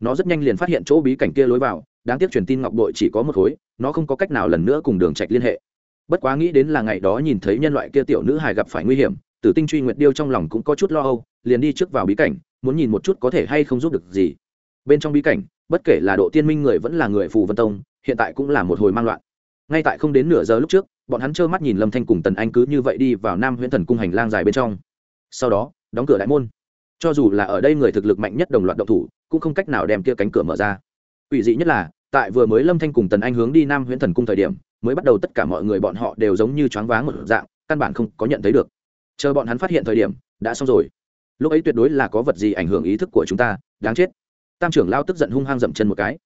nó rất nhanh liền phát hiện chỗ bí cảnh kia lối vào, đáng tiếc truyền tin ngọc bội chỉ có một khối, nó không có cách nào lần nữa cùng đường trạch liên hệ. Bất quá nghĩ đến là ngày đó nhìn thấy nhân loại kia tiểu nữ hài gặp phải nguy hiểm, tử tinh truy nguyệt điêu trong lòng cũng có chút lo âu, liền đi trước vào bí cảnh, muốn nhìn một chút có thể hay không giúp được gì. Bên trong bí cảnh, bất kể là độ tiên minh người vẫn là người phù vân tông, hiện tại cũng là một hồi mang loạn. Ngay tại không đến nửa giờ lúc trước, bọn hắn trơ mắt nhìn lâm thanh cùng tần anh cứ như vậy đi vào nam huyễn thần cung hành lang dài bên trong. Sau đó, đóng cửa đại môn cho dù là ở đây người thực lực mạnh nhất đồng loạt động thủ, cũng không cách nào đem kia cánh cửa mở ra. Ủy dị nhất là, tại vừa mới lâm thanh cùng tần anh hướng đi nam huyễn thần cung thời điểm, mới bắt đầu tất cả mọi người bọn họ đều giống như choáng váng một dạng, căn bản không có nhận thấy được. Chờ bọn hắn phát hiện thời điểm, đã xong rồi. Lúc ấy tuyệt đối là có vật gì ảnh hưởng ý thức của chúng ta, đáng chết. Tam trưởng lao tức giận hung hăng dậm chân một cái.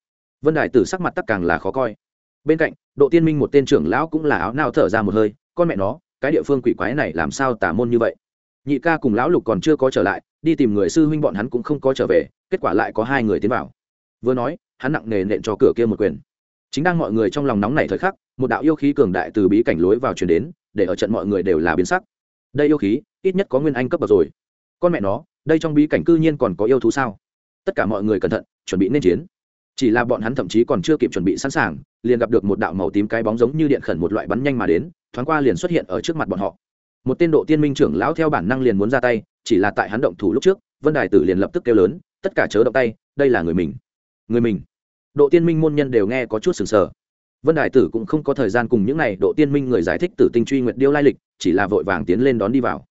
Vân đại tử sắc mặt tắc càng là khó coi. Bên cạnh, độ tiên minh một tên trưởng lão cũng là áo nao thở ra một hơi, con mẹ nó, cái địa phương quỷ quái này làm sao tả môn như vậy? Nhị ca cùng lão lục còn chưa có trở lại đi tìm người sư huynh bọn hắn cũng không có trở về, kết quả lại có hai người tiến vào. Vừa nói, hắn nặng nề nện cho cửa kia một quyền. Chính đang mọi người trong lòng nóng này thời khắc, một đạo yêu khí cường đại từ bí cảnh lối vào chuyển đến, để ở trận mọi người đều là biến sắc. Đây yêu khí, ít nhất có nguyên anh cấp bậc rồi. Con mẹ nó, đây trong bí cảnh cư nhiên còn có yêu thú sao? Tất cả mọi người cẩn thận, chuẩn bị nên chiến. Chỉ là bọn hắn thậm chí còn chưa kịp chuẩn bị sẵn sàng, liền gặp được một đạo màu tím cái bóng giống như điện khẩn một loại bắn nhanh mà đến, thoáng qua liền xuất hiện ở trước mặt bọn họ. Một tên độ tiên minh trưởng lão theo bản năng liền muốn ra tay chỉ là tại hắn động thủ lúc trước, vân đài tử liền lập tức kêu lớn, tất cả chớ động tay, đây là người mình người mình. Độ tiên minh môn nhân đều nghe có chút sừng sờ. Vân đài tử cũng không có thời gian cùng những n à y độ tiên minh người giải thích tử tinh truy nguyệt điêu lai lịch, chỉ là vội vàng tiến lên đón đi vào.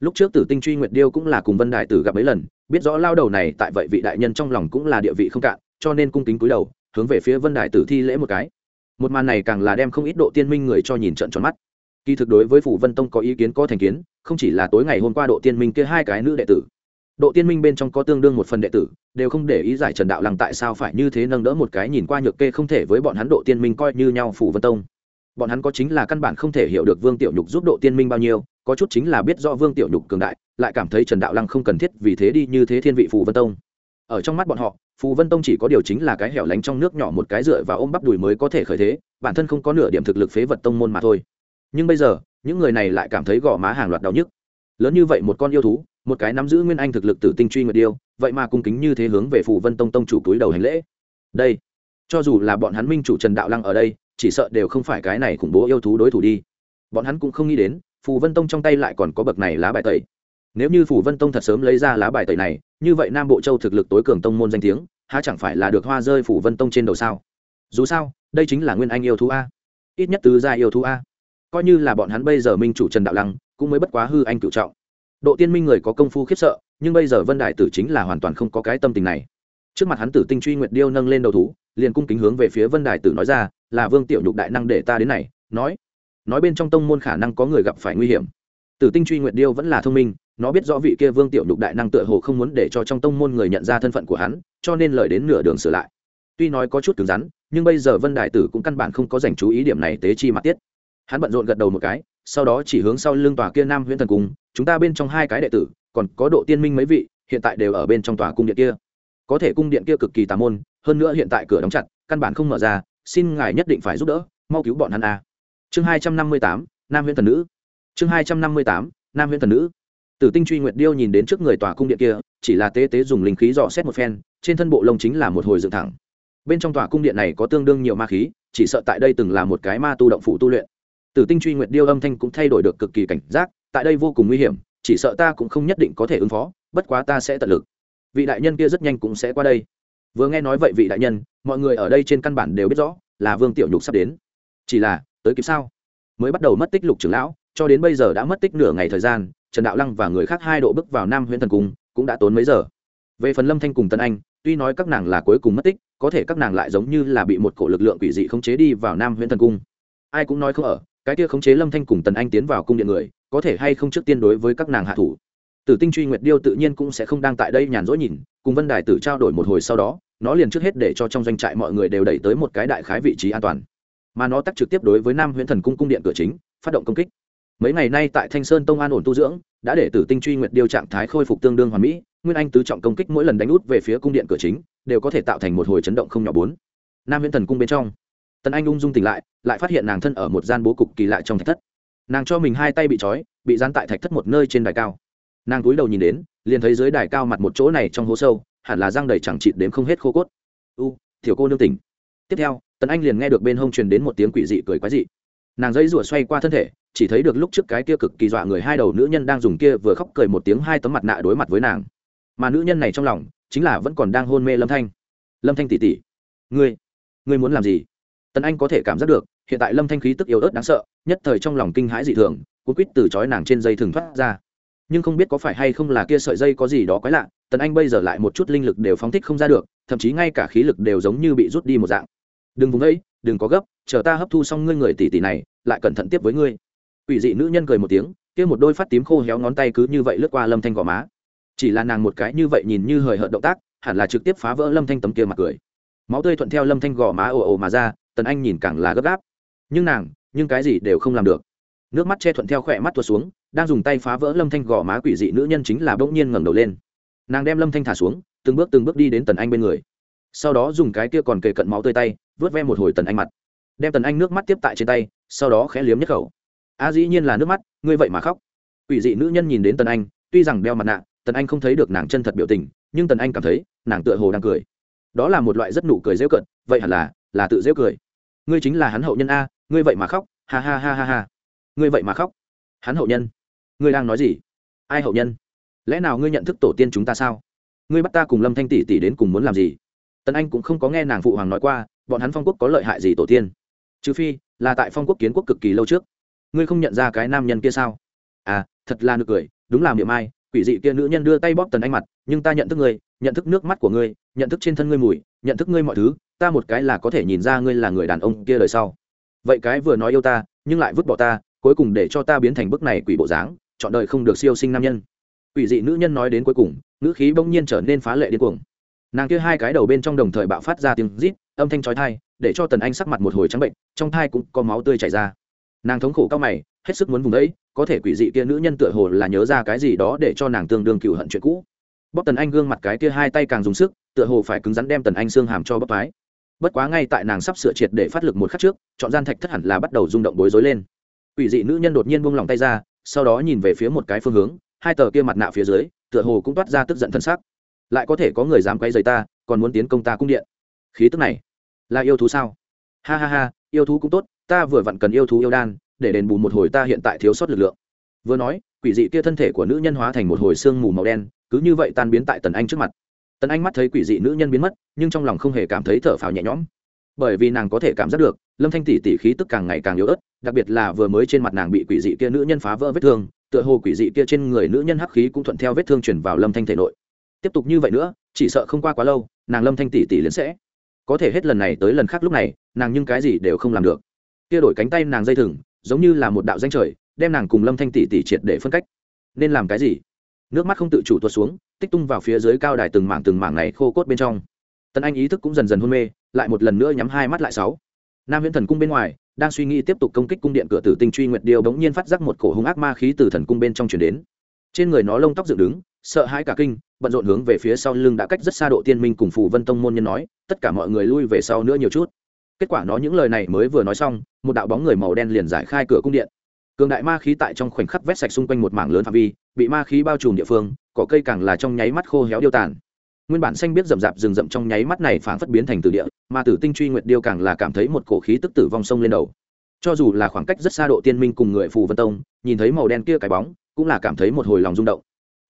Lúc trước tử tinh truy nguyệt điêu cũng là cùng vân đài tử gặp mấy lần, biết rõ lao đầu này tại vậy vị đại nhân trong lòng cũng là địa vị không cạn, cho nên cung kính cúi đầu, hướng về phía vân đài tử thi lễ một cái. Một màn này càng là đem không ít độ tiên minh người cho nhìn trận tròn mắt kỳ thực đối với phủ vân tông có ý kiến có thành kiến, không chỉ là tối ngày hôm qua độ tiên minh kia hai cái nữ đệ tử. Độ tiên minh bên trong có tương đương một phần đệ tử, đều không để ý giải trần đạo lăng tại sao phải như thế nâng đỡ một cái nhìn qua nhược kê không thể với bọn hắn độ tiên minh coi như nhau phủ vân tông. Bọn hắn có chính là căn bản không thể hiểu được vương tiểu nhục giúp độ tiên minh bao nhiêu, có chút chính là biết do vương tiểu nhục cường đại, lại cảm thấy trần đạo lăng không cần thiết vì thế đi như thế thiên vị phủ vân tông. Ở trong mắt bọn họ phù vân tông chỉ có điều chính là cái hẻo lánh trong nước nhỏ một cái dựa và ôm bắp đùi mới có thể khởi thế, bản thân không có nửa điểm thực lực phế vật tông môn mà thôi nhưng bây giờ, những người này lại cảm thấy gò má hàng loạt đau nhức. Lớn như vậy một con yêu thú, một cái nắm giữ nguyên anh thực lực tử tinh truy nguyệt điêu, vậy mà cung kính như thế hướng về phù vân tông tông chủ túi đầu hành lễ. Đây, cho dù là bọn hắn minh chủ trần đạo lăng ở đây, chỉ sợ đều không phải cái này khủng bố yêu thú đối thủ đi. Bọn hắn cũng không nghĩ đến phù vân tông trong tay lại còn có bậc này lá bài tẩy. Nếu như phù vân tông thật sớm lấy ra lá bài tẩy này, như vậy nam bộ châu thực lực tối cường tông môn danh tiếng, há chẳng phải là được hoa rơi phù vân tông trên đầu sao? Dù sao, đây chính là nguyên anh yêu thú a. Ít nhất tứ gia yêu thú a coi như là bọn hắn bây giờ minh chủ trần đạo lăng, cũng mới bất quá hư anh cựu trọng. Độ tiên minh người có công phu khiếp sợ, nhưng bây giờ vân đại tử chính là hoàn toàn không có cái tâm tình này. Trước mặt hắn tử tinh truy nguyệt điêu nâng lên đầu thú, liền cung kính hướng về phía vân đại tử nói ra, là vương tiểu nhục đại năng để ta đến này, nói. Nói bên trong tông môn khả năng có người gặp phải nguy hiểm. Tử tinh truy nguyệt điêu vẫn là thông minh, nó biết rõ vị kia vương tiểu nhục đại năng tựa hồ không muốn để cho trong tông môn người nhận ra thân phận của hắn, cho nên lời đến nửa đường sửa lại. Tuy nói có chút cứng rắn, nhưng bây giờ vân đại tử cũng căn bản không có dành chú ý điểm này tế chi mặt tiết hắn bận rộn gật đầu một cái, sau đó chỉ hướng sau lưng tòa kia nam huyện thần cung, chúng ta bên trong hai cái đệ tử, còn có độ tiên minh mấy vị, hiện tại đều ở bên trong tòa cung điện kia. Có thể cung điện kia cực kỳ tà môn, hơn nữa hiện tại cửa đóng chặt, căn bản không mở ra, xin ngài nhất định phải giúp đỡ, mau cứu bọn hắn a. Chương hai trăm năm mươi tám, nam huyện thần nữ. Chương hai trăm năm mươi tám, nam huyện thần nữ. Tử tinh truy nguyệt điêu nhìn đến trước người tòa cung điện kia, chỉ là tế tế dùng linh khí dò xét một phen, trên thân bộ lông chính là một hồi dựng thẳng. Bên trong tòa cung điện này có tương đương nhiều ma khí, chỉ sợ tại đây từng là một cái ma tu động phủ tu luyện tử tinh truy nguyệt điêu âm thanh cũng thay đổi được cực kỳ cảnh giác, tại đây vô cùng nguy hiểm, chỉ sợ ta cũng không nhất định có thể ứng phó, bất quá ta sẽ tận lực. Vị đại nhân kia rất nhanh cũng sẽ qua đây. Vừa nghe nói vậy vị đại nhân, mọi người ở đây trên căn bản đều biết rõ, là vương tiểu nhục sắp đến. Chỉ là, tới kịp sao? Mới bắt đầu mất tích lục trưởng lão, cho đến bây giờ đã mất tích nửa ngày thời gian, trần đạo lăng và người khác hai độ bước vào nam huyện thần cung, cũng đã tốn mấy giờ. Về phần lâm thanh cùng tân anh, tuy nói các nàng là cuối cùng mất tích, có thể các nàng lại giống như là bị một cổ lực lượng quỷ dị khống chế đi vào nam huyện thần cung. Ai cũng nói không ở cái kia khống chế lâm thanh cùng tần anh tiến vào cung điện người, có thể hay không trước tiên đối với các nàng hạ thủ. Tử tinh truy nguyệt điêu tự nhiên cũng sẽ không đang tại đây nhàn rỗi nhìn, cùng vân đài tử trao đổi một hồi sau đó, nó liền trước hết để cho trong doanh trại mọi người đều đẩy tới một cái đại khái vị trí an toàn. Mà nó tắt trực tiếp đối với nam huyện thần cung cung điện cửa chính, phát động công kích. Mấy ngày nay tại thanh sơn tông an ổn tu dưỡng, đã để tử tinh truy nguyệt điêu trạng thái khôi phục tương đương hoàn mỹ, nguyên anh tứ trọng công kích mỗi lần đánh út về phía cung điện cửa chính, đều có thể tạo thành một hồi chấn động không nhỏ bốn. Nam huyện thần cung bên trong tần anh ung dung tỉnh lại lại phát hiện nàng thân ở một gian bố cục kỳ lạ trong thạch thất. Nàng cho mình hai tay bị trói, bị dán tại thạch thất một nơi trên đài cao. Nàng cúi đầu nhìn đến, liền thấy dưới đài cao mặt một chỗ này trong hố sâu, hẳn là răng đầy chẳng chịt đến không hết khô cốt. U thiểu cô nương tỉnh. Tiếp theo, tần anh liền nghe được bên hông truyền đến một tiếng quỷ dị cười quái dị. Nàng dây rủa xoay qua thân thể, chỉ thấy được lúc trước cái kia cực kỳ dọa người hai đầu nữ nhân đang dùng kia vừa khóc cười một tiếng hai tấm mặt nạ đối mặt với nàng. Mà nữ nhân này trong lòng, chính là vẫn còn đang hôn mê lâm thanh. Lâm thanh tỉ tỉ ngươi ngươi muốn làm gì? Tần anh có thể cảm giác được, hiện tại lâm thanh khí tức yếu ớt đáng sợ, nhất thời trong lòng kinh hãi dị thường, cuốn quýt từ chói nàng trên dây thường thoát ra. Nhưng không biết có phải hay không là kia sợi dây có gì đó quái lạ, tần anh bây giờ lại một chút linh lực đều phóng thích không ra được, thậm chí ngay cả khí lực đều giống như bị rút đi một dạng. Đừng vùng ấy, đừng có gấp, chờ ta hấp thu xong ngươi người tỷ tỷ này, lại cẩn thận tiếp với ngươi. Quỷ dị nữ nhân cười một tiếng, kia một đôi phát tím khô héo ngón tay cứ như vậy lướt qua lâm thanh gò má. Chỉ là nàng một cái như vậy nhìn như hời hợt động tác, hẳn là trực tiếp phá vỡ lâm thanh tấm kia mặt cười. Máu tươi thuận theo lâm thanh gò má ồ ồ mà ra tần anh nhìn càng là gấp gáp. Nhưng nàng, nhưng cái gì đều không làm được. Nước mắt che thuận theo khỏe mắt tuột xuống, đang dùng tay phá vỡ lâm thanh gò má quỷ dị nữ nhân chính là bỗng nhiên ngẩng đầu lên. Nàng đem lâm thanh thả xuống, từng bước từng bước đi đến tần anh bên người. Sau đó dùng cái kia còn kề cận máu tơi tay, vớt ve một hồi tần anh mặt. Đem tần anh nước mắt tiếp tại trên tay, sau đó khẽ liếm nhất khẩu. A dĩ nhiên là nước mắt, ngươi vậy mà khóc. Quỷ dị nữ nhân nhìn đến tần anh, tuy rằng đeo mặt nạ, tần anh không thấy được nàng chân thật biểu tình, nhưng tần anh cảm thấy, nàng tựa hồ đang cười. Đó là một loại rất nụ cười dễ cận, vậy hẳn là là tự dễ cười. Ngươi chính là hắn hậu nhân a, ngươi vậy mà khóc, ha ha ha ha ha. Ngươi vậy mà khóc. Hắn hậu nhân. Ngươi đang nói gì? Ai hậu nhân? Lẽ nào ngươi nhận thức tổ tiên chúng ta sao? Ngươi bắt ta cùng lâm thanh tỷ tỷ đến cùng muốn làm gì? Tần anh cũng không có nghe nàng phụ hoàng nói qua, bọn hắn phong quốc có lợi hại gì tổ tiên? Trừ phi, là tại phong quốc kiến quốc cực kỳ lâu trước. Ngươi không nhận ra cái nam nhân kia sao? À thật là nực cười, đúng là miệng ai quỷ dị kia nữ nhân đưa tay bóp tần anh mặt, nhưng ta nhận thức ngươi, nhận thức nước mắt của ngươi, nhận thức trên thân ngươi mùi, nhận thức ngươi mọi thứ ta một cái là có thể nhìn ra ngươi là người đàn ông kia đời sau. Vậy cái vừa nói yêu ta nhưng lại vứt bỏ ta cuối cùng để cho ta biến thành bức này quỷ bộ dáng chọn đời không được siêu sinh nam nhân. Quỷ dị nữ nhân nói đến cuối cùng nữ khí bỗng nhiên trở nên phá lệ điên cuồng. Nàng kia hai cái đầu bên trong đồng thời bạo phát ra tiếng rít âm thanh trói thai để cho tần anh sắc mặt một hồi trắng bệnh trong thai cũng có máu tươi chảy ra. Nàng thống khổ cao mày hết sức muốn vùng đấy, có thể quỷ dị kia nữ nhân tựa hồ là nhớ ra cái gì đó để cho nàng tương đương cựu hận chuyện cũ. Bóc tần anh gương mặt cái kia hai tay càng dùng sức tựa hồ phải cứng rắn đem tần anh xương hàm cho bóc thái bất quá ngay tại nàng sắp sửa triệt để phát lực một khắc trước, chọn gian thạch thất hẳn là bắt đầu rung động bối rối lên. Quỷ dị nữ nhân đột nhiên buông lòng tay ra, sau đó nhìn về phía một cái phương hướng, hai tờ kia mặt nạ phía dưới, tựa hồ cũng toát ra tức giận thân xác lại có thể có người dám quay dây ta, còn muốn tiến công ta cung điện. Khí tức này, là yêu thú sao? Ha ha ha, yêu thú cũng tốt, ta vừa vặn cần yêu thú yêu đan, để đền bù một hồi ta hiện tại thiếu sót lực lượng. Vừa nói, quỷ dị kia thân thể của nữ nhân hóa thành một hồi xương mù màu đen, cứ như vậy tan biến tại tần anh trước mặt tần anh mắt thấy quỷ dị nữ nhân biến mất, nhưng trong lòng không hề cảm thấy thở phào nhẹ nhõm. Bởi vì nàng có thể cảm giác được, lâm thanh tỷ tỷ khí tức càng ngày càng yếu ớt, đặc biệt là vừa mới trên mặt nàng bị quỷ dị kia nữ nhân phá vỡ vết thương, tựa hồ quỷ dị kia trên người nữ nhân hắc khí cũng thuận theo vết thương chuyển vào lâm thanh thể nội. Tiếp tục như vậy nữa, chỉ sợ không qua quá lâu, nàng lâm thanh tỷ tỷ liền sẽ. Có thể hết lần này tới lần khác lúc này, nàng nhưng cái gì đều không làm được. Kia đổi cánh tay nàng dây thừng, giống như là một đạo danh trời, đem nàng cùng lâm thanh tỷ tỷ triệt để phân cách. Nên làm cái gì? Nước mắt không tự chủ tuột xuống tích tung vào phía dưới cao đài từng mảng từng mảng này khô cốt bên trong. Tân anh ý thức cũng dần dần hôn mê, lại một lần nữa nhắm hai mắt lại sáu. Nam viễn thần cung bên ngoài, đang suy nghĩ tiếp tục công kích cung điện cửa tử tinh truy nguyệt điêu, bỗng nhiên phát giác một cổ hung ác ma khí từ thần cung bên trong chuyển đến. Trên người nó lông tóc dựng đứng, sợ hãi cả kinh, bận rộn hướng về phía sau lưng đã cách rất xa độ tiên minh cùng phù vân tông môn nhân nói, tất cả mọi người lui về sau nữa nhiều chút. Kết quả nó những lời này mới vừa nói xong, một đạo bóng người màu đen liền giải khai cửa cung điện. Cường đại ma khí tại trong khoảnh khắc vét sạch xung quanh một mảng lớn phạm vi, bị ma khí bao trùm địa phương cỏ cây càng là trong nháy mắt khô héo điêu tàn. Nguyên bản xanh biết rậm rạp rừng rậm trong nháy mắt này phảng phất biến thành từ địa mà tử tinh truy nguyệt điêu càng là cảm thấy một cổ khí tức tử vong sông lên đầu. Cho dù là khoảng cách rất xa độ tiên minh cùng người phù vân tông nhìn thấy màu đen kia cái bóng cũng là cảm thấy một hồi lòng rung động.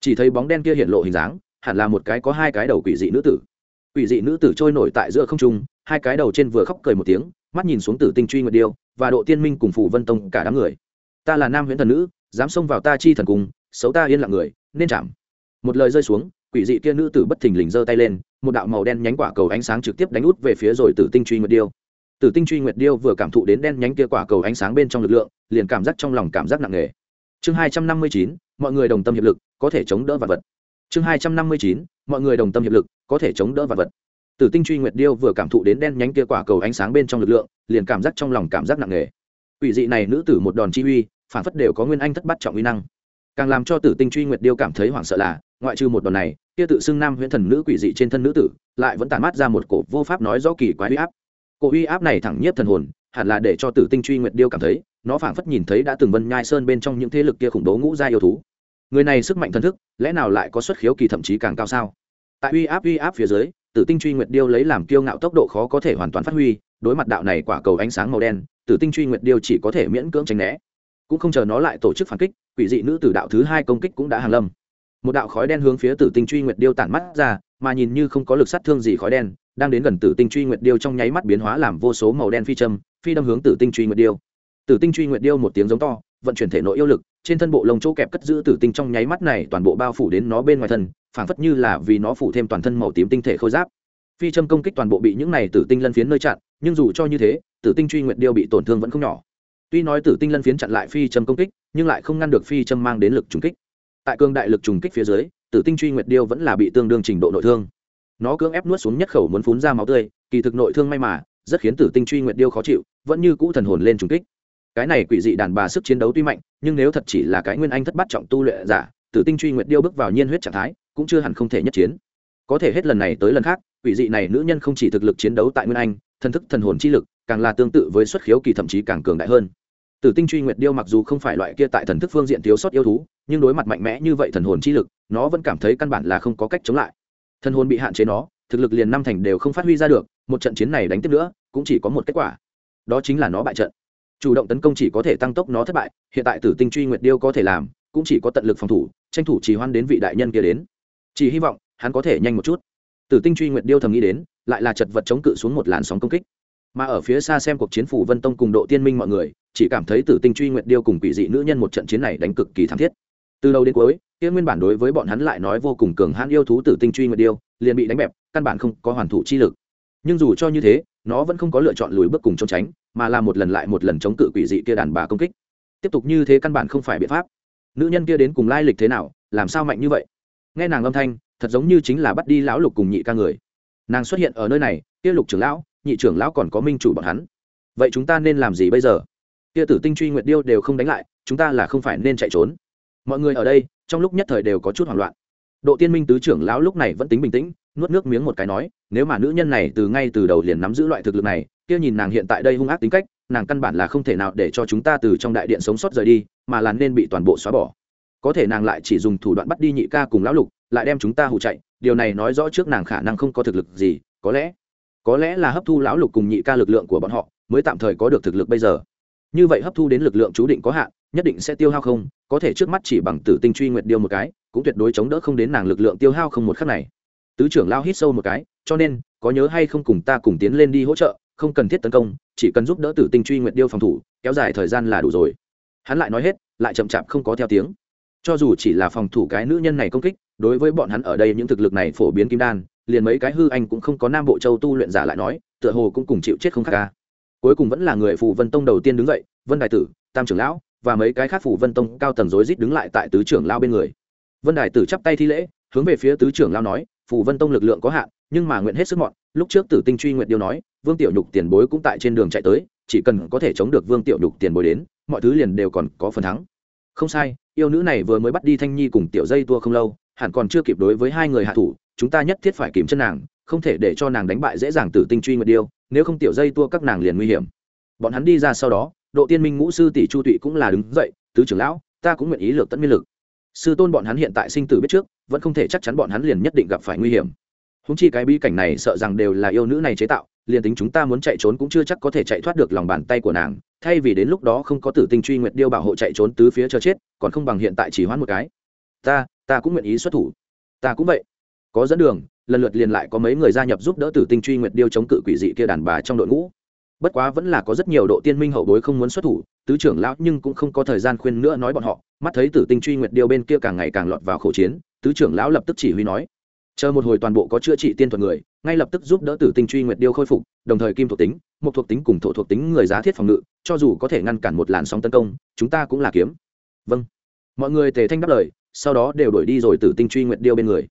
Chỉ thấy bóng đen kia hiện lộ hình dáng hẳn là một cái có hai cái đầu quỷ dị nữ tử. Quỷ dị nữ tử trôi nổi tại giữa không trung hai cái đầu trên vừa khóc cười một tiếng mắt nhìn xuống tử tinh truy nguyệt điêu và độ tiên minh cùng phù vân tông cả đám người. Ta là nam huyễn thần nữ dám xông vào ta chi thần cùng, xấu ta yên lặng người nên chạm một lời rơi xuống, quỷ dị kia nữ tử bất thình lình giơ tay lên, một đạo màu đen nhánh quả cầu ánh sáng trực tiếp đánh út về phía rồi tử tinh truy nguyệt điêu. Tử tinh truy nguyệt điêu vừa cảm thụ đến đen nhánh kia quả cầu ánh sáng bên trong lực lượng, liền cảm giác trong lòng cảm giác nặng nề. Chương hai trăm năm mươi chín, mọi người đồng tâm hiệp lực, có thể chống đỡ vật vật. Chương hai trăm năm mươi chín, mọi người đồng tâm hiệp lực, có thể chống đỡ vật vật. Tử tinh truy nguyệt điêu vừa cảm thụ đến đen nhánh kia quả cầu ánh sáng bên trong lực lượng, liền cảm giác trong lòng cảm giác nặng nề. Quỷ dị này nữ tử một đòn chi uy, phản phất đều có nguyên anh thất bắt trọng uy năng. Càng làm cho tử tinh truy nguyệt điêu cảm thấy hoảng sợ là ngoại trừ một đòn này, kia tự xưng nam huyễn thần nữ quỷ dị trên thân nữ tử, lại vẫn tản mát ra một cổ vô pháp nói rõ kỳ quái uy áp. Cổ uy áp này thẳng nhiếp thần hồn, hẳn là để cho tử tinh truy nguyệt điêu cảm thấy, nó phảng phất nhìn thấy đã từng vân nhai sơn bên trong những thế lực kia khủng bố ngũ gia yêu thú. Người này sức mạnh thần thức, lẽ nào lại có xuất khiếu kỳ thậm chí càng cao sao? Tại uy áp uy áp phía dưới, tử tinh truy nguyệt điêu lấy làm kiêu ngạo tốc độ khó có thể hoàn toàn phát huy, đối mặt đạo này quả cầu ánh sáng màu đen, tử tinh truy nguyệt điêu chỉ có thể miễn cưỡng tránh né. Cũng không chờ nó lại tổ chức phản kích, quỷ dị nữ tử đạo thứ hai công kích cũng đã hàng lâm một đạo khói đen hướng phía tử tinh truy nguyệt điêu tản mắt ra, mà nhìn như không có lực sát thương gì khói đen, đang đến gần tử tinh truy nguyệt điêu trong nháy mắt biến hóa làm vô số màu đen phi châm, phi đâm hướng tử tinh truy nguyệt điêu. Tử tinh truy nguyệt điêu một tiếng giống to, vận chuyển thể nội yêu lực, trên thân bộ lông chỗ kẹp cất giữ tử tinh trong nháy mắt này toàn bộ bao phủ đến nó bên ngoài thân, phảng phất như là vì nó phủ thêm toàn thân màu tím tinh thể khôi giáp. Phi châm công kích toàn bộ bị những này tử tinh lân phiến nơi chặn, nhưng dù cho như thế, tử tinh truy nguyệt điêu bị tổn thương vẫn không nhỏ. Tuy nói tử tinh lân phiến chặn lại phi châm công kích, nhưng lại không ngăn được phi châm mang đến lực trúng kích tại cương đại lực trùng kích phía dưới, tử tinh truy nguyệt điêu vẫn là bị tương đương trình độ nội thương. Nó cưỡng ép nuốt xuống nhất khẩu muốn phun ra máu tươi, kỳ thực nội thương may mà, rất khiến tử tinh truy nguyệt điêu khó chịu, vẫn như cũ thần hồn lên trùng kích. Cái này quỷ dị đàn bà sức chiến đấu tuy mạnh, nhưng nếu thật chỉ là cái nguyên anh thất bát trọng tu luyện giả, tử tinh truy nguyệt điêu bước vào nhiên huyết trạng thái, cũng chưa hẳn không thể nhất chiến. Có thể hết lần này tới lần khác, quỷ dị này nữ nhân không chỉ thực lực chiến đấu tại nguyên anh thần thức thần hồn chi lực, càng là tương tự với xuất khiếu kỳ thậm chí càng cường đại hơn tử tinh truy nguyệt điêu mặc dù không phải loại kia tại thần thức phương diện thiếu sót yêu thú, nhưng đối mặt mạnh mẽ như vậy thần hồn chi lực, nó vẫn cảm thấy căn bản là không có cách chống lại. Thần hồn bị hạn chế nó, thực lực liền năm thành đều không phát huy ra được, một trận chiến này đánh tiếp nữa, cũng chỉ có một kết quả. Đó chính là nó bại trận. Chủ động tấn công chỉ có thể tăng tốc nó thất bại, hiện tại tử tinh truy nguyệt điêu có thể làm, cũng chỉ có tận lực phòng thủ, tranh thủ trì hoan đến vị đại nhân kia đến. Chỉ hy vọng, hắn có thể nhanh một chút. Tử tinh truy nguyệt điêu thầm nghĩ đến, lại là chật vật chống cự xuống một làn sóng công kích. Mà ở phía xa xem cuộc chiến phủ vân tông cùng độ tiên minh mọi người chỉ cảm thấy tử tinh truy nguyện điêu cùng quỷ dị nữ nhân một trận chiến này đánh cực kỳ thảm thiết. Từ đầu đến cuối, kia nguyên bản đối với bọn hắn lại nói vô cùng cường hãn yêu thú tử tinh truy nguyện điêu, liền bị đánh bẹp, căn bản không có hoàn thủ chi lực. Nhưng dù cho như thế, nó vẫn không có lựa chọn lùi bước cùng trốn tránh, mà là một lần lại một lần chống cự quỷ dị kia đàn bà công kích. Tiếp tục như thế căn bản không phải biện pháp. Nữ nhân kia đến cùng lai lịch thế nào, làm sao mạnh như vậy? Nghe nàng âm thanh, thật giống như chính là bắt đi lão lục cùng nhị ca người. Nàng xuất hiện ở nơi này, kia lục trưởng lão, nhị trưởng lão còn có minh chủ bọn hắn. Vậy chúng ta nên làm gì bây giờ? Kia tử tinh truy nguyệt điêu đều không đánh lại, chúng ta là không phải nên chạy trốn. Mọi người ở đây, trong lúc nhất thời đều có chút hoảng loạn. Độ tiên minh tứ trưởng lão lúc này vẫn tính bình tĩnh, nuốt nước miếng một cái nói, nếu mà nữ nhân này từ ngay từ đầu liền nắm giữ loại thực lực này, kia nhìn nàng hiện tại đây hung ác tính cách, nàng căn bản là không thể nào để cho chúng ta từ trong đại điện sống sót rời đi, mà là nên bị toàn bộ xóa bỏ. Có thể nàng lại chỉ dùng thủ đoạn bắt đi nhị ca cùng lão lục, lại đem chúng ta hụ chạy, điều này nói rõ trước nàng khả năng không có thực lực gì, có lẽ có lẽ là hấp thu lão lục cùng nhị ca lực lượng của bọn họ, mới tạm thời có được thực lực bây giờ như vậy hấp thu đến lực lượng chú định có hạn, nhất định sẽ tiêu hao không, có thể trước mắt chỉ bằng tử tinh truy nguyệt điêu một cái, cũng tuyệt đối chống đỡ không đến nàng lực lượng tiêu hao không một khắc này. Tứ trưởng lao hít sâu một cái, cho nên, có nhớ hay không cùng ta cùng tiến lên đi hỗ trợ, không cần thiết tấn công, chỉ cần giúp đỡ tử tinh truy nguyệt điêu phòng thủ, kéo dài thời gian là đủ rồi. Hắn lại nói hết, lại chậm chạp không có theo tiếng. Cho dù chỉ là phòng thủ cái nữ nhân này công kích, đối với bọn hắn ở đây những thực lực này phổ biến kim đan, liền mấy cái hư anh cũng không có nam bộ châu tu luyện giả lại nói, tựa hồ cũng cùng chịu chết không khác ca cuối cùng vẫn là người phủ vân tông đầu tiên đứng dậy, vân đại tử, tam trưởng lão, và mấy cái khác phủ vân tông cao tầng rối rít đứng lại tại tứ trưởng lao bên người. Vân đại tử chắp tay thi lễ, hướng về phía tứ trưởng lao nói phủ vân tông lực lượng có hạn, nhưng mà nguyện hết sức mọn, lúc trước tử tinh truy nguyện điêu nói, vương tiểu nhục tiền bối cũng tại trên đường chạy tới, chỉ cần có thể chống được vương tiểu nhục tiền bối đến, mọi thứ liền đều còn có phần thắng. Không sai, yêu nữ này vừa mới bắt đi thanh nhi cùng tiểu dây tua không lâu, hẳn còn chưa kịp đối với hai người hạ thủ, chúng ta nhất thiết phải kìm chân nàng không thể để cho nàng đánh bại dễ dàng tử tinh truy nguyệt điêu, nếu không tiểu dây tua các nàng liền nguy hiểm. Bọn hắn đi ra sau đó, độ tiên minh ngũ sư tỷ chu tụy cũng là đứng dậy, tứ trưởng lão, ta cũng nguyện ý lược tận miên lực. Sư tôn bọn hắn hiện tại sinh tử biết trước, vẫn không thể chắc chắn bọn hắn liền nhất định gặp phải nguy hiểm. Húng chi cái bi cảnh này sợ rằng đều là yêu nữ này chế tạo, liền tính chúng ta muốn chạy trốn cũng chưa chắc có thể chạy thoát được lòng bàn tay của nàng, thay vì đến lúc đó không có tử tinh truy nguyệt điêu bảo hộ chạy trốn tứ phía chờ chết, còn không bằng hiện tại chỉ hoãn một cái. Ta ta cũng nguyện ý xuất thủ. Ta cũng vậy. Có dẫn đường lần lượt liền lại có mấy người gia nhập giúp đỡ tử tinh truy nguyệt điêu chống cự quỷ dị kia đàn bà trong đội ngũ. Bất quá vẫn là có rất nhiều độ tiên minh hậu bối không muốn xuất thủ, tứ trưởng lão nhưng cũng không có thời gian khuyên nữa nói bọn họ. Mắt thấy tử tinh truy nguyệt điêu bên kia càng ngày càng lọt vào khẩu chiến, tứ trưởng lão lập tức chỉ huy nói, chờ một hồi toàn bộ có chữa trị tiên thuật người, ngay lập tức giúp đỡ tử tinh truy nguyệt điêu khôi phục, đồng thời kim thuộc tính một thuộc tính cùng thổ thuộc tính người giá thiết phòng ngự, cho dù có thể ngăn cản một làn sóng tấn công, chúng ta cũng là kiếm. Vâng. Mọi người tề thanh đáp lời, sau đó đều đổi đi rồi tử tinh truy nguyệt điêu bên người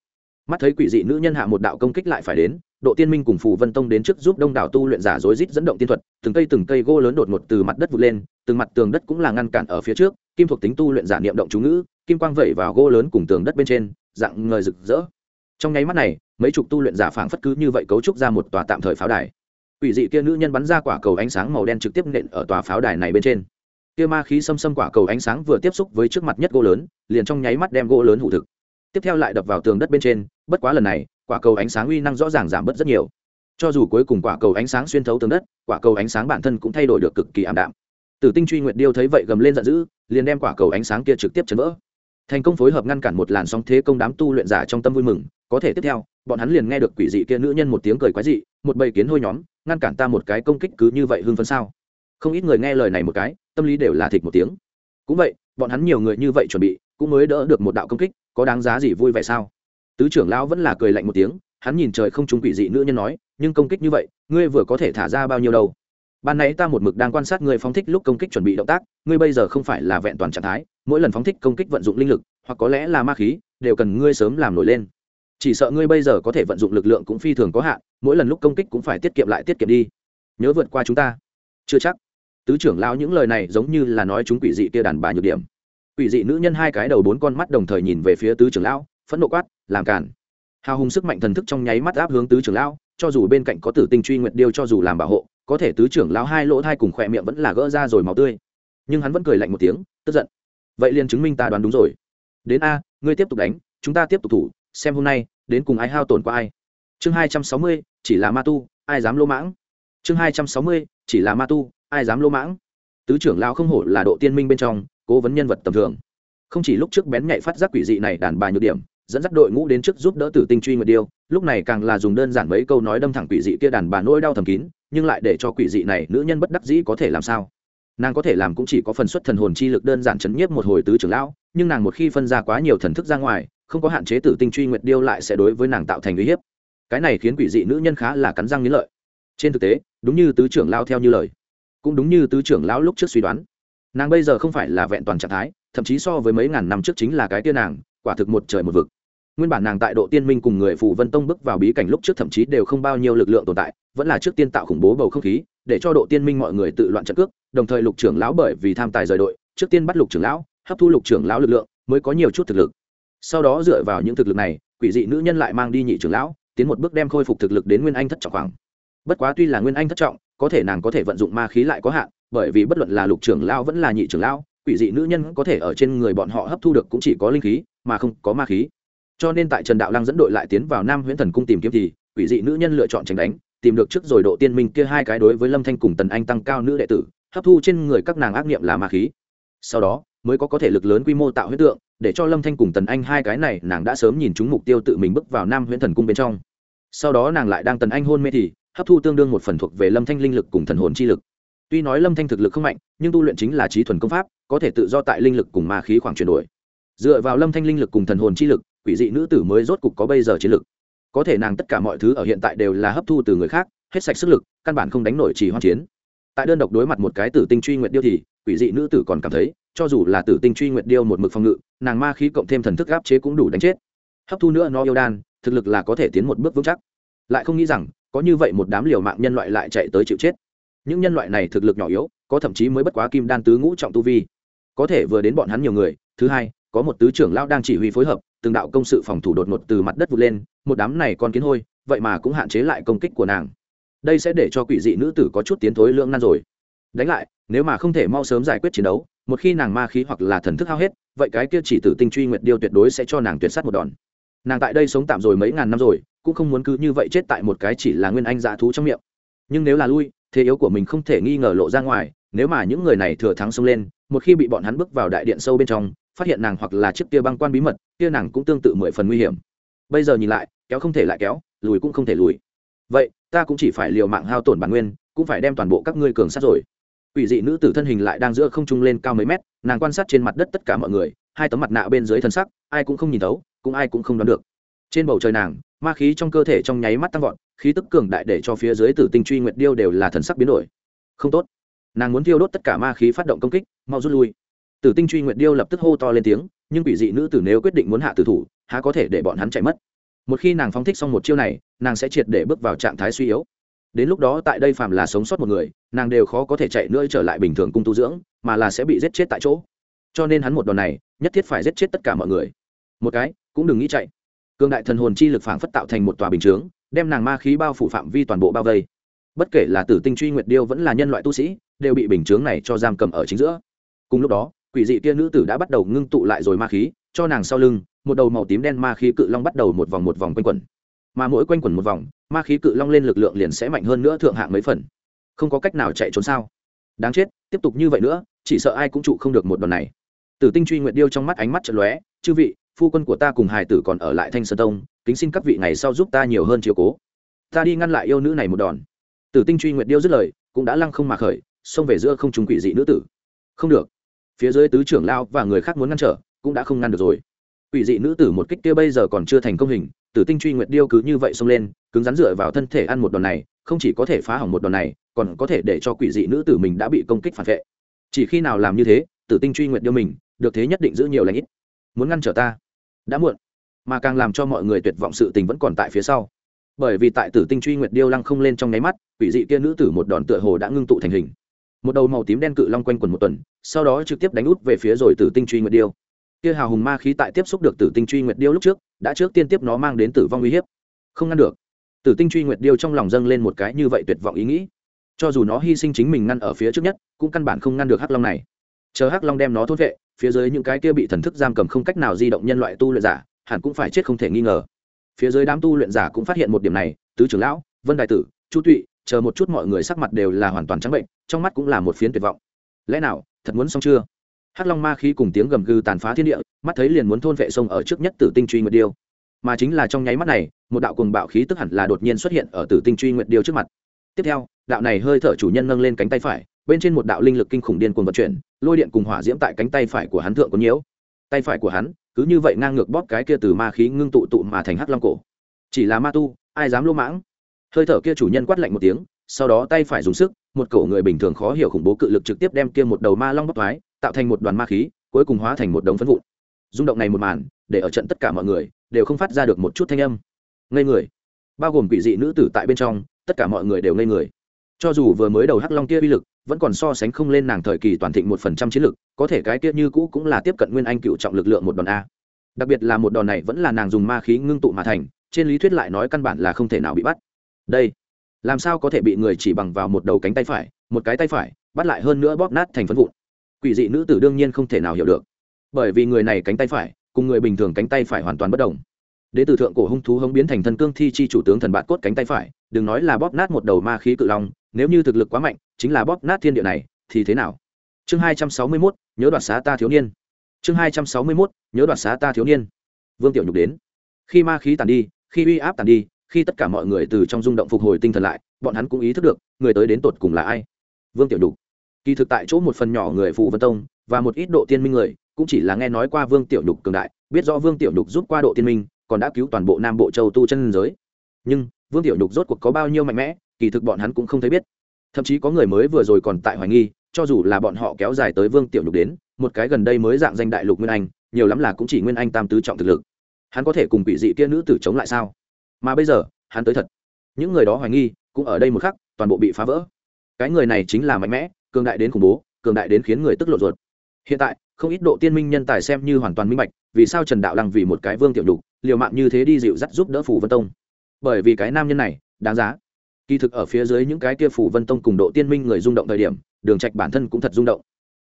mắt thấy quỷ dị nữ nhân hạ một đạo công kích lại phải đến, độ tiên minh cùng phù vân tông đến trước giúp đông đảo tu luyện giả rối rít dẫn động tiên thuật, từng cây từng cây gỗ lớn đột ngột từ mặt đất vụt lên, từng mặt tường đất cũng là ngăn cản ở phía trước, kim thuộc tính tu luyện giả niệm động chú ngữ, kim quang vẩy vào gỗ lớn cùng tường đất bên trên, dạng ngời rực rỡ. Trong nháy mắt này, mấy chục tu luyện giả phảng phất cứ như vậy cấu trúc ra một tòa tạm thời pháo đài. Quỷ dị kia nữ nhân bắn ra quả cầu ánh sáng màu đen trực tiếp nện ở tòa pháo đài này bên trên. Kia ma khí xâm xâm quả cầu ánh sáng vừa tiếp xúc với trước mặt nhất gỗ lớn, liền trong nháy mắt đem gỗ lớn hụ thực tiếp theo lại đập vào tường đất bên trên, bất quá lần này, quả cầu ánh sáng uy năng rõ ràng giảm bớt rất nhiều. Cho dù cuối cùng quả cầu ánh sáng xuyên thấu tường đất, quả cầu ánh sáng bản thân cũng thay đổi được cực kỳ ảm đạm. Tử tinh truy nguyệt điêu thấy vậy gầm lên giận dữ, liền đem quả cầu ánh sáng kia trực tiếp chấn vỡ. Thành công phối hợp ngăn cản một làn sóng thế công đám tu luyện giả trong tâm vui mừng, có thể tiếp theo, bọn hắn liền nghe được quỷ dị kia nữ nhân một tiếng cười quái dị, một bầy kiến hôi nhóm, ngăn cản ta một cái công kích cứ như vậy hưng phấn sao? Không ít người nghe lời này một cái, tâm lý đều là thịt một tiếng. Cũng vậy, bọn hắn nhiều người như vậy chuẩn bị, cũng mới đỡ được một đạo công kích có đáng giá gì vui vẻ sao? Tứ trưởng lão vẫn là cười lạnh một tiếng, hắn nhìn trời không trúng quỷ dị nữ nhân nói, nhưng công kích như vậy, ngươi vừa có thể thả ra bao nhiêu đâu? Ban nãy ta một mực đang quan sát ngươi phóng thích lúc công kích chuẩn bị động tác, ngươi bây giờ không phải là vẹn toàn trạng thái, mỗi lần phóng thích công kích vận dụng linh lực, hoặc có lẽ là ma khí, đều cần ngươi sớm làm nổi lên. Chỉ sợ ngươi bây giờ có thể vận dụng lực lượng cũng phi thường có hạn, mỗi lần lúc công kích cũng phải tiết kiệm lại tiết kiệm đi. Nhớ vượt qua chúng ta. Chưa chắc. Tứ trưởng lão những lời này giống như là nói chúng quỷ dị kia đàn bà nhược điểm quỷ dị nữ nhân hai cái đầu bốn con mắt đồng thời nhìn về phía tứ trưởng lão, phẫn nộ quát, làm cản hào hùng sức mạnh thần thức trong nháy mắt áp hướng tứ trưởng lão, cho dù bên cạnh có tử tinh truy nguyệt điêu cho dù làm bảo hộ, có thể tứ trưởng lão hai lỗ thai cùng khỏe miệng vẫn là gỡ ra rồi máu tươi. Nhưng hắn vẫn cười lạnh một tiếng, tức giận. Vậy liền chứng minh ta đoán đúng rồi. Đến a, ngươi tiếp tục đánh, chúng ta tiếp tục thủ, xem hôm nay, đến cùng ai hao tổn qua ai. Chương hai trăm sáu mươi, chỉ là ma tu, ai dám lỗ mãng? Chương hai trăm sáu mươi, chỉ là ma tu, ai dám lỗ mãng? Tứ trưởng lão không hổ là độ tiên minh bên trong cố vấn nhân vật tầm thường. Không chỉ lúc trước bén nhạy phát giác quỷ dị này đàn bà nhược điểm, dẫn dắt đội ngũ đến trước giúp đỡ tử tinh truy nguyệt điêu, lúc này càng là dùng đơn giản mấy câu nói đâm thẳng quỷ dị kia đàn bà nỗi đau thầm kín, nhưng lại để cho quỷ dị này nữ nhân bất đắc dĩ có thể làm sao. Nàng có thể làm cũng chỉ có phần xuất thần hồn chi lực đơn giản chấn nhiếp một hồi tứ trưởng lão, nhưng nàng một khi phân ra quá nhiều thần thức ra ngoài, không có hạn chế tử tinh truy nguyệt điêu lại sẽ đối với nàng tạo thành uy hiếp. Cái này khiến quỷ dị nữ nhân khá là cắn răng nghĩ lợi. Trên thực tế, đúng như tứ trưởng lão theo như lời, cũng đúng như tứ trưởng lão lúc trước suy đoán nàng bây giờ không phải là vẹn toàn trạng thái, thậm chí so với mấy ngàn năm trước chính là cái tiên nàng, quả thực một trời một vực. Nguyên bản nàng tại độ tiên minh cùng người phù vân tông bước vào bí cảnh lúc trước thậm chí đều không bao nhiêu lực lượng tồn tại, vẫn là trước tiên tạo khủng bố bầu không khí, để cho độ tiên minh mọi người tự loạn trận cước, đồng thời lục trưởng lão bởi vì tham tài rời đội, trước tiên bắt lục trưởng lão, hấp thu lục trưởng lão lực lượng, mới có nhiều chút thực lực. Sau đó dựa vào những thực lực này, quỷ dị nữ nhân lại mang đi nhị trưởng lão, tiến một bước đem khôi phục thực lực đến nguyên anh thất trọng khoảng. Bất quá tuy là nguyên anh thất trọng, có thể nàng có thể vận dụng ma khí lại có hạn bởi vì bất luận là lục trưởng lão vẫn là nhị trưởng lão, quỷ dị nữ nhân có thể ở trên người bọn họ hấp thu được cũng chỉ có linh khí, mà không có ma khí. Cho nên tại trần đạo lăng dẫn đội lại tiến vào nam huyễn thần cung tìm kiếm thì, quỷ dị nữ nhân lựa chọn tránh đánh, tìm được trước rồi độ tiên minh kia hai cái đối với lâm thanh cùng tần anh tăng cao nữ đệ tử, hấp thu trên người các nàng ác nghiệm là ma khí. Sau đó, mới có có thể lực lớn quy mô tạo huyết tượng, để cho lâm thanh cùng tần anh hai cái này nàng đã sớm nhìn chúng mục tiêu tự mình bước vào nam huyễn thần cung bên trong. Sau đó nàng lại đang tần anh hôn mê thì, hấp thu tương đương một phần thuộc về lâm thanh linh lực cùng thần hồn chi lực tuy nói lâm thanh thực lực không mạnh, nhưng tu luyện chính là trí thuần công pháp, có thể tự do tại linh lực cùng ma khí khoảng chuyển đổi. Dựa vào lâm thanh linh lực cùng thần hồn chi lực, quỷ dị nữ tử mới rốt cục có bây giờ chiến lực. Có thể nàng tất cả mọi thứ ở hiện tại đều là hấp thu từ người khác, hết sạch sức lực, căn bản không đánh nổi chỉ hoan chiến. Tại đơn độc đối mặt một cái tử tinh truy nguyệt điêu thì, quỷ dị nữ tử còn cảm thấy, cho dù là tử tinh truy nguyệt điêu một mực phòng ngự, nàng ma khí cộng thêm thần thức áp chế cũng đủ đánh chết. Hấp thu nữa nó yêu đan, thực lực là có thể tiến một bước vững chắc. Lại không nghĩ rằng, có như vậy một đám liều mạng nhân loại lại chạy tới chịu chết những nhân loại này thực lực nhỏ yếu, có thậm chí mới bất quá kim đan tứ ngũ trọng tu vi. Có thể vừa đến bọn hắn nhiều người, thứ hai, có một tứ trưởng lão đang chỉ huy phối hợp, từng đạo công sự phòng thủ đột ngột từ mặt đất vụt lên, một đám này còn kiến hôi, vậy mà cũng hạn chế lại công kích của nàng. Đây sẽ để cho quỷ dị nữ tử có chút tiến thối lưỡng nan rồi. Đánh lại, nếu mà không thể mau sớm giải quyết chiến đấu, một khi nàng ma khí hoặc là thần thức hao hết, vậy cái kia chỉ tử tinh truy nguyệt điêu tuyệt đối sẽ cho nàng tuyệt sát một đòn. Nàng tại đây sống tạm rồi mấy ngàn năm rồi, cũng không muốn cứ như vậy chết tại một cái chỉ là nguyên anh dạ thú trong miệng. Nhưng nếu là lui thế yếu của mình không thể nghi ngờ lộ ra ngoài, nếu mà những người này thừa thắng xông lên, một khi bị bọn hắn bước vào đại điện sâu bên trong, phát hiện nàng hoặc là chiếc kia băng quan bí mật, kia nàng cũng tương tự mười phần nguy hiểm. Bây giờ nhìn lại, kéo không thể lại kéo, lùi cũng không thể lùi. Vậy, ta cũng chỉ phải liều mạng hao tổn bản nguyên, cũng phải đem toàn bộ các ngươi cường sát rồi. Ủy dị nữ tử thân hình lại đang giữa không trung lên cao mấy mét, nàng quan sát trên mặt đất tất cả mọi người, hai tấm mặt nạ bên dưới thân sắc, ai cũng không nhìn thấu, cũng ai cũng không đoán được. Trên bầu trời nàng, ma khí trong cơ thể trong nháy mắt tăng vọt khí tức cường đại để cho phía dưới tử tinh truy nguyệt điêu đều là thần sắc biến đổi. Không tốt. Nàng muốn thiêu đốt tất cả ma khí phát động công kích, mau rút lui. Tử tinh truy nguyệt điêu lập tức hô to lên tiếng, nhưng quỷ dị nữ tử nếu quyết định muốn hạ tử thủ, há có thể để bọn hắn chạy mất. Một khi nàng phóng thích xong một chiêu này, nàng sẽ triệt để bước vào trạng thái suy yếu. Đến lúc đó tại đây phàm là sống sót một người, nàng đều khó có thể chạy nữa trở lại bình thường cung tu dưỡng, mà là sẽ bị giết chết tại chỗ. Cho nên hắn một đòn này, nhất thiết phải giết chết tất cả mọi người. Một cái, cũng đừng nghĩ chạy. Cương đại thần hồn chi lực phảng phất tạo thành một tòa bình chướng đem nàng ma khí bao phủ phạm vi toàn bộ bao vây. Bất kể là tử tinh truy nguyệt điêu vẫn là nhân loại tu sĩ, đều bị bình chướng này cho giam cầm ở chính giữa. Cùng lúc đó, quỷ dị kia nữ tử đã bắt đầu ngưng tụ lại rồi ma khí, cho nàng sau lưng, một đầu màu tím đen ma khí cự long bắt đầu một vòng một vòng quanh quẩn. Mà mỗi quanh quẩn một vòng, ma khí cự long lên lực lượng liền sẽ mạnh hơn nữa thượng hạng mấy phần. Không có cách nào chạy trốn sao? Đáng chết, tiếp tục như vậy nữa, chỉ sợ ai cũng trụ không được một đòn này. Tử tinh truy nguyệt điêu trong mắt ánh mắt trận lóe, chư vị phu quân của ta cùng hài tử còn ở lại thanh sơn tông, kính xin các vị ngày sau giúp ta nhiều hơn chiều cố. Ta đi ngăn lại yêu nữ này một đòn. Tử tinh truy nguyệt điêu dứt lời, cũng đã lăng không mà khởi, xông về giữa không trùng quỷ dị nữ tử. Không được. Phía dưới tứ trưởng lao và người khác muốn ngăn trở, cũng đã không ngăn được rồi. Quỷ dị nữ tử một kích kia bây giờ còn chưa thành công hình, tử tinh truy nguyệt điêu cứ như vậy xông lên, cứng rắn dựa vào thân thể ăn một đòn này, không chỉ có thể phá hỏng một đòn này, còn có thể để cho quỷ dị nữ tử mình đã bị công kích phản vệ. Chỉ khi nào làm như thế, tử tinh truy nguyệt điêu mình, được thế nhất định giữ nhiều lãnh ít. Muốn ngăn trở ta? Đã muộn, mà càng làm cho mọi người tuyệt vọng sự tình vẫn còn tại phía sau. Bởi vì tại tử tinh truy nguyệt điêu lăng không lên trong nháy mắt, quỷ dị kia nữ tử một đòn tựa hồ đã ngưng tụ thành hình. Một đầu màu tím đen cự long quanh quần một tuần, sau đó trực tiếp đánh út về phía rồi tử tinh truy nguyệt điêu. Kia hào hùng ma khí tại tiếp xúc được tử tinh truy nguyệt điêu lúc trước, đã trước tiên tiếp nó mang đến tử vong uy hiếp. Không ngăn được. Tử tinh truy nguyệt điêu trong lòng dâng lên một cái như vậy tuyệt vọng ý nghĩ. Cho dù nó hy sinh chính mình ngăn ở phía trước nhất, cũng căn bản không ngăn được hắc long này. Chờ hắc long đem nó thốt vệ phía dưới những cái kia bị thần thức giam cầm không cách nào di động nhân loại tu luyện giả, hẳn cũng phải chết không thể nghi ngờ. Phía dưới đám tu luyện giả cũng phát hiện một điểm này, tứ trưởng lão, vân đại tử, chu tụy, chờ một chút mọi người sắc mặt đều là hoàn toàn trắng bệnh, trong mắt cũng là một phiến tuyệt vọng. Lẽ nào, thật muốn xong chưa? Hắc long ma khí cùng tiếng gầm gừ tàn phá thiên địa, mắt thấy liền muốn thôn vệ sông ở trước nhất tử tinh truy nguyệt điêu. Mà chính là trong nháy mắt này, một đạo cùng bạo khí tức hẳn là đột nhiên xuất hiện ở tử tinh truy nguyệt điêu trước mặt. Tiếp theo, đạo này hơi thở chủ nhân nâng lên cánh tay phải bên trên một đạo linh lực kinh khủng điên cuồng vận chuyển, lôi điện cùng hỏa diễm tại cánh tay phải của hắn thượng có nhiễu. Tay phải của hắn, cứ như vậy ngang ngược bóp cái kia từ ma khí ngưng tụ tụ mà thành hắc long cổ. Chỉ là ma tu, ai dám lô mãng? Hơi thở kia chủ nhân quát lạnh một tiếng, sau đó tay phải dùng sức, một cổ người bình thường khó hiểu khủng bố cự lực trực tiếp đem kia một đầu ma long bóc thoái tạo thành một đoàn ma khí, cuối cùng hóa thành một đống phấn vụn. Rung động này một màn, để ở trận tất cả mọi người, đều không phát ra được một chút thanh âm. Ngây người. Bao gồm quỷ dị nữ tử tại bên trong, tất cả mọi người đều ngây người. Cho dù vừa mới đầu hắc long kia uy lực vẫn còn so sánh không lên nàng thời kỳ toàn thịnh một phần trăm chiến lực, có thể cái kia như cũ cũng là tiếp cận nguyên anh cựu trọng lực lượng một đòn a. Đặc biệt là một đòn này vẫn là nàng dùng ma khí ngưng tụ mà thành, trên lý thuyết lại nói căn bản là không thể nào bị bắt. Đây, làm sao có thể bị người chỉ bằng vào một đầu cánh tay phải, một cái tay phải, bắt lại hơn nữa bóp nát thành phân vụn? Quỷ dị nữ tử đương nhiên không thể nào hiểu được. Bởi vì người này cánh tay phải, cùng người bình thường cánh tay phải hoàn toàn bất đồng. Đế tử thượng cổ hung thú hống biến thành thân cương thi chi chủ tướng thần bạt cốt cánh tay phải, đừng nói là bóp nát một đầu ma khí cự long, nếu như thực lực quá mạnh chính là bóp nát thiên địa này, thì thế nào? Chương hai trăm sáu mươi mốt, nhớ đoạt xá ta thiếu niên. Chương hai trăm sáu mươi mốt, nhớ đoạt xá ta thiếu niên. Vương tiểu nhục đến. Khi ma khí tàn đi, khi uy áp tàn đi, khi tất cả mọi người từ trong rung động phục hồi tinh thần lại, bọn hắn cũng ý thức được, người tới đến tột cùng là ai. Vương tiểu nhục. Kỳ thực tại chỗ một phần nhỏ người phụ vân tông, và một ít độ tiên minh người, cũng chỉ là nghe nói qua vương tiểu nhục cường đại, biết rõ vương tiểu nhục giúp qua độ tiên minh, còn đã cứu toàn bộ nam bộ châu tu chân giới. Nhưng, vương tiểu nhục rốt cuộc có bao nhiêu mạnh mẽ, kỳ thực bọn hắn cũng không thấy biết thậm chí có người mới vừa rồi còn tại hoài nghi, cho dù là bọn họ kéo dài tới vương tiểu nhục đến, một cái gần đây mới dạng danh đại lục nguyên anh, nhiều lắm là cũng chỉ nguyên anh tam tứ trọng thực lực. Hắn có thể cùng bị dị kia nữ tử chống lại sao? Mà bây giờ, hắn tới thật. Những người đó hoài nghi, cũng ở đây một khắc, toàn bộ bị phá vỡ. Cái người này chính là mạnh mẽ, cường đại đến khủng bố, cường đại đến khiến người tức lộ ruột. Hiện tại, không ít độ tiên minh nhân tài xem như hoàn toàn minh bạch, vì sao trần đạo lăng vì một cái vương tiểu đục liều mạng như thế đi dịu dắt giúp đỡ phủ vân tông. Bởi vì cái nam nhân này, đáng giá kỳ thực ở phía dưới những cái kia phủ vân tông cùng độ tiên minh người rung động thời điểm, đường trạch bản thân cũng thật rung động.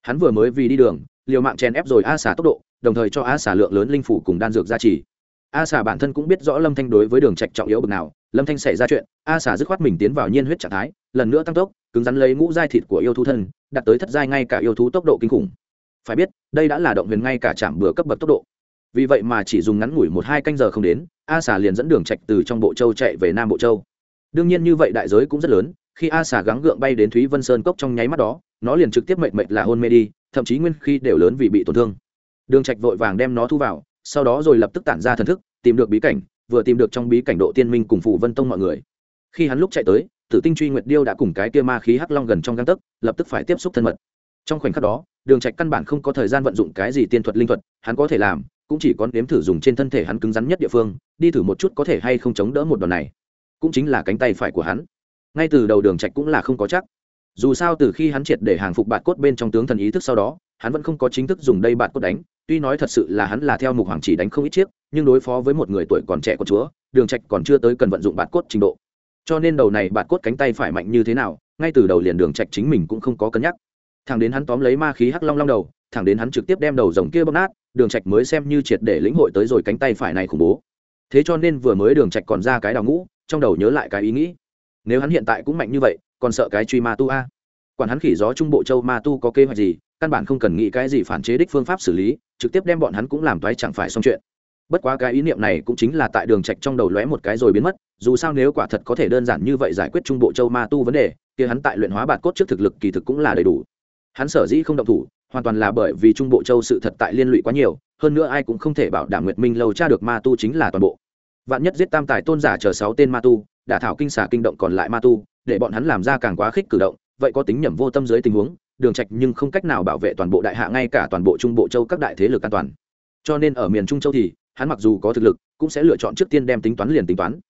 Hắn vừa mới vì đi đường, liều mạng chen ép rồi a xả tốc độ, đồng thời cho a xả lượng lớn linh phủ cùng đan dược gia trì. A xả bản thân cũng biết rõ lâm thanh đối với đường trạch trọng yếu bực nào, lâm thanh xảy ra chuyện, a xả dứt khoát mình tiến vào nhiên huyết trạng thái, lần nữa tăng tốc, cứng rắn lấy ngũ giai thịt của yêu thú thân, đạt tới thất giai ngay cả yêu thú tốc độ kinh khủng. Phải biết, đây đã là động huyền ngay cả chạm bữa cấp bậc tốc độ. Vì vậy mà chỉ dùng ngắn ngủi một hai canh giờ không đến, a xả liền dẫn đường trạch từ trong bộ châu chạy về nam bộ châu đương nhiên như vậy đại giới cũng rất lớn, khi a xà gắng gượng bay đến thúy vân sơn cốc trong nháy mắt đó, nó liền trực tiếp mệnh mệnh là hôn mê đi, thậm chí nguyên khi đều lớn vì bị tổn thương. Đường trạch vội vàng đem nó thu vào, sau đó rồi lập tức tản ra thần thức, tìm được bí cảnh, vừa tìm được trong bí cảnh độ tiên minh cùng phủ vân tông mọi người. Khi hắn lúc chạy tới, tử tinh truy nguyệt điêu đã cùng cái kia ma khí hắc long gần trong găng tấc, lập tức phải tiếp xúc thân mật. Trong khoảnh khắc đó, đường trạch căn bản không có thời gian vận dụng cái gì tiên thuật linh thuật, hắn có thể làm, cũng chỉ có nếm thử dùng trên thân thể hắn cứng rắn nhất địa phương, đi thử một chút có thể hay không chống đỡ một đòn này cũng chính là cánh tay phải của hắn. Ngay từ đầu đường trạch cũng là không có chắc. Dù sao từ khi hắn triệt để hàng phục bạt cốt bên trong tướng thần ý thức sau đó, hắn vẫn không có chính thức dùng đây bạt cốt đánh. Tuy nói thật sự là hắn là theo mục hoàng chỉ đánh không ít chiếc, nhưng đối phó với một người tuổi còn trẻ của chúa, đường trạch còn chưa tới cần vận dụng bạt cốt trình độ. Cho nên đầu này bạt cốt cánh tay phải mạnh như thế nào, ngay từ đầu liền đường trạch chính mình cũng không có cân nhắc. Thẳng đến hắn tóm lấy ma khí hắc long long đầu, thẳng đến hắn trực tiếp đem đầu rồng kia bóp nát, đường trạch mới xem như triệt để lĩnh hội tới rồi cánh tay phải này khủng bố. Thế cho nên vừa mới đường trạch còn ra cái đào ngũ trong đầu nhớ lại cái ý nghĩ. Nếu hắn hiện tại cũng mạnh như vậy, còn sợ cái truy ma tu a? Quản hắn khỉ gió trung bộ châu ma tu có kế hoạch gì, căn bản không cần nghĩ cái gì phản chế đích phương pháp xử lý, trực tiếp đem bọn hắn cũng làm toái chẳng phải xong chuyện. Bất quá cái ý niệm này cũng chính là tại đường trạch trong đầu lóe một cái rồi biến mất, dù sao nếu quả thật có thể đơn giản như vậy giải quyết trung bộ châu ma tu vấn đề, kia hắn tại luyện hóa bạt cốt trước thực lực kỳ thực cũng là đầy đủ. Hắn sở dĩ không động thủ, hoàn toàn là bởi vì trung bộ châu sự thật tại liên lụy quá nhiều, hơn nữa ai cũng không thể bảo đảm nguyệt minh lâu tra được ma tu chính là toàn bộ vạn nhất giết tam tài tôn giả chờ sáu tên ma tu, đả thảo kinh xả kinh động còn lại ma tu, để bọn hắn làm ra càng quá khích cử động, vậy có tính nhầm vô tâm dưới tình huống, đường trạch nhưng không cách nào bảo vệ toàn bộ đại hạ ngay cả toàn bộ trung bộ châu các đại thế lực an toàn. Cho nên ở miền trung châu thì, hắn mặc dù có thực lực, cũng sẽ lựa chọn trước tiên đem tính toán liền tính toán.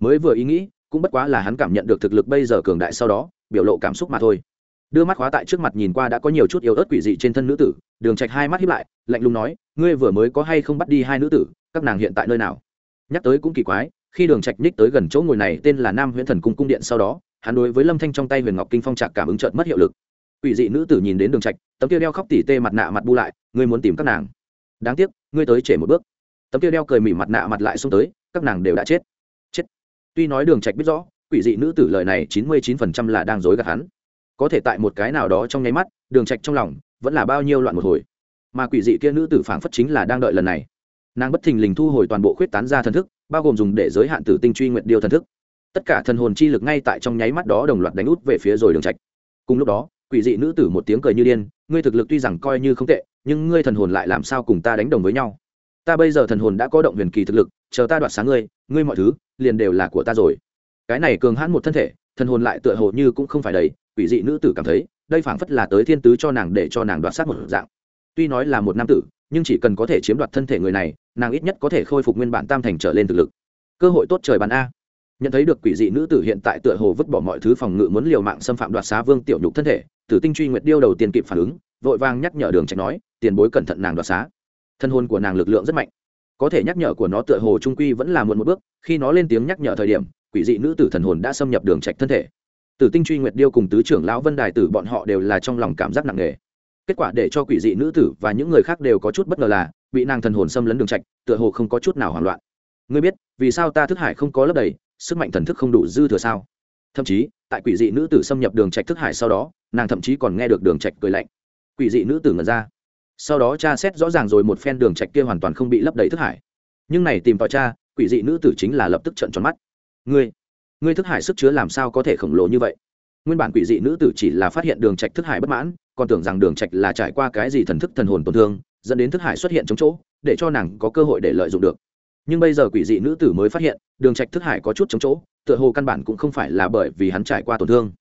Mới vừa ý nghĩ, cũng bất quá là hắn cảm nhận được thực lực bây giờ cường đại sau đó, biểu lộ cảm xúc mà thôi. Đưa mắt khóa tại trước mặt nhìn qua đã có nhiều chút yếu ớt quỷ dị trên thân nữ tử, đường trạch hai mắt hiếp lại, lạnh lùng nói, ngươi vừa mới có hay không bắt đi hai nữ tử, các nàng hiện tại nơi nào? Nhắc tới cũng kỳ quái, khi đường trạch ních tới gần chỗ ngồi này, tên là nam huyễn thần cung cung điện sau đó, hắn đối với lâm thanh trong tay huyền ngọc kinh phong trạc cảm ứng chợt mất hiệu lực. Quỷ dị nữ tử nhìn đến đường trạch, tấm kia đeo khóc tỉ tê mặt nạ mặt bu lại, ngươi muốn tìm các nàng? Đáng tiếc, ngươi tới trễ một bước. Tấm kia đeo cười mỉm mặt nạ mặt lại xông tới, các nàng đều đã chết. Chết? Tuy nói đường trạch biết rõ, quỷ dị nữ tử lời này chín mươi chín phần trăm là đang dối gạt hắn. Có thể tại một cái nào đó trong nháy mắt, đường trạch trong lòng vẫn là bao nhiêu loạn một hồi. Mà quỷ dị kia nữ tử phảng phất chính là đang đợi lần này nàng bất thình lình thu hồi toàn bộ khuyết tán ra thần thức, bao gồm dùng để giới hạn tử tinh truy nguyện điều thần thức. Tất cả thần hồn chi lực ngay tại trong nháy mắt đó đồng loạt đánh út về phía rồi đường trạch. Cùng lúc đó, quỷ dị nữ tử một tiếng cười như điên, ngươi thực lực tuy rằng coi như không tệ, nhưng ngươi thần hồn lại làm sao cùng ta đánh đồng với nhau? Ta bây giờ thần hồn đã có động huyền kỳ thực lực, chờ ta đoạt sáng ngươi ngươi mọi thứ liền đều là của ta rồi. Cái này cường hãn một thân thể, thần hồn lại tựa hồ như cũng không phải đầy, quỷ dị nữ tử cảm thấy, đây phảng phất là tới thiên tứ cho nàng để cho nàng đoạt sát một dạng. Tuy nói là một nam tử nhưng chỉ cần có thể chiếm đoạt thân thể người này, nàng ít nhất có thể khôi phục nguyên bản tam thành trở lên thực lực. Cơ hội tốt trời bàn a. Nhận thấy được quỷ dị nữ tử hiện tại tựa hồ vứt bỏ mọi thứ phòng ngự muốn liều mạng xâm phạm đoạt xá vương tiểu nhục thân thể, tử tinh truy nguyệt điêu đầu tiên kịp phản ứng, vội vàng nhắc nhở đường trạch nói, tiền bối cẩn thận nàng đoạt xá. Thân hồn của nàng lực lượng rất mạnh. Có thể nhắc nhở của nó tựa hồ trung quy vẫn là muộn một bước, khi nó lên tiếng nhắc nhở thời điểm, quỷ dị nữ tử thần hồn đã xâm nhập đường trạch thân thể. Tử tinh truy nguyệt điêu cùng tứ trưởng lão vân đài tử bọn họ đều là trong lòng cảm giác nặng nề kết quả để cho quỷ dị nữ tử và những người khác đều có chút bất ngờ là bị nàng thần hồn xâm lấn đường trạch, tựa hồ không có chút nào hoảng loạn. Ngươi biết, vì sao ta thức hải không có lấp đầy, sức mạnh thần thức không đủ dư thừa sao? Thậm chí, tại quỷ dị nữ tử xâm nhập đường trạch thức hải sau đó, nàng thậm chí còn nghe được đường trạch cười lạnh. Quỷ dị nữ tử ngẩn ra. Sau đó cha xét rõ ràng rồi một phen đường trạch kia hoàn toàn không bị lấp đầy thức hải. Nhưng này tìm vào cha quỷ dị nữ tử chính là lập tức trợn tròn mắt. Ngươi ngươi thức hải sức chứa làm sao có thể khổng lồ như vậy? Nguyên bản quỷ dị nữ tử chỉ là phát hiện đường trạch thức hải bất mãn, còn tưởng rằng đường trạch là trải qua cái gì thần thức thần hồn tổn thương, dẫn đến thức hải xuất hiện chống chỗ, để cho nàng có cơ hội để lợi dụng được. Nhưng bây giờ quỷ dị nữ tử mới phát hiện, đường trạch thức hải có chút chống chỗ, tựa hồ căn bản cũng không phải là bởi vì hắn trải qua tổn thương,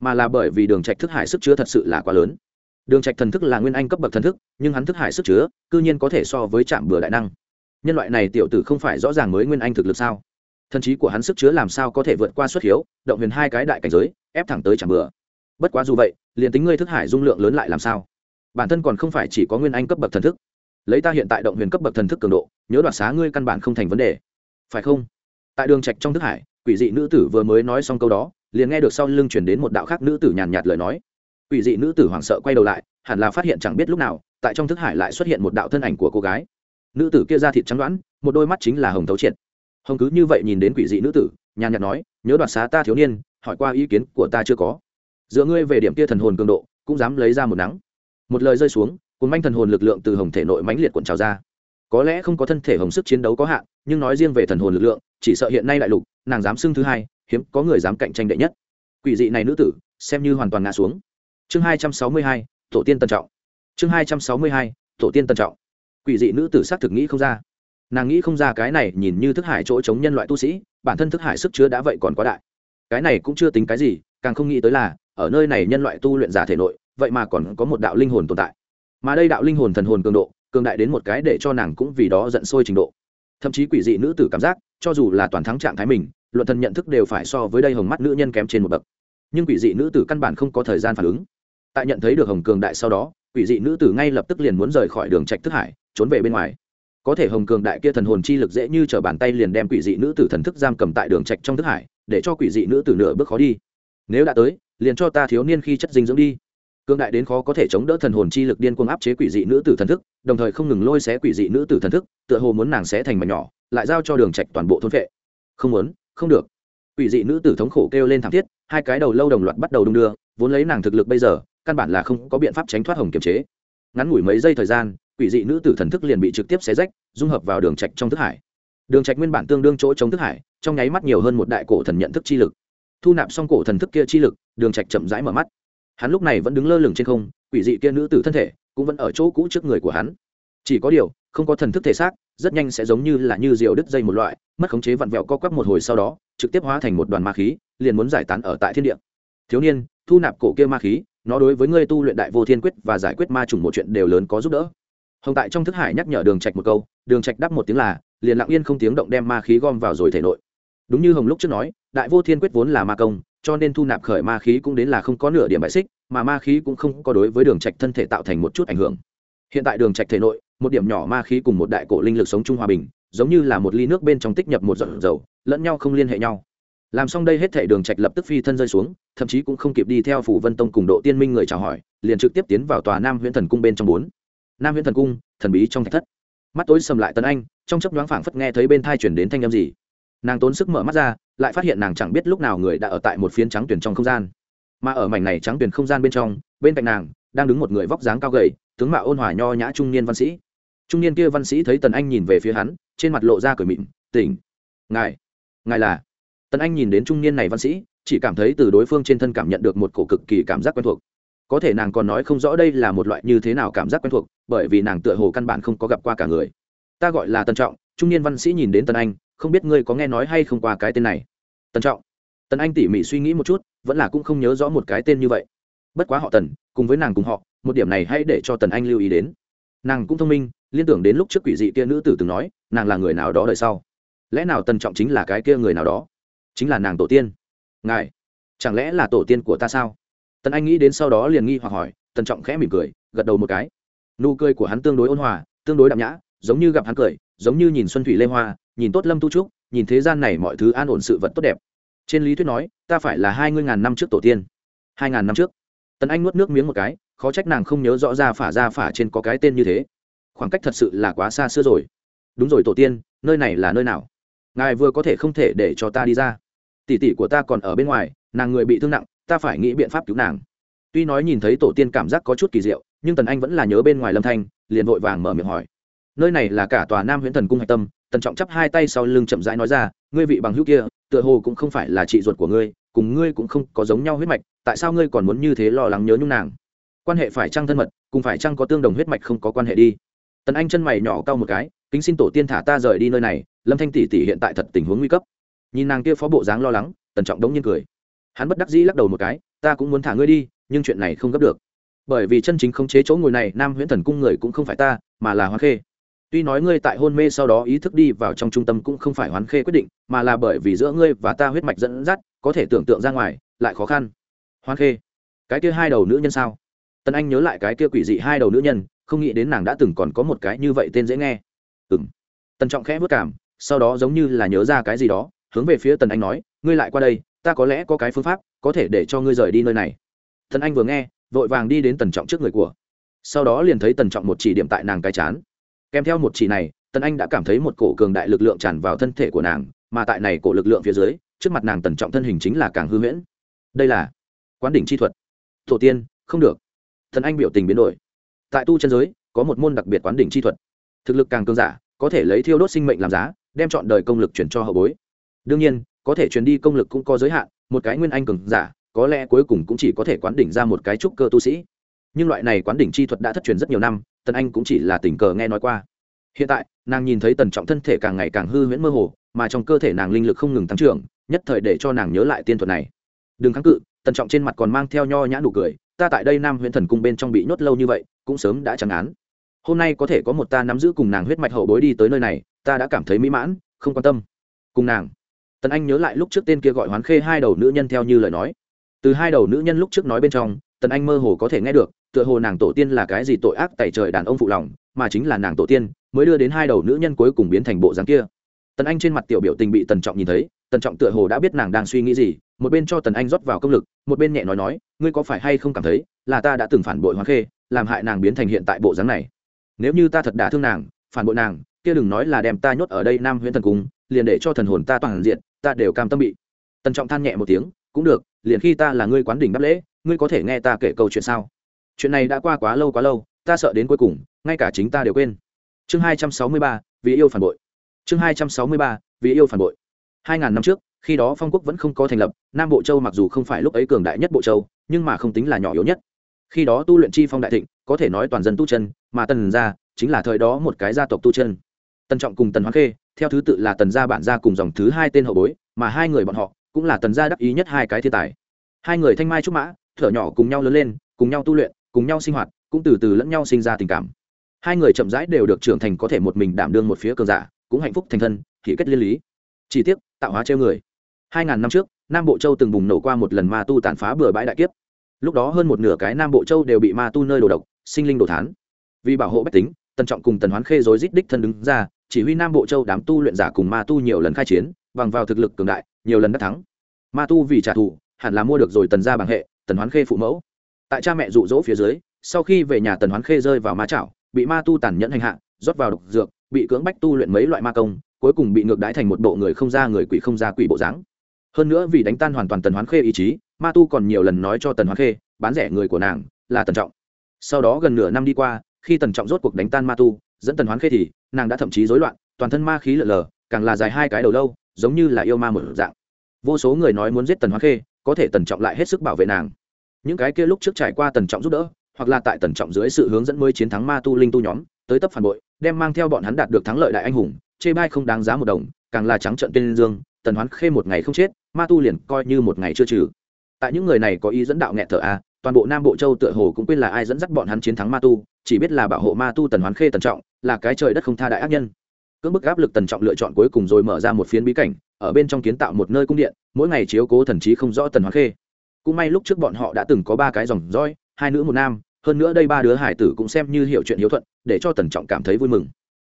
mà là bởi vì đường trạch thức hải sức chứa thật sự là quá lớn. Đường trạch thần thức là nguyên anh cấp bậc thần thức, nhưng hắn thức hải sức chứa, cư nhiên có thể so với chạm bừa đại năng. Nhân loại này tiểu tử không phải rõ ràng mới nguyên anh thực lực sao? Thần trí của hắn sức chứa làm sao có thể vượt qua xuất hiếu, động huyền hai cái đại cảnh giới ép thẳng tới chẳng bừa. Bất quá dù vậy, liền tính ngươi thức hải dung lượng lớn lại làm sao? Bản thân còn không phải chỉ có nguyên anh cấp bậc thần thức. Lấy ta hiện tại động huyền cấp bậc thần thức cường độ, nhớ đoạt xá ngươi căn bản không thành vấn đề. Phải không? Tại đường trạch trong thức hải, quỷ dị nữ tử vừa mới nói xong câu đó, liền nghe được sau lưng chuyển đến một đạo khác nữ tử nhàn nhạt lời nói. Quỷ dị nữ tử hoảng sợ quay đầu lại, hẳn là phát hiện chẳng biết lúc nào, tại trong thức hải lại xuất hiện một đạo thân ảnh của cô gái. Nữ tử kia ra thịt trắng đoán một đôi mắt chính là hồng thấu triệt. Hồng cứ như vậy nhìn đến quỷ dị nữ tử, nhàn nhạt nói, nhớ đoạt xá ta thiếu niên hỏi qua ý kiến của ta chưa có. Giữa ngươi về điểm kia thần hồn cường độ, cũng dám lấy ra một nắng. Một lời rơi xuống cuốn manh thần hồn lực lượng từ hồng thể nội mãnh liệt cuộn trào ra. Có lẽ không có thân thể hồng sức chiến đấu có hạn, nhưng nói riêng về thần hồn lực lượng, chỉ sợ hiện nay đại lục, nàng dám xưng thứ hai, hiếm có người dám cạnh tranh đệ nhất. Quỷ dị này nữ tử, xem như hoàn toàn ngã xuống. Chương hai trăm sáu mươi hai, tổ tiên tân trọng. Chương hai trăm sáu mươi hai, tổ tiên tân trọng. Quỷ dị nữ tử xác thực nghĩ không ra. Nàng nghĩ không ra cái này nhìn như thức hải chỗ chống nhân loại tu sĩ, bản thân thức hải sức chứa đã vậy còn quá đại cái này cũng chưa tính cái gì, càng không nghĩ tới là, ở nơi này nhân loại tu luyện giả thể nội, vậy mà còn có một đạo linh hồn tồn tại. Mà đây đạo linh hồn thần hồn cường độ, cường đại đến một cái để cho nàng cũng vì đó giận sôi trình độ. Thậm chí quỷ dị nữ tử cảm giác, cho dù là toàn thắng trạng thái mình, luận thần nhận thức đều phải so với đây hồng mắt nữ nhân kém trên một bậc. Nhưng quỷ dị nữ tử căn bản không có thời gian phản ứng. Tại nhận thấy được hồng cường đại sau đó, quỷ dị nữ tử ngay lập tức liền muốn rời khỏi đường trạch thức hải, trốn về bên ngoài. Có thể hồng cường đại kia thần hồn chi lực dễ như trở bàn tay liền đem quỷ dị nữ tử thần thức giam cầm tại đường trạch trong thức hải để cho quỷ dị nữ tử nửa bước khó đi. Nếu đã tới, liền cho ta thiếu niên khi chất dinh dưỡng đi. Cương đại đến khó có thể chống đỡ thần hồn chi lực điên cuồng áp chế quỷ dị nữ tử thần thức, đồng thời không ngừng lôi xé quỷ dị nữ tử thần thức, tựa hồ muốn nàng xé thành mảnh nhỏ, lại giao cho đường trạch toàn bộ thôn vệ không muốn, không được. Quỷ dị nữ tử thống khổ kêu lên thảm thiết, hai cái đầu lâu đồng loạt bắt đầu đung đưa, vốn lấy nàng thực lực bây giờ, căn bản là không có biện pháp tránh thoát hồng kiềm chế. Ngắn ngủi mấy giây thời gian, quỷ dị nữ tử thần thức liền bị trực tiếp xé rách, dung hợp vào đường trạch trong thức hải. Đường trạch nguyên bản tương đương chỗ chống thức hải trong nháy mắt nhiều hơn một đại cổ thần nhận thức chi lực. Thu nạp xong cổ thần thức kia chi lực, đường trạch chậm rãi mở mắt. Hắn lúc này vẫn đứng lơ lửng trên không, quỷ dị kia nữ tử thân thể cũng vẫn ở chỗ cũ trước người của hắn. Chỉ có điều, không có thần thức thể xác, rất nhanh sẽ giống như là như diều đứt dây một loại, mất khống chế vặn vẹo co quắp một hồi sau đó, trực tiếp hóa thành một đoàn ma khí, liền muốn giải tán ở tại thiên địa. Thiếu niên, thu nạp cổ kia ma khí, nó đối với ngươi tu luyện đại vô thiên quyết và giải quyết ma trùng một chuyện đều lớn có giúp đỡ. Hồng tại trong thức hải nhắc nhở đường trạch một câu, đường trạch đáp một tiếng là, liền lặng yên không tiếng động đem ma khí gom vào rồi thể nội đúng như hồng lúc trước nói, đại vô thiên quyết vốn là ma công, cho nên thu nạp khởi ma khí cũng đến là không có nửa điểm bại xích, mà ma khí cũng không có đối với đường trạch thân thể tạo thành một chút ảnh hưởng. Hiện tại đường trạch thể nội, một điểm nhỏ ma khí cùng một đại cổ linh lực sống chung hòa bình, giống như là một ly nước bên trong tích nhập một giọt dầu, lẫn nhau không liên hệ nhau. Làm xong đây hết thể đường trạch lập tức phi thân rơi xuống, thậm chí cũng không kịp đi theo phủ vân tông cùng độ tiên minh người chào hỏi, liền trực tiếp tiến vào tòa nam huyễn thần cung bên trong bốn. Nam huyễn thần cung, thần bí trong thạch thất. Mắt tối sầm lại tân anh, trong chớp nhoáng phảng phất nghe thấy bên thai chuyển đến thanh âm gì nàng tốn sức mở mắt ra, lại phát hiện nàng chẳng biết lúc nào người đã ở tại một phiến trắng tuyển trong không gian. Mà ở mảnh này trắng tuyển không gian bên trong, bên cạnh nàng, đang đứng một người vóc dáng cao gầy, tướng mạo ôn hòa nho nhã trung niên văn sĩ. Trung niên kia văn sĩ thấy tần anh nhìn về phía hắn, trên mặt lộ ra cười mịn, tỉnh, ngài ngài là? Tần anh nhìn đến trung niên này văn sĩ, chỉ cảm thấy từ đối phương trên thân cảm nhận được một cổ cực kỳ cảm giác quen thuộc. Có thể nàng còn nói không rõ đây là một loại như thế nào cảm giác quen thuộc, bởi vì nàng tựa hồ căn bản không có gặp qua cả người. Ta gọi là tân trọng, trung niên văn sĩ nhìn đến tần anh không biết ngươi có nghe nói hay không qua cái tên này. Tần trọng. Tần anh tỉ mỉ suy nghĩ một chút, vẫn là cũng không nhớ rõ một cái tên như vậy. Bất quá họ tần, cùng với nàng cùng họ, một điểm này hãy để cho tần anh lưu ý đến. Nàng cũng thông minh, liên tưởng đến lúc trước quỷ dị kia nữ tử từng nói, nàng là người nào đó đời sau. Lẽ nào tần trọng chính là cái kia người nào đó? Chính là nàng tổ tiên. Ngài, chẳng lẽ là tổ tiên của ta sao? Tần anh nghĩ đến sau đó liền nghi hoặc hỏi, tần trọng khẽ mỉm cười, gật đầu một cái. Nụ cười của hắn tương đối ôn hòa, tương đối đạm nhã, giống như gặp hắn cười, giống như nhìn xuân thủy lê hoa nhìn tốt lâm tu trúc, nhìn thế gian này mọi thứ an ổn sự vật tốt đẹp. Trên lý thuyết nói, ta phải là hai mươi ngàn năm trước tổ tiên. Hai ngàn năm trước. Tần anh nuốt nước miếng một cái, khó trách nàng không nhớ rõ ra phả ra phả trên có cái tên như thế. Khoảng cách thật sự là quá xa xưa rồi. Đúng rồi tổ tiên, nơi này là nơi nào? Ngài vừa có thể không thể để cho ta đi ra. Tỷ tỷ của ta còn ở bên ngoài, nàng người bị thương nặng, ta phải nghĩ biện pháp cứu nàng. Tuy nói nhìn thấy tổ tiên cảm giác có chút kỳ diệu, nhưng tần anh vẫn là nhớ bên ngoài lâm thanh, liền vội vàng mở miệng hỏi. Nơi này là cả tòa nam huyễn thần cung hạch tâm tần trọng chắp hai tay sau lưng chậm rãi nói ra, ngươi vị bằng hữu kia, tựa hồ cũng không phải là chị ruột của ngươi, cùng ngươi cũng không có giống nhau huyết mạch, tại sao ngươi còn muốn như thế lo lắng nhớ nhung nàng? Quan hệ phải chăng thân mật, cùng phải chăng có tương đồng huyết mạch không có quan hệ đi? Tần anh chân mày nhỏ cau một cái, kính xin tổ tiên thả ta rời đi nơi này, lâm thanh tỷ tỷ hiện tại thật tình huống nguy cấp. Nhìn nàng kia phó bộ dáng lo lắng, tần trọng đống nhiên cười. Hắn bất đắc dĩ lắc đầu một cái, ta cũng muốn thả ngươi đi, nhưng chuyện này không gấp được. Bởi vì chân chính không chế chỗ ngồi này, nam huyễn thần cung người cũng không phải ta, mà là hoa khê tuy nói ngươi tại hôn mê sau đó ý thức đi vào trong trung tâm cũng không phải hoán khê quyết định, mà là bởi vì giữa ngươi và ta huyết mạch dẫn dắt, có thể tưởng tượng ra ngoài, lại khó khăn. Hoán khê. Cái kia hai đầu nữ nhân sao? Tần anh nhớ lại cái kia quỷ dị hai đầu nữ nhân, không nghĩ đến nàng đã từng còn có một cái như vậy tên dễ nghe. Ừng tần trọng khẽ vất cảm, sau đó giống như là nhớ ra cái gì đó, hướng về phía tần anh nói, ngươi lại qua đây, ta có lẽ có cái phương pháp, có thể để cho ngươi rời đi nơi này. Tần anh vừa nghe, vội vàng đi đến tần trọng trước người của. Sau đó liền thấy tần trọng một chỉ điểm tại nàng cái chán kèm theo một chỉ này, tần anh đã cảm thấy một cổ cường đại lực lượng tràn vào thân thể của nàng, mà tại này cổ lực lượng phía dưới, trước mặt nàng tần trọng thân hình chính là càng hư huyễn. Đây là quán đỉnh chi thuật. Tổ tiên, không được. Thần anh biểu tình biến đổi. Tại tu chân giới, có một môn đặc biệt quán đỉnh chi thuật. Thực lực càng cường giả, có thể lấy thiêu đốt sinh mệnh làm giá, đem chọn đời công lực chuyển cho hậu bối. Đương nhiên, có thể truyền đi công lực cũng có giới hạn, một cái nguyên anh cường giả, có lẽ cuối cùng cũng chỉ có thể quán đỉnh ra một cái trúc cơ tu sĩ nhưng loại này quán đỉnh chi thuật đã thất truyền rất nhiều năm, tần anh cũng chỉ là tình cờ nghe nói qua. Hiện tại, nàng nhìn thấy tần trọng thân thể càng ngày càng hư huyễn mơ hồ, mà trong cơ thể nàng linh lực không ngừng tăng trưởng, nhất thời để cho nàng nhớ lại tiên thuật này. Đừng kháng cự, tần trọng trên mặt còn mang theo nho nhã nụ cười, ta tại đây nam huyện thần cung bên trong bị nhốt lâu như vậy, cũng sớm đã chẳng án. Hôm nay có thể có một ta nắm giữ cùng nàng huyết mạch hậu bối đi tới nơi này, ta đã cảm thấy mỹ mãn, không quan tâm. Cùng nàng. Tần anh nhớ lại lúc trước tên kia gọi hoán khê hai đầu nữ nhân theo như lời nói. Từ hai đầu nữ nhân lúc trước nói bên trong, tần anh mơ hồ có thể nghe được tựa hồ nàng tổ tiên là cái gì tội ác tại trời đàn ông phụ lòng, mà chính là nàng tổ tiên mới đưa đến hai đầu nữ nhân cuối cùng biến thành bộ dáng kia. Tần anh trên mặt tiểu biểu tình bị tần trọng nhìn thấy, tần trọng tựa hồ đã biết nàng đang suy nghĩ gì, một bên cho tần anh rót vào công lực, một bên nhẹ nói nói, ngươi có phải hay không cảm thấy là ta đã từng phản bội hoa khê, làm hại nàng biến thành hiện tại bộ dáng này? Nếu như ta thật đả thương nàng, phản bội nàng, kia đừng nói là đem ta nhốt ở đây nam huyễn thần cung, liền để cho thần hồn ta toàn diện, ta đều cam tâm bị. Tần trọng than nhẹ một tiếng, cũng được, liền khi ta là ngươi quán đỉnh đáp lễ, ngươi có thể nghe ta kể câu chuyện sao? Chuyện này đã qua quá lâu quá lâu, ta sợ đến cuối cùng, ngay cả chính ta đều quên. Chương hai trăm sáu mươi ba, vì yêu phản bội. Chương hai trăm sáu mươi ba, vì yêu phản bội. Hai ngàn năm trước, khi đó phong quốc vẫn không có thành lập, nam bộ châu mặc dù không phải lúc ấy cường đại nhất bộ châu, nhưng mà không tính là nhỏ yếu nhất. Khi đó tu luyện chi phong đại thịnh, có thể nói toàn dân tu chân, mà tần gia chính là thời đó một cái gia tộc tu chân. Tần trọng cùng tần hoán khê, theo thứ tự là tần gia bản gia cùng dòng thứ hai tên hậu bối, mà hai người bọn họ cũng là tần gia đắc ý nhất hai cái thiên tài. Hai người thanh mai trúc mã, thở nhỏ cùng nhau lớn lên, cùng nhau tu luyện cùng nhau sinh hoạt, cũng từ từ lẫn nhau sinh ra tình cảm. Hai người chậm rãi đều được trưởng thành có thể một mình đảm đương một phía cường giả, cũng hạnh phúc thành thân thì kết liên lý. Chỉ tiếc, tạo hóa treo người. Hai ngàn năm trước, nam bộ châu từng bùng nổ qua một lần ma tu tàn phá bừa bãi đại kiếp. Lúc đó hơn một nửa cái nam bộ châu đều bị ma tu nơi đồ độc, sinh linh đồ thán. Vì bảo hộ bách tính, tần trọng cùng tần hoán khê dối rít đích thân đứng ra, chỉ huy nam bộ châu đám tu luyện giả cùng ma tu nhiều lần khai chiến, bằng vào thực lực cường đại, nhiều lần đắc thắng. Ma tu vì trả thù, hẳn là mua được rồi tần ra bằng hệ, tần hoán khê phụ mẫu tại cha mẹ rụ rỗ phía dưới, sau khi về nhà tần hoán khê rơi vào ma chảo, bị ma tu tàn nhẫn hành hạ, rót vào độc dược, bị cưỡng bách tu luyện mấy loại ma công, cuối cùng bị ngược đãi thành một bộ người không ra người quỷ không ra quỷ bộ dáng. Hơn nữa vì đánh tan hoàn toàn tần hoán khê ý chí, ma tu còn nhiều lần nói cho tần hoán khê, bán rẻ người của nàng là tần trọng. Sau đó gần nửa năm đi qua, khi tần trọng rốt cuộc đánh tan ma tu, dẫn tần hoán khê thì, nàng đã thậm chí rối loạn, toàn thân ma khí lở lờ càng là dài hai cái đầu lâu, giống như là yêu ma một dạng. Vô số người nói muốn giết tần hoán khê, có thể tần trọng lại hết sức bảo vệ nàng những cái kia lúc trước trải qua tần trọng giúp đỡ, hoặc là tại tần trọng dưới sự hướng dẫn mới chiến thắng ma tu linh tu nhóm, tới tấp phản bội, đem mang theo bọn hắn đạt được thắng lợi đại anh hùng, chê bai không đáng giá một đồng, càng là trắng trận tên dương, tần hoán khê một ngày không chết, ma tu liền coi như một ngày chưa trừ. Tại những người này có ý dẫn đạo nghẹt thở a, toàn bộ nam bộ châu tựa hồ cũng quên là ai dẫn dắt bọn hắn chiến thắng ma tu, chỉ biết là bảo hộ ma tu tần hoán khê tần trọng, là cái trời đất không tha đại ác nhân. Cưỡng bức áp lực tần trọng lựa chọn cuối cùng rồi mở ra một phiến bí cảnh, ở bên trong kiến tạo một nơi cung điện, mỗi ngày chiếu cố thần trí không rõ tần hoán khê cũng may lúc trước bọn họ đã từng có ba cái dòng roi hai nữ một nam, hơn nữa đây ba đứa hải tử cũng xem như hiểu chuyện hiếu thuận, để cho tần trọng cảm thấy vui mừng.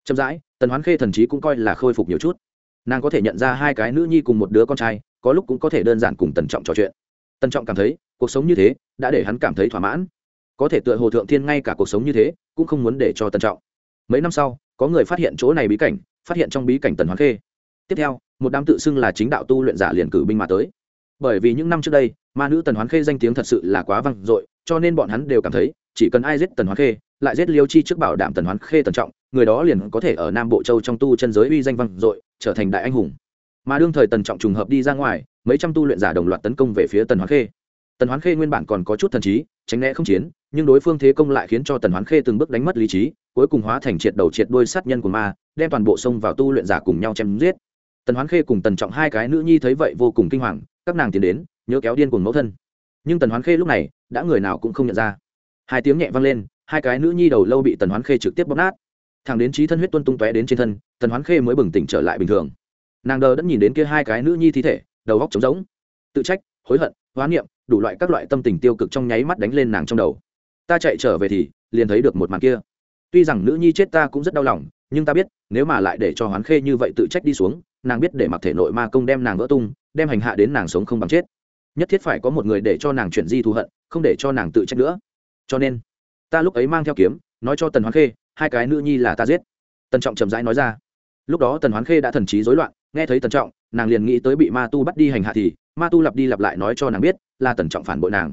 Chậm rãi, tần hoán khê thần trí cũng coi là khôi phục nhiều chút. Nàng có thể nhận ra hai cái nữ nhi cùng một đứa con trai, có lúc cũng có thể đơn giản cùng tần trọng trò chuyện. Tần trọng cảm thấy, cuộc sống như thế đã để hắn cảm thấy thỏa mãn. Có thể tựa hồ thượng thiên ngay cả cuộc sống như thế cũng không muốn để cho tần trọng. Mấy năm sau, có người phát hiện chỗ này bí cảnh, phát hiện trong bí cảnh tần hoán khê. Tiếp theo, một đám tự xưng là chính đạo tu luyện giả liền cử binh mà tới. Bởi vì những năm trước đây ma nữ tần hoán khê danh tiếng thật sự là quá vang dội, cho nên bọn hắn đều cảm thấy, chỉ cần ai giết tần hoán khê, lại giết liêu chi trước bảo đảm tần hoán khê tần trọng, người đó liền có thể ở nam bộ châu trong tu chân giới uy danh vang dội, trở thành đại anh hùng. Mà đương thời tần trọng trùng hợp đi ra ngoài, mấy trăm tu luyện giả đồng loạt tấn công về phía tần hoán khê. Tần hoán khê nguyên bản còn có chút thần trí, tránh né không chiến, nhưng đối phương thế công lại khiến cho tần hoán khê từng bước đánh mất lý trí, cuối cùng hóa thành triệt đầu triệt đuôi sát nhân của ma, đem toàn bộ sông vào tu luyện giả cùng nhau chém giết. Tần hoán khê cùng tần trọng hai cái nữ nhi thấy vậy vô cùng kinh hoàng, các nàng tiến đến nhớ kéo điên cùng mẫu thân. Nhưng tần hoán khê lúc này, đã người nào cũng không nhận ra. Hai tiếng nhẹ vang lên, hai cái nữ nhi đầu lâu bị tần hoán khê trực tiếp bóp nát. Thằng đến trí thân huyết tuân tung tóe đến trên thân, tần hoán khê mới bừng tỉnh trở lại bình thường. Nàng đờ đã nhìn đến kia hai cái nữ nhi thi thể, đầu góc trống rỗng. Tự trách, hối hận, hoán niệm, đủ loại các loại tâm tình tiêu cực trong nháy mắt đánh lên nàng trong đầu. Ta chạy trở về thì, liền thấy được một màn kia. Tuy rằng nữ nhi chết ta cũng rất đau lòng, nhưng ta biết, nếu mà lại để cho hoán khê như vậy tự trách đi xuống, nàng biết để mặc thể nội ma công đem nàng vỡ tung, đem hành hạ đến nàng sống không bằng chết nhất thiết phải có một người để cho nàng chuyển di thù hận, không để cho nàng tự trách nữa. Cho nên, ta lúc ấy mang theo kiếm, nói cho tần hoán khê, hai cái nữ nhi là ta giết. Tần trọng chậm rãi nói ra. Lúc đó tần hoán khê đã thần trí rối loạn, nghe thấy tần trọng, nàng liền nghĩ tới bị ma tu bắt đi hành hạ thì, ma tu lặp đi lặp lại nói cho nàng biết, là tần trọng phản bội nàng.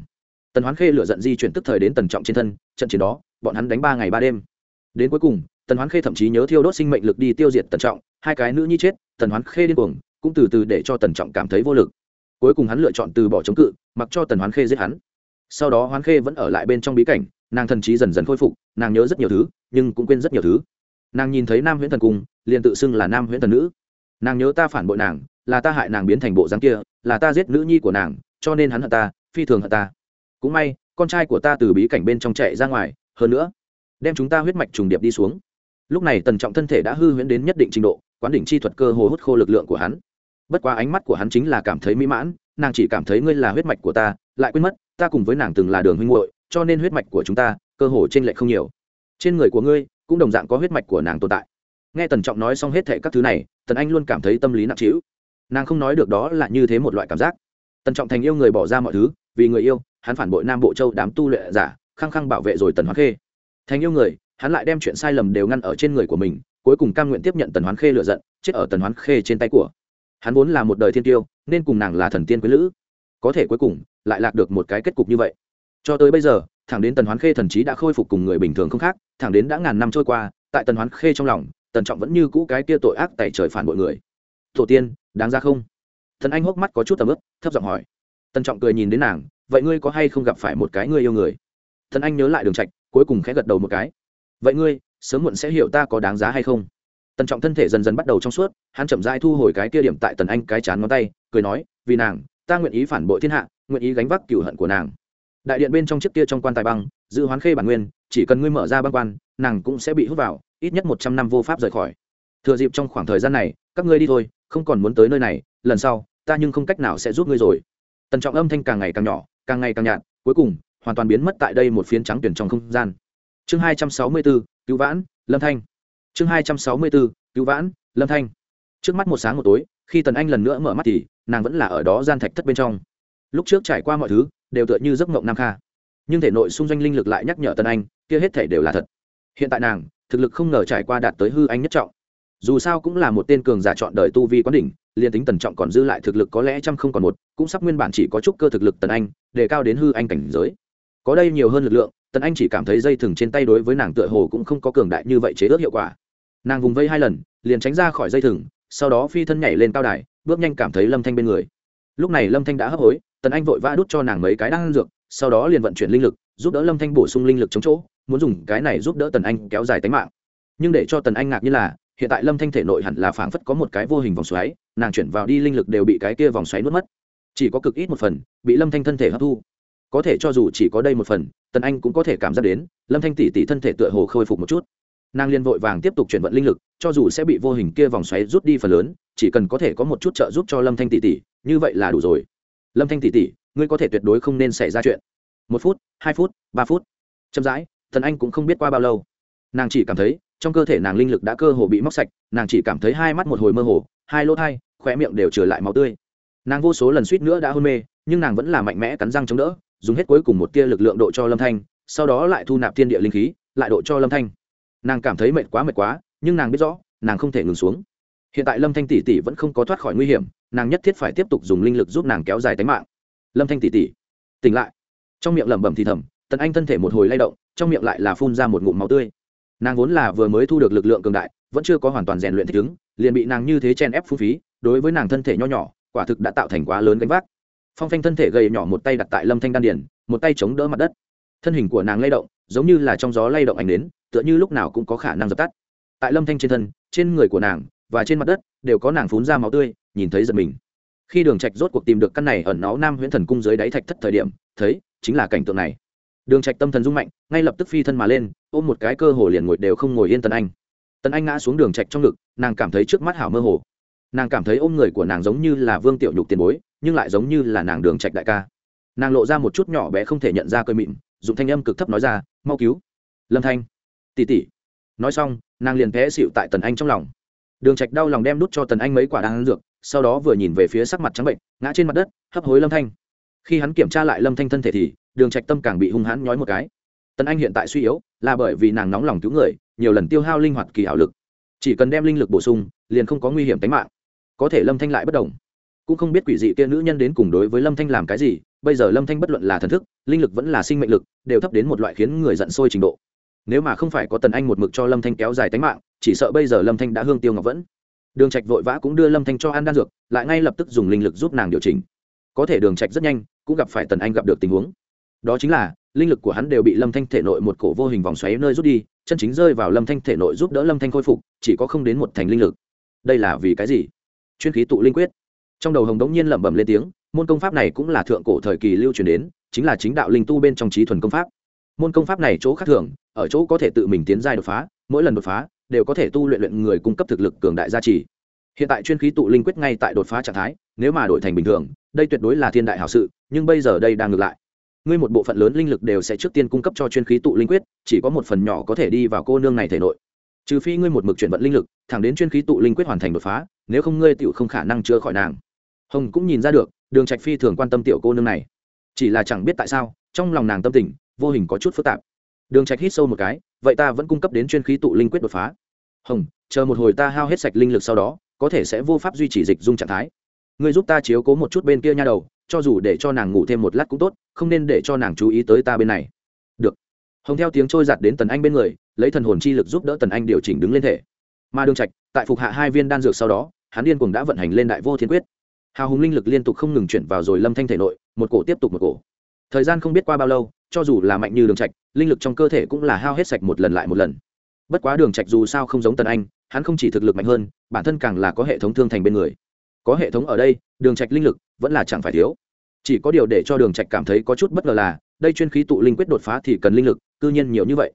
Tần hoán khê lựa giận di chuyển tức thời đến tần trọng trên thân, trận chiến đó, bọn hắn đánh ba ngày ba đêm. Đến cuối cùng, tần hoán khê thậm chí nhớ thiêu đốt sinh mệnh lực đi tiêu diệt tần trọng, hai cái nữ nhi chết, tần hoán khê điên cuồng, cũng từ từ để cho tần trọng cảm thấy vô lực cuối cùng hắn lựa chọn từ bỏ chống cự, mặc cho tần hoán khê giết hắn. Sau đó hoán khê vẫn ở lại bên trong bí cảnh, nàng thần trí dần dần khôi phục, nàng nhớ rất nhiều thứ, nhưng cũng quên rất nhiều thứ. Nàng nhìn thấy nam huyễn thần cung, liền tự xưng là nam huyễn thần nữ. Nàng nhớ ta phản bội nàng, là ta hại nàng biến thành bộ dáng kia, là ta giết nữ nhi của nàng, cho nên hắn hận ta, phi thường hận ta. Cũng may, con trai của ta từ bí cảnh bên trong chạy ra ngoài, hơn nữa, đem chúng ta huyết mạch trùng điệp đi xuống. Lúc này tần trọng thân thể đã hư huyễn đến nhất định trình độ, quán đỉnh chi thuật cơ hồ hút khô lực lượng của hắn bất quá ánh mắt của hắn chính là cảm thấy mỹ mãn, nàng chỉ cảm thấy ngươi là huyết mạch của ta, lại quên mất, ta cùng với nàng từng là đường huynh hội cho nên huyết mạch của chúng ta, cơ hồ trên lệch không nhiều. Trên người của ngươi, cũng đồng dạng có huyết mạch của nàng tồn tại. Nghe tần trọng nói xong hết thệ các thứ này, tần anh luôn cảm thấy tâm lý nặng trĩu. Nàng không nói được đó là như thế một loại cảm giác. Tần trọng thành yêu người bỏ ra mọi thứ, vì người yêu, hắn phản bội nam bộ châu đám tu luyện giả, khăng khăng bảo vệ rồi tần hoán khê. Thành yêu người, hắn lại đem chuyện sai lầm đều ngăn ở trên người của mình, cuối cùng cam nguyện tiếp nhận tần hoán khê lựa giận, chết ở tần hoán khê trên tay của hắn vốn là một đời thiên tiêu, nên cùng nàng là thần tiên quý lữ. Có thể cuối cùng, lại lạc được một cái kết cục như vậy. Cho tới bây giờ, thẳng đến tần hoán khê thần trí đã khôi phục cùng người bình thường không khác, thẳng đến đã ngàn năm trôi qua, tại tần hoán khê trong lòng, tần trọng vẫn như cũ cái kia tội ác tại trời phản bội người. Tổ tiên, đáng ra không? Thần anh hốc mắt có chút tầm ướp thấp giọng hỏi. Tần trọng cười nhìn đến nàng, vậy ngươi có hay không gặp phải một cái người yêu người? Thần anh nhớ lại đường trạch, cuối cùng khẽ gật đầu một cái. Vậy ngươi, sớm muộn sẽ hiểu ta có đáng giá hay không? Tần trọng thân thể dần dần bắt đầu trong suốt, hắn chậm rãi thu hồi cái kia điểm tại tần anh cái chán ngón tay, cười nói, vì nàng, ta nguyện ý phản bội thiên hạ, nguyện ý gánh vác cửu hận của nàng. Đại điện bên trong chiếc kia trong quan tài băng, giữ hoán khê bản nguyên, chỉ cần ngươi mở ra băng quan, nàng cũng sẽ bị hút vào, ít nhất một trăm năm vô pháp rời khỏi. Thừa dịp trong khoảng thời gian này, các ngươi đi thôi, không còn muốn tới nơi này, lần sau, ta nhưng không cách nào sẽ giúp ngươi rồi. Tần trọng âm thanh càng ngày càng nhỏ, càng ngày càng nhạt, cuối cùng, hoàn toàn biến mất tại đây một phiến trắng tuyển trong không gian. Chương hai trăm sáu mươi bốn, cứu vãn, lâm thanh chương hai trăm sáu mươi bốn cứu vãn, lâm thanh. Trước mắt một sáng một tối, khi tần anh lần nữa mở mắt thì, nàng vẫn là ở đó gian thạch thất bên trong. Lúc trước trải qua mọi thứ, đều tựa như giấc mộng nam kha. Nhưng thể nội xung doanh linh lực lại nhắc nhở tần anh, kia hết thể đều là thật. Hiện tại nàng, thực lực không ngờ trải qua đạt tới hư anh nhất trọng. Dù sao cũng là một tên cường giả chọn đời tu vi quán đỉnh, liền tính tần trọng còn dư lại thực lực có lẽ trăm không còn một, cũng sắp nguyên bản chỉ có chút cơ thực lực tần anh, để cao đến hư anh cảnh giới có đây nhiều hơn lực lượng, tần anh chỉ cảm thấy dây thừng trên tay đối với nàng tựa hồ cũng không có cường đại như vậy chế ước hiệu quả. Nàng vùng vây hai lần, liền tránh ra khỏi dây thừng, sau đó phi thân nhảy lên cao đài, bước nhanh cảm thấy lâm thanh bên người. Lúc này lâm thanh đã hấp hối, tần anh vội vã đút cho nàng mấy cái đang dược, sau đó liền vận chuyển linh lực, giúp đỡ lâm thanh bổ sung linh lực chống chỗ, muốn dùng cái này giúp đỡ tần anh kéo dài tính mạng. Nhưng để cho tần anh ngạc như là, hiện tại lâm thanh thể nội hẳn là phảng phất có một cái vô hình vòng xoáy, nàng chuyển vào đi linh lực đều bị cái kia vòng xoáy nuốt mất. Chỉ có cực ít một phần, bị lâm thanh thân thể hấp thu có thể cho dù chỉ có đây một phần, tần anh cũng có thể cảm giác đến, lâm thanh tỷ tỷ thân thể tựa hồ khôi phục một chút. Nàng liên vội vàng tiếp tục chuyển vận linh lực, cho dù sẽ bị vô hình kia vòng xoáy rút đi phần lớn, chỉ cần có thể có một chút trợ giúp cho lâm thanh tỷ tỷ, như vậy là đủ rồi. Lâm thanh tỷ tỷ, ngươi có thể tuyệt đối không nên xảy ra chuyện. Một phút, hai phút, ba phút. Chậm rãi thần anh cũng không biết qua bao lâu. Nàng chỉ cảm thấy, trong cơ thể nàng linh lực đã cơ hồ bị móc sạch, nàng chỉ cảm thấy hai mắt một hồi mơ hồ, hai lỗ thai khỏe miệng đều trở lại máu tươi. Nàng vô số lần suýt nữa đã hôn mê, nhưng nàng vẫn là mạnh mẽ cắn răng chống đỡ dùng hết cuối cùng một tia lực lượng độ cho lâm thanh, sau đó lại thu nạp thiên địa linh khí, lại độ cho lâm thanh. Nàng cảm thấy mệt quá mệt quá, nhưng nàng biết rõ, nàng không thể ngừng xuống. Hiện tại lâm thanh tỷ tỷ vẫn không có thoát khỏi nguy hiểm, nàng nhất thiết phải tiếp tục dùng linh lực giúp nàng kéo dài tính mạng. Lâm thanh tỷ tỷ, tỉnh lại. Trong miệng lẩm bẩm thì thầm, tần anh thân thể một hồi lay động, trong miệng lại là phun ra một ngụm máu tươi. Nàng vốn là vừa mới thu được lực lượng cường đại, vẫn chưa có hoàn toàn rèn luyện thích ứng, liền bị nàng như thế chen ép phung phí, đối với nàng thân thể nho nhỏ, quả thực đã tạo thành quá lớn gánh vác phong phanh thân thể gầy nhỏ một tay đặt tại lâm thanh đan điển một tay chống đỡ mặt đất. Thân hình của nàng lay động, giống như là trong gió lay động ảnh đến, tựa như lúc nào cũng có khả năng dập tắt. Tại lâm thanh trên thân, trên người của nàng và trên mặt đất đều có nàng phun ra máu tươi, nhìn thấy giật mình. Khi đường trạch rốt cuộc tìm được căn này ẩn náu nam huyễn thần cung dưới đáy thạch thất thời điểm, thấy chính là cảnh tượng này. Đường trạch tâm thần rung mạnh, ngay lập tức phi thân mà lên, ôm một cái cơ hồ liền ngồi đều không ngồi yên tần anh. Tần anh ngã xuống đường trạch trong ngực, nàng cảm thấy trước mắt hảo mơ hồ. Nàng cảm thấy ôm người của nàng giống như là vương tiểu nhục tiền bối nhưng lại giống như là nàng đường trạch đại ca. Nàng lộ ra một chút nhỏ bé không thể nhận ra cơi mịn, dùng thanh âm cực thấp nói ra, mau cứu. Lâm thanh, tỷ tỷ. Nói xong, nàng liền té xịu tại tần anh trong lòng. Đường trạch đau lòng đem đút cho tần anh mấy quả đang dược, sau đó vừa nhìn về phía sắc mặt trắng bệnh, ngã trên mặt đất, hấp hối lâm thanh. Khi hắn kiểm tra lại lâm thanh thân thể thì, đường trạch tâm càng bị hung hãn nhói một cái. Tần anh hiện tại suy yếu, là bởi vì nàng nóng lòng cứu người, nhiều lần tiêu hao linh hoạt kỳ hảo lực. Chỉ cần đem linh lực bổ sung, liền không có nguy hiểm tính mạng. Có thể lâm thanh lại bất động cũng không biết quỷ dị kia nữ nhân đến cùng đối với lâm thanh làm cái gì, bây giờ lâm thanh bất luận là thần thức, linh lực vẫn là sinh mệnh lực, đều thấp đến một loại khiến người giận sôi trình độ. Nếu mà không phải có tần anh một mực cho lâm thanh kéo dài tính mạng, chỉ sợ bây giờ lâm thanh đã hương tiêu ngọc vẫn. Đường trạch vội vã cũng đưa lâm thanh cho ăn đan dược, lại ngay lập tức dùng linh lực giúp nàng điều chỉnh. Có thể đường trạch rất nhanh cũng gặp phải tần anh gặp được tình huống. Đó chính là, linh lực của hắn đều bị lâm thanh thể nội một cổ vô hình vòng xoáy nơi rút đi, chân chính rơi vào lâm thanh thể nội giúp đỡ lâm thanh khôi phục, chỉ có không đến một thành linh lực. Đây là vì cái gì? Chuyên khí tụ linh quyết trong đầu hồng đống nhiên lẩm bẩm lên tiếng, môn công pháp này cũng là thượng cổ thời kỳ lưu truyền đến, chính là chính đạo linh tu bên trong trí thuần công pháp. Môn công pháp này chỗ khác thường, ở chỗ có thể tự mình tiến giai đột phá, mỗi lần đột phá, đều có thể tu luyện luyện người cung cấp thực lực cường đại gia trì. Hiện tại chuyên khí tụ linh quyết ngay tại đột phá trạng thái, nếu mà đổi thành bình thường, đây tuyệt đối là thiên đại hảo sự, nhưng bây giờ đây đang ngược lại. Ngươi một bộ phận lớn linh lực đều sẽ trước tiên cung cấp cho chuyên khí tụ linh quyết, chỉ có một phần nhỏ có thể đi vào cô nương này thể nội. Trừ phi ngươi một mực chuyển vận linh lực, thẳng đến chuyên khí tụ linh quyết hoàn thành đột phá, nếu không ngươi tựu không khả năng chữa khỏi nàng hồng cũng nhìn ra được, đường trạch phi thường quan tâm tiểu cô nương này. Chỉ là chẳng biết tại sao, trong lòng nàng tâm tình, vô hình có chút phức tạp. Đường trạch hít sâu một cái, vậy ta vẫn cung cấp đến chuyên khí tụ linh quyết đột phá. Hồng, chờ một hồi ta hao hết sạch linh lực sau đó, có thể sẽ vô pháp duy trì dịch dung trạng thái. Ngươi giúp ta chiếu cố một chút bên kia nha đầu, cho dù để cho nàng ngủ thêm một lát cũng tốt, không nên để cho nàng chú ý tới ta bên này. Được. Hồng theo tiếng trôi giặt đến tần anh bên người, lấy thần hồn chi lực giúp đỡ tần anh điều chỉnh đứng lên thể. Mà đường trạch, tại phục hạ hai viên đan dược sau đó, hắn điên cuồng đã vận hành lên đại vô thiên quyết hào hùng linh lực liên tục không ngừng chuyển vào rồi lâm thanh thể nội, một cổ tiếp tục một cổ. Thời gian không biết qua bao lâu, cho dù là mạnh như đường trạch, linh lực trong cơ thể cũng là hao hết sạch một lần lại một lần. Bất quá đường trạch dù sao không giống tần anh, hắn không chỉ thực lực mạnh hơn, bản thân càng là có hệ thống thương thành bên người. Có hệ thống ở đây, đường trạch linh lực vẫn là chẳng phải thiếu. Chỉ có điều để cho đường trạch cảm thấy có chút bất ngờ là, đây chuyên khí tụ linh quyết đột phá thì cần linh lực, cư nhiên nhiều như vậy.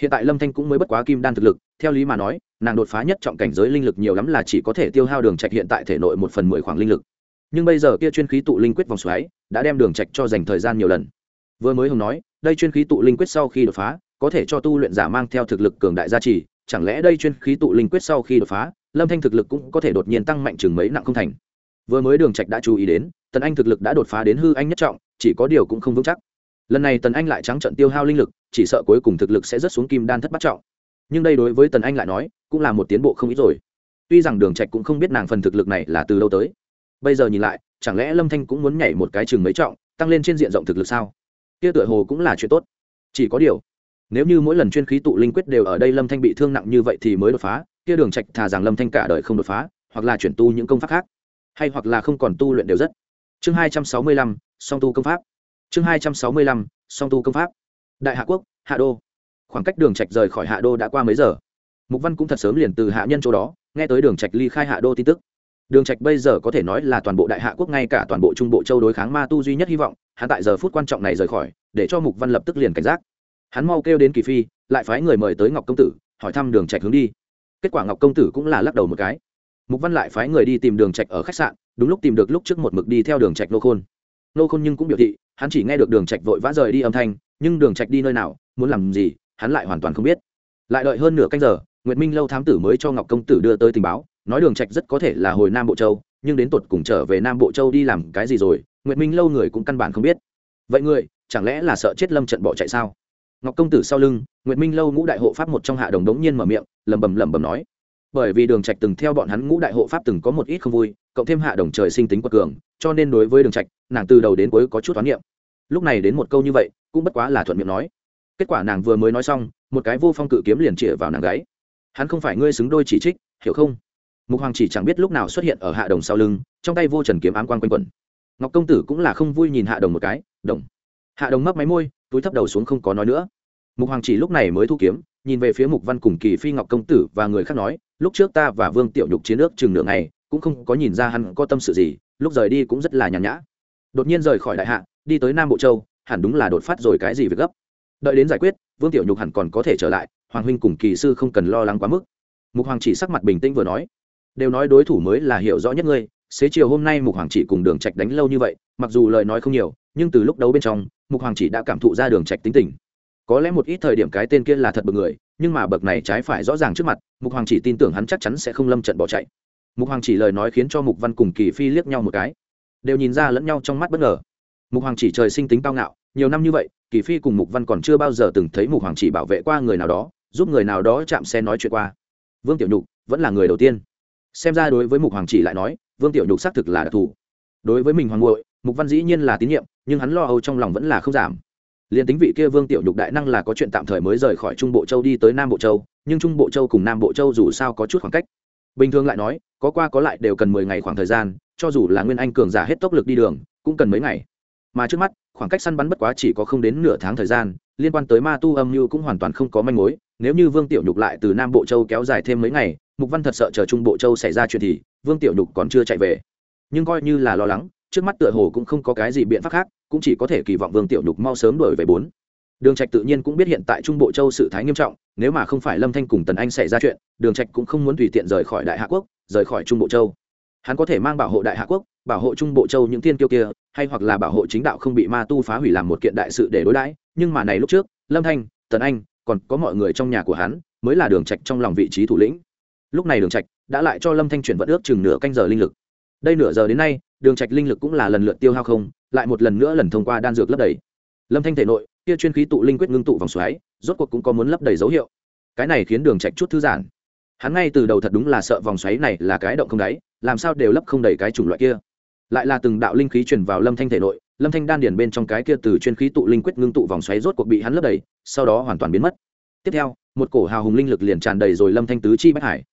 Hiện tại lâm thanh cũng mới bất quá kim đan thực lực, theo lý mà nói, nàng đột phá nhất trọng cảnh giới linh lực nhiều lắm là chỉ có thể tiêu hao đường trạch hiện tại thể nội một phần mười khoảng linh lực nhưng bây giờ kia chuyên khí tụ linh quyết vòng xoáy đã đem đường trạch cho dành thời gian nhiều lần. Vừa mới hồng nói, đây chuyên khí tụ linh quyết sau khi đột phá, có thể cho tu luyện giả mang theo thực lực cường đại gia trì, chẳng lẽ đây chuyên khí tụ linh quyết sau khi đột phá, lâm thanh thực lực cũng có thể đột nhiên tăng mạnh chừng mấy nặng không thành? Vừa mới đường trạch đã chú ý đến, tần anh thực lực đã đột phá đến hư anh nhất trọng, chỉ có điều cũng không vững chắc. Lần này tần anh lại trắng trận tiêu hao linh lực, chỉ sợ cuối cùng thực lực sẽ rất xuống kim đan thất bát trọng. Nhưng đây đối với tần anh lại nói, cũng là một tiến bộ không ít rồi. Tuy rằng đường trạch cũng không biết nàng phần thực lực này là từ đâu tới bây giờ nhìn lại, chẳng lẽ lâm thanh cũng muốn nhảy một cái chừng mấy trọng, tăng lên trên diện rộng thực lực sao? Kia tựa hồ cũng là chuyện tốt. Chỉ có điều, nếu như mỗi lần chuyên khí tụ linh quyết đều ở đây lâm thanh bị thương nặng như vậy thì mới đột phá, kia đường trạch thà rằng lâm thanh cả đời không đột phá, hoặc là chuyển tu những công pháp khác, hay hoặc là không còn tu luyện đều rất. Chương hai trăm sáu mươi lăm, song tu công pháp. Chương hai trăm sáu mươi lăm, song tu công pháp. Đại hạ quốc, hạ đô. Khoảng cách đường trạch rời khỏi hạ đô đã qua mấy giờ? Mục văn cũng thật sớm liền từ hạ nhân chỗ đó, nghe tới đường trạch ly khai hạ đô tin tức đường trạch bây giờ có thể nói là toàn bộ đại hạ quốc, ngay cả toàn bộ trung bộ châu đối kháng ma tu duy nhất hy vọng, hắn tại giờ phút quan trọng này rời khỏi, để cho mục văn lập tức liền cảnh giác. Hắn mau kêu đến kỳ phi, lại phái người mời tới ngọc công tử, hỏi thăm đường trạch hướng đi. Kết quả ngọc công tử cũng là lắc đầu một cái. Mục văn lại phái người đi tìm đường trạch ở khách sạn, đúng lúc tìm được lúc trước một mực đi theo đường trạch nô khôn. Nô khôn nhưng cũng biểu thị, hắn chỉ nghe được đường trạch vội vã rời đi âm thanh, nhưng đường trạch đi nơi nào, muốn làm gì, hắn lại hoàn toàn không biết. Lại đợi hơn nửa canh giờ, nguyệt minh lâu thám tử mới cho ngọc công tử đưa tới tình báo nói đường trạch rất có thể là hồi nam bộ châu, nhưng đến tột cùng trở về nam bộ châu đi làm cái gì rồi, nguyệt minh lâu người cũng căn bản không biết. Vậy người chẳng lẽ là sợ chết lâm trận bỏ chạy sao? Ngọc công tử sau lưng, nguyệt minh lâu ngũ đại hộ pháp một trong hạ đồng đống nhiên mở miệng, lẩm bẩm lẩm bẩm nói. Bởi vì đường trạch từng theo bọn hắn ngũ đại hộ pháp từng có một ít không vui, cộng thêm hạ đồng trời sinh tính quật cường, cho nên đối với đường trạch, nàng từ đầu đến cuối có chút toán niệm. Lúc này đến một câu như vậy, cũng bất quá là thuận miệng nói. Kết quả nàng vừa mới nói xong, một cái vô phong cự kiếm liền chĩa vào nàng gáy. Hắn không phải ngươi xứng đôi chỉ trích, hiểu không? Mục hoàng chỉ chẳng biết lúc nào xuất hiện ở hạ đồng sau lưng, trong tay vô trần kiếm ám quan quanh quẩn. Ngọc công tử cũng là không vui nhìn hạ đồng một cái, đồng. Hạ đồng mấp máy môi, túi thấp đầu xuống không có nói nữa. Mục hoàng chỉ lúc này mới thu kiếm, nhìn về phía mục văn cùng kỳ phi ngọc công tử và người khác nói, lúc trước ta và vương tiểu nhục chiến nước chừng nửa ngày, cũng không có nhìn ra hắn có tâm sự gì, lúc rời đi cũng rất là nhàn nhã. Đột nhiên rời khỏi đại hạ, đi tới nam bộ châu, hẳn đúng là đột phát rồi cái gì việc gấp. Đợi đến giải quyết, vương tiểu nhục hẳn còn có thể trở lại, hoàng huynh cùng kỳ sư không cần lo lắng quá mức. Mục hoàng chỉ sắc mặt bình tĩnh vừa nói đều nói đối thủ mới là hiểu rõ nhất ngươi, xế chiều hôm nay mục hoàng chỉ cùng đường trạch đánh lâu như vậy, mặc dù lời nói không nhiều, nhưng từ lúc đấu bên trong, mục hoàng chỉ đã cảm thụ ra đường trạch tính tình. Có lẽ một ít thời điểm cái tên kia là thật bậc người, nhưng mà bậc này trái phải rõ ràng trước mặt, mục hoàng chỉ tin tưởng hắn chắc chắn sẽ không lâm trận bỏ chạy. Mục hoàng chỉ lời nói khiến cho mục văn cùng kỳ phi liếc nhau một cái, đều nhìn ra lẫn nhau trong mắt bất ngờ. Mục hoàng chỉ trời sinh tính cao ngạo, nhiều năm như vậy, kỳ phi cùng mục văn còn chưa bao giờ từng thấy mục hoàng chỉ bảo vệ qua người nào đó, giúp người nào đó chạm xe nói chuyện qua. Vương tiểu nhục vẫn là người đầu tiên xem ra đối với mục hoàng chỉ lại nói, vương tiểu nhục xác thực là đặc thù. Đối với mình hoàng ngội mục văn dĩ nhiên là tín nhiệm, nhưng hắn lo âu trong lòng vẫn là không giảm. Liền tính vị kia vương tiểu nhục đại năng là có chuyện tạm thời mới rời khỏi trung bộ châu đi tới nam bộ châu, nhưng trung bộ châu cùng nam bộ châu dù sao có chút khoảng cách. Bình thường lại nói, có qua có lại đều cần mười ngày khoảng thời gian, cho dù là nguyên anh cường giả hết tốc lực đi đường, cũng cần mấy ngày. Mà trước mắt, khoảng cách săn bắn bất quá chỉ có không đến nửa tháng thời gian, liên quan tới ma tu âm mưu cũng hoàn toàn không có manh mối, nếu như vương tiểu nhục lại từ nam bộ châu kéo dài thêm mấy ngày mục văn thật sợ chờ trung bộ châu xảy ra chuyện thì vương tiểu nhục còn chưa chạy về. Nhưng coi như là lo lắng, trước mắt tựa hồ cũng không có cái gì biện pháp khác, cũng chỉ có thể kỳ vọng vương tiểu nhục mau sớm đổi về bốn. Đường trạch tự nhiên cũng biết hiện tại trung bộ châu sự thái nghiêm trọng, nếu mà không phải lâm thanh cùng tần anh xảy ra chuyện, đường trạch cũng không muốn tùy tiện rời khỏi đại hạ quốc, rời khỏi trung bộ châu. Hắn có thể mang bảo hộ đại hạ quốc, bảo hộ trung bộ châu những thiên kiêu kia, hay hoặc là bảo hộ chính đạo không bị ma tu phá hủy làm một kiện đại sự để đối đãi, nhưng mà này lúc trước, lâm thanh, tần anh, còn có mọi người trong nhà của hắn, mới là đường trạch trong lòng vị trí thủ lĩnh lúc này đường trạch đã lại cho lâm thanh chuyển vận ước chừng nửa canh giờ linh lực. Đây nửa giờ đến nay, đường trạch linh lực cũng là lần lượt tiêu hao không, lại một lần nữa lần thông qua đan dược lấp đầy. Lâm thanh thể nội, kia chuyên khí tụ linh quyết ngưng tụ vòng xoáy, rốt cuộc cũng có muốn lấp đầy dấu hiệu. Cái này khiến đường trạch chút thư giãn. Hắn ngay từ đầu thật đúng là sợ vòng xoáy này là cái động không đáy, làm sao đều lấp không đầy cái chủng loại kia. Lại là từng đạo linh khí truyền vào lâm thanh thể nội, lâm thanh đan điển bên trong cái kia từ chuyên khí tụ linh quyết ngưng tụ vòng xoáy rốt cuộc bị hắn lấp đầy, sau đó hoàn toàn biến mất. Tiếp theo, một cổ hào hùng linh lực liền tràn đầy rồi lâm thanh tứ chi bách hải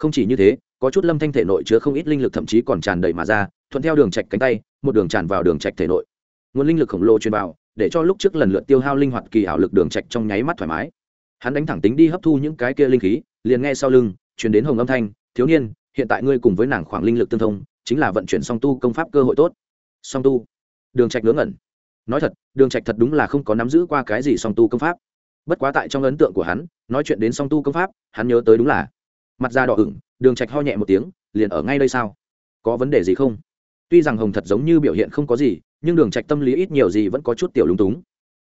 không chỉ như thế, có chút lâm thanh thể nội chứa không ít linh lực thậm chí còn tràn đầy mà ra, thuận theo đường trạch cánh tay, một đường tràn vào đường trạch thể nội. Nguồn linh lực khổng lồ truyền vào, để cho lúc trước lần lượt tiêu hao linh hoạt kỳ ảo lực đường trạch trong nháy mắt thoải mái. Hắn đánh thẳng tính đi hấp thu những cái kia linh khí, liền nghe sau lưng truyền đến hồng âm thanh, thiếu niên, hiện tại ngươi cùng với nàng khoảng linh lực tương thông, chính là vận chuyển song tu công pháp cơ hội tốt. Song tu? Đường trạch ngớ ngẩn. Nói thật, đường trạch thật đúng là không có nắm giữ qua cái gì song tu công pháp. Bất quá tại trong ấn tượng của hắn, nói chuyện đến song tu công pháp, hắn nhớ tới đúng là mặt da đỏ ửng, đường trạch ho nhẹ một tiếng, liền ở ngay đây sao? Có vấn đề gì không? Tuy rằng hồng thật giống như biểu hiện không có gì, nhưng đường trạch tâm lý ít nhiều gì vẫn có chút tiểu lúng túng.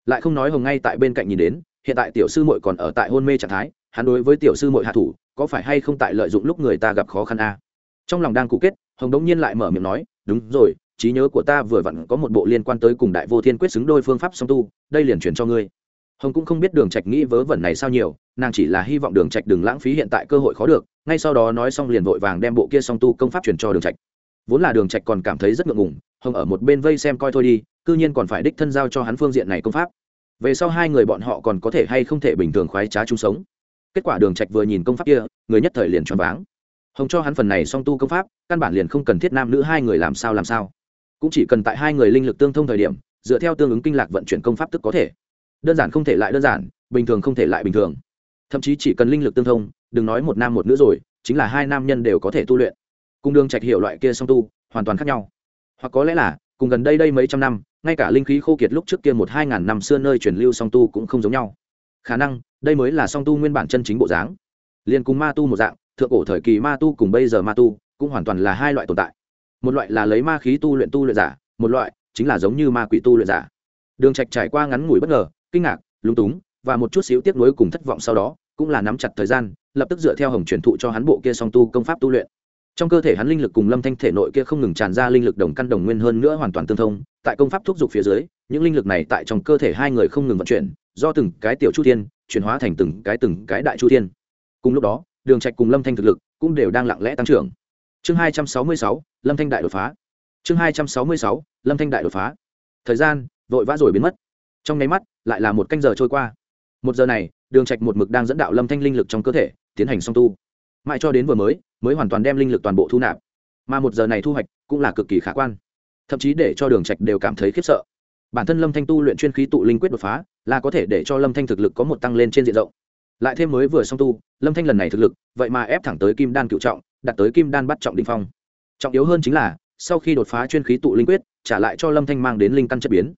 Lại không nói hồng ngay tại bên cạnh nhìn đến, hiện tại tiểu sư muội còn ở tại hôn mê trạng thái, hắn đối với tiểu sư muội hạ thủ, có phải hay không tại lợi dụng lúc người ta gặp khó khăn a? Trong lòng đang cụ kết, hồng đống nhiên lại mở miệng nói, đúng rồi, trí nhớ của ta vừa vặn có một bộ liên quan tới cùng đại vô thiên quyết xứng đôi phương pháp song tu, đây liền chuyển cho ngươi. Hồng cũng không biết đường trạch nghĩ vớ vẩn này sao nhiều nàng chỉ là hy vọng đường trạch đừng lãng phí hiện tại cơ hội khó được, ngay sau đó nói xong liền vội vàng đem bộ kia song tu công pháp truyền cho đường trạch. Vốn là đường trạch còn cảm thấy rất ngượng ngùng, hồng ở một bên vây xem coi thôi đi, cư nhiên còn phải đích thân giao cho hắn phương diện này công pháp. Về sau hai người bọn họ còn có thể hay không thể bình thường khoái trá chung sống. Kết quả đường trạch vừa nhìn công pháp kia, người nhất thời liền choáng váng. Hồng cho hắn phần này song tu công pháp, căn bản liền không cần thiết nam nữ hai người làm sao làm sao. Cũng chỉ cần tại hai người linh lực tương thông thời điểm, dựa theo tương ứng kinh lạc vận chuyển công pháp tức có thể. Đơn giản không thể lại đơn giản, bình thường không thể lại bình thường thậm chí chỉ cần linh lực tương thông, đừng nói một nam một nữ rồi, chính là hai nam nhân đều có thể tu luyện. Cùng đường trạch hiểu loại kia song tu, hoàn toàn khác nhau. Hoặc có lẽ là, cùng gần đây đây mấy trăm năm, ngay cả linh khí khô kiệt lúc trước kia một hai ngàn năm xưa nơi truyền lưu song tu cũng không giống nhau. Khả năng, đây mới là song tu nguyên bản chân chính bộ dáng. Liền cùng ma tu một dạng, thượng cổ thời kỳ ma tu cùng bây giờ ma tu, cũng hoàn toàn là hai loại tồn tại. Một loại là lấy ma khí tu luyện tu luyện giả, một loại chính là giống như ma quỷ tu luyện giả. Đường trạch trải qua ngắn ngủi bất ngờ, kinh ngạc, lúng túng, và một chút xíu tiếc nuối cùng thất vọng sau đó cũng là nắm chặt thời gian, lập tức dựa theo hồng truyền thụ cho hắn bộ kia song tu công pháp tu luyện. Trong cơ thể hắn linh lực cùng lâm thanh thể nội kia không ngừng tràn ra linh lực đồng căn đồng nguyên hơn nữa hoàn toàn tương thông, tại công pháp thúc giục phía dưới, những linh lực này tại trong cơ thể hai người không ngừng vận chuyển, do từng cái tiểu chu thiên, chuyển hóa thành từng cái từng cái đại chu thiên. Cùng lúc đó, đường trạch cùng lâm thanh thực lực cũng đều đang lặng lẽ tăng trưởng. Chương hai trăm sáu mươi sáu, lâm thanh đại đột phá. Chương hai trăm sáu mươi sáu, lâm thanh đại đột phá. Thời gian vội vã rồi biến mất. Trong nháy mắt, lại là một canh giờ trôi qua một giờ này, đường trạch một mực đang dẫn đạo lâm thanh linh lực trong cơ thể, tiến hành song tu. Mãi cho đến vừa mới mới hoàn toàn đem linh lực toàn bộ thu nạp. Mà một giờ này thu hoạch cũng là cực kỳ khả quan. Thậm chí để cho đường trạch đều cảm thấy khiếp sợ. Bản thân lâm thanh tu luyện chuyên khí tụ linh quyết đột phá, là có thể để cho lâm thanh thực lực có một tăng lên trên diện rộng. Lại thêm mới vừa song tu, lâm thanh lần này thực lực, vậy mà ép thẳng tới kim đan cựu trọng đặt tới kim đan bắt trọng đình phong. Trọng yếu hơn chính là, sau khi đột phá chuyên khí tụ linh quyết, trả lại cho lâm thanh mang đến linh căn chất biến.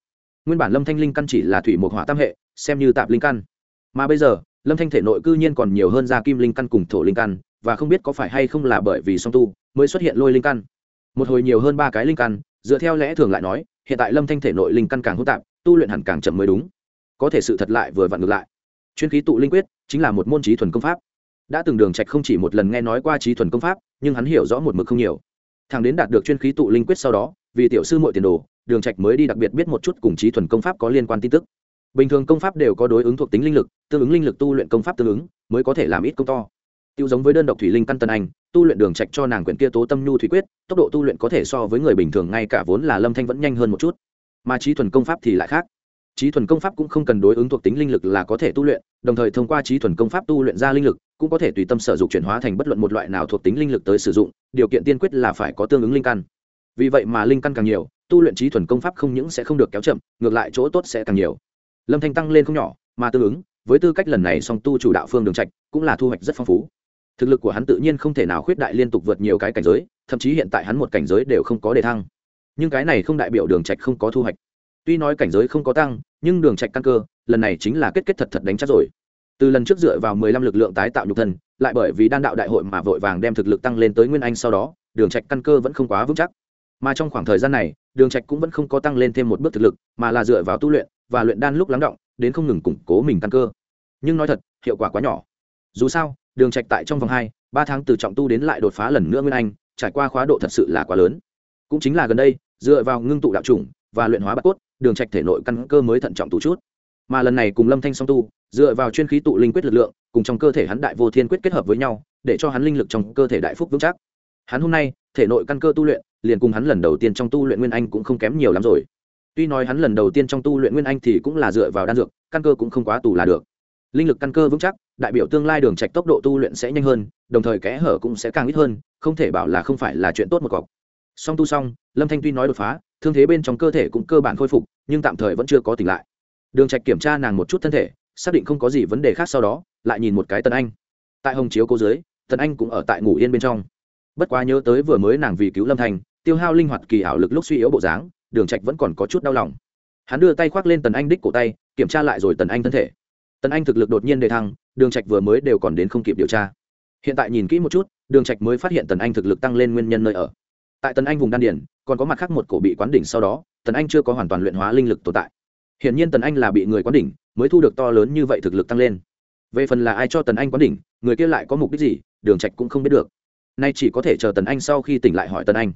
Nguyên bản lâm thanh linh căn chỉ là thủy một hỏa tam hệ, xem như tạp linh căn mà bây giờ, lâm thanh thể nội cư nhiên còn nhiều hơn gia kim linh căn cùng thổ linh căn, và không biết có phải hay không là bởi vì song tu mới xuất hiện lôi linh căn. Một hồi nhiều hơn ba cái linh căn, dựa theo lẽ thường lại nói, hiện tại lâm thanh thể nội linh căn càng hỗn tạp, tu luyện hẳn càng chậm mới đúng. Có thể sự thật lại vừa vặn ngược lại. Chuyên khí tụ linh quyết chính là một môn trí thuần công pháp. Đã từng đường trạch không chỉ một lần nghe nói qua trí thuần công pháp, nhưng hắn hiểu rõ một mực không nhiều. Thằng đến đạt được chuyên khí tụ linh quyết sau đó, vì tiểu sư muội tiền đồ, đường trạch mới đi đặc biệt biết một chút cùng trí thuần công pháp có liên quan tin tức bình thường công pháp đều có đối ứng thuộc tính linh lực, tương ứng linh lực tu luyện công pháp tương ứng, mới có thể làm ít công to. Tiêu giống với đơn độc thủy linh căn tân anh, tu luyện đường trạch cho nàng quyển kia tố tâm nhu thủy quyết, tốc độ tu luyện có thể so với người bình thường ngay cả vốn là lâm thanh vẫn nhanh hơn một chút. Mà trí thuần công pháp thì lại khác. Trí thuần công pháp cũng không cần đối ứng thuộc tính linh lực là có thể tu luyện, đồng thời thông qua trí thuần công pháp tu luyện ra linh lực, cũng có thể tùy tâm sở dụng chuyển hóa thành bất luận một loại nào thuộc tính linh lực tới sử dụng, điều kiện tiên quyết là phải có tương ứng linh căn. Vì vậy mà linh căn càng nhiều, tu luyện trí thuần công pháp không những sẽ không được kéo chậm, ngược lại chỗ tốt sẽ càng nhiều lâm thanh tăng lên không nhỏ, mà tương ứng, với tư cách lần này song tu chủ đạo phương đường trạch, cũng là thu hoạch rất phong phú. Thực lực của hắn tự nhiên không thể nào khuyết đại liên tục vượt nhiều cái cảnh giới, thậm chí hiện tại hắn một cảnh giới đều không có đề thăng. Nhưng cái này không đại biểu đường trạch không có thu hoạch. Tuy nói cảnh giới không có tăng, nhưng đường trạch căn cơ, lần này chính là kết kết thật thật đánh chắc rồi. Từ lần trước dựa vào mười lăm lực lượng tái tạo nhục thân, lại bởi vì đan đạo đại hội mà vội vàng đem thực lực tăng lên tới nguyên anh sau đó, đường trạch căn cơ vẫn không quá vững chắc. Mà trong khoảng thời gian này, đường trạch cũng vẫn không có tăng lên thêm một bước thực lực, mà là dựa vào tu luyện và luyện đan lúc lắng động, đến không ngừng củng cố mình căn cơ. Nhưng nói thật, hiệu quả quá nhỏ. Dù sao, đường trạch tại trong vòng hai, ba tháng từ trọng tu đến lại đột phá lần nữa nguyên anh, trải qua khóa độ thật sự là quá lớn. Cũng chính là gần đây, dựa vào ngưng tụ đạo chủng và luyện hóa bạc cốt, đường trạch thể nội căn cơ mới thận trọng tụ chút. Mà lần này cùng lâm thanh song tu, dựa vào chuyên khí tụ linh quyết lực lượng, cùng trong cơ thể hắn đại vô thiên quyết kết hợp với nhau, để cho hắn linh lực trong cơ thể đại phúc vững chắc. Hắn hôm nay, thể nội căn cơ tu luyện, liền cùng hắn lần đầu tiên trong tu luyện nguyên anh cũng không kém nhiều lắm rồi tuy nói hắn lần đầu tiên trong tu luyện nguyên anh thì cũng là dựa vào đan dược, căn cơ cũng không quá tù là được. Linh lực căn cơ vững chắc, đại biểu tương lai đường trạch tốc độ tu luyện sẽ nhanh hơn, đồng thời kẽ hở cũng sẽ càng ít hơn, không thể bảo là không phải là chuyện tốt một cọc. Song tu xong, lâm thanh tuy nói đột phá, thương thế bên trong cơ thể cũng cơ bản khôi phục, nhưng tạm thời vẫn chưa có tỉnh lại. Đường trạch kiểm tra nàng một chút thân thể, xác định không có gì vấn đề khác sau đó, lại nhìn một cái tần anh. Tại hồng chiếu cô dưới, tần anh cũng ở tại ngủ yên bên trong. Bất quá nhớ tới vừa mới nàng vì cứu lâm thành tiêu hao linh hoạt kỳ ảo lực lúc suy yếu bộ dáng đường trạch vẫn còn có chút đau lòng. Hắn đưa tay khoác lên tần anh đích cổ tay, kiểm tra lại rồi tần anh thân thể. Tần anh thực lực đột nhiên đề thăng, đường trạch vừa mới đều còn đến không kịp điều tra. Hiện tại nhìn kỹ một chút, đường trạch mới phát hiện tần anh thực lực tăng lên nguyên nhân nơi ở. Tại tần anh vùng đan Điền, còn có mặt khác một cổ bị quán đỉnh sau đó, tần anh chưa có hoàn toàn luyện hóa linh lực tồn tại. Hiển nhiên tần anh là bị người quán đỉnh, mới thu được to lớn như vậy thực lực tăng lên. Về phần là ai cho tần anh quán đỉnh, người kia lại có mục đích gì, đường trạch cũng không biết được. Nay chỉ có thể chờ tần anh sau khi tỉnh lại hỏi tần anh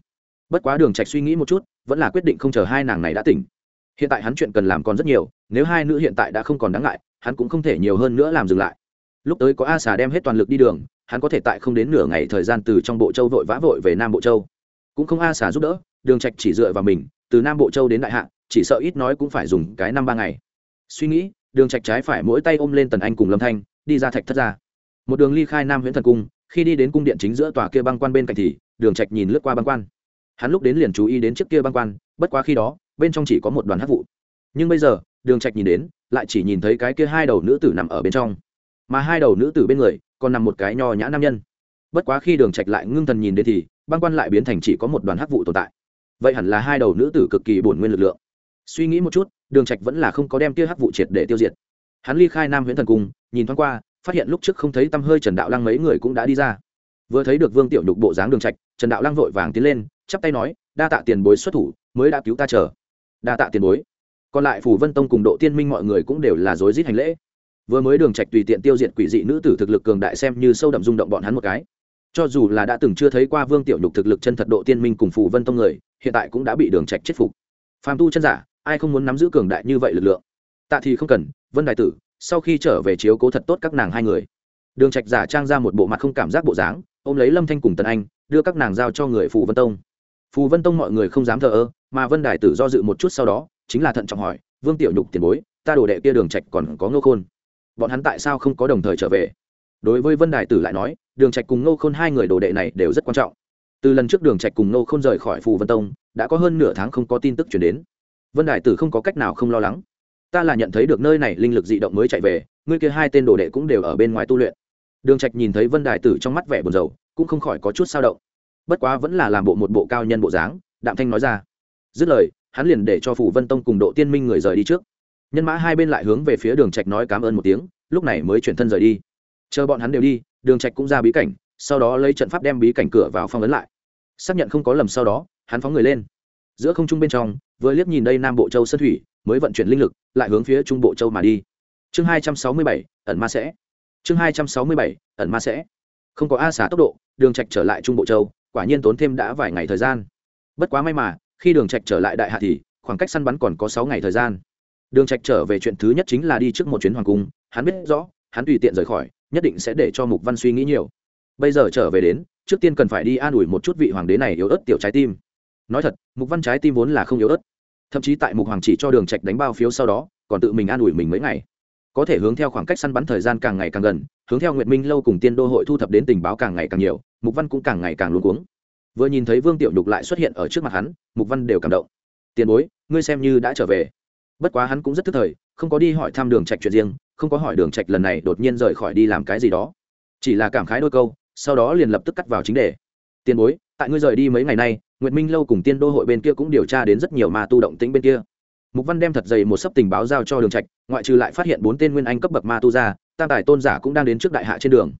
bất quá đường trạch suy nghĩ một chút, vẫn là quyết định không chờ hai nàng này đã tỉnh. Hiện tại hắn chuyện cần làm còn rất nhiều, nếu hai nữ hiện tại đã không còn đáng ngại, hắn cũng không thể nhiều hơn nữa làm dừng lại. Lúc tới có a xà đem hết toàn lực đi đường, hắn có thể tại không đến nửa ngày thời gian từ trong bộ châu vội vã vội về nam bộ châu. Cũng không a xà giúp đỡ, đường trạch chỉ dựa vào mình, từ nam bộ châu đến đại hạ, chỉ sợ ít nói cũng phải dùng cái năm ba ngày. Suy nghĩ, đường trạch trái phải mỗi tay ôm lên tần anh cùng lâm thanh, đi ra thạch thất ra. Một đường ly khai nam huyễn thần cung, khi đi đến cung điện chính giữa tòa kia băng quan bên cạnh thì, đường trạch nhìn lướt qua băng quan hắn lúc đến liền chú ý đến chiếc kia băng quan, bất quá khi đó, bên trong chỉ có một đoàn hắc vụ. Nhưng bây giờ, đường trạch nhìn đến, lại chỉ nhìn thấy cái kia hai đầu nữ tử nằm ở bên trong. Mà hai đầu nữ tử bên người, còn nằm một cái nho nhã nam nhân. Bất quá khi đường trạch lại ngưng thần nhìn đến thì, băng quan lại biến thành chỉ có một đoàn hắc vụ tồn tại. Vậy hẳn là hai đầu nữ tử cực kỳ bổn nguyên lực lượng. Suy nghĩ một chút, đường trạch vẫn là không có đem kia hắc vụ triệt để tiêu diệt. Hắn ly khai nam huyễn thần cung, nhìn thoáng qua, phát hiện lúc trước không thấy tâm hơi trần đạo lăng mấy người cũng đã đi ra. Vừa thấy được vương tiểu nhục bộ dáng đường trạch, trần đạo lăng vội vàng tiến lên chắp tay nói, đa tạ tiền bối xuất thủ, mới đã cứu ta chờ. Đa tạ tiền bối. Còn lại phủ vân tông cùng độ tiên minh mọi người cũng đều là rối rít hành lễ. Vừa mới đường trạch tùy tiện tiêu diệt quỷ dị nữ tử thực lực cường đại xem như sâu đậm rung động bọn hắn một cái. Cho dù là đã từng chưa thấy qua vương tiểu nhục thực lực chân thật độ tiên minh cùng phủ vân tông người, hiện tại cũng đã bị đường trạch chết phục. Phàm tu chân giả, ai không muốn nắm giữ cường đại như vậy lực lượng? Tạ thì không cần, vân đại tử, sau khi trở về chiếu cố thật tốt các nàng hai người. Đường trạch giả trang ra một bộ mặt không cảm giác bộ dáng, ôm lấy lâm thanh cùng tần anh, đưa các nàng giao cho người phủ vân tông phù vân tông mọi người không dám thờ ơ, mà vân đại tử do dự một chút sau đó, chính là thận trọng hỏi, vương tiểu nhục tiền bối, ta đồ đệ kia đường trạch còn có ngô khôn. Bọn hắn tại sao không có đồng thời trở về? Đối với vân đại tử lại nói, đường trạch cùng ngô khôn hai người đồ đệ này đều rất quan trọng. Từ lần trước đường trạch cùng ngô khôn rời khỏi phù vân tông, đã có hơn nửa tháng không có tin tức truyền đến. Vân đại tử không có cách nào không lo lắng. Ta là nhận thấy được nơi này linh lực dị động mới chạy về, ngươi kia hai tên đồ đệ cũng đều ở bên ngoài tu luyện. Đường trạch nhìn thấy vân đại tử trong mắt vẻ buồn rầu, cũng không khỏi có chút sao động bất quá vẫn là làm bộ một bộ cao nhân bộ dáng, đạm thanh nói ra. Dứt lời, hắn liền để cho phủ vân tông cùng độ tiên minh người rời đi trước. Nhân mã hai bên lại hướng về phía đường trạch nói cảm ơn một tiếng, lúc này mới chuyển thân rời đi. Chờ bọn hắn đều đi, đường trạch cũng ra bí cảnh, sau đó lấy trận pháp đem bí cảnh cửa vào phong ấn lại. Xác nhận không có lầm sau đó, hắn phóng người lên. Giữa không trung bên trong, vừa liếc nhìn đây nam bộ châu sơn thủy, mới vận chuyển linh lực, lại hướng phía trung bộ châu mà đi. Chương hai trăm sáu mươi bảy, ẩn ma sẽ. Chương hai trăm sáu mươi bảy, ẩn ma sẽ. Không có a xả tốc độ, đường trạch trở lại trung bộ châu quả nhiên tốn thêm đã vài ngày thời gian. Bất quá may mà, khi đường trạch trở lại đại hạ thì, khoảng cách săn bắn còn có sáu ngày thời gian. Đường trạch trở về chuyện thứ nhất chính là đi trước một chuyến hoàng cung, hắn biết rõ, hắn tùy tiện rời khỏi, nhất định sẽ để cho mục văn suy nghĩ nhiều. Bây giờ trở về đến, trước tiên cần phải đi an ủi một chút vị hoàng đế này yếu ớt tiểu trái tim. Nói thật, mục văn trái tim vốn là không yếu ớt. Thậm chí tại mục hoàng chỉ cho đường trạch đánh bao phiếu sau đó, còn tự mình an ủi mình mấy ngày có thể hướng theo khoảng cách săn bắn thời gian càng ngày càng gần, hướng theo nguyệt minh lâu cùng tiên đô hội thu thập đến tình báo càng ngày càng nhiều, mục văn cũng càng ngày càng luống cuống. Vừa nhìn thấy vương tiểu nhục lại xuất hiện ở trước mặt hắn, mục văn đều cảm động. Tiền bối, ngươi xem như đã trở về. Bất quá hắn cũng rất tức thời, không có đi hỏi thăm đường trạch chuyện riêng, không có hỏi đường trạch lần này đột nhiên rời khỏi đi làm cái gì đó. Chỉ là cảm khái đôi câu, sau đó liền lập tức cắt vào chính đề. Tiền bối, tại ngươi rời đi mấy ngày nay, nguyệt minh lâu cùng tiên đô hội bên kia cũng điều tra đến rất nhiều ma tu động tĩnh bên kia mục văn đem thật dày một sấp tình báo giao cho đường trạch, ngoại trừ lại phát hiện bốn tên nguyên anh cấp bậc ma tu ra, tam tài tôn giả cũng đang đến trước đại hạ trên đường.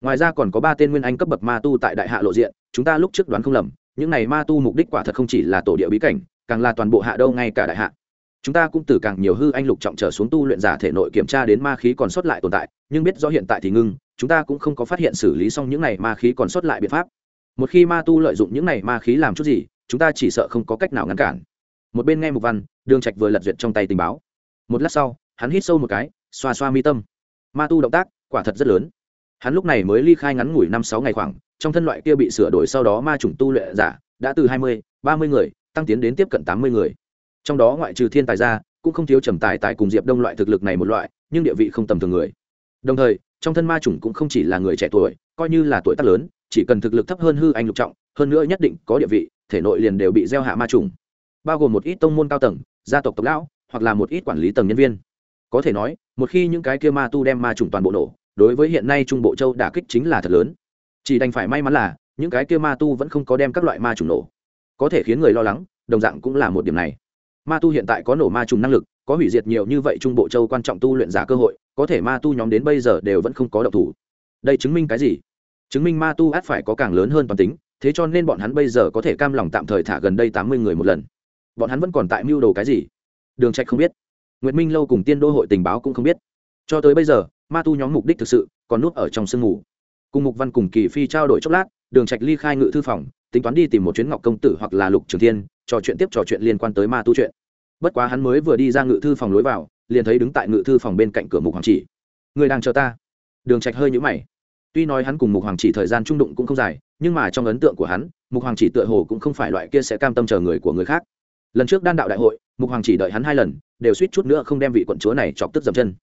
Ngoài ra còn có ba tên nguyên anh cấp bậc ma tu tại đại hạ lộ diện, chúng ta lúc trước đoán không lầm, những này ma tu mục đích quả thật không chỉ là tổ địa bí cảnh, càng là toàn bộ hạ đâu ngay cả đại hạ. Chúng ta cũng từ càng nhiều hư anh lục trọng trở xuống tu luyện giả thể nội kiểm tra đến ma khí còn sót lại tồn tại, nhưng biết rõ hiện tại thì ngưng, chúng ta cũng không có phát hiện xử lý xong những này ma khí còn sót lại biện pháp. Một khi ma tu lợi dụng những này ma khí làm chút gì, chúng ta chỉ sợ không có cách nào ngăn cản. Một bên nghe mục văn đường trạch vừa lật duyệt trong tay tình báo. Một lát sau, hắn hít sâu một cái, xoa xoa mi tâm. Ma tu động tác, quả thật rất lớn. Hắn lúc này mới ly khai ngắn ngủi năm sáu ngày khoảng, trong thân loại kia bị sửa đổi sau đó ma chủng tu luyện giả, đã từ hai mươi, ba mươi người, tăng tiến đến tiếp cận tám mươi người. Trong đó ngoại trừ thiên tài ra cũng không thiếu trầm tài tại cùng diệp đông loại thực lực này một loại, nhưng địa vị không tầm thường người. Đồng thời, trong thân ma chủng cũng không chỉ là người trẻ tuổi, coi như là tuổi tác lớn, chỉ cần thực lực thấp hơn hư anh lục trọng, hơn nữa nhất định có địa vị, thể nội liền đều bị gieo hạ ma trùng bao gồm một ít tông môn cao tầng gia tộc tộc lão, hoặc là một ít quản lý tầng nhân viên. Có thể nói, một khi những cái kia ma tu đem ma trùng toàn bộ nổ, đối với hiện nay trung bộ châu đả kích chính là thật lớn. Chỉ đành phải may mắn là, những cái kia ma tu vẫn không có đem các loại ma trùng nổ. Có thể khiến người lo lắng, đồng dạng cũng là một điểm này. Ma tu hiện tại có nổ ma trùng năng lực, có hủy diệt nhiều như vậy trung bộ châu quan trọng tu luyện giả cơ hội, có thể ma tu nhóm đến bây giờ đều vẫn không có động thủ. Đây chứng minh cái gì? Chứng minh ma tu át phải có càng lớn hơn toàn tính, thế cho nên bọn hắn bây giờ có thể cam lòng tạm thời thả gần đây tám mươi người một lần bọn hắn vẫn còn tại mưu đồ cái gì? Đường trạch không biết. Nguyệt minh lâu cùng tiên đô hội tình báo cũng không biết. Cho tới bây giờ, ma tu nhóm mục đích thực sự còn núp ở trong sương ngủ cùng mục văn cùng kỳ phi trao đổi chốc lát, đường trạch ly khai ngự thư phòng, tính toán đi tìm một chuyến ngọc công tử hoặc là lục trường thiên, trò chuyện tiếp trò chuyện liên quan tới ma tu chuyện. Bất quá hắn mới vừa đi ra ngự thư phòng lối vào, liền thấy đứng tại ngự thư phòng bên cạnh cửa mục hoàng chỉ. Người đang chờ ta. Đường trạch hơi nhũ mày. Tuy nói hắn cùng mục hoàng chỉ thời gian trung đụng cũng không dài, nhưng mà trong ấn tượng của hắn, mục hoàng chỉ tựa hồ cũng không phải loại kia sẽ cam tâm chờ người của người khác lần trước đan đạo đại hội, mục hoàng chỉ đợi hắn hai lần, đều suýt chút nữa không đem vị quận chúa này chọc tức dầm chân.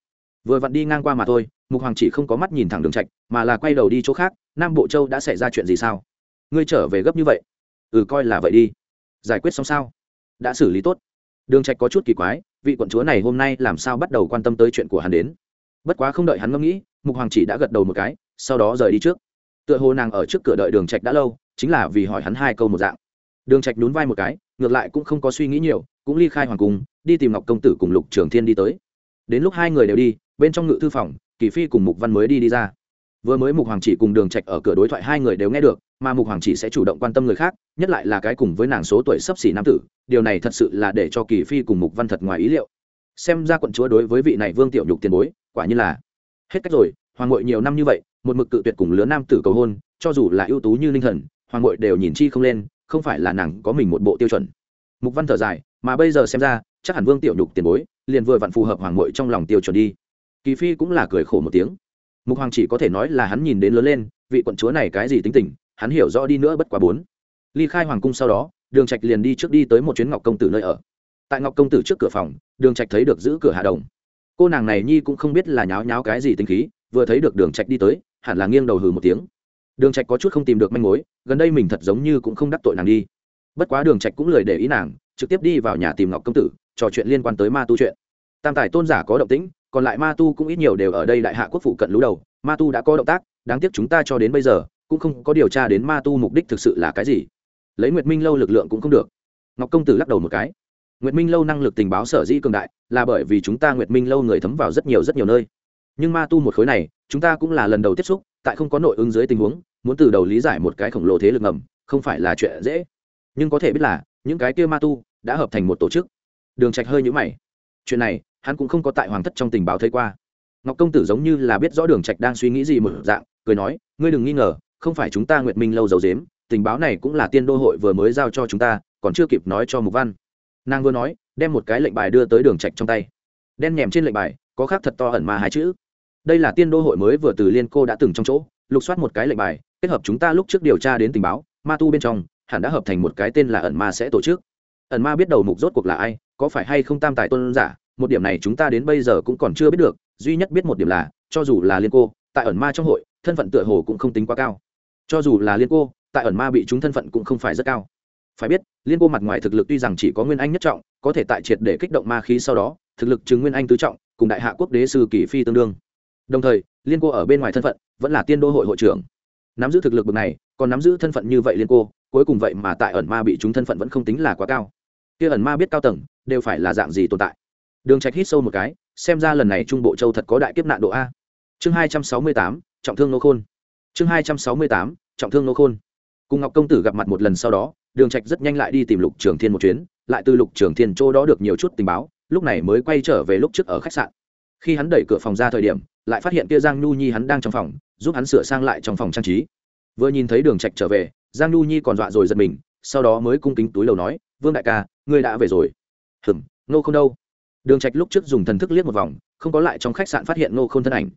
Vừa vặn đi ngang qua mà thôi, mục hoàng chỉ không có mắt nhìn thẳng đường trạch, mà là quay đầu đi chỗ khác, nam bộ châu đã xảy ra chuyện gì sao? Ngươi trở về gấp như vậy? Ừ coi là vậy đi. Giải quyết xong sao? Đã xử lý tốt. Đường trạch có chút kỳ quái, vị quận chúa này hôm nay làm sao bắt đầu quan tâm tới chuyện của hắn đến? Bất quá không đợi hắn ngẫm nghĩ, mục hoàng chỉ đã gật đầu một cái, sau đó rời đi trước. Tựa hồ nàng ở trước cửa đợi đường trạch đã lâu, chính là vì hỏi hắn hai câu một dạng đường trạch nhún vai một cái, ngược lại cũng không có suy nghĩ nhiều, cũng ly khai hoàng cung, đi tìm ngọc công tử cùng lục trường thiên đi tới. Đến lúc hai người đều đi, bên trong ngự thư phòng, kỳ phi cùng mục văn mới đi đi ra. Vừa mới mục hoàng chỉ cùng đường trạch ở cửa đối thoại hai người đều nghe được, mà mục hoàng chỉ sẽ chủ động quan tâm người khác, nhất lại là cái cùng với nàng số tuổi sấp xỉ nam tử, điều này thật sự là để cho kỳ phi cùng mục văn thật ngoài ý liệu. Xem ra quận chúa đối với vị này vương tiểu nhục tiền bối, quả như là hết cách rồi, hoàng ngội nhiều năm như vậy, một mực cự tuyệt cùng lứa nam tử cầu hôn, cho dù là ưu tú như ninh thần, hoàng ngội đều nhìn chi không lên không phải là nàng có mình một bộ tiêu chuẩn. Mục văn thở dài, mà bây giờ xem ra, chắc hẳn vương tiểu nhục tiền bối, liền vừa vặn phù hợp hoàng mội trong lòng tiêu chuẩn đi. Kỳ phi cũng là cười khổ một tiếng. Mục hoàng chỉ có thể nói là hắn nhìn đến lớn lên, vị quận chúa này cái gì tính tình, hắn hiểu rõ đi nữa bất quá bốn. Ly khai hoàng cung sau đó, đường trạch liền đi trước đi tới một chuyến ngọc công tử nơi ở. Tại ngọc công tử trước cửa phòng, đường trạch thấy được giữ cửa hạ đồng. Cô nàng này nhi cũng không biết là nháo nháo cái gì tinh khí, vừa thấy được đường trạch đi tới, hẳn là nghiêng đầu hừ một tiếng. Đường trạch có chút không tìm được manh mối gần đây mình thật giống như cũng không đắc tội nàng đi. Bất quá đường trạch cũng lười để ý nàng, trực tiếp đi vào nhà tìm ngọc công tử, trò chuyện liên quan tới ma tu chuyện. Tam tài tôn giả có động tĩnh, còn lại ma tu cũng ít nhiều đều ở đây đại hạ quốc phụ cận lũ đầu, ma tu đã có động tác, đáng tiếc chúng ta cho đến bây giờ, cũng không có điều tra đến ma tu mục đích thực sự là cái gì. Lấy nguyệt minh lâu lực lượng cũng không được. Ngọc công tử lắc đầu một cái. Nguyệt minh lâu năng lực tình báo sở dĩ cường đại, là bởi vì chúng ta nguyệt minh lâu người thấm vào rất nhiều rất nhiều nơi. Nhưng ma tu một khối này, chúng ta cũng là lần đầu tiếp xúc tại không có nội ứng dưới tình huống, muốn từ đầu lý giải một cái khổng lồ thế lực ngầm, không phải là chuyện dễ. Nhưng có thể biết là, những cái kia ma tu đã hợp thành một tổ chức. Đường trạch hơi nhũ mày. Chuyện này, hắn cũng không có tại hoàng thất trong tình báo thấy qua. Ngọc công tử giống như là biết rõ đường trạch đang suy nghĩ gì một dạng, cười nói, ngươi đừng nghi ngờ, không phải chúng ta nguyệt minh lâu giấu giếm, tình báo này cũng là tiên đô hội vừa mới giao cho chúng ta, còn chưa kịp nói cho mục văn. Nàng vừa nói, đem một cái lệnh bài đưa tới đường trạch trong tay. Đen nhèm trên lệnh bài, có khắc thật to ẩn mà hai chữ đây là tiên đô hội mới vừa từ liên cô đã từng trong chỗ, lục soát một cái lệnh bài, kết hợp chúng ta lúc trước điều tra đến tình báo, ma tu bên trong, hẳn đã hợp thành một cái tên là ẩn ma sẽ tổ chức. Ẩn ma biết đầu mục rốt cuộc là ai, có phải hay không tam tài tôn giả, một điểm này chúng ta đến bây giờ cũng còn chưa biết được, duy nhất biết một điểm là, cho dù là liên cô, tại ẩn ma trong hội, thân phận tựa hồ cũng không tính quá cao. Cho dù là liên cô, tại ẩn ma bị chúng thân phận cũng không phải rất cao. Phải biết, liên cô mặt ngoài thực lực tuy rằng chỉ có nguyên anh nhất trọng, có thể tại triệt để kích động ma khí sau đó, thực lực chứng nguyên anh tứ trọng, cùng đại hạ quốc đế sư kỳ phi tương đương đồng thời, liên cô ở bên ngoài thân phận vẫn là tiên đô hội hội trưởng. Nắm giữ thực lực bậc này, còn nắm giữ thân phận như vậy liên cô, cuối cùng vậy mà tại ẩn ma bị chúng thân phận vẫn không tính là quá cao. Kia ẩn ma biết cao tầng, đều phải là dạng gì tồn tại? Đường trạch hít sâu một cái, xem ra lần này trung bộ châu thật có đại kiếp nạn độ a. Chương hai trăm sáu mươi tám, trọng thương nô khôn. Chương hai trăm sáu mươi tám, trọng thương nô khôn. Cùng ngọc công tử gặp mặt một lần sau đó, đường trạch rất nhanh lại đi tìm lục trường thiên một chuyến, lại từ lục trường thiên chỗ đó được nhiều chút tình báo, lúc này mới quay trở về lúc trước ở khách sạn. Khi hắn đẩy cửa phòng ra thời điểm lại phát hiện kia giang nhu nhi hắn đang trong phòng, giúp hắn sửa sang lại trong phòng trang trí. Vừa nhìn thấy đường trạch trở về, giang nhu nhi còn dọa rồi giật mình, sau đó mới cung kính túi lầu nói, vương đại ca, ngươi đã về rồi. Hừm nô không đâu? Đường trạch lúc trước dùng thần thức liếc một vòng, không có lại trong khách sạn phát hiện nô khôn thân ảnh.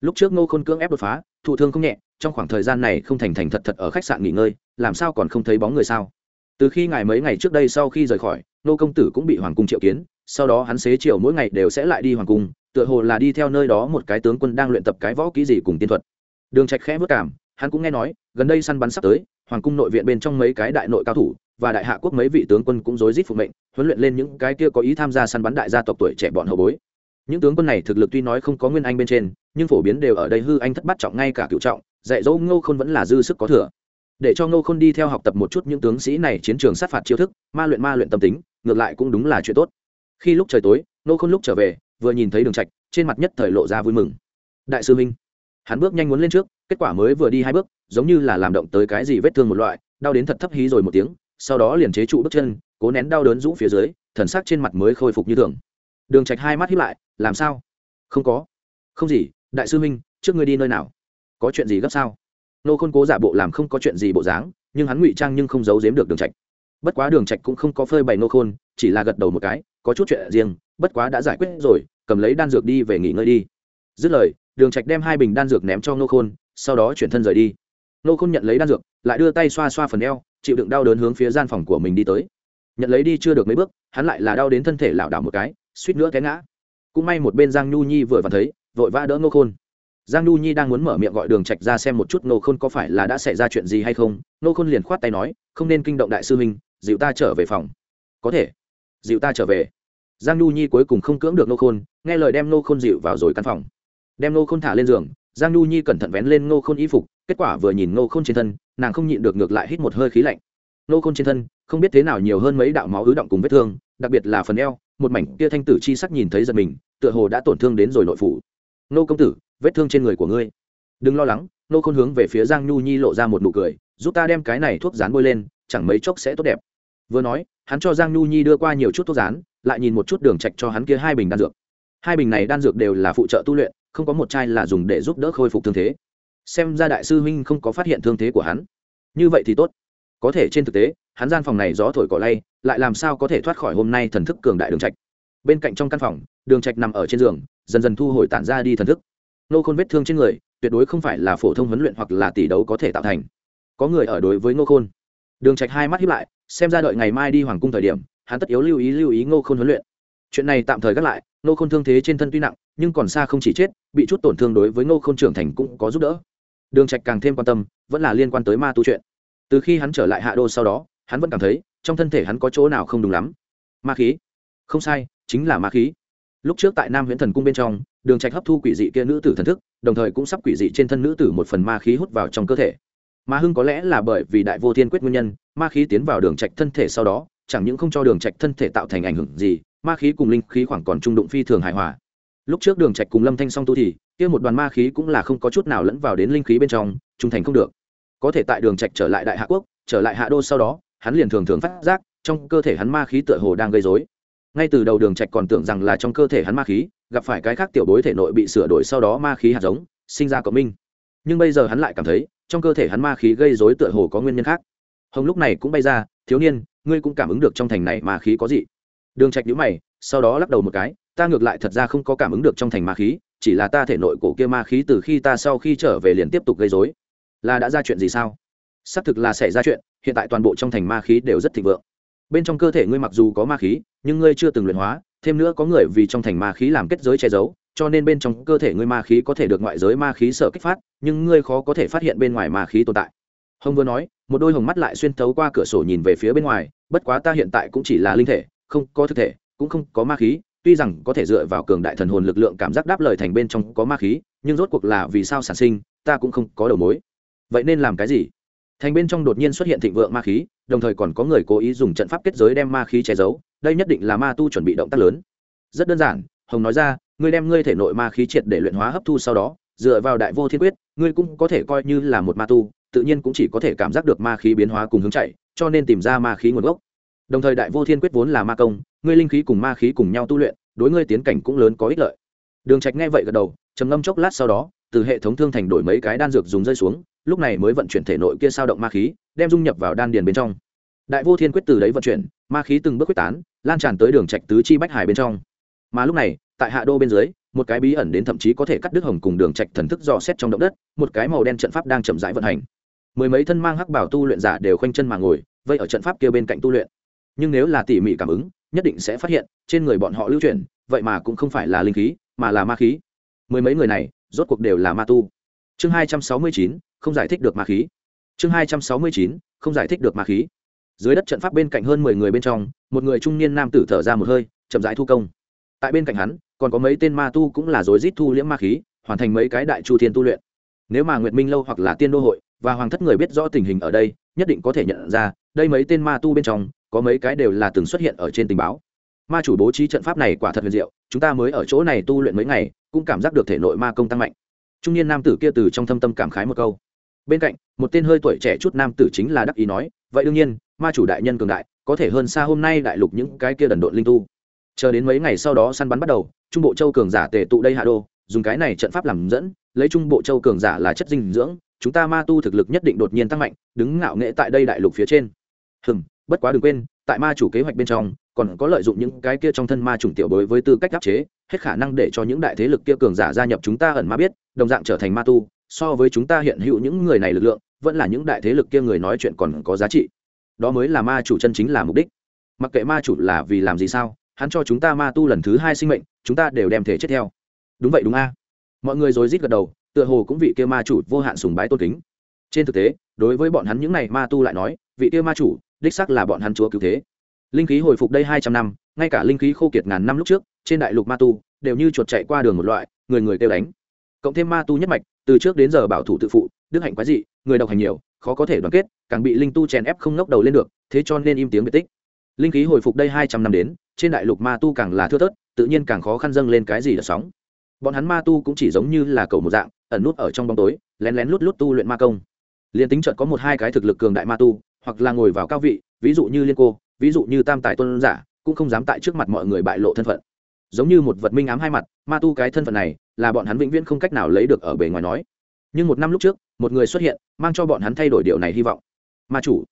Lúc trước nô khôn cưỡng ép đột phá, thụ thương không nhẹ, trong khoảng thời gian này không thành thành thật thật ở khách sạn nghỉ ngơi, làm sao còn không thấy bóng người sao? Từ khi ngài mấy ngày trước đây sau khi rời khỏi nô công tử cũng bị hoàng cung triệu kiến, sau đó hắn xế chiều mỗi ngày đều sẽ lại đi hoàng cung tựa hồ là đi theo nơi đó một cái tướng quân đang luyện tập cái võ kỹ gì cùng tiên thuật. Đường trạch khẽ vất cảm, hắn cũng nghe nói, gần đây săn bắn sắp tới, hoàng cung nội viện bên trong mấy cái đại nội cao thủ và đại hạ quốc mấy vị tướng quân cũng rối rít phục mệnh, huấn luyện lên những cái kia có ý tham gia săn bắn đại gia tộc tuổi trẻ bọn hậu bối. Những tướng quân này thực lực tuy nói không có nguyên anh bên trên, nhưng phổ biến đều ở đây hư anh thất bát trọng ngay cả cựu trọng, dạy dỗ ngô khôn vẫn là dư sức có thừa. Để cho ngô khôn đi theo học tập một chút những tướng sĩ này chiến trường sát phạt chiêu thức, ma luyện ma luyện tâm tính, ngược lại cũng đúng là chuyện tốt. Khi lúc trời tối, ngô khôn lúc trở về vừa nhìn thấy đường trạch, trên mặt nhất thời lộ ra vui mừng. Đại sư minh, hắn bước nhanh muốn lên trước, kết quả mới vừa đi hai bước, giống như là làm động tới cái gì vết thương một loại, đau đến thật thấp hí rồi một tiếng, sau đó liền chế trụ bước chân, cố nén đau đớn rũ phía dưới, thần sắc trên mặt mới khôi phục như thường. Đường trạch hai mắt híp lại, làm sao? Không có. Không gì, đại sư minh, trước ngươi đi nơi nào? Có chuyện gì gấp sao? Nô khôn cố giả bộ làm không có chuyện gì bộ dáng, nhưng hắn ngụy trang nhưng không giấu giếm được đường trạch. Bất quá đường trạch cũng không có phơi bày nô khôn, chỉ là gật đầu một cái, có chút chuyện riêng bất quá đã giải quyết rồi, cầm lấy đan dược đi về nghỉ ngơi đi. Dứt lời, đường trạch đem hai bình đan dược ném cho nô khôn, sau đó chuyển thân rời đi. Nô khôn nhận lấy đan dược, lại đưa tay xoa xoa phần eo, chịu đựng đau đớn hướng phía gian phòng của mình đi tới. Nhận lấy đi chưa được mấy bước, hắn lại là đau đến thân thể lảo đảo một cái, suýt nữa té ngã. Cũng may một bên giang nhu nhi vừa vặn thấy, vội vã đỡ nô khôn. Giang nhu nhi đang muốn mở miệng gọi đường trạch ra xem một chút nô khôn có phải là đã xảy ra chuyện gì hay không. Nô khôn liền khoát tay nói, không nên kinh động đại sư huynh, dịu ta trở về phòng. Có thể. Dịu ta trở về giang nhu nhi cuối cùng không cưỡng được nô khôn, nghe lời đem nô khôn dịu vào rồi căn phòng. Đem nô khôn thả lên giường, giang nhu nhi cẩn thận vén lên nô khôn y phục, kết quả vừa nhìn nô khôn trên thân, nàng không nhịn được ngược lại hít một hơi khí lạnh. Nô khôn trên thân, không biết thế nào nhiều hơn mấy đạo máu ứ động cùng vết thương, đặc biệt là phần eo, một mảnh kia thanh tử chi sắc nhìn thấy giật mình, tựa hồ đã tổn thương đến rồi nội phủ. Nô công tử, vết thương trên người của ngươi. Đừng lo lắng. Nô khôn hướng về phía giang nhu nhi lộ ra một nụ cười, giúp ta đem cái này thuốc rán bôi lên, chẳng mấy chốc sẽ tốt đẹp. Vừa nói, hắn cho giang nhu nhi đưa qua nhiều chút thuốc rán lại nhìn một chút đường trạch cho hắn kia hai bình đan dược. Hai bình này đan dược đều là phụ trợ tu luyện, không có một chai là dùng để giúp đỡ khôi phục thương thế. Xem ra đại sư huynh không có phát hiện thương thế của hắn. Như vậy thì tốt. Có thể trên thực tế, hắn gian phòng này gió thổi cỏ lay, lại làm sao có thể thoát khỏi hôm nay thần thức cường đại đường trạch? Bên cạnh trong căn phòng, đường trạch nằm ở trên giường, dần dần thu hồi tản ra đi thần thức. Nô khôn vết thương trên người, tuyệt đối không phải là phổ thông huấn luyện hoặc là tỷ đấu có thể tạo thành. Có người ở đối với nô khôn. Đường trạch hai mắt hiếp lại, xem ra đợi ngày mai đi hoàng cung thời điểm hắn tất yếu lưu ý lưu ý ngô khôn huấn luyện. Chuyện này tạm thời gác lại, ngô khôn thương thế trên thân tuy nặng, nhưng còn xa không chỉ chết, bị chút tổn thương đối với ngô khôn trưởng thành cũng có giúp đỡ. Đường trạch càng thêm quan tâm, vẫn là liên quan tới ma tu chuyện. Từ khi hắn trở lại hạ đô sau đó, hắn vẫn cảm thấy, trong thân thể hắn có chỗ nào không đúng lắm. Ma khí? Không sai, chính là ma khí. Lúc trước tại nam huyễn thần cung bên trong, đường trạch hấp thu quỷ dị kia nữ tử thần thức, đồng thời cũng sắp quỷ dị trên thân nữ tử một phần ma khí hút vào trong cơ thể. Ma hưng có lẽ là bởi vì đại vô thiên quyết nguyên nhân, ma khí tiến vào đường trạch thân thể sau đó chẳng những không cho đường trạch thân thể tạo thành ảnh hưởng gì, ma khí cùng linh khí khoảng còn trung đụng phi thường hài hòa. Lúc trước đường trạch cùng lâm thanh song tu thì, kia một đoàn ma khí cũng là không có chút nào lẫn vào đến linh khí bên trong, trung thành không được. Có thể tại đường trạch trở lại đại hạ quốc, trở lại hạ đô sau đó, hắn liền thường thường phát giác, trong cơ thể hắn ma khí tựa hồ đang gây rối. Ngay từ đầu đường trạch còn tưởng rằng là trong cơ thể hắn ma khí, gặp phải cái khác tiểu bối thể nội bị sửa đổi sau đó ma khí hạt giống, sinh ra cộng minh. Nhưng bây giờ hắn lại cảm thấy, trong cơ thể hắn ma khí gây rối tựa hồ có nguyên nhân khác. Hồng lúc này cũng bay ra, thiếu niên ngươi cũng cảm ứng được trong thành này ma khí có gì. Đường trạch nhíu mày, sau đó lắc đầu một cái, ta ngược lại thật ra không có cảm ứng được trong thành ma khí, chỉ là ta thể nội cổ kia ma khí từ khi ta sau khi trở về liền tiếp tục gây rối. Là đã ra chuyện gì sao? Xác thực là xảy ra chuyện, hiện tại toàn bộ trong thành ma khí đều rất thịnh vượng. Bên trong cơ thể ngươi mặc dù có ma khí, nhưng ngươi chưa từng luyện hóa, thêm nữa có người vì trong thành ma khí làm kết giới che giấu, cho nên bên trong cơ thể ngươi ma khí có thể được ngoại giới ma khí sợ kích phát, nhưng ngươi khó có thể phát hiện bên ngoài ma khí tồn tại hồng vừa nói, một đôi hồng mắt lại xuyên thấu qua cửa sổ nhìn về phía bên ngoài, bất quá ta hiện tại cũng chỉ là linh thể, không có thực thể, cũng không có ma khí, tuy rằng có thể dựa vào cường đại thần hồn lực lượng cảm giác đáp lời thành bên trong có ma khí, nhưng rốt cuộc là vì sao sản sinh, ta cũng không có đầu mối. Vậy nên làm cái gì? Thành bên trong đột nhiên xuất hiện thịnh vượng ma khí, đồng thời còn có người cố ý dùng trận pháp kết giới đem ma khí che giấu, đây nhất định là ma tu chuẩn bị động tác lớn. Rất đơn giản, hồng nói ra, ngươi đem ngươi thể nội ma khí triệt để luyện hóa hấp thu sau đó, dựa vào đại vô thiên quyết, ngươi cũng có thể coi như là một ma tu tự nhiên cũng chỉ có thể cảm giác được ma khí biến hóa cùng hướng chạy, cho nên tìm ra ma khí nguồn gốc. Đồng thời đại vô thiên quyết vốn là ma công, ngươi linh khí cùng ma khí cùng nhau tu luyện, đối ngươi tiến cảnh cũng lớn có ích lợi. Đường trạch nghe vậy gật đầu, trầm ngâm chốc lát sau đó, từ hệ thống thương thành đổi mấy cái đan dược dùng rơi xuống, lúc này mới vận chuyển thể nội kia sao động ma khí, đem dung nhập vào đan điền bên trong. Đại vô thiên quyết từ đấy vận chuyển, ma khí từng bước quyết tán, lan tràn tới đường trạch tứ chi bách hải bên trong. Mà lúc này, tại hạ đô bên dưới, một cái bí ẩn đến thậm chí có thể cắt đứt hồng cùng đường trạch thần thức dò xét trong động đất, một cái màu đen trận pháp đang chậm rãi vận hành mười mấy thân mang hắc bảo tu luyện giả đều khoanh chân mà ngồi, vây ở trận pháp kia bên cạnh tu luyện. Nhưng nếu là tỉ mỉ cảm ứng, nhất định sẽ phát hiện, trên người bọn họ lưu chuyển, vậy mà cũng không phải là linh khí, mà là ma khí. Mười mấy người này, rốt cuộc đều là ma tu. Chương hai trăm sáu mươi chín, không giải thích được ma khí. Chương hai trăm sáu mươi chín, không giải thích được ma khí. Dưới đất trận pháp bên cạnh hơn mười người bên trong, một người trung niên nam tử thở ra một hơi, chậm rãi thu công. Tại bên cạnh hắn, còn có mấy tên ma tu cũng là rối rít thu liễm ma khí, hoàn thành mấy cái đại chu thiên tu luyện. Nếu mà nguyệt minh lâu hoặc là tiên đô hội và hoàng thất người biết rõ tình hình ở đây, nhất định có thể nhận ra, đây mấy tên ma tu bên trong, có mấy cái đều là từng xuất hiện ở trên tình báo. Ma chủ bố trí trận pháp này quả thật huyền diệu, chúng ta mới ở chỗ này tu luyện mấy ngày, cũng cảm giác được thể nội ma công tăng mạnh. Trung niên nam tử kia từ trong thâm tâm cảm khái một câu. Bên cạnh, một tên hơi tuổi trẻ chút nam tử chính là đắc ý nói, vậy đương nhiên, ma chủ đại nhân cường đại, có thể hơn xa hôm nay đại lục những cái kia đần độn linh tu. Chờ đến mấy ngày sau đó săn bắn bắt đầu, trung bộ châu cường giả tề tụ đây hạ đô, dùng cái này trận pháp làm dẫn, lấy trung bộ châu cường giả là chất dinh dưỡng chúng ta ma tu thực lực nhất định đột nhiên tăng mạnh, đứng ngạo nghệ tại đây đại lục phía trên. Hừm, bất quá đừng quên, tại ma chủ kế hoạch bên trong, còn có lợi dụng những cái kia trong thân ma chủng tiểu bối với tư cách áp chế, hết khả năng để cho những đại thế lực kia cường giả gia nhập chúng ta ẩn ma biết, đồng dạng trở thành ma tu, so với chúng ta hiện hữu những người này lực lượng, vẫn là những đại thế lực kia người nói chuyện còn có giá trị. Đó mới là ma chủ chân chính là mục đích. Mặc kệ ma chủ là vì làm gì sao, hắn cho chúng ta ma tu lần thứ hai sinh mệnh, chúng ta đều đem thể chết theo. Đúng vậy đúng a. Mọi người rồi rít gật đầu tựa hồ cũng vị kia ma chủ vô hạn sùng bái tôn kính. Trên thực tế, đối với bọn hắn những này ma tu lại nói, vị kia ma chủ, đích xác là bọn hắn chúa cứu thế. Linh khí hồi phục đây hai trăm năm, ngay cả linh khí khô kiệt ngàn năm lúc trước, trên đại lục ma tu, đều như chuột chạy qua đường một loại, người người kêu đánh. Cộng thêm ma tu nhất mạch, từ trước đến giờ bảo thủ tự phụ, đức hạnh quái dị, người độc hành nhiều, khó có thể đoàn kết, càng bị linh tu chèn ép không ngóc đầu lên được, thế cho nên im tiếng biệt tích. Linh khí hồi phục đây hai trăm năm đến, trên đại lục ma tu càng là thưa thớt, tự nhiên càng khó khăn dâng lên cái gì đợt sóng bọn hắn ma tu cũng chỉ giống như là cầu một dạng, ẩn nút ở trong bóng tối, lén lén lút lút tu luyện ma công. Liền tính trận có một hai cái thực lực cường đại ma tu, hoặc là ngồi vào cao vị, ví dụ như liên cô, ví dụ như tam tài tôn giả, cũng không dám tại trước mặt mọi người bại lộ thân phận. Giống như một vật minh ám hai mặt, ma tu cái thân phận này, là bọn hắn vĩnh viễn không cách nào lấy được ở bề ngoài nói. Nhưng một năm lúc trước, một người xuất hiện, mang cho bọn hắn thay đổi điều này hy vọng. Ma chủ.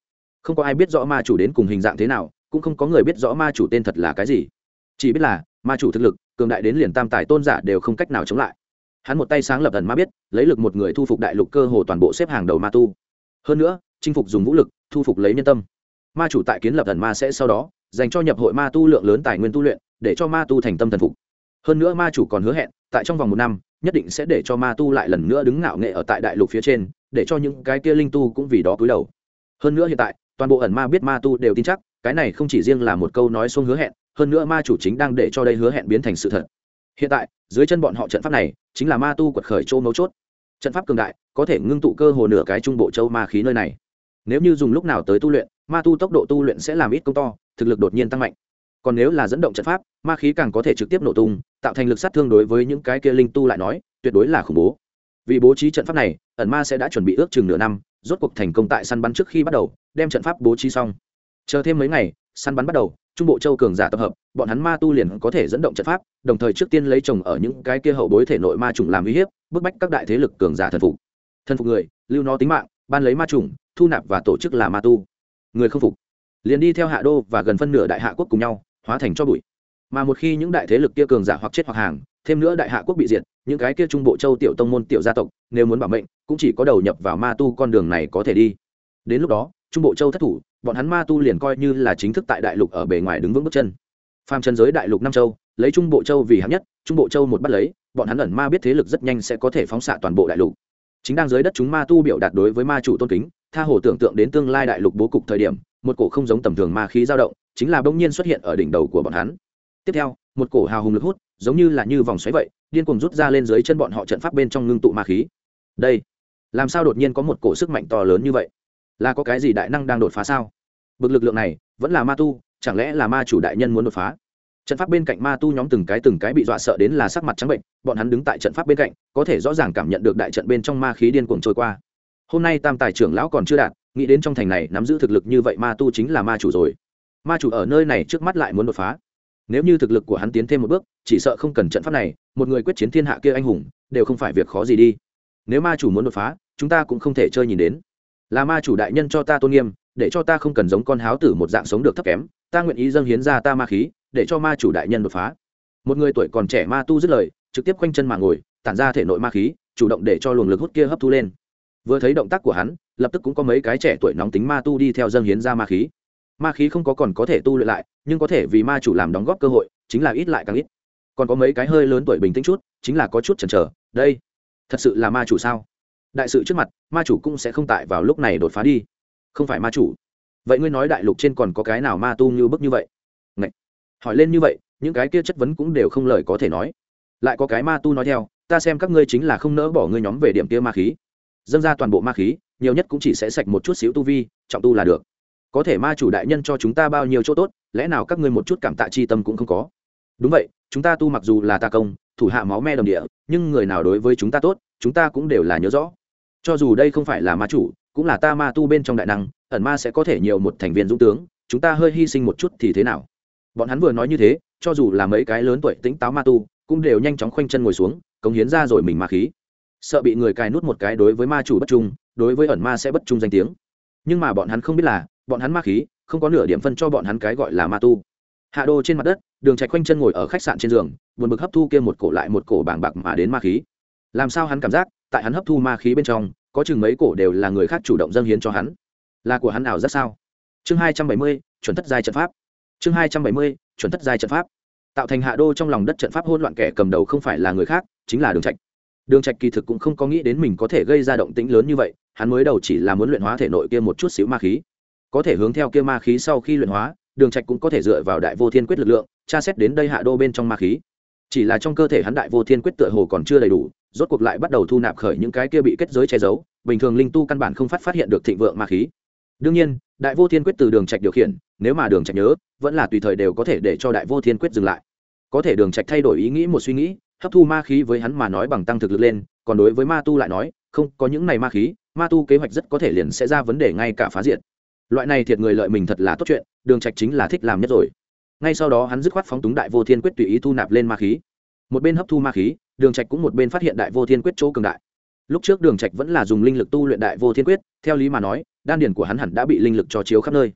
Không có ai biết rõ ma chủ đến cùng hình dạng thế nào, cũng không có người biết rõ ma chủ tên thật là cái gì. Chỉ biết là ma chủ thực lực, cường đại đến liền tam tài tôn giả đều không cách nào chống lại. Hắn một tay sáng lập ẩn ma biết, lấy lực một người thu phục đại lục cơ hồ toàn bộ xếp hàng đầu ma tu. Hơn nữa, chinh phục dùng vũ lực, thu phục lấy nhân tâm. Ma chủ tại kiến lập ẩn ma sẽ sau đó, dành cho nhập hội ma tu lượng lớn tài nguyên tu luyện, để cho ma tu thành tâm thần phục. Hơn nữa ma chủ còn hứa hẹn, tại trong vòng một năm, nhất định sẽ để cho ma tu lại lần nữa đứng ngạo nghệ ở tại đại lục phía trên, để cho những cái kia linh tu cũng vì đó cúi đầu. Hơn nữa hiện tại, toàn bộ ẩn ma biết ma tu đều tin chắc, cái này không chỉ riêng là một câu nói xuông hứa hẹn hơn nữa ma chủ chính đang để cho đây hứa hẹn biến thành sự thật. Hiện tại, dưới chân bọn họ trận pháp này chính là ma tu quật khởi châu mấu chốt. Trận pháp cường đại, có thể ngưng tụ cơ hồ nửa cái trung bộ châu ma khí nơi này. Nếu như dùng lúc nào tới tu luyện, ma tu tốc độ tu luyện sẽ làm ít công to, thực lực đột nhiên tăng mạnh. Còn nếu là dẫn động trận pháp, ma khí càng có thể trực tiếp nổ tung, tạo thành lực sát thương đối với những cái kia linh tu lại nói, tuyệt đối là khủng bố. Vì bố trí trận pháp này, ẩn ma sẽ đã chuẩn bị ước chừng nửa năm, rốt cuộc thành công tại săn bắn trước khi bắt đầu, đem trận pháp bố trí xong. Chờ thêm mấy ngày, săn bắn bắt đầu trung bộ châu cường giả tập hợp, bọn hắn ma tu liền có thể dẫn động trận pháp, đồng thời trước tiên lấy chồng ở những cái kia hậu bối thể nội ma trùng làm uy hiếp, bức bách các đại thế lực cường giả thần phục. Thần phục người, lưu nó tính mạng, ban lấy ma trùng thu nạp và tổ chức là ma tu. Người không phục, liền đi theo hạ đô và gần phân nửa đại hạ quốc cùng nhau, hóa thành cho bụi. Mà một khi những đại thế lực kia cường giả hoặc chết hoặc hàng, thêm nữa đại hạ quốc bị diệt, những cái kia trung bộ châu tiểu tông môn tiểu gia tộc, nếu muốn bảo mệnh, cũng chỉ có đầu nhập vào ma tu con đường này có thể đi. Đến lúc đó, trung bộ châu thất thủ bọn hắn ma tu liền coi như là chính thức tại đại lục ở bề ngoài đứng vững bước chân. Phàm trần giới đại lục nam châu, lấy trung bộ châu vì hạng nhất, trung bộ châu một bắt lấy, bọn hắn ẩn ma biết thế lực rất nhanh sẽ có thể phóng xạ toàn bộ đại lục. Chính đang dưới đất chúng ma tu biểu đạt đối với ma chủ tôn kính, tha hồ tưởng tượng đến tương lai đại lục bố cục thời điểm, một cổ không giống tầm thường ma khí dao động, chính là bỗng nhiên xuất hiện ở đỉnh đầu của bọn hắn. Tiếp theo, một cổ hào hùng lực hút, giống như là như vòng xoáy vậy, điên cuồng rút ra lên dưới chân bọn họ trận pháp bên trong ngưng tụ ma khí. Đây, làm sao đột nhiên có một cổ sức mạnh to lớn như vậy? Là có cái gì đại năng đang đột phá sao? Bực lực lượng này, vẫn là ma tu, chẳng lẽ là ma chủ đại nhân muốn đột phá? Trận pháp bên cạnh ma tu nhóm từng cái từng cái bị dọa sợ đến là sắc mặt trắng bệnh, bọn hắn đứng tại trận pháp bên cạnh, có thể rõ ràng cảm nhận được đại trận bên trong ma khí điên cuồng trôi qua. Hôm nay tam tài trưởng lão còn chưa đạt, nghĩ đến trong thành này nắm giữ thực lực như vậy ma tu chính là ma chủ rồi. Ma chủ ở nơi này trước mắt lại muốn đột phá. Nếu như thực lực của hắn tiến thêm một bước, chỉ sợ không cần trận pháp này, một người quyết chiến thiên hạ kia anh hùng, đều không phải việc khó gì đi. Nếu ma chủ muốn đột phá, chúng ta cũng không thể chơi nhìn đến là ma chủ đại nhân cho ta tôn nghiêm, để cho ta không cần giống con háo tử một dạng sống được thấp kém, ta nguyện ý dâng hiến ra ta ma khí, để cho ma chủ đại nhân đột phá. Một người tuổi còn trẻ ma tu dứt lời, trực tiếp quanh chân mà ngồi, tản ra thể nội ma khí, chủ động để cho luồng lực hút kia hấp thu lên. Vừa thấy động tác của hắn, lập tức cũng có mấy cái trẻ tuổi nóng tính ma tu đi theo dâng hiến ra ma khí. Ma khí không có còn có thể tu luyện lại, nhưng có thể vì ma chủ làm đóng góp cơ hội, chính là ít lại càng ít. Còn có mấy cái hơi lớn tuổi bình tĩnh chút, chính là có chút chần chờ, đây, thật sự là ma chủ sao? Đại sự trước mặt, ma chủ cũng sẽ không tại vào lúc này đột phá đi. Không phải ma chủ. Vậy ngươi nói đại lục trên còn có cái nào ma tu như bức như vậy? Ngậy. hỏi lên như vậy, những cái kia chất vấn cũng đều không lời có thể nói. Lại có cái ma tu nói theo, ta xem các ngươi chính là không nỡ bỏ ngươi nhóm về điểm kia ma khí. Dâng ra toàn bộ ma khí, nhiều nhất cũng chỉ sẽ sạch một chút xíu tu vi, trọng tu là được. Có thể ma chủ đại nhân cho chúng ta bao nhiêu chỗ tốt, lẽ nào các ngươi một chút cảm tạ chi tâm cũng không có? Đúng vậy, chúng ta tu mặc dù là ta công, thủ hạ máu me đồng địa, nhưng người nào đối với chúng ta tốt chúng ta cũng đều là nhớ rõ. Cho dù đây không phải là ma chủ, cũng là ta ma tu bên trong đại năng, ẩn ma sẽ có thể nhiều một thành viên dũng tướng, chúng ta hơi hy sinh một chút thì thế nào? Bọn hắn vừa nói như thế, cho dù là mấy cái lớn tuổi tính táo ma tu, cũng đều nhanh chóng khoanh chân ngồi xuống, cống hiến ra rồi mình ma khí. Sợ bị người cài nút một cái đối với ma chủ bất trung, đối với ẩn ma sẽ bất trung danh tiếng. Nhưng mà bọn hắn không biết là, bọn hắn ma khí, không có nửa điểm phân cho bọn hắn cái gọi là ma tu. Hạ đô trên mặt đất, đường trạch quanh chân ngồi ở khách sạn trên giường, buồn bực hấp thu kia một cổ lại một cổ bảng bạc mà đến ma khí làm sao hắn cảm giác, tại hắn hấp thu ma khí bên trong, có chừng mấy cổ đều là người khác chủ động dâng hiến cho hắn. Là của hắn ảo rất sao? Chương hai trăm bảy mươi, chuẩn thất giai trận pháp. Chương hai trăm bảy mươi, chuẩn thất giai trận pháp. Tạo thành hạ đô trong lòng đất trận pháp hỗn loạn kẻ cầm đầu không phải là người khác, chính là đường trạch. Đường trạch kỳ thực cũng không có nghĩ đến mình có thể gây ra động tĩnh lớn như vậy, hắn mới đầu chỉ là muốn luyện hóa thể nội kia một chút xíu ma khí. Có thể hướng theo kia ma khí sau khi luyện hóa, đường trạch cũng có thể dựa vào đại vô thiên quyết lực lượng, tra xét đến đây hạ đô bên trong ma khí chỉ là trong cơ thể hắn đại vô thiên quyết tựa hồ còn chưa đầy đủ, rốt cuộc lại bắt đầu thu nạp khởi những cái kia bị kết giới che giấu, bình thường linh tu căn bản không phát phát hiện được thịnh vượng ma khí. Đương nhiên, đại vô thiên quyết từ đường trạch điều khiển, nếu mà đường trạch nhớ, vẫn là tùy thời đều có thể để cho đại vô thiên quyết dừng lại. Có thể đường trạch thay đổi ý nghĩ một suy nghĩ, hấp thu ma khí với hắn mà nói bằng tăng thực lực lên, còn đối với ma tu lại nói, không, có những này ma khí, ma tu kế hoạch rất có thể liền sẽ ra vấn đề ngay cả phá diện loại này thiệt người lợi mình thật là tốt chuyện, đường trạch chính là thích làm nhất rồi ngay sau đó hắn dứt khoát phóng túng đại vô thiên quyết tùy ý thu nạp lên ma khí. Một bên hấp thu ma khí, đường trạch cũng một bên phát hiện đại vô thiên quyết chỗ cường đại. Lúc trước đường trạch vẫn là dùng linh lực tu luyện đại vô thiên quyết, theo lý mà nói, đan điển của hắn hẳn đã bị linh lực cho chiếu khắp nơi.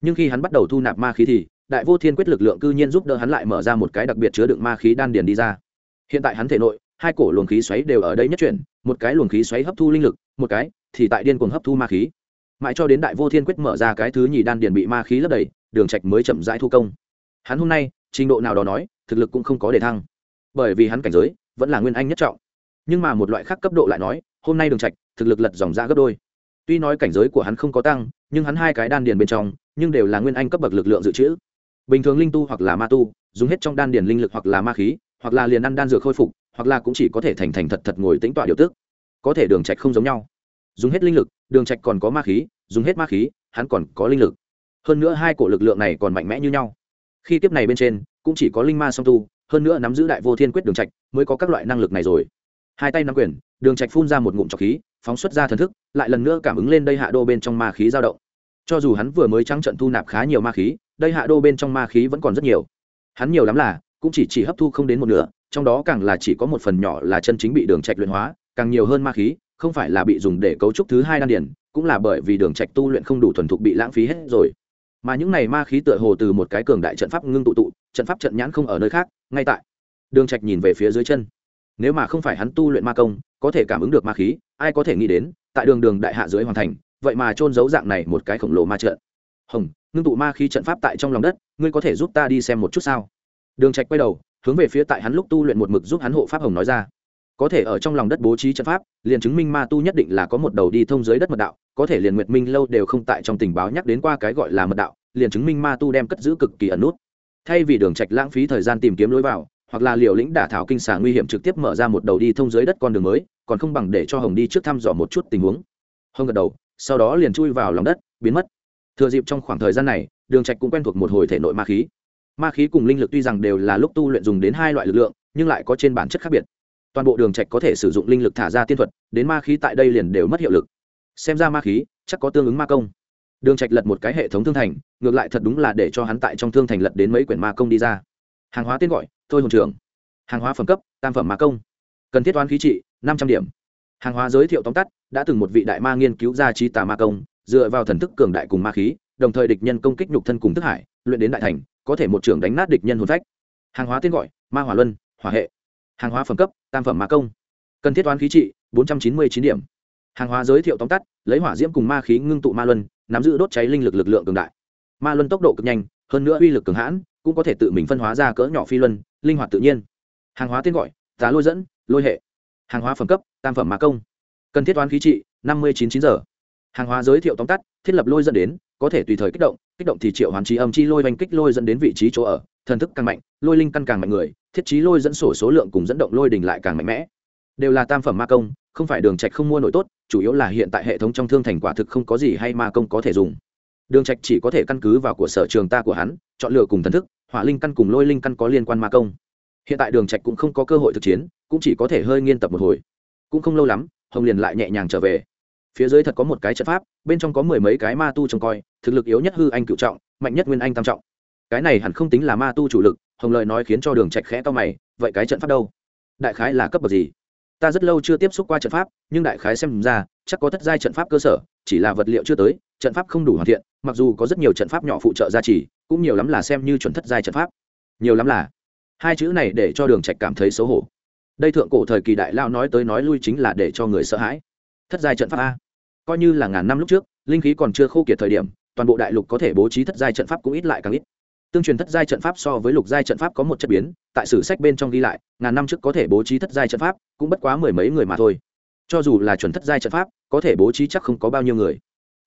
Nhưng khi hắn bắt đầu thu nạp ma khí thì, đại vô thiên quyết lực lượng cư nhiên giúp đỡ hắn lại mở ra một cái đặc biệt chứa đựng ma khí đan điển đi ra. Hiện tại hắn thể nội, hai cổ luồng khí xoáy đều ở đây nhất chuyển, một cái luồng khí xoáy hấp thu linh lực, một cái thì tại điên cuồng hấp thu ma khí. Mãi cho đến đại vô thiên quyết mở ra cái thứ nhì đan điển bị ma khí lấp đầy, đường trạch mới chậm rãi thu công hắn hôm nay, trình độ nào đó nói, thực lực cũng không có để thăng. Bởi vì hắn cảnh giới vẫn là nguyên anh nhất trọng. Nhưng mà một loại khác cấp độ lại nói, hôm nay đường trạch, thực lực lật dòng ra gấp đôi. Tuy nói cảnh giới của hắn không có tăng, nhưng hắn hai cái đan điền bên trong, nhưng đều là nguyên anh cấp bậc lực lượng dự trữ. Bình thường linh tu hoặc là ma tu, dùng hết trong đan điền linh lực hoặc là ma khí, hoặc là liền ăn đan dược khôi phục, hoặc là cũng chỉ có thể thành thành thật thật ngồi tĩnh tọa điều tức. Có thể đường trạch không giống nhau. Dùng hết linh lực, đường trạch còn có ma khí, dùng hết ma khí, hắn còn có linh lực. Hơn nữa hai cổ lực lượng này còn mạnh mẽ như nhau khi kiếp này bên trên, cũng chỉ có linh ma song tu, hơn nữa nắm giữ đại vô thiên quyết đường trạch, mới có các loại năng lực này rồi. Hai tay nắm quyền, đường trạch phun ra một ngụm trọc khí, phóng xuất ra thần thức, lại lần nữa cảm ứng lên đây hạ đô bên trong ma khí dao động. Cho dù hắn vừa mới trắng trận thu nạp khá nhiều ma khí, đây hạ đô bên trong ma khí vẫn còn rất nhiều. Hắn nhiều lắm là, cũng chỉ chỉ hấp thu không đến một nửa, trong đó càng là chỉ có một phần nhỏ là chân chính bị đường trạch luyện hóa, càng nhiều hơn ma khí, không phải là bị dùng để cấu trúc thứ hai đan điển cũng là bởi vì đường trạch tu luyện không đủ thuần thục bị lãng phí hết rồi mà những này ma khí tựa hồ từ một cái cường đại trận pháp ngưng tụ tụ, trận pháp trận nhãn không ở nơi khác, ngay tại. Đường trạch nhìn về phía dưới chân. Nếu mà không phải hắn tu luyện ma công, có thể cảm ứng được ma khí, ai có thể nghĩ đến, tại đường đường đại hạ dưới hoàn thành, vậy mà trôn giấu dạng này một cái khổng lồ ma trận. Hồng, ngưng tụ ma khí trận pháp tại trong lòng đất, ngươi có thể giúp ta đi xem một chút sao? Đường trạch quay đầu, hướng về phía tại hắn lúc tu luyện một mực giúp hắn hộ pháp hồng nói ra. Có thể ở trong lòng đất bố trí trận pháp, liền chứng minh ma tu nhất định là có một đầu đi thông dưới đất mật đạo có thể liền nguyệt minh lâu đều không tại trong tình báo nhắc đến qua cái gọi là mật đạo, liền chứng minh ma tu đem cất giữ cực kỳ ẩn nút. Thay vì đường trạch lãng phí thời gian tìm kiếm lối vào, hoặc là liều lĩnh đả thảo kinh xà nguy hiểm trực tiếp mở ra một đầu đi thông dưới đất con đường mới, còn không bằng để cho hồng đi trước thăm dò một chút tình huống. Hồng gật đầu, sau đó liền chui vào lòng đất, biến mất. Thừa dịp trong khoảng thời gian này, đường trạch cũng quen thuộc một hồi thể nội ma khí. Ma khí cùng linh lực tuy rằng đều là lúc tu luyện dùng đến hai loại lực lượng, nhưng lại có trên bản chất khác biệt. Toàn bộ đường trạch có thể sử dụng linh lực thả ra tiên thuật, đến ma khí tại đây liền đều mất hiệu lực xem ra ma khí chắc có tương ứng ma công. Đường trạch lật một cái hệ thống thương thành, ngược lại thật đúng là để cho hắn tại trong thương thành lật đến mấy quyển ma công đi ra. Hàng hóa tên gọi, thôi hồn trưởng hàng hóa phẩm cấp, tam phẩm ma công. Cần thiết toán khí trị, năm trăm điểm. Hàng hóa giới thiệu tóm tắt, đã từng một vị đại ma nghiên cứu ra chi tà ma công, dựa vào thần thức cường đại cùng ma khí, đồng thời địch nhân công kích nhục thân cùng thức hải, luyện đến đại thành, có thể một trường đánh nát địch nhân hồn phách. Hàng hóa tên gọi, ma hỏa luân, hỏa hệ. Hàng hóa phẩm cấp, tam phẩm ma công. Cần thiết toán khí trị, bốn trăm chín mươi chín điểm hàng hóa giới thiệu tóm tắt, lấy hỏa diễm cùng ma khí ngưng tụ ma luân, nắm giữ đốt cháy linh lực lực lượng cường đại. Ma luân tốc độ cực nhanh, hơn nữa uy lực cường hãn, cũng có thể tự mình phân hóa ra cỡ nhỏ phi luân, linh hoạt tự nhiên. Hàng hóa tên gọi giá lôi dẫn, lôi hệ. Hàng hóa phẩm cấp, tam phẩm ma công. Cần thiết toán khí trị, năm mươi chín chín giờ. Hàng hóa giới thiệu tóm tắt, thiết lập lôi dẫn đến, có thể tùy thời kích động kích động thì triệu hoàn trí âm chi lôi vanh kích lôi dẫn đến vị trí chỗ ở, thần thức càng mạnh, lôi linh căn càng mạnh người, thiết trí lôi dẫn sổ số lượng cùng dẫn động lôi đình lại càng mạnh mẽ. Đều là tam phẩm ma công không phải đường trạch không mua nổi tốt, chủ yếu là hiện tại hệ thống trong thương thành quả thực không có gì hay ma công có thể dùng. Đường trạch chỉ có thể căn cứ vào của sở trường ta của hắn, chọn lựa cùng thần thức, hỏa linh căn cùng lôi linh căn có liên quan ma công. Hiện tại đường trạch cũng không có cơ hội thực chiến, cũng chỉ có thể hơi nghiên tập một hồi. Cũng không lâu lắm, hồng liền lại nhẹ nhàng trở về. Phía dưới thật có một cái trận pháp, bên trong có mười mấy cái ma tu trông coi, thực lực yếu nhất hư anh cựu trọng, mạnh nhất nguyên anh tam trọng. Cái này hẳn không tính là ma tu chủ lực, hồng lời nói khiến cho đường trạch khẽ to mày, vậy cái trận pháp đâu? Đại khái là cấp bậc gì? Ta rất lâu chưa tiếp xúc qua trận pháp, nhưng đại khái xem ra, chắc có thất giai trận pháp cơ sở, chỉ là vật liệu chưa tới, trận pháp không đủ hoàn thiện, mặc dù có rất nhiều trận pháp nhỏ phụ trợ gia trì, cũng nhiều lắm là xem như chuẩn thất giai trận pháp. Nhiều lắm là. Hai chữ này để cho đường trạch cảm thấy xấu hổ. Đây thượng cổ thời kỳ đại lao nói tới nói lui chính là để cho người sợ hãi. Thất giai trận pháp a. Coi như là ngàn năm lúc trước, linh khí còn chưa khô kiệt thời điểm, toàn bộ đại lục có thể bố trí thất giai trận pháp cũng ít lại càng ít tương truyền thất giai trận pháp so với lục giai trận pháp có một chất biến, tại sử sách bên trong ghi lại, ngàn năm trước có thể bố trí thất giai trận pháp, cũng bất quá mười mấy người mà thôi. Cho dù là chuẩn thất giai trận pháp, có thể bố trí chắc không có bao nhiêu người.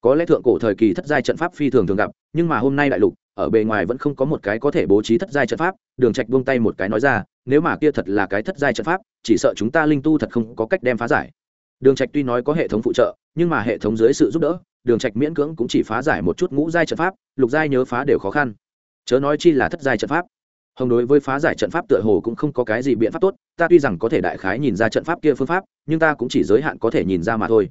Có lẽ thượng cổ thời kỳ thất giai trận pháp phi thường thường gặp, nhưng mà hôm nay đại lục, ở bề ngoài vẫn không có một cái có thể bố trí thất giai trận pháp, đường trạch buông tay một cái nói ra, nếu mà kia thật là cái thất giai trận pháp, chỉ sợ chúng ta linh tu thật không có cách đem phá giải. Đường trạch tuy nói có hệ thống phụ trợ, nhưng mà hệ thống dưới sự giúp đỡ, đường trạch miễn cưỡng cũng chỉ phá giải một chút ngũ giai trận pháp, lục giai nhớ phá đều khó khăn chớ nói chi là thất giai trận pháp. Hồng đối với phá giải trận pháp tựa hồ cũng không có cái gì biện pháp tốt, ta tuy rằng có thể đại khái nhìn ra trận pháp kia phương pháp, nhưng ta cũng chỉ giới hạn có thể nhìn ra mà thôi.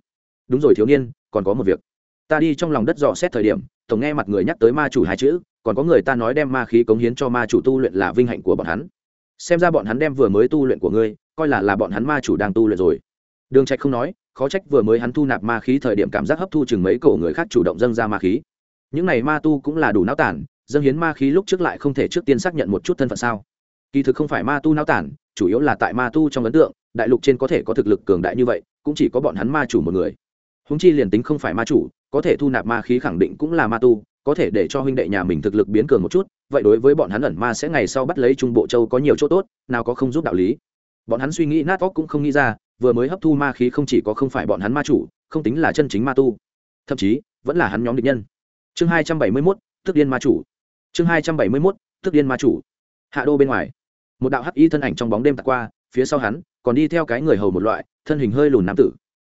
Đúng rồi, thiếu niên, còn có một việc. Ta đi trong lòng đất dò xét thời điểm, tổng nghe mặt người nhắc tới ma chủ hai chữ, còn có người ta nói đem ma khí cống hiến cho ma chủ tu luyện là vinh hạnh của bọn hắn. Xem ra bọn hắn đem vừa mới tu luyện của ngươi, coi là là bọn hắn ma chủ đang tu luyện rồi. Đường trạch không nói, khó trách vừa mới hắn thu nạp ma khí thời điểm cảm giác hấp thu chừng mấy cổ người khác chủ động dâng ra ma khí. Những này ma tu cũng là đủ não tản dâng hiến ma khí lúc trước lại không thể trước tiên xác nhận một chút thân phận sao? Kỳ thực không phải ma tu não tản, chủ yếu là tại ma tu trong ấn tượng, đại lục trên có thể có thực lực cường đại như vậy, cũng chỉ có bọn hắn ma chủ một người. Húng chi liền tính không phải ma chủ, có thể thu nạp ma khí khẳng định cũng là ma tu, có thể để cho huynh đệ nhà mình thực lực biến cường một chút, vậy đối với bọn hắn ẩn ma sẽ ngày sau bắt lấy trung bộ châu có nhiều chỗ tốt, nào có không giúp đạo lý. Bọn hắn suy nghĩ nát óc cũng không nghĩ ra, vừa mới hấp thu ma khí không chỉ có không phải bọn hắn ma chủ, không tính là chân chính ma tu, thậm chí vẫn là hắn nhóm địch nhân. Chương hai trăm bảy mươi mốt, tức điên ma chủ chương hai trăm bảy mươi mốt, tức điên ma chủ. Hạ đô bên ngoài. Một đạo hắc y thân ảnh trong bóng đêm tạt qua, phía sau hắn, còn đi theo cái người hầu một loại, thân hình hơi lùn nam tử.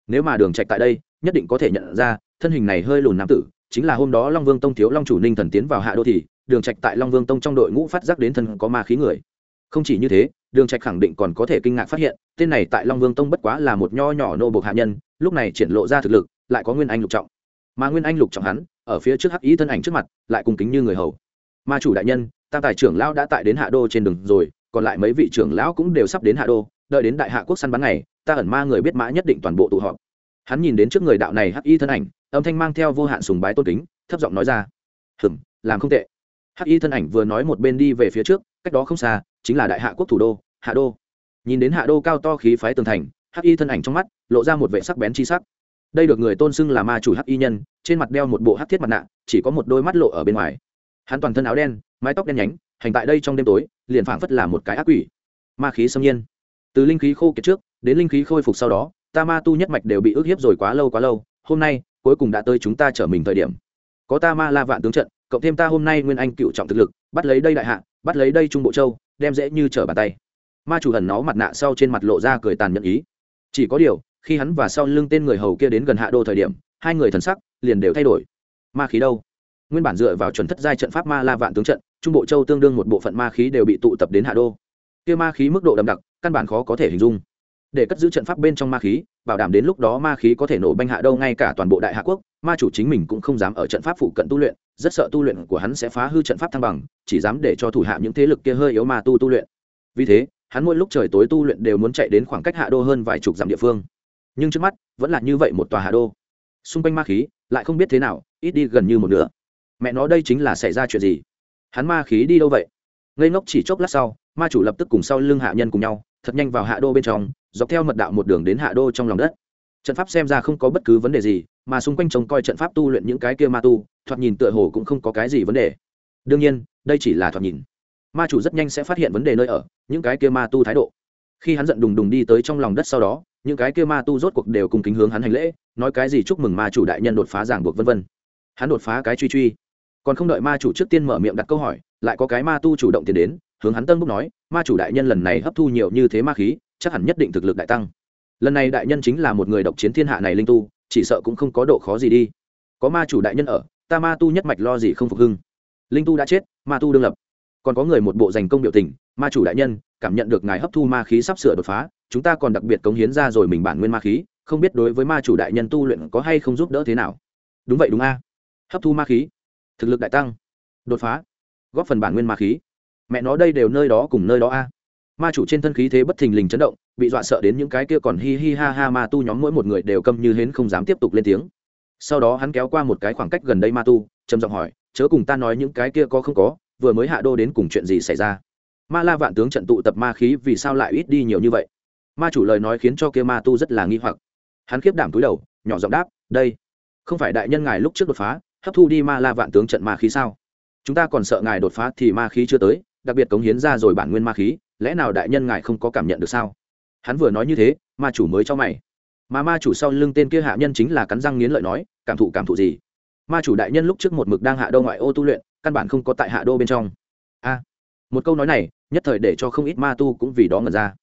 Nếu mà đường trạch tại đây, nhất định có thể nhận ra, thân hình này hơi lùn nam tử, chính là hôm đó long vương tông thiếu long chủ ninh thần tiến vào hạ đô thì, đường trạch tại long vương tông trong đội ngũ phát giác đến thân có ma khí người. Không chỉ như thế, đường trạch khẳng định còn có thể kinh ngạc phát hiện, tên này tại long vương tông bất quá là một nho nhỏ nô buộc hạ nhân, lúc này triển lộ ra thực lực, lại có nguyên anh lục trọng. Mà nguyên anh lục trọng hắn, ở phía trước hắc ý thân ảnh trước mặt, lại cùng kính như người hầu ma chủ đại nhân tam tài trưởng lão đã tại đến hạ đô trên đường rồi còn lại mấy vị trưởng lão cũng đều sắp đến hạ đô đợi đến đại hạ quốc săn bắn này, ta ẩn ma người biết mã nhất định toàn bộ tụ họp. Hắn nhìn đến trước người đạo này hắc y thân ảnh âm thanh mang theo vô hạn sùng bái tôn kính thấp giọng nói ra hừm làm không tệ. Hắc y thân ảnh vừa nói một bên đi về phía trước cách đó không xa chính là đại hạ quốc thủ đô hạ đô. Nhìn đến hạ đô cao to khí phái tường thành hắc y thân ảnh trong mắt lộ ra một vệ sắc bén chi sắc. Đây được người tôn xưng là ma chủ hắc y nhân trên mặt đeo một bộ hắc thiết mặt nạ chỉ có một đôi mắt lộ ở bên ngoài hắn toàn thân áo đen, mái tóc đen nhánh, hành tại đây trong đêm tối, liền phảng phất là một cái ác quỷ. Ma khí xâm nhiên. Từ linh khí khô kiệt trước, đến linh khí khôi phục sau đó, ta ma tu nhất mạch đều bị ức hiếp rồi quá lâu quá lâu, hôm nay, cuối cùng đã tới chúng ta trở mình thời điểm. Có ta ma la vạn tướng trận, cộng thêm ta hôm nay nguyên anh cựu trọng thực lực, bắt lấy đây đại hạ, bắt lấy đây trung bộ châu, đem dễ như trở bàn tay. Ma chủ hần nó mặt nạ sau trên mặt lộ ra cười tàn nhẫn ý. Chỉ có điều, khi hắn và sau lưng tên người hầu kia đến gần hạ đô thời điểm, hai người thần sắc liền đều thay đổi. Ma khí đâu? Nguyên bản dựa vào chuẩn thất giai trận pháp ma la vạn tướng trận, trung bộ châu tương đương một bộ phận ma khí đều bị tụ tập đến hạ đô. Kia ma khí mức độ đậm đặc, căn bản khó có thể hình dung. Để cất giữ trận pháp bên trong ma khí, bảo đảm đến lúc đó ma khí có thể nổ banh hạ đâu ngay cả toàn bộ đại hạ quốc, ma chủ chính mình cũng không dám ở trận pháp phụ cận tu luyện, rất sợ tu luyện của hắn sẽ phá hư trận pháp thăng bằng, chỉ dám để cho thủ hạ những thế lực kia hơi yếu ma tu tu luyện. Vì thế, hắn mỗi lúc trời tối tu luyện đều muốn chạy đến khoảng cách hạ đô hơn vài chục dặm địa phương. Nhưng trước mắt, vẫn là như vậy một tòa hạ đô. Xung quanh ma khí, lại không biết thế nào, ít đi gần như một nửa mẹ nó đây chính là xảy ra chuyện gì? Hắn ma khí đi đâu vậy? Ngây ngốc chỉ chốc lát sau, ma chủ lập tức cùng sau lưng hạ nhân cùng nhau, thật nhanh vào hạ đô bên trong, dọc theo mật đạo một đường đến hạ đô trong lòng đất. Trận pháp xem ra không có bất cứ vấn đề gì, mà xung quanh trông coi trận pháp tu luyện những cái kia ma tu, thoạt nhìn tựa hồ cũng không có cái gì vấn đề. Đương nhiên, đây chỉ là thoạt nhìn. Ma chủ rất nhanh sẽ phát hiện vấn đề nơi ở, những cái kia ma tu thái độ. Khi hắn giận đùng đùng đi tới trong lòng đất sau đó, những cái kia ma tu rốt cuộc đều cùng kính hướng hắn hành lễ, nói cái gì chúc mừng ma chủ đại nhân đột phá giảng buộc vân vân. Hắn đột phá cái truy truy còn không đợi ma chủ trước tiên mở miệng đặt câu hỏi, lại có cái ma tu chủ động tiến đến, hướng hắn tân bốc nói, ma chủ đại nhân lần này hấp thu nhiều như thế ma khí, chắc hẳn nhất định thực lực đại tăng. Lần này đại nhân chính là một người độc chiến thiên hạ này linh tu, chỉ sợ cũng không có độ khó gì đi. Có ma chủ đại nhân ở, ta ma tu nhất mạch lo gì không phục hưng. Linh tu đã chết, ma tu đương lập. Còn có người một bộ giành công biểu tình, ma chủ đại nhân, cảm nhận được ngài hấp thu ma khí sắp sửa đột phá, chúng ta còn đặc biệt cống hiến ra rồi mình bản nguyên ma khí, không biết đối với ma chủ đại nhân tu luyện có hay không giúp đỡ thế nào. Đúng vậy, đúng a. Hấp thu ma khí thực lực đại tăng. Đột phá. Góp phần bản nguyên ma khí. Mẹ nó đây đều nơi đó cùng nơi đó a. Ma chủ trên thân khí thế bất thình lình chấn động, bị dọa sợ đến những cái kia còn hi hi ha ha ma tu nhóm mỗi một người đều câm như hến không dám tiếp tục lên tiếng. Sau đó hắn kéo qua một cái khoảng cách gần đây ma tu, trầm giọng hỏi, chớ cùng ta nói những cái kia có không có, vừa mới hạ đô đến cùng chuyện gì xảy ra? Ma la vạn tướng trận tụ tập ma khí vì sao lại ít đi nhiều như vậy? Ma chủ lời nói khiến cho kia ma tu rất là nghi hoặc. Hắn khiếp đảm túi đầu, nhỏ giọng đáp, đây, không phải đại nhân ngài lúc trước đột phá hấp thu đi ma la vạn tướng trận ma khí sao? Chúng ta còn sợ ngài đột phá thì ma khí chưa tới, đặc biệt cống hiến ra rồi bản nguyên ma khí, lẽ nào đại nhân ngài không có cảm nhận được sao? Hắn vừa nói như thế, ma chủ mới cho mày. Mà ma chủ sau lưng tên kia hạ nhân chính là cắn răng nghiến lợi nói, cảm thụ cảm thụ gì? Ma chủ đại nhân lúc trước một mực đang hạ đô ngoại ô tu luyện, căn bản không có tại hạ đô bên trong. A! Một câu nói này, nhất thời để cho không ít ma tu cũng vì đó ngẩn ra.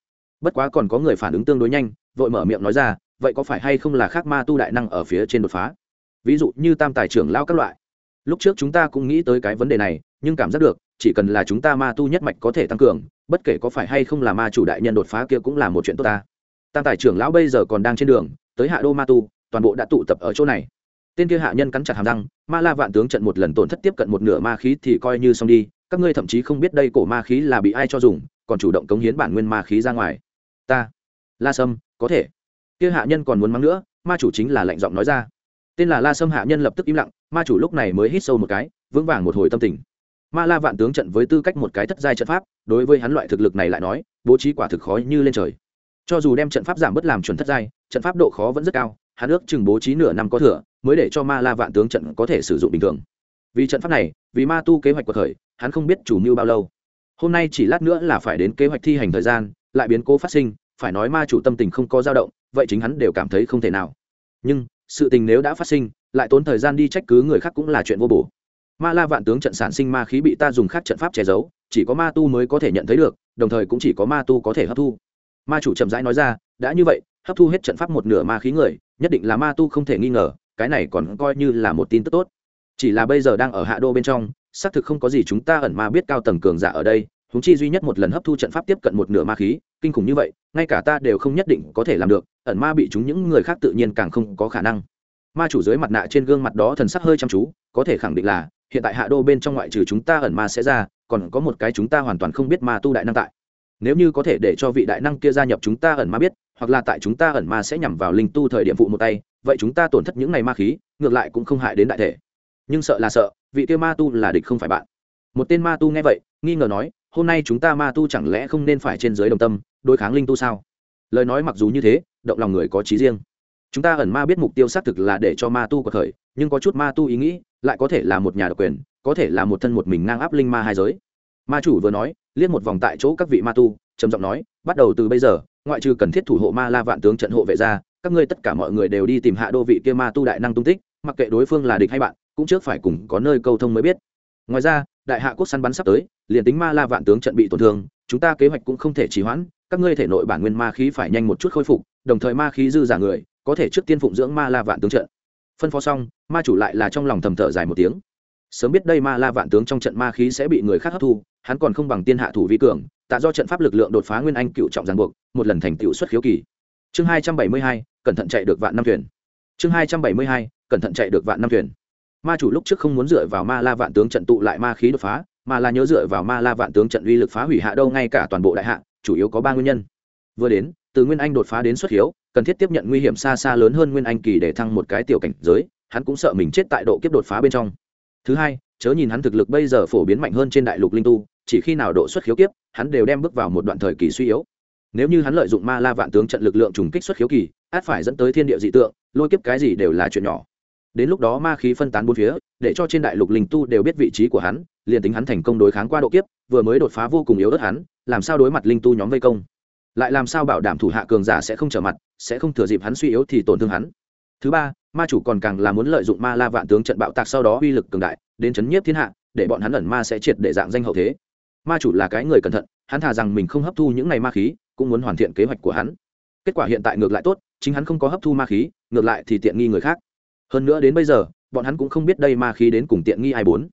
Bất quá còn có người phản ứng tương đối nhanh, vội mở miệng nói ra, vậy có phải hay không là khác ma tu đại năng ở phía trên đột phá? Ví dụ như tam tài trưởng lao các loại. Lúc trước chúng ta cũng nghĩ tới cái vấn đề này, nhưng cảm giác được, chỉ cần là chúng ta ma tu nhất mạch có thể tăng cường, bất kể có phải hay không là ma chủ đại nhân đột phá kia cũng là một chuyện tốt ta. Tam tài trưởng lão bây giờ còn đang trên đường, tới hạ đô ma tu, toàn bộ đã tụ tập ở chỗ này. Tên kia hạ nhân cắn chặt hàm răng, ma la vạn tướng trận một lần tổn thất tiếp cận một nửa ma khí thì coi như xong đi, các ngươi thậm chí không biết đây cổ ma khí là bị ai cho dùng, còn chủ động cống hiến bản nguyên ma khí ra ngoài. Ta. La sâm, có thể. Kia hạ nhân còn muốn mắng nữa, ma chủ chính là lệnh giọng nói ra tên là la sâm hạ nhân lập tức im lặng, ma chủ lúc này mới hít sâu một cái, vững vàng một hồi tâm tình. Ma la vạn tướng trận với tư cách một cái thất giai trận pháp, đối với hắn loại thực lực này lại nói, bố trí quả thực khó như lên trời. Cho dù đem trận pháp giảm bớt làm chuẩn thất giai, trận pháp độ khó vẫn rất cao, hắn ước chừng bố trí nửa năm có thừa, mới để cho ma la vạn tướng trận có thể sử dụng bình thường. Vì trận pháp này, vì ma tu kế hoạch của thời, hắn không biết chủ mưu bao lâu. Hôm nay chỉ lát nữa là phải đến kế hoạch thi hành thời gian, lại biến cố phát sinh, phải nói ma chủ tâm tình không có dao động, vậy chính hắn đều cảm thấy không thể nào. Nhưng sự tình nếu đã phát sinh, lại tốn thời gian đi trách cứ người khác cũng là chuyện vô bổ. Ma la vạn tướng trận sản sinh ma khí bị ta dùng khác trận pháp che giấu, chỉ có ma tu mới có thể nhận thấy được, đồng thời cũng chỉ có ma tu có thể hấp thu. Ma chủ chậm rãi nói ra, đã như vậy, hấp thu hết trận pháp một nửa ma khí người, nhất định là ma tu không thể nghi ngờ, cái này còn coi như là một tin tức tốt. Chỉ là bây giờ đang ở hạ đô bên trong, xác thực không có gì chúng ta ẩn ma biết cao tầng cường giả ở đây húng chi duy nhất một lần hấp thu trận pháp tiếp cận một nửa ma khí, kinh khủng như vậy, ngay cả ta đều không nhất định có thể làm được, ẩn ma bị chúng những người khác tự nhiên càng không có khả năng. Ma chủ dưới mặt nạ trên gương mặt đó thần sắc hơi chăm chú, có thể khẳng định là, hiện tại hạ đô bên trong ngoại trừ chúng ta ẩn ma sẽ ra, còn có một cái chúng ta hoàn toàn không biết ma tu đại năng tại. Nếu như có thể để cho vị đại năng kia gia nhập chúng ta ẩn ma biết, hoặc là tại chúng ta ẩn ma sẽ nhằm vào linh tu thời điểm vụ một tay, vậy chúng ta tổn thất những ngày ma khí, ngược lại cũng không hại đến đại thể. Nhưng sợ là sợ, vị kia ma tu là địch không phải bạn. Một tên ma tu nghe vậy, nghi ngờ nói hôm nay chúng ta ma tu chẳng lẽ không nên phải trên giới đồng tâm, đối kháng linh tu sao? Lời nói mặc dù như thế, động lòng người có trí riêng. Chúng ta ẩn ma biết mục tiêu xác thực là để cho ma tu có thời, nhưng có chút ma tu ý nghĩ, lại có thể là một nhà độc quyền, có thể là một thân một mình ngang áp linh ma hai giới. Ma chủ vừa nói, liếc một vòng tại chỗ các vị ma tu, trầm giọng nói, bắt đầu từ bây giờ, ngoại trừ cần thiết thủ hộ ma la vạn tướng trận hộ vệ ra, các ngươi tất cả mọi người đều đi tìm hạ đô vị kia ma tu đại năng tung tích, mặc kệ đối phương là địch hay bạn, cũng trước phải cùng có nơi câu thông mới biết ngoài ra, đại hạ quốc săn bắn sắp tới, liền tính ma la vạn tướng trận bị tổn thương, chúng ta kế hoạch cũng không thể trì hoãn, các ngươi thể nội bản nguyên ma khí phải nhanh một chút khôi phục, đồng thời ma khí dư giả người, có thể trước tiên phụng dưỡng ma la vạn tướng trận. Phân phó xong, ma chủ lại là trong lòng thầm thở dài một tiếng. Sớm biết đây ma la vạn tướng trong trận ma khí sẽ bị người khác hấp thu, hắn còn không bằng tiên hạ thủ vi cường, tạ do trận pháp lực lượng đột phá nguyên anh cựu trọng giàn buộc, một lần thành tựu xuất khiếu kỳ. Chương hai trăm bảy mươi hai, cẩn thận chạy được vạn năm thuyền. Chương hai trăm bảy mươi hai, cẩn thận chạy được vạn năm thuyền ma chủ lúc trước không muốn dựa vào ma la vạn tướng trận tụ lại ma khí đột phá, mà là nhớ dựa vào ma la vạn tướng trận uy lực phá hủy hạ đâu ngay cả toàn bộ đại hạ, chủ yếu có ba nguyên nhân. Vừa đến, từ nguyên anh đột phá đến xuất hiếu, cần thiết tiếp nhận nguy hiểm xa xa lớn hơn nguyên anh kỳ để thăng một cái tiểu cảnh giới, hắn cũng sợ mình chết tại độ kiếp đột phá bên trong. Thứ hai, chớ nhìn hắn thực lực bây giờ phổ biến mạnh hơn trên đại lục linh tu, chỉ khi nào độ xuất khiếu kiếp, hắn đều đem bước vào một đoạn thời kỳ suy yếu. Nếu như hắn lợi dụng ma la vạn tướng trận lực lượng trùng kích xuất khiếu kỳ, át phải dẫn tới thiên địa dị tượng, lôi kiếp cái gì đều là chuyện nhỏ đến lúc đó ma khí phân tán bốn phía, để cho trên đại lục linh tu đều biết vị trí của hắn, liền tính hắn thành công đối kháng qua độ kiếp, vừa mới đột phá vô cùng yếu ớt hắn, làm sao đối mặt linh tu nhóm vây công? Lại làm sao bảo đảm thủ hạ cường giả sẽ không trở mặt, sẽ không thừa dịp hắn suy yếu thì tổn thương hắn? Thứ ba, ma chủ còn càng là muốn lợi dụng ma la vạn tướng trận bạo tạc sau đó uy lực cường đại, đến chấn nhiếp thiên hạ, để bọn hắn ẩn ma sẽ triệt để dạng danh hậu thế. Ma chủ là cái người cẩn thận, hắn thà rằng mình không hấp thu những này ma khí, cũng muốn hoàn thiện kế hoạch của hắn. Kết quả hiện tại ngược lại tốt, chính hắn không có hấp thu ma khí, ngược lại thì tiện nghi người khác hơn nữa đến bây giờ, bọn hắn cũng không biết đây ma khí đến cùng tiện nghi ai bốn.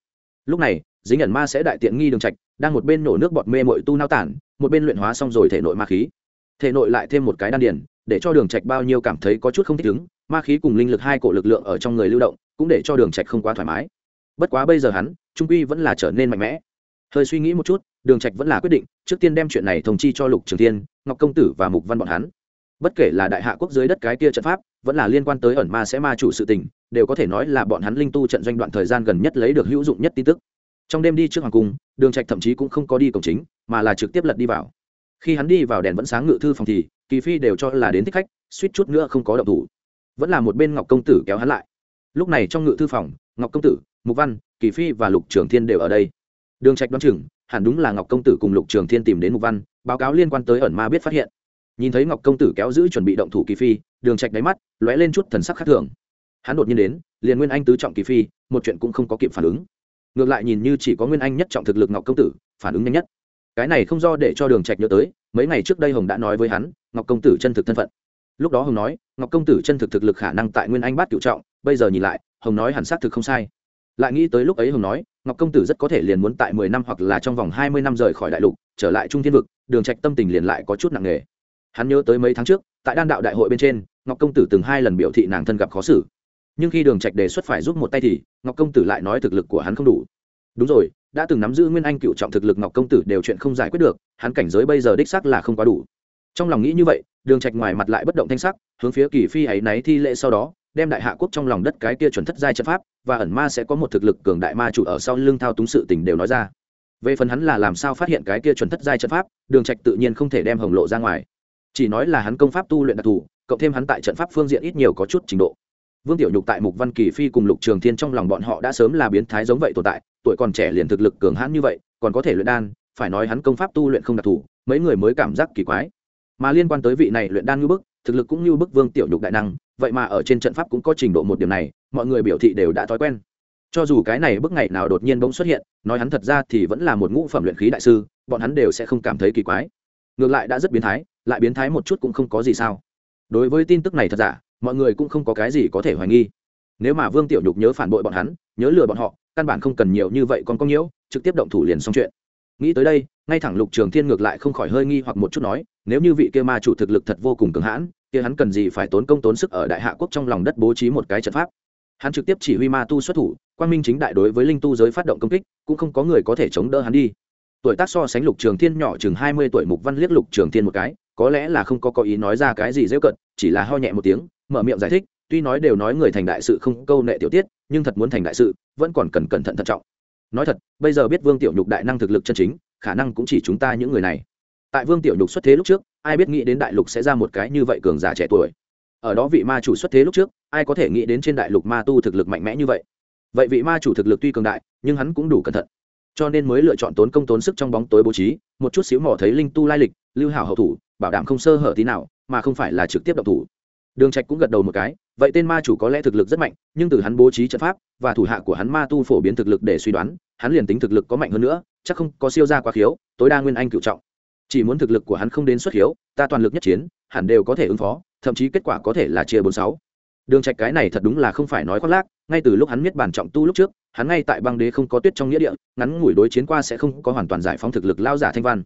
Lúc này, dính ẩn ma sẽ đại tiện nghi đường trạch, đang một bên nổ nước bọt mê mội tu nao tản, một bên luyện hóa xong rồi thể nội ma khí. Thể nội lại thêm một cái đan điền, để cho đường trạch bao nhiêu cảm thấy có chút không thích ứng, ma khí cùng linh lực hai cổ lực lượng ở trong người lưu động, cũng để cho đường trạch không quá thoải mái. Bất quá bây giờ hắn, trung quy vẫn là trở nên mạnh mẽ. Hơi suy nghĩ một chút, đường trạch vẫn là quyết định, trước tiên đem chuyện này thông chi cho lục trường thiên, ngọc công tử và mục văn bọn hắn bất kể là đại hạ quốc dưới đất cái kia trận pháp, vẫn là liên quan tới ẩn ma sẽ ma chủ sự tình, đều có thể nói là bọn hắn linh tu trận doanh đoạn thời gian gần nhất lấy được hữu dụng nhất tin tức. Trong đêm đi trước hoàng cung, đường trạch thậm chí cũng không có đi cổng chính, mà là trực tiếp lật đi vào. Khi hắn đi vào đèn vẫn sáng ngự thư phòng thì, kỳ phi đều cho là đến thích khách, suýt chút nữa không có động thủ. Vẫn là một bên ngọc công tử kéo hắn lại. Lúc này trong ngự thư phòng, ngọc công tử, mục văn, kỳ phi và lục trường thiên đều ở đây. Đường trạch đoán chừng, hẳn đúng là ngọc công tử cùng lục trường thiên tìm đến mục văn, báo cáo liên quan tới ẩn ma biết phát hiện nhìn thấy ngọc công tử kéo giữ chuẩn bị động thủ kỳ phi, đường trạch đáy mắt lóe lên chút thần sắc khác thường. Hắn đột nhiên đến, liền nguyên anh tứ trọng kỳ phi, một chuyện cũng không có kịp phản ứng. Ngược lại nhìn như chỉ có nguyên anh nhất trọng thực lực ngọc công tử, phản ứng nhanh nhất. Cái này không do để cho đường trạch nhớ tới, mấy ngày trước đây hồng đã nói với hắn, ngọc công tử chân thực thân phận. Lúc đó hồng nói, ngọc công tử chân thực thực lực khả năng tại nguyên anh bát cựu trọng, bây giờ nhìn lại, hồng nói hẳn xác thực không sai. Lại nghĩ tới lúc ấy hồng nói, ngọc công tử rất có thể liền muốn tại mười năm hoặc là trong vòng hai mươi năm rời khỏi đại lục, trở lại trung thiên vực, đường trạch tâm tình liền lại có chút nặng nề hắn nhớ tới mấy tháng trước, tại đan đạo đại hội bên trên, ngọc công tử từng hai lần biểu thị nàng thân gặp khó xử. Nhưng khi đường trạch đề xuất phải giúp một tay thì, ngọc công tử lại nói thực lực của hắn không đủ. Đúng rồi, đã từng nắm giữ nguyên anh cựu trọng thực lực ngọc công tử đều chuyện không giải quyết được, hắn cảnh giới bây giờ đích xác là không quá đủ. Trong lòng nghĩ như vậy, đường trạch ngoài mặt lại bất động thanh sắc, hướng phía kỳ phi ấy náy thi lễ sau đó, đem đại hạ quốc trong lòng đất cái kia chuẩn thất giai trận pháp, và ẩn ma sẽ có một thực lực cường đại ma chủ ở sau lưng thao túng sự tình đều nói ra. Về phần hắn là làm sao phát hiện cái kia chuẩn thất giai trận pháp, đường trạch tự nhiên không thể đem hồng lộ ra ngoài chỉ nói là hắn công pháp tu luyện đặc thù, cộng thêm hắn tại trận pháp phương diện ít nhiều có chút trình độ. Vương tiểu nhục tại mục văn kỳ phi cùng lục trường thiên trong lòng bọn họ đã sớm là biến thái giống vậy tồn tại, tuổi còn trẻ liền thực lực cường hãn như vậy, còn có thể luyện đan, phải nói hắn công pháp tu luyện không đặc thù, mấy người mới cảm giác kỳ quái. Mà liên quan tới vị này luyện đan như bức, thực lực cũng như bức vương tiểu nhục đại năng, vậy mà ở trên trận pháp cũng có trình độ một điểm này, mọi người biểu thị đều đã thói quen. Cho dù cái này bức ngày nào đột nhiên bỗng xuất hiện, nói hắn thật ra thì vẫn là một ngũ phẩm luyện khí đại sư, bọn hắn đều sẽ không cảm thấy kỳ quái ngược lại đã rất biến thái, lại biến thái một chút cũng không có gì sao. Đối với tin tức này thật giả, mọi người cũng không có cái gì có thể hoài nghi. Nếu mà vương tiểu nhục nhớ phản bội bọn hắn, nhớ lừa bọn họ, căn bản không cần nhiều như vậy còn có nhiễu, trực tiếp động thủ liền xong chuyện. Nghĩ tới đây, ngay thẳng lục trường thiên ngược lại không khỏi hơi nghi hoặc một chút nói, nếu như vị kia ma chủ thực lực thật vô cùng cường hãn, kia hắn cần gì phải tốn công tốn sức ở đại hạ quốc trong lòng đất bố trí một cái trận pháp? Hắn trực tiếp chỉ huy ma tu xuất thủ quan minh chính đại đối với linh tu giới phát động công kích, cũng không có người có thể chống đỡ hắn đi tuổi tác so sánh lục trường thiên nhỏ chừng hai mươi tuổi mục văn liếc lục trường thiên một cái, có lẽ là không có có ý nói ra cái gì dễ cận chỉ là ho nhẹ một tiếng, mở miệng giải thích, tuy nói đều nói người thành đại sự không câu nệ tiểu tiết, nhưng thật muốn thành đại sự, vẫn còn cần cẩn thận thận trọng. Nói thật, bây giờ biết vương tiểu nhục đại năng thực lực chân chính, khả năng cũng chỉ chúng ta những người này. Tại vương tiểu nhục xuất thế lúc trước, ai biết nghĩ đến đại lục sẽ ra một cái như vậy cường giả trẻ tuổi. Ở đó vị ma chủ xuất thế lúc trước, ai có thể nghĩ đến trên đại lục ma tu thực lực mạnh mẽ như vậy? Vậy vị ma chủ thực lực tuy cường đại, nhưng hắn cũng đủ cẩn thận cho nên mới lựa chọn tốn công tốn sức trong bóng tối bố trí, một chút xíu mò thấy linh tu lai lịch, lưu hảo hậu thủ, bảo đảm không sơ hở tí nào, mà không phải là trực tiếp động thủ. Đường trạch cũng gật đầu một cái, vậy tên ma chủ có lẽ thực lực rất mạnh, nhưng từ hắn bố trí trận pháp và thủ hạ của hắn ma tu phổ biến thực lực để suy đoán, hắn liền tính thực lực có mạnh hơn nữa, chắc không có siêu gia quá khiếu, tối đa nguyên anh cựu trọng. Chỉ muốn thực lực của hắn không đến xuất khiếu, ta toàn lực nhất chiến, hẳn đều có thể ứng phó, thậm chí kết quả có thể là chia bốn sáu. Đường trạch cái này thật đúng là không phải nói khoác lác, ngay từ lúc hắn miết bản trọng tu lúc trước hắn ngay tại băng đế không có tuyết trong nghĩa địa, ngắn ngủi đối chiến qua sẽ không có hoàn toàn giải phóng thực lực lao giả thanh văn.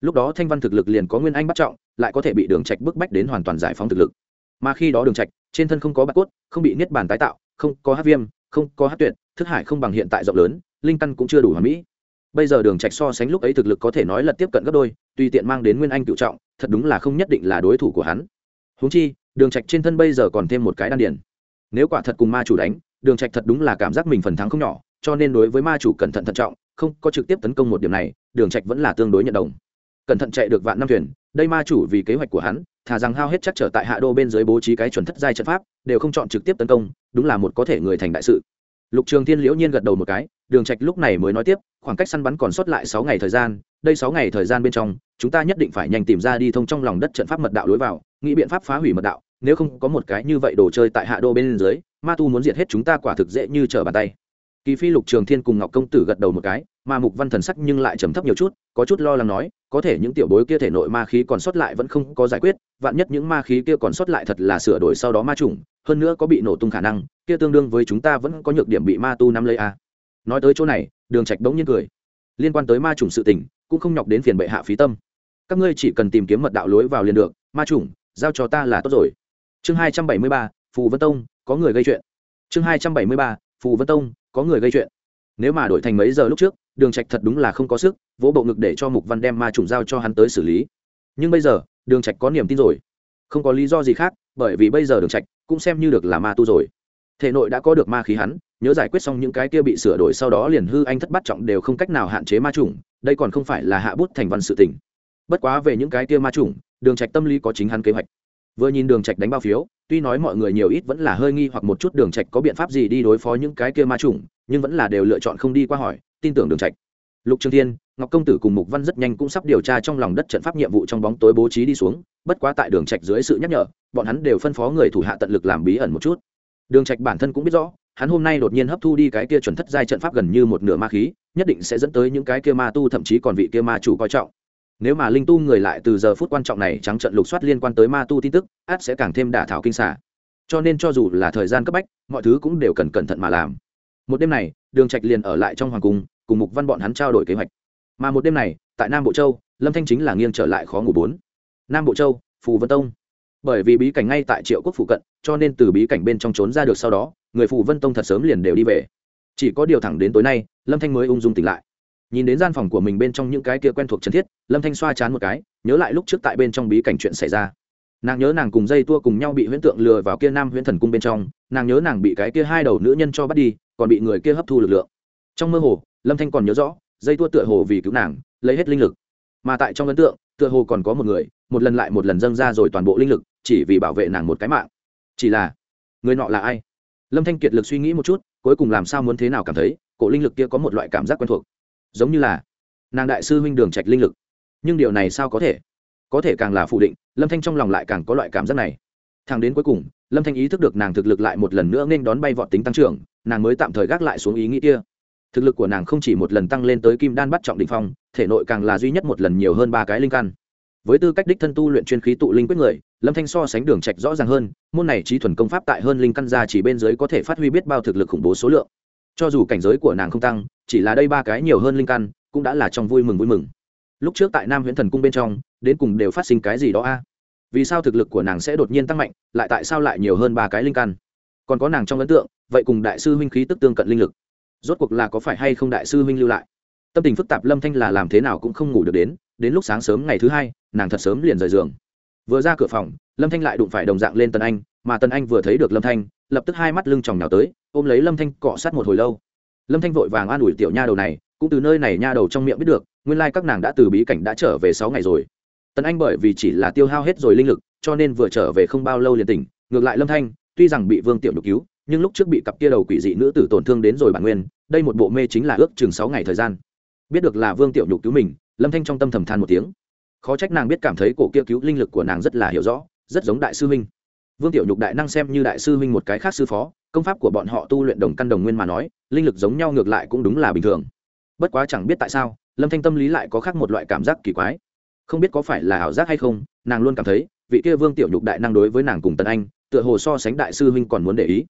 Lúc đó thanh văn thực lực liền có nguyên anh bắt trọng, lại có thể bị đường trạch bức bách đến hoàn toàn giải phóng thực lực. Mà khi đó đường trạch, trên thân không có bạc cốt, không bị niết bàn tái tạo, không có hát viêm, không có hát tuyệt, thức hải không bằng hiện tại rộng lớn, linh căn cũng chưa đủ hoàn mỹ. Bây giờ đường trạch so sánh lúc ấy thực lực có thể nói là tiếp cận gấp đôi, tùy tiện mang đến nguyên anh cựu trọng, thật đúng là không nhất định là đối thủ của hắn. Huống chi, đường trạch trên thân bây giờ còn thêm một cái đan điển nếu quả thật cùng ma chủ đánh đường trạch thật đúng là cảm giác mình phần thắng không nhỏ, cho nên đối với ma chủ cẩn thận thận trọng, không có trực tiếp tấn công một điểm này, đường trạch vẫn là tương đối nhận đồng. Cẩn thận chạy được vạn năm thuyền, đây ma chủ vì kế hoạch của hắn, thà rằng hao hết chắc trở tại hạ đô bên dưới bố trí cái chuẩn thất giai trận pháp, đều không chọn trực tiếp tấn công, đúng là một có thể người thành đại sự. Lục trường thiên liễu nhiên gật đầu một cái, đường trạch lúc này mới nói tiếp, khoảng cách săn bắn còn sót lại sáu ngày thời gian, đây sáu ngày thời gian bên trong, chúng ta nhất định phải nhanh tìm ra đi thông trong lòng đất trận pháp mật đạo lối vào, nghĩ biện pháp phá hủy mật đạo, nếu không có một cái như vậy đồ chơi tại hạ đô bên dưới ma tu muốn diệt hết chúng ta quả thực dễ như trở bàn tay. Kỳ phi lục trường thiên cùng ngọc công tử gật đầu một cái, mà mục văn thần sắc nhưng lại trầm thấp nhiều chút, có chút lo lắng nói, có thể những tiểu bối kia thể nội ma khí còn sót lại vẫn không có giải quyết, vạn nhất những ma khí kia còn sót lại thật là sửa đổi sau đó ma trùng hơn nữa có bị nổ tung khả năng, kia tương đương với chúng ta vẫn có nhược điểm bị ma tu nắm lấy a à. nói tới chỗ này, đường trạch đống nhiên cười. Liên quan tới ma trùng sự tình, cũng không nhọc đến phiền bệ hạ phí tâm. Các ngươi chỉ cần tìm kiếm mật đạo lối vào liền được, ma trùng giao cho ta là tốt rồi. Chương hai trăm bảy mươi ba, phù vân tông có người gây chuyện. Chương hai trăm bảy mươi ba, phù vân tông, có người gây chuyện. Nếu mà đổi thành mấy giờ lúc trước, đường trạch thật đúng là không có sức, vỗ bộ ngực để cho mục văn đem ma trùng giao cho hắn tới xử lý. Nhưng bây giờ, đường trạch có niềm tin rồi. Không có lý do gì khác, bởi vì bây giờ đường trạch cũng xem như được là ma tu rồi. Thể nội đã có được ma khí hắn, nhớ giải quyết xong những cái kia bị sửa đổi sau đó liền hư anh thất bát trọng đều không cách nào hạn chế ma trùng, đây còn không phải là hạ bút thành văn sự tình. Bất quá về những cái kia ma trùng, đường trạch tâm lý có chính hắn kế hoạch. Vừa nhìn đường trạch đánh bao phiếu tuy nói mọi người nhiều ít vẫn là hơi nghi hoặc một chút đường trạch có biện pháp gì đi đối phó những cái kia ma trùng nhưng vẫn là đều lựa chọn không đi qua hỏi, tin tưởng đường trạch. Lục trường thiên, ngọc công tử cùng mục văn rất nhanh cũng sắp điều tra trong lòng đất trận pháp nhiệm vụ trong bóng tối bố trí đi xuống, bất quá tại đường trạch dưới sự nhắc nhở, bọn hắn đều phân phó người thủ hạ tận lực làm bí ẩn một chút. Đường trạch bản thân cũng biết rõ, hắn hôm nay đột nhiên hấp thu đi cái kia chuẩn thất giai trận pháp gần như một nửa ma khí, nhất định sẽ dẫn tới những cái kia ma tu thậm chí còn vị kia ma chủ coi trọng nếu mà linh tu người lại từ giờ phút quan trọng này trắng trận lục soát liên quan tới ma tu tin tức át sẽ càng thêm đả thảo kinh xả. Cho nên cho dù là thời gian cấp bách, mọi thứ cũng đều cần cẩn thận mà làm. Một đêm này, đường trạch liền ở lại trong hoàng cung, cùng mục văn bọn hắn trao đổi kế hoạch. Mà một đêm này, tại nam bộ châu, lâm thanh chính là nghiêng trở lại khó ngủ bốn. Nam bộ châu, phù vân tông. Bởi vì bí cảnh ngay tại triệu quốc phụ cận, cho nên từ bí cảnh bên trong trốn ra được sau đó, người phù vân tông thật sớm liền đều đi về. Chỉ có điều thẳng đến tối nay, lâm thanh mới ung dung tỉnh lại nhìn đến gian phòng của mình bên trong những cái kia quen thuộc chân thiết, lâm thanh xoa chán một cái, nhớ lại lúc trước tại bên trong bí cảnh chuyện xảy ra. Nàng nhớ nàng cùng dây tua cùng nhau bị huyễn tượng lừa vào kia nam huyễn thần cung bên trong, nàng nhớ nàng bị cái kia hai đầu nữ nhân cho bắt đi, còn bị người kia hấp thu lực lượng. Trong mơ hồ, lâm thanh còn nhớ rõ, dây tua tựa hồ vì cứu nàng, lấy hết linh lực. Mà tại trong ấn tượng, tựa hồ còn có một người, một lần lại một lần dâng ra rồi toàn bộ linh lực, chỉ vì bảo vệ nàng một cái mạng. Chỉ là, người nọ là ai? Lâm thanh kiệt lực suy nghĩ một chút, cuối cùng làm sao muốn thế nào cảm thấy, cổ linh lực kia có một loại cảm giác quen thuộc giống như là nàng đại sư huynh đường trạch linh lực. Nhưng điều này sao có thể? Có thể càng là phủ định, lâm thanh trong lòng lại càng có loại cảm giác này. Thang đến cuối cùng, lâm thanh ý thức được nàng thực lực lại một lần nữa nên đón bay vọt tính tăng trưởng, nàng mới tạm thời gác lại xuống ý nghĩ kia. Thực lực của nàng không chỉ một lần tăng lên tới kim đan bắt trọng định phong, thể nội càng là duy nhất một lần nhiều hơn ba cái linh căn. Với tư cách đích thân tu luyện chuyên khí tụ linh quyết người, lâm thanh so sánh đường trạch rõ ràng hơn, môn này trí thuần công pháp tại hơn linh căn gia chỉ bên dưới có thể phát huy biết bao thực lực khủng bố số lượng cho dù cảnh giới của nàng không tăng, chỉ là đây ba cái nhiều hơn linh căn, cũng đã là trong vui mừng vui mừng. Lúc trước tại nam huyễn thần cung bên trong, đến cùng đều phát sinh cái gì đó a? Vì sao thực lực của nàng sẽ đột nhiên tăng mạnh, lại tại sao lại nhiều hơn ba cái linh căn? Còn có nàng trong ấn tượng, vậy cùng đại sư huynh khí tức tương cận linh lực, rốt cuộc là có phải hay không đại sư huynh lưu lại? Tâm tình phức tạp lâm thanh là làm thế nào cũng không ngủ được đến đến lúc sáng sớm ngày thứ hai, nàng thật sớm liền rời giường. Vừa ra cửa phòng, lâm thanh lại đụng phải đồng dạng lên tần anh, mà tần anh vừa thấy được lâm thanh, lập tức hai mắt lưng chòng nào tới ôm lấy lâm thanh cọ sát một hồi lâu. Lâm thanh vội vàng an ủi tiểu nha đầu này, cũng từ nơi này nha đầu trong miệng biết được, nguyên lai các nàng đã từ bí cảnh đã trở về sáu ngày rồi. Tần anh bởi vì chỉ là tiêu hao hết rồi linh lực, cho nên vừa trở về không bao lâu liền tỉnh, ngược lại lâm thanh, tuy rằng bị vương tiểu nhục cứu, nhưng lúc trước bị cặp kia đầu quỷ dị nữ tử tổn thương đến rồi bản nguyên, đây một bộ mê chính là ước chừng sáu ngày thời gian. Biết được là vương tiểu nhục cứu mình, lâm thanh trong tâm thầm than một tiếng. Khó trách nàng biết cảm thấy cổ kia cứu linh lực của nàng rất là hiểu rõ, rất giống đại sư huynh. Vương tiểu nhục đại năng xem như đại sư huynh một cái khác sư phó công pháp của bọn họ tu luyện đồng căn đồng nguyên mà nói, linh lực giống nhau ngược lại cũng đúng là bình thường. Bất quá chẳng biết tại sao, lâm thanh tâm lý lại có khác một loại cảm giác kỳ quái. Không biết có phải là ảo giác hay không, nàng luôn cảm thấy, vị kia vương tiểu nhục đại năng đối với nàng cùng tần anh, tựa hồ so sánh đại sư huynh còn muốn để ý.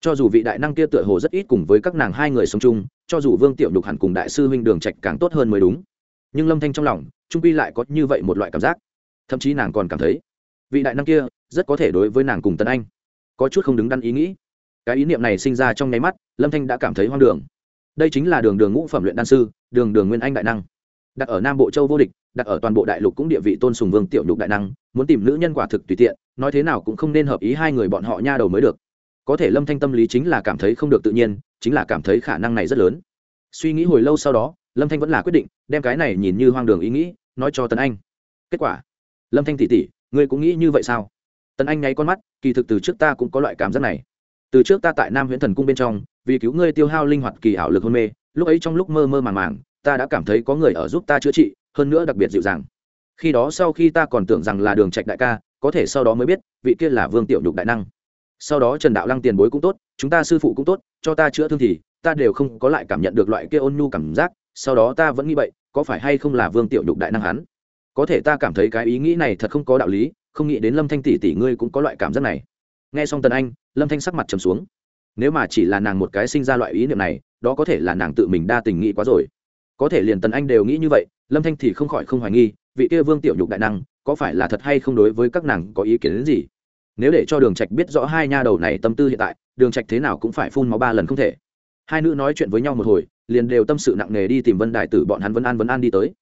Cho dù vị đại năng kia tựa hồ rất ít cùng với các nàng hai người sống chung, cho dù vương tiểu nhục hẳn cùng đại sư huynh đường trạch càng tốt hơn mới đúng. Nhưng lâm thanh trong lòng, trung quy lại có như vậy một loại cảm giác. Thậm chí nàng còn cảm thấy, vị đại năng kia rất có thể đối với nàng cùng tần anh, có chút không đứng đắn ý nghĩ cái ý niệm này sinh ra trong nháy mắt, lâm thanh đã cảm thấy hoang đường. Đây chính là đường đường ngũ phẩm luyện đan sư, đường đường nguyên anh đại năng. Đặt ở nam bộ châu vô địch, đặt ở toàn bộ đại lục cũng địa vị tôn sùng vương tiểu nhục đại năng, muốn tìm nữ nhân quả thực tùy tiện, nói thế nào cũng không nên hợp ý hai người bọn họ nha đầu mới được. Có thể lâm thanh tâm lý chính là cảm thấy không được tự nhiên, chính là cảm thấy khả năng này rất lớn. Suy nghĩ hồi lâu sau đó, lâm thanh vẫn là quyết định, đem cái này nhìn như hoang đường ý nghĩ, nói cho tấn anh. Kết quả, lâm thanh tỉ tỉ, ngươi cũng nghĩ như vậy sao? Tấn anh nháy con mắt, kỳ thực từ trước ta cũng có loại cảm giác này từ trước ta tại nam huyễn thần cung bên trong, vì cứu ngươi tiêu hao linh hoạt kỳ ảo lực hôn mê, lúc ấy trong lúc mơ mơ màng màng, ta đã cảm thấy có người ở giúp ta chữa trị, hơn nữa đặc biệt dịu dàng. Khi đó sau khi ta còn tưởng rằng là đường trạch đại ca, có thể sau đó mới biết, vị kia là vương tiểu nhục đại năng. Sau đó trần đạo lăng tiền bối cũng tốt, chúng ta sư phụ cũng tốt, cho ta chữa thương thì, ta đều không có lại cảm nhận được loại kia ôn nhu cảm giác, sau đó ta vẫn nghĩ vậy, có phải hay không là vương tiểu nhục đại năng hắn? Có thể ta cảm thấy cái ý nghĩ này thật không có đạo lý, không nghĩ đến lâm thanh tỷ tỷ ngươi cũng có loại cảm giác này nghe xong tần anh, lâm thanh sắc mặt trầm xuống. Nếu mà chỉ là nàng một cái sinh ra loại ý niệm này, đó có thể là nàng tự mình đa tình nghĩ quá rồi. Có thể liền tần anh đều nghĩ như vậy, lâm thanh thì không khỏi không hoài nghi, vị kia vương tiểu nhục đại năng, có phải là thật hay không đối với các nàng có ý kiến đến gì? Nếu để cho đường trạch biết rõ hai nha đầu này tâm tư hiện tại, đường trạch thế nào cũng phải phun máu ba lần không thể. Hai nữ nói chuyện với nhau một hồi, liền đều tâm sự nặng nề đi tìm vân đại tử, bọn hắn vân an vân an đi tới.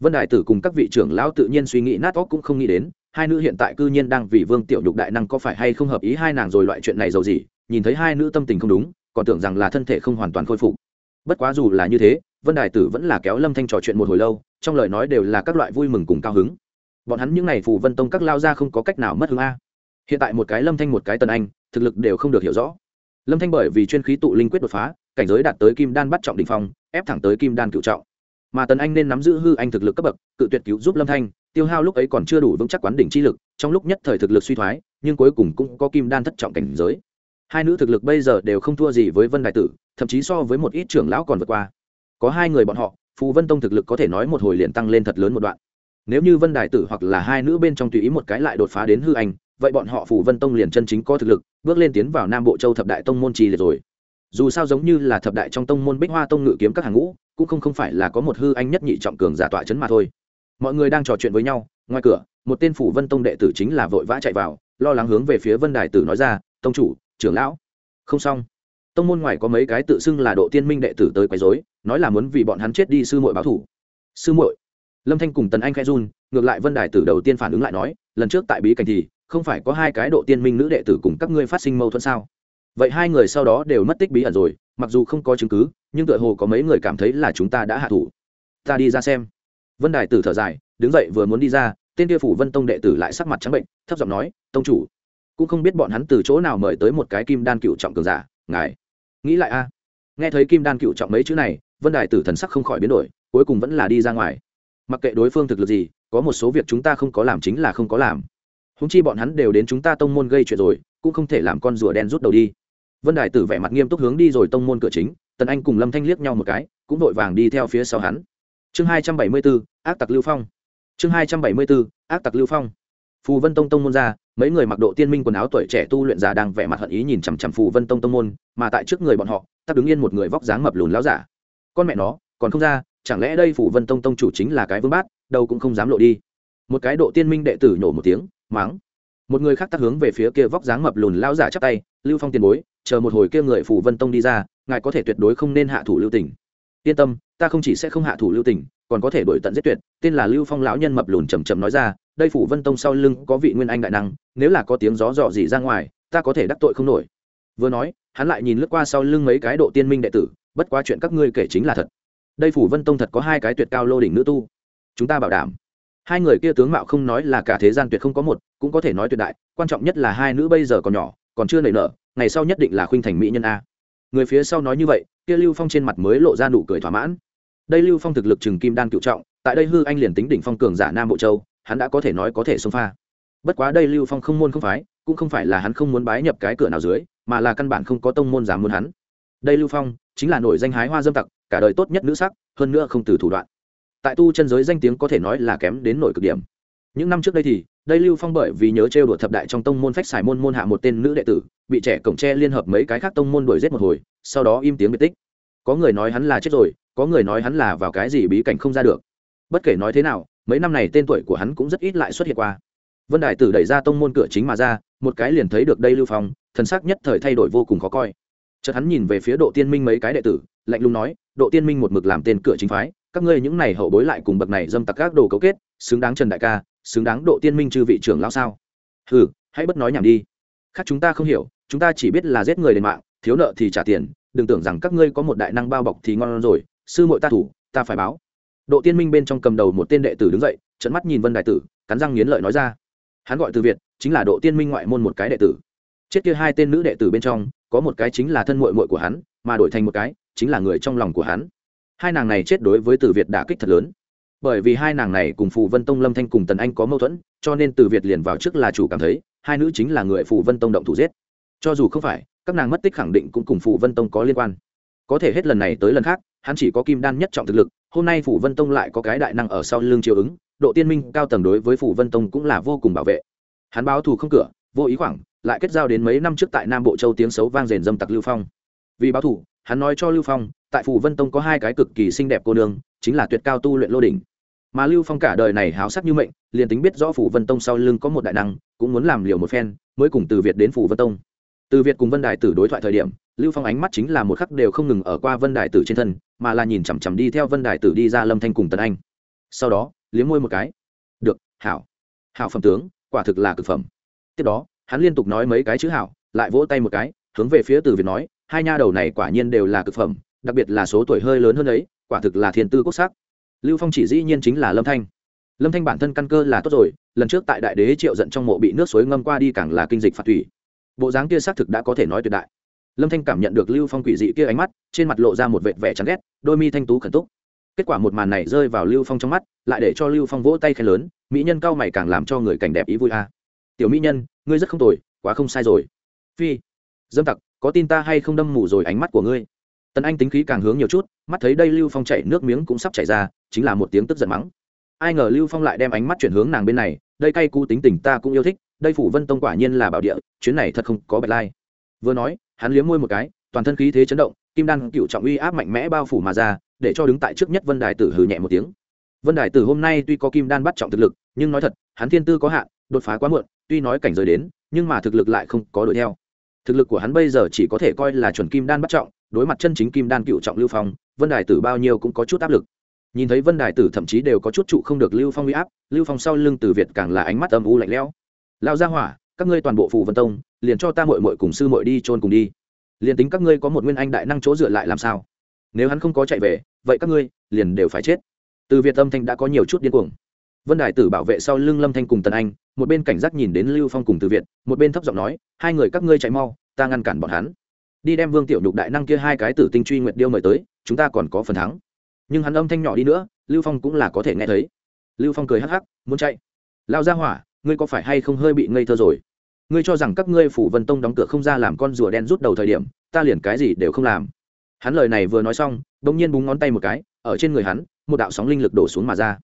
Vân đại tử cùng các vị trưởng lão tự nhiên suy nghĩ nát óc cũng không nghĩ đến hai nữ hiện tại cư nhiên đang vì vương tiểu nhục đại năng có phải hay không hợp ý hai nàng rồi loại chuyện này giàu gì, nhìn thấy hai nữ tâm tình không đúng, còn tưởng rằng là thân thể không hoàn toàn khôi phục. Bất quá dù là như thế, vân đài tử vẫn là kéo lâm thanh trò chuyện một hồi lâu, trong lời nói đều là các loại vui mừng cùng cao hứng. Bọn hắn những n à y phù vân tông các lao ra không có cách nào mất hứng a. Hiện tại một cái lâm thanh một cái tần anh, thực lực đều không được hiểu rõ. Lâm thanh bởi vì chuyên khí tụ linh quyết đột phá, cảnh giới đạt tới kim đan bắt trọng đ ỉ n h phong, ép thẳng tới kim đan cựu trọng. Mà tần anh nên nắm giữ hư anh thực lực cấp bậc, cự tuyệt cứu giúp lâm thanh tiêu hao lúc ấy còn chưa đủ vững chắc quán đỉnh chi lực, trong lúc nhất thời thực lực suy thoái, nhưng cuối cùng cũng có kim đan thất trọng cảnh giới. Hai nữ thực lực bây giờ đều không thua gì với vân đại tử, thậm chí so với một ít trưởng lão còn vượt qua. Có hai người bọn họ, phù vân tông thực lực có thể nói một hồi liền tăng lên thật lớn một đoạn. Nếu như vân đại tử hoặc là hai nữ bên trong tùy ý một cái lại đột phá đến hư anh vậy bọn họ phù vân tông liền chân chính có thực lực, bước lên tiến vào nam bộ châu thập đại tông môn trì liệt rồi. Dù sao giống như là thập đại trong tông môn bích hoa tông ngự kiếm các hàng ngũ, cũng không không phải là có một hư anh nhất nhị trọng cường giả tọa chấn mà thôi mọi người đang trò chuyện với nhau, ngoài cửa, một tên phủ vân tông đệ tử chính là vội vã chạy vào, lo lắng hướng về phía vân đài tử nói ra, tông chủ, trưởng lão. Không xong. Tông môn ngoài có mấy cái tự xưng là độ tiên minh đệ tử tới quấy rối, nói là muốn vì bọn hắn chết đi sư muội báo thủ. Sư muội? Lâm thanh cùng tần anh khai run, ngược lại vân đài tử đầu tiên phản ứng lại nói, lần trước tại bí cảnh thì, không phải có hai cái độ tiên minh nữ đệ tử cùng các ngươi phát sinh mâu thuẫn sao? Vậy hai người sau đó đều mất tích bí ẩn rồi, mặc dù không có chứng cứ, nhưng tựa hồ có mấy người cảm thấy là chúng ta đã hạ thủ. Ta đi ra xem vân đài tử thở dài, đứng dậy vừa muốn đi ra, tên kia phủ vân tông đệ tử lại sắc mặt trắng bệnh, thấp giọng nói, tông chủ, cũng không biết bọn hắn từ chỗ nào mời tới một cái kim đan cựu trọng cường giả, ngài, nghĩ lại a. Nghe thấy kim đan cựu trọng mấy chữ này, vân đài tử thần sắc không khỏi biến đổi, cuối cùng vẫn là đi ra ngoài. Mặc kệ đối phương thực lực gì, có một số việc chúng ta không có làm chính là không có làm. Húng chi bọn hắn đều đến chúng ta tông môn gây chuyện rồi, cũng không thể làm con rùa đen rút đầu đi. Vân đài tử vẻ mặt nghiêm túc hướng đi rồi tông môn cửa chính, tần anh cùng lâm thanh liếc nhau một cái, cũng vội vàng đi theo phía sau hắn chương hai trăm bảy mươi bốn ác tặc lưu phong. Chương hai trăm bảy mươi bốn ác tặc lưu phong. Phù vân tông tông môn ra, mấy người mặc độ tiên minh quần áo tuổi trẻ tu luyện giả đang vẻ mặt hận ý nhìn chằm chằm phù vân tông tông môn, mà tại trước người bọn họ ta đứng yên một người vóc dáng mập lùn láo giả. Con mẹ nó, còn không ra, chẳng lẽ đây phù vân tông tông chủ chính là cái vương bát, đâu cũng không dám lộ đi. Một cái độ tiên minh đệ tử nhổ một tiếng máng một người khác tác hướng về phía kia vóc dáng mập lùn lao giả chắp tay, lưu phong tiền bối, chờ một hồi kia người Phù vân tông đi ra, ngài có thể tuyệt đối không nên hạ thủ lưu tình yên tâm, ta không chỉ sẽ không hạ thủ lưu tỉnh còn có thể đổi tận giết tuyệt. Tên là lưu phong lão nhân mập lùn trầm trầm nói ra, đây phủ vân tông sau lưng có vị nguyên anh đại năng, nếu là có tiếng gió dọ gì ra ngoài, ta có thể đắc tội không nổi. Vừa nói, hắn lại nhìn lướt qua sau lưng mấy cái độ tiên minh đệ tử, bất quá chuyện các ngươi kể chính là thật. Đây phủ vân tông thật có hai cái tuyệt cao lô đỉnh nữ tu. Chúng ta bảo đảm. Hai người kia tướng mạo không nói là cả thế gian tuyệt không có một, cũng có thể nói tuyệt đại, quan trọng nhất là hai nữ bây giờ còn nhỏ, còn chưa nảy nở, ngày sau nhất định là khuynh thành mỹ nhân a người phía sau nói như vậy, kia lưu phong trên mặt mới lộ ra nụ cười thỏa mãn. Đây lưu phong thực lực trừng kim đan cựu trọng, tại đây hư anh liền tính đỉnh phong cường giả nam bộ châu, hắn đã có thể nói có thể xông pha. Bất quá đây lưu phong không môn không phái, cũng không phải là hắn không muốn bái nhập cái cửa nào dưới, mà là căn bản không có tông môn dám muốn hắn. Đây lưu phong, chính là nổi danh hái hoa dâm tặc, cả đời tốt nhất nữ sắc, hơn nữa không từ thủ đoạn. Tại tu chân giới danh tiếng có thể nói là kém đến nổi cực điểm những năm trước đây thì, đây lưu phong bởi vì nhớ trêu đùa thập đại trong tông môn phách xài môn môn hạ một tên nữ đệ tử, bị trẻ cổng tre liên hợp mấy cái khác tông môn đuổi giết một hồi, sau đó im tiếng biệt tích. Có người nói hắn là chết rồi, có người nói hắn là vào cái gì bí cảnh không ra được. Bất kể nói thế nào, mấy năm này tên tuổi của hắn cũng rất ít lại xuất hiện qua. Vân đại tử đẩy ra tông môn cửa chính mà ra, một cái liền thấy được đây lưu phong, thần sắc nhất thời thay đổi vô cùng khó coi. Chợt hắn nhìn về phía độ tiên minh mấy cái đệ tử, lạnh lùng nói, độ tiên minh một mực làm tên cửa chính phái các ngươi những này hậu bối lại cùng bậc này dâm tặc các đồ cấu kết, xứng đáng trần đại ca, xứng đáng độ tiên minh chư vị trưởng lão sao? Ừ hãy bất nói nhảm đi. Khác chúng ta không hiểu, chúng ta chỉ biết là giết người đền mạng, thiếu nợ thì trả tiền, đừng tưởng rằng các ngươi có một đại năng bao bọc thì ngon rồi, sư mội ta thủ, ta phải báo. Độ tiên minh bên trong cầm đầu một tên đệ tử đứng dậy trận mắt nhìn vân đại tử, cắn răng nghiến lợi nói ra. Hắn gọi từ việt, chính là độ tiên minh ngoại môn một cái đệ tử. Chết kia hai tên nữ đệ tử bên trong, có một cái chính là thân mội mội của hắn, mà đổi thành một cái, chính là người trong lòng của hắn hai nàng này chết đối với từ việt đã kích thật lớn. Bởi vì hai nàng này cùng phù vân tông lâm thanh cùng tần anh có mâu thuẫn, cho nên từ việt liền vào trước là chủ cảm thấy, hai nữ chính là người phù vân tông động thủ giết. Cho dù không phải, các nàng mất tích khẳng định cũng cùng phù vân tông có liên quan. Có thể hết lần này tới lần khác, hắn chỉ có kim đan nhất trọng thực lực, hôm nay phủ vân tông lại có cái đại năng ở sau lưng chiều ứng, độ tiên minh cao tầng đối với phủ vân tông cũng là vô cùng bảo vệ. Hắn báo thù không cửa, vô ý khoảng, lại kết giao đến mấy năm trước tại nam bộ châu tiếng xấu vang rền dâm tặc lưu phong. Vì báo thù, hắn nói cho lưu phong tại phủ vân tông có hai cái cực kỳ xinh đẹp cô nương, chính là tuyệt cao tu luyện lô đỉnh. Mà lưu phong cả đời này háo sắc như mệnh, liền tính biết rõ phủ vân tông sau lưng có một đại năng, cũng muốn làm liều một phen, mới cùng từ việt đến phủ vân tông. Từ việt cùng vân đài tử đối thoại thời điểm, lưu phong ánh mắt chính là một khắc đều không ngừng ở qua vân đài tử trên thân, mà là nhìn chằm chằm đi theo vân đài tử đi ra lâm thanh cùng tần anh. Sau đó, liếm môi một cái. Được, hảo. Hảo phẩm tướng, quả thực là cực phẩm. Tiếp đó, hắn liên tục nói mấy cái chữ hảo lại vỗ tay một cái, hướng về phía từ việt nói, hai nha đầu này quả nhiên đều là cực phẩm đặc biệt là số tuổi hơi lớn hơn ấy, quả thực là thiên tư quốc sắc. Lưu phong chỉ dĩ nhiên chính là lâm thanh. Lâm thanh bản thân căn cơ là tốt rồi, lần trước tại đại đế triệu giận trong mộ bị nước suối ngâm qua đi càng là kinh dịch phạt thủy. Bộ dáng kia xác thực đã có thể nói tuyệt đại. Lâm thanh cảm nhận được lưu phong quỷ dị kia ánh mắt, trên mặt lộ ra một vệt vẻ chán ghét, đôi mi thanh tú khẩn túc. Kết quả một màn này rơi vào lưu phong trong mắt, lại để cho lưu phong vỗ tay khen lớn, mỹ nhân cao mày càng làm cho người cảnh đẹp ý vui a. Tiểu mỹ nhân, ngươi rất không tồi, quá không sai rồi. Phi, dâm tặc, có tin ta hay không đâm mù rồi ánh mắt của ngươi? Tần anh tính khí càng hướng nhiều chút, mắt thấy đây lưu phong chảy nước miếng cũng sắp chảy ra, chính là một tiếng tức giận mắng. Ai ngờ lưu phong lại đem ánh mắt chuyển hướng nàng bên này, đây cay cu tính tình ta cũng yêu thích, đây phủ vân tông quả nhiên là bảo địa, chuyến này thật không có bạch lai. Vừa nói, hắn liếm môi một cái, toàn thân khí thế chấn động, kim đan cựu trọng uy áp mạnh mẽ bao phủ mà ra, để cho đứng tại trước nhất vân đài tử hừ nhẹ một tiếng. Vân đài tử hôm nay tuy có kim đan bắt trọng thực lực, nhưng nói thật, hắn thiên tư có hạn, đột phá quá muộn, tuy nói cảnh giới đến, nhưng mà thực lực lại không có đuổi theo. Thực lực của hắn bây giờ chỉ có thể coi là chuẩn kim đan bắt trọng đối mặt chân chính kim đan cựu trọng lưu phong, vân đài tử bao nhiêu cũng có chút áp lực. Nhìn thấy vân đài tử thậm chí đều có chút trụ không được lưu phong uy áp, lưu phong sau lưng từ việt càng là ánh mắt âm u lạnh lẽo. Lao ra hỏa, các ngươi toàn bộ phù vân tông, liền cho ta mội mội cùng sư mội đi trôn cùng đi. Liền tính các ngươi có một nguyên anh đại năng chỗ dựa lại làm sao? Nếu hắn không có chạy về, vậy các ngươi liền đều phải chết. Từ việt âm thanh đã có nhiều chút điên cuồng. Vân đài tử bảo vệ sau lưng lâm thanh cùng tần anh, một bên cảnh giác nhìn đến lưu phong cùng từ việt, một bên thấp giọng nói, hai người các ngươi chạy mau, ta ngăn cản bọn hắn đi đem vương tiểu nhục đại năng kia hai cái tử tinh truy nguyệt điêu mời tới, chúng ta còn có phần thắng. Nhưng hắn âm thanh nhỏ đi nữa, lưu phong cũng là có thể nghe thấy. Lưu phong cười hắc hắc, muốn chạy. Lao ra hỏa, ngươi có phải hay không hơi bị ngây thơ rồi? Ngươi cho rằng các ngươi phủ vân tông đóng cửa không ra làm con rùa đen rút đầu thời điểm, ta liền cái gì đều không làm. Hắn lời này vừa nói xong đ ỗ n g nhiên búng ngón tay một cái, ở trên người hắn, một đạo sóng linh lực đổ xuống mà ra.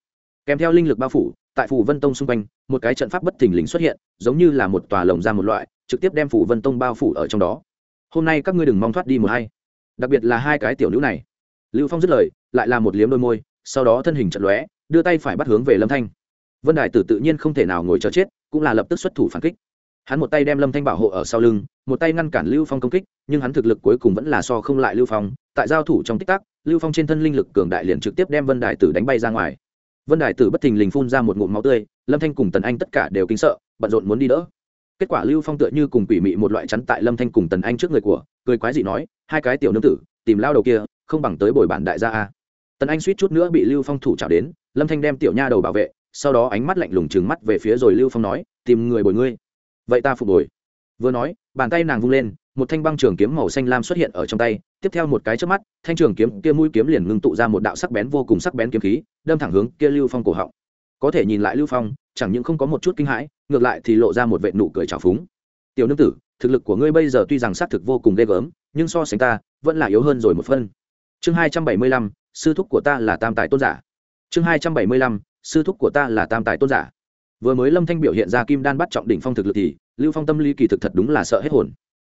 Kèm theo linh lực bao phủ, tại phủ vân tông xung quanh, một cái trận pháp bất thình lình xuất hiện, giống như là một tòa lồng ra một loại, trực tiếp đem phủ vân tông bao phủ ở trong đó hôm nay các ngươi đừng mong thoát đi một hay đặc biệt là hai cái tiểu nữ này. Lưu phong dứt lời, lại là một liếm đôi môi, sau đó thân hình trận lóe, đưa tay phải bắt hướng về lâm thanh. Vân đại tử tự nhiên không thể nào ngồi chờ chết, cũng là lập tức xuất thủ phản kích. Hắn một tay đem lâm thanh bảo hộ ở sau lưng, một tay ngăn cản lưu phong công kích, nhưng hắn thực lực cuối cùng vẫn là so không lại lưu phong. Tại giao thủ trong tích tắc, lưu phong trên thân linh lực cường đại liền trực tiếp đem vân đại tử đánh bay ra ngoài. Vân đại tử bất thình lình phun ra một ngụm máu tươi, lâm thanh cùng tần anh tất cả đều kinh sợ, bận rộn muốn đi đỡ kết quả lưu phong tựa như cùng quỷ mị một loại chắn tại lâm thanh cùng tần anh trước người của, cười quái dị nói, hai cái tiểu nương tử, tìm lao đầu kia, không bằng tới bồi bản đại gia a. Tần anh suýt chút nữa bị lưu phong thủ trào đến, lâm thanh đem tiểu nha đầu bảo vệ, sau đó ánh mắt lạnh lùng trừng mắt về phía rồi lưu phong nói, tìm người bồi ngươi. Vậy ta phục hồi. Vừa nói, bàn tay nàng vung lên, một thanh băng trường kiếm màu xanh lam xuất hiện ở trong tay, tiếp theo một cái trước mắt, thanh trường kiếm kia mũi kiếm liền ngưng tụ ra một đạo sắc bén vô cùng sắc bén kiếm khí, đâm thẳng hướng kia lưu phong cổ họng. Có thể nhìn lại lưu phong chẳng những không có một chút kinh hãi, ngược lại thì lộ ra một vệ nụ cười trào phúng. Tiểu nương tử, thực lực của ngươi bây giờ tuy rằng xác thực vô cùng ghê gớm, nhưng so sánh ta, vẫn là yếu hơn rồi một phân chương hai trăm bảy mươi lăm, sư thúc của ta là tam tài tôn giả. Chương hai trăm bảy mươi lăm, sư thúc của ta là tam tài tôn giả. Vừa mới lâm thanh biểu hiện ra kim đan bắt trọng đỉnh phong thực lực thì, lưu phong tâm lý kỳ thực thật đúng là sợ hết hồn.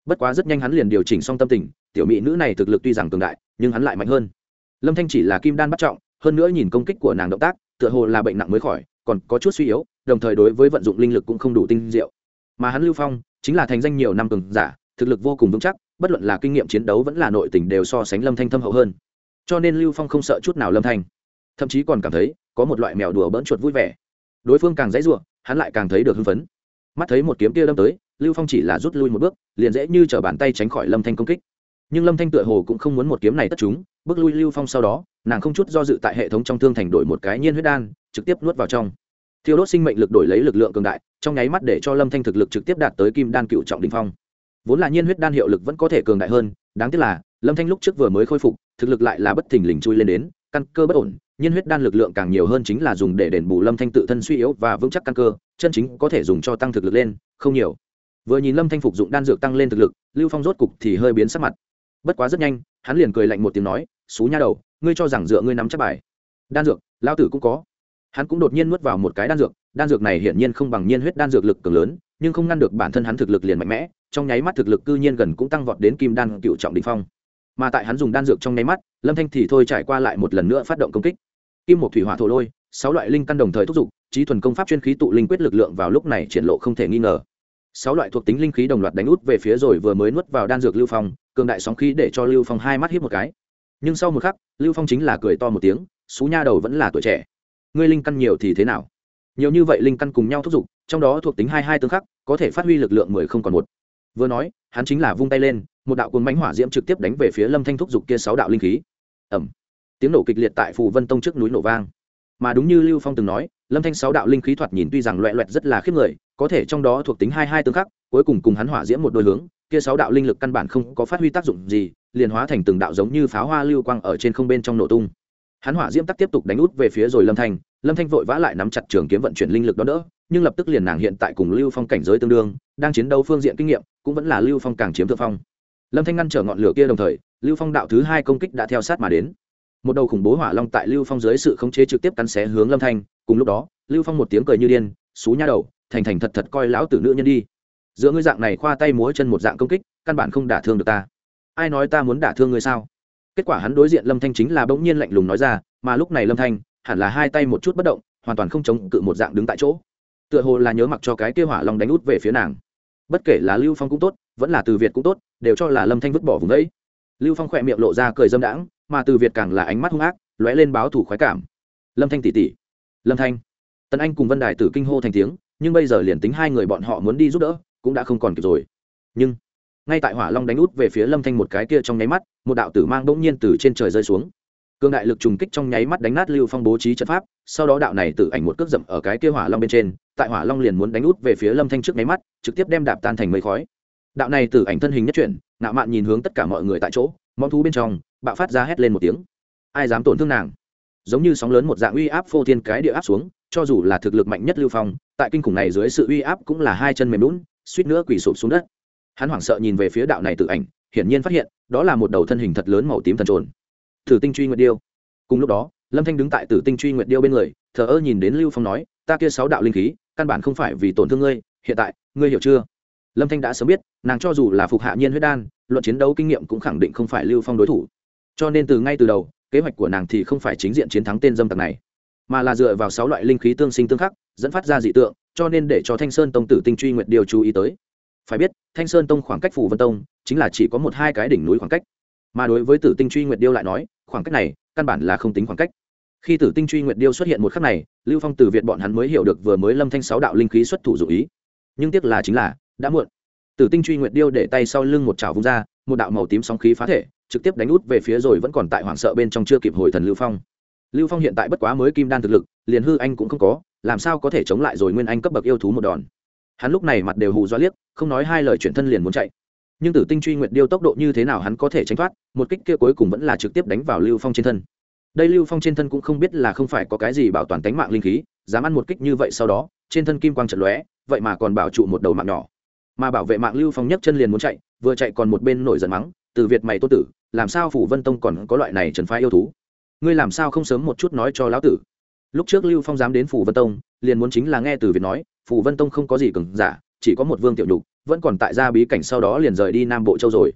Bất quá rất nhanh hắn liền điều chỉnh xong tâm tình, tiểu mỹ nữ này thực lực tuy rằng cường đại, nhưng hắn lại mạnh hơn. Lâm thanh chỉ là kim đan bắt trọng, hơn nữa nhìn công kích của nàng động tác, tựa hồ là bệnh nặng mới khỏi còn có chút suy yếu, đồng thời đối với vận dụng linh lực cũng không đủ tinh diệu. Mà hắn lưu phong chính là thành danh nhiều năm cường giả, thực lực vô cùng vững chắc, bất luận là kinh nghiệm chiến đấu vẫn là nội tình đều so sánh lâm thanh thâm hậu hơn. Cho nên lưu phong không sợ chút nào lâm thanh. Thậm chí còn cảm thấy có một loại mèo đùa bỡn chuột vui vẻ. Đối phương càng dãy ruộng, hắn lại càng thấy được hưng phấn. Mắt thấy một kiếm kia đâm tới, lưu phong chỉ là rút lui một bước, liền dễ như t r ở bàn tay tránh khỏi lâm thanh công kích. Nhưng lâm thanh tựa hồ cũng không muốn một kiếm này tất chúng bước lui lưu phong sau đó, nàng không chút do dự tại hệ thống trong thương thành đổi một cái nhiên huyết đan, trực tiếp nuốt vào trong. Thiêu đốt sinh mệnh lực đổi lấy lực lượng cường đại, trong nháy mắt để cho lâm thanh thực lực trực tiếp đạt tới kim đan cựu trọng đình phong. Vốn là nhiên huyết đan hiệu lực vẫn có thể cường đại hơn, đáng tiếc là, lâm thanh lúc trước vừa mới khôi phục, thực lực lại là bất thình lình chui lên đến, căn cơ bất ổn, nhiên huyết đan lực lượng càng nhiều hơn chính là dùng để đền bù lâm thanh tự thân suy yếu và vững chắc căn cơ, chân chính có thể dùng cho tăng thực lực lên, không nhiều. Vừa nhìn lâm thanh phục dụng đan dược tăng lên thực lực, lưu phong rốt cục thì hơi biến sắc mặt. Bất quá rất nhanh, hắn liền cười lạnh một tiếng nói xú nha đầu, ngươi cho rằng dựa ngươi nắm chắc bài. Đan dược lao tử cũng có. Hắn cũng đột nhiên nuốt vào một cái đan dược đan dược này hiển nhiên không bằng nhiên huyết đan dược lực cường lớn, nhưng không ngăn được bản thân hắn thực lực liền mạnh mẽ, trong nháy mắt thực lực cư nhiên gần cũng tăng vọt đến kim đan cựu trọng đình phong. Mà tại hắn dùng đan dược trong nháy mắt, lâm thanh thì thôi trải qua lại một lần nữa phát động công kích. Kim một thủy hỏa thổ lôi, sáu loại linh căn đồng thời thúc giục trí thuần công pháp chuyên khí tụ linh quyết lực lượng vào lúc này triển lộ không thể nghi ngờ. Sáu loại thuộc tính linh khí đồng loạt đánh út về phía rồi vừa mới nuốt vào đan dược lưu phong, cường đại sóng khí để cho lưu phong hai mắt hít một cái nhưng sau một khắc, lưu phong chính là cười to một tiếng, xú nha đầu vẫn là tuổi trẻ. Ngươi linh căn nhiều thì thế nào? Nhiều như vậy linh căn cùng nhau thúc giục, trong đó thuộc tính hai hai tương khắc, có thể phát huy lực lượng mười không còn một. Vừa nói, hắn chính là vung tay lên, một đạo cồn mánh hỏa diễm trực tiếp đánh về phía lâm thanh thúc giục kia sáu đạo linh khí. Ẩm tiếng nổ kịch liệt tại phù vân tông trước núi nổ vang. Mà đúng như lưu phong từng nói, lâm thanh sáu đạo linh khí thoạt nhìn tuy rằng loẹ loẹt rất là khiếp người, có thể trong đó thuộc tính hai hai tương khắc, cuối cùng cùng hắn hỏa diễm một đôi hướng kia sáu đạo linh lực căn bản không có phát huy tác dụng gì, liền hóa thành từng đạo giống như pháo hoa lưu quang ở trên không bên trong nổ tung. Hắn hỏa diễm tắc tiếp tục đánh út về phía rồi lâm thanh. Lâm thanh vội vã lại nắm chặt trường kiếm vận chuyển linh lực đó đỡ, nhưng lập tức liền nàng hiện tại cùng lưu phong cảnh giới tương đương, đang chiến đấu phương diện kinh nghiệm, cũng vẫn là lưu phong càng chiếm thượng phong. Lâm thanh ngăn trở ngọn lửa kia đồng thời, lưu phong đạo thứ hai công kích đã theo sát mà đến. Một đầu khủng bố hỏa long tại lưu phong dưới sự khống chế trực tiếp cắn xé hướng lâm thanh, cùng lúc đó, lưu phong một tiếng cười như điên, xú nha đầu, thành thành thật thật coi lão tử nữ nhân đi giữa ngươi dạng này khoa tay múa chân một dạng công kích, căn bản không đả thương được ta. Ai nói ta muốn đả thương ngươi sao? Kết quả hắn đối diện lâm thanh chính là bỗng nhiên lạnh lùng nói ra, mà lúc này lâm thanh hẳn là hai tay một chút bất động, hoàn toàn không chống cự một dạng đứng tại chỗ. Tựa hồ là nhớ mặc cho cái kia hỏa long đánh út về phía nàng. Bất kể là lưu phong cũng tốt, vẫn là từ việt cũng tốt, đều cho là lâm thanh vứt bỏ vùng đấy. lưu phong khỏe miệng lộ ra cười dâm đãng, mà từ việt càng là ánh mắt hung ác, lóe lên báo thủ khoái cảm. Lâm thanh tỷ tỷ lâm thanh. Tần anh cùng vân đài tử kinh hô thành tiếng, nhưng bây giờ liền tính hai người bọn họ muốn đi giúp đỡ cũng đã không còn kịp rồi. Nhưng, ngay tại hỏa long đánh út về phía lâm thanh một cái kia trong nháy mắt, một đạo tử mang bỗng nhiên từ trên trời rơi xuống. Cương đại lực trùng kích trong nháy mắt đánh nát lưu phong bố trí trận pháp, sau đó đạo này tự ảnh một cước dậm ở cái kia hỏa long bên trên, tại hỏa long liền muốn đánh út về phía lâm thanh trước nháy mắt, trực tiếp đem đạp tan thành mây khói. Đạo này tự ảnh thân hình nhất chuyển nạo mạn nhìn hướng tất cả mọi người tại chỗ mong thú bên trong, bạo phát ra hét lên một tiếng. Ai dám tổn thương nàng? Giống như sóng lớn một dạng uy áp phô thiên cái địa áp xuống, cho dù là thực lực mạnh nhất lưu phong, tại kinh khủng này dưới sự uy áp cũng là hai chân mềm lún suýt nữa quỳ sụp xuống đất. Hắn hoảng sợ nhìn về phía đạo này tự ảnh, hiển nhiên phát hiện, đó là một đầu thân hình thật lớn màu tím thần trồn. Thử tinh truy nguyệt điêu. Cùng lúc đó, lâm thanh đứng tại tử tinh truy nguyệt điêu bên người, thờ ơ nhìn đến lưu phong nói, ta kia sáu đạo linh khí, căn bản không phải vì tổn thương ngươi, hiện tại, ngươi hiểu chưa? Lâm thanh đã sớm biết, nàng cho dù là phục hạ nhiên huyết đan, luận chiến đấu kinh nghiệm cũng khẳng định không phải lưu phong đối thủ. Cho nên từ ngay từ đầu, kế hoạch của nàng thì không phải chính diện chiến thắng tên dâm tặc này mà là dựa vào sáu loại linh khí tương sinh tương khắc, dẫn phát ra dị tượng, cho nên để cho thanh sơn tông tử tinh truy nguyệt điều chú ý tới. Phải biết, thanh sơn tông khoảng cách phủ vân tông chính là chỉ có một hai cái đỉnh núi khoảng cách. Mà đối với tử tinh truy nguyệt điêu lại nói, khoảng cách này căn bản là không tính khoảng cách. Khi tử tinh truy nguyệt điêu xuất hiện một khắc này, lưu phong từ việt bọn hắn mới hiểu được vừa mới lâm thanh sáu đạo linh khí xuất thủ dụ ý. Nhưng tiếc là chính là, đã muộn. Tử tinh truy nguyệt điêu để tay sau lưng một chảo vung ra, một đạo màu tím sóng khí phá thể, trực tiếp đánh út về phía rồi vẫn còn tại hoảng sợ bên trong chưa kịp hồi thần lưu phong lưu phong hiện tại bất quá mới kim đan thực lực, liền hư anh cũng không có, làm sao có thể chống lại rồi nguyên anh cấp bậc yêu thú một đòn? Hắn lúc này mặt đều hù do liếc, không nói hai lời chuyển thân liền muốn chạy. Nhưng tử tinh truy nguyệt điêu tốc độ như thế nào hắn có thể tránh thoát, một kích kia cuối cùng vẫn là trực tiếp đánh vào lưu phong trên thân. Đây lưu phong trên thân cũng không biết là không phải có cái gì bảo toàn tánh mạng linh khí, dám ăn một kích như vậy sau đó, trên thân kim quang trận lóe, vậy mà còn bảo trụ một đầu mạng nhỏ. Mà bảo vệ mạng lưu phong nhấc chân liền muốn chạy, vừa chạy còn một bên nổi giận mắng, từ việt mày tô tử, làm sao phủ vân tông còn có loại này trần phái yêu thú? Ngươi làm sao không sớm một chút nói cho lão tử? Lúc trước lưu phong dám đến phủ vân tông, liền muốn chính là nghe từ việt nói phủ vân tông không có gì cứng giả, chỉ có một vương tiểu nhục, vẫn còn tại gia bí cảnh sau đó liền rời đi nam bộ châu rồi.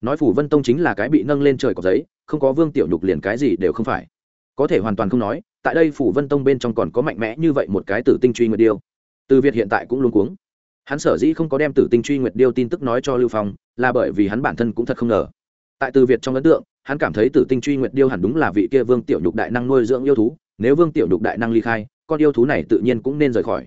Nói phủ vân tông chính là cái bị nâng lên trời cọc giấy, không có vương tiểu nhục liền cái gì đều không phải. Có thể hoàn toàn không nói, tại đây phủ vân tông bên trong còn có mạnh mẽ như vậy một cái tử tinh truy nguyệt điêu. Từ việt hiện tại cũng luôn cuống. Hắn sở dĩ không có đem tử tinh truy nguyệt điêu tin tức nói cho lưu phong, là bởi vì hắn bản thân cũng thật không ngờ. Tại từ việt trong ấn tượng hắn cảm thấy tử tinh truy nguyệt điêu hẳn đúng là vị kia vương tiểu nhục đại năng nuôi dưỡng yêu thú, nếu vương tiểu nhục đại năng ly khai, con yêu thú này tự nhiên cũng nên rời khỏi.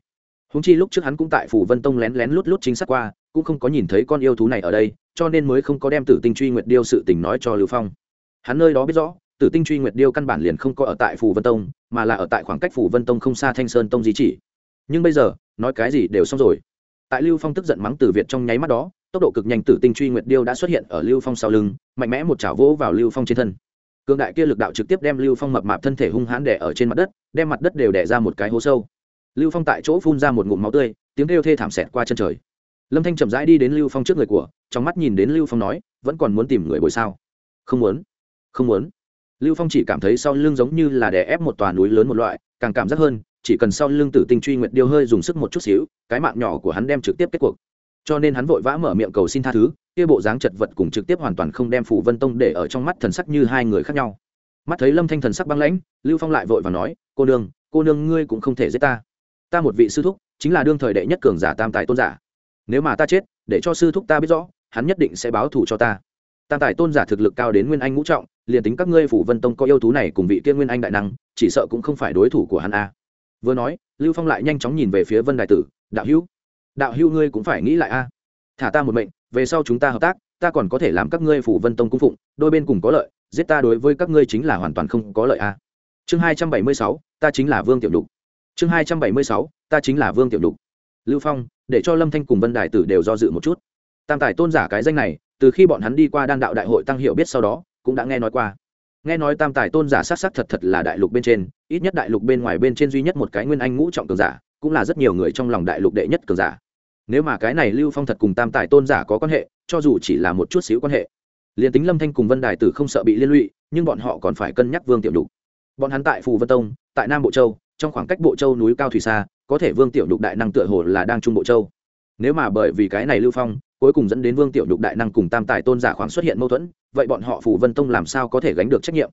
Húng chi lúc trước hắn cũng tại phủ vân tông lén lén lút lút chính xác qua, cũng không có nhìn thấy con yêu thú này ở đây, cho nên mới không có đem tử tinh truy nguyệt điêu sự tình nói cho lưu phong. Hắn nơi đó biết rõ, tử tinh truy nguyệt điêu căn bản liền không có ở tại phủ vân tông, mà là ở tại khoảng cách phủ vân tông không xa thanh sơn tông di chỉ. Nhưng bây giờ, nói cái gì đều xong rồi. Tại lưu phong tức giận mắng từ việt trong nháy mắt đó tốc độ cực nhanh tử tinh truy nguyệt điêu đã xuất hiện ở lưu phong sau lưng, mạnh mẽ một chảo vỗ vào lưu phong trên thân. Cương đại kia lực đạo trực tiếp đem lưu phong mập mạp thân thể hung hãn đẻ ở trên mặt đất, đem mặt đất đều đẻ ra một cái hố sâu. Lưu phong tại chỗ phun ra một ngụm máu tươi, tiếng kêu thê thảm xẹt qua chân trời. Lâm thanh chậm rãi đi đến lưu phong trước người của, trong mắt nhìn đến lưu phong nói, vẫn còn muốn tìm người bồi sao? Không muốn không muốn. Lưu phong chỉ cảm thấy sau lưng giống như là đè ép một tòa núi lớn một loại, càng cảm giác hơn, chỉ cần sau lưng tử tinh truy nguyệt điêu hơi dùng sức một chút xíu, cái mạng nhỏ của hắn đem trực tiếp kết cuộc cho nên hắn vội vã mở miệng cầu xin tha thứ, kia bộ dáng chật vật cùng trực tiếp hoàn toàn không đem phủ vân tông để ở trong mắt thần sắc như hai người khác nhau. Mắt thấy lâm thanh thần sắc băng lãnh, lưu phong lại vội và nói, cô nương cô nương ngươi cũng không thể giết ta. Ta một vị sư thúc, chính là đương thời đệ nhất cường giả tam tài tôn giả. Nếu mà ta chết, để cho sư thúc ta biết rõ, hắn nhất định sẽ báo thù cho ta. Tam tài tôn giả thực lực cao đến nguyên anh ngũ trọng, liền tính các ngươi phủ vân tông có yêu thú này cùng vị kia nguyên anh đại năng, chỉ sợ cũng không phải đối thủ của hắn a. Vừa nói, lưu phong lại nhanh chóng nhìn về phía vân đại tử, đạo hữu đạo hữu ngươi cũng phải nghĩ lại a. À. Thả ta một mệnh, về sau chúng ta hợp tác, ta còn có thể làm các ngươi phủ vân tông cung phụng, đôi bên cùng có lợi, giết ta đối với các ngươi chính là hoàn toàn không có lợi a. À. Chương hai trăm bảy mươi sáu, ta chính là vương tiểu đục chương hai trăm bảy mươi sáu, ta chính là vương tiểu đục lưu phong, để cho lâm thanh cùng vân đại tử đều do dự một chút. Tam tài tôn giả cái danh này, từ khi bọn hắn đi qua đan đạo đại hội tăng hiệu biết sau đó, cũng đã nghe nói qua. Nghe nói tam tài tôn giả sát sắc thật thật là đại lục bên trên, ít nhất đại lục bên ngoài bên trên duy nhất một cái nguyên anh ngũ trọng cường giả cũng là rất nhiều người trong lòng đại lục đệ nhất cường giả. Nếu mà cái này lưu phong thật cùng tam tài tôn giả có quan hệ, cho dù chỉ là một chút xíu quan hệ, liền tính lâm thanh cùng vân đài tử không sợ bị liên lụy, nhưng bọn họ còn phải cân nhắc vương tiểu đục bọn hắn tại phù vân tông, tại nam bộ châu, trong khoảng cách bộ châu núi cao thủy xa, có thể vương tiểu đục đại năng tựa hồ là đang trung bộ châu. Nếu mà bởi vì cái này lưu phong, cuối cùng dẫn đến vương tiểu đục đại năng cùng tam tài tôn giả khoảng xuất hiện mâu thuẫn, vậy bọn họ phù vân tông làm sao có thể gánh được trách nhiệm?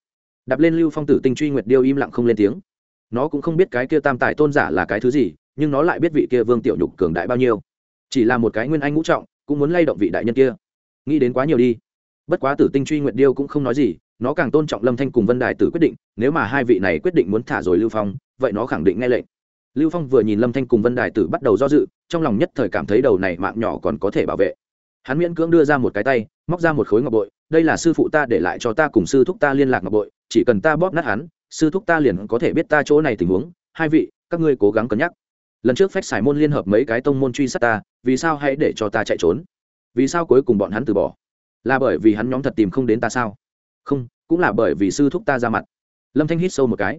Đạp lên lưu phong tử tinh truy nguyệt điêu im lặng không lên tiếng nó cũng không biết cái kia tam tài tôn giả là cái thứ gì, nhưng nó lại biết vị kia vương tiểu nhục cường đại bao nhiêu. Chỉ là một cái nguyên anh ngũ trọng, cũng muốn lay động vị đại nhân kia. Nghĩ đến quá nhiều đi. Bất quá tử tinh truy nguyện điêu cũng không nói gì, nó càng tôn trọng lâm thanh cùng vân đài tử quyết định, nếu mà hai vị này quyết định muốn thả rồi lưu phong, vậy nó khẳng định nghe lệnh. Lưu phong vừa nhìn lâm thanh cùng vân đài tử bắt đầu do dự, trong lòng nhất thời cảm thấy đầu này mạng nhỏ còn có thể bảo vệ. Hắn miễn cưỡng đưa ra một cái tay, móc ra một khối ngọc bội, đây là sư phụ ta để lại cho ta cùng sư thúc ta liên lạc ngọc bội, chỉ cần ta bóp nát hắn sư thúc ta liền có thể biết ta chỗ này tình huống, hai vị, các ngươi cố gắng cân nhắc. Lần trước phách xài môn liên hợp mấy cái tông môn truy sát ta, vì sao hãy để cho ta chạy trốn? Vì sao cuối cùng bọn hắn từ bỏ? Là bởi vì hắn nhóm thật tìm không đến ta sao? Không, cũng là bởi vì sư thúc ta ra mặt. Lâm thanh hít sâu một cái.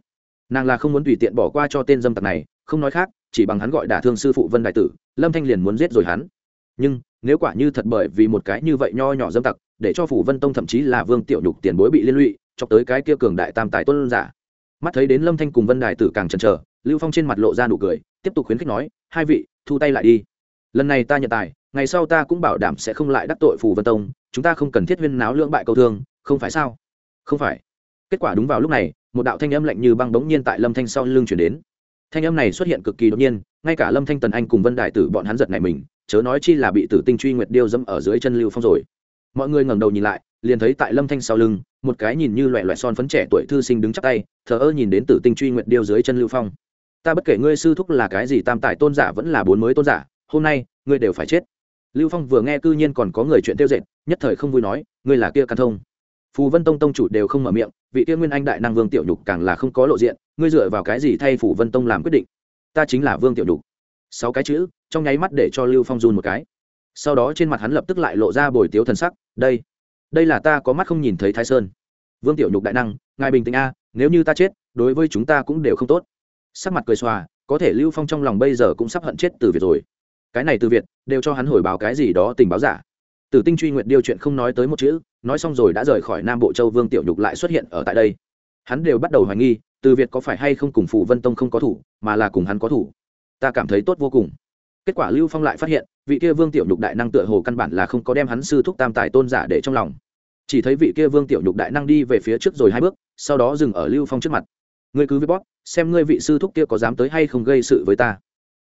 Nàng là không muốn tùy tiện bỏ qua cho tên dâm tặc này, không nói khác, chỉ bằng hắn gọi đả thương sư phụ vân đại tử, lâm thanh liền muốn giết rồi hắn. Nhưng, nếu quả như thật bởi vì một cái như vậy nho nhỏ dâm tặc, để cho phủ vân tông thậm chí là vương tiểu nhục tiền bối bị liên lụy cho tới cái kia cường đại tam tài tuân giả mắt thấy đến lâm thanh cùng vân đài tử càng chần chờ lưu phong trên mặt lộ ra nụ cười tiếp tục khuyến khích nói hai vị thu tay lại đi lần này ta nhận tài ngày sau ta cũng bảo đảm sẽ không lại đắc tội phù vân tông chúng ta không cần thiết huyên náo lưỡng bại câu thương không phải sao không phải kết quả đúng vào lúc này một đạo thanh âm lạnh như băng bỗng nhiên tại lâm thanh sau lưng chuyển đến thanh âm này xuất hiện cực kỳ đột nhiên ngay cả lâm thanh tần anh cùng vân đại tử bọn hắn giật này mình chớ nói chi là bị tử tinh truy nguyệt điêu dẫm ở dưới chân lưu phong rồi mọi người ngẩng đầu nhìn lại, liền thấy tại lâm thanh sau lưng, một cái nhìn như loẹ loẹ son phấn trẻ tuổi thư sinh đứng chắp tay, thờ ơ nhìn đến tử tinh truy nguyện điêu dưới chân lưu phong. Ta bất kể ngươi sư thúc là cái gì tam tài tôn giả vẫn là bốn mới tôn giả, hôm nay, ngươi đều phải chết. Lưu phong vừa nghe cư nhiên còn có người chuyện tiêu dệt, nhất thời không vui nói, ngươi là kia căn thông. Phù vân tông tông chủ đều không mở miệng, vị kia nguyên anh đại năng vương tiểu nhục càng là không có lộ diện, ngươi dựa vào cái gì thay phủ vân tông làm quyết định? Ta chính là vương tiểu nhục. Sáu cái chữ, trong nháy mắt để cho lưu phong run một cái. Sau đó trên mặt hắn lập tức lại lộ ra bồi tiếu thần sắc đây đây là ta có mắt không nhìn thấy thái sơn. Vương tiểu nhục đại năng, ngài bình tĩnh a, nếu như ta chết, đối với chúng ta cũng đều không tốt. Sắc mặt cười xòa, có thể lưu phong trong lòng bây giờ cũng sắp hận chết từ việt rồi. Cái này từ việt, đều cho hắn hồi báo cái gì đó tình báo giả. Tử tinh truy nguyện điều chuyện không nói tới một chữ, nói xong rồi đã rời khỏi nam bộ châu vương tiểu nhục lại xuất hiện ở tại đây. Hắn đều bắt đầu hoài nghi, từ việt có phải hay không cùng phủ vân tông không có thủ, mà là cùng hắn có thủ. Ta cảm thấy tốt vô cùng kết quả lưu phong lại phát hiện, vị kia vương tiểu nhục đại năng tựa hồ căn bản là không có đem hắn sư thúc tam tài tôn giả để trong lòng. Chỉ thấy vị kia vương tiểu nhục đại năng đi về phía trước rồi hai bước, sau đó dừng ở lưu phong trước mặt. Ngươi cứ viết bóp, xem ngươi vị sư thúc kia có dám tới hay không gây sự với ta.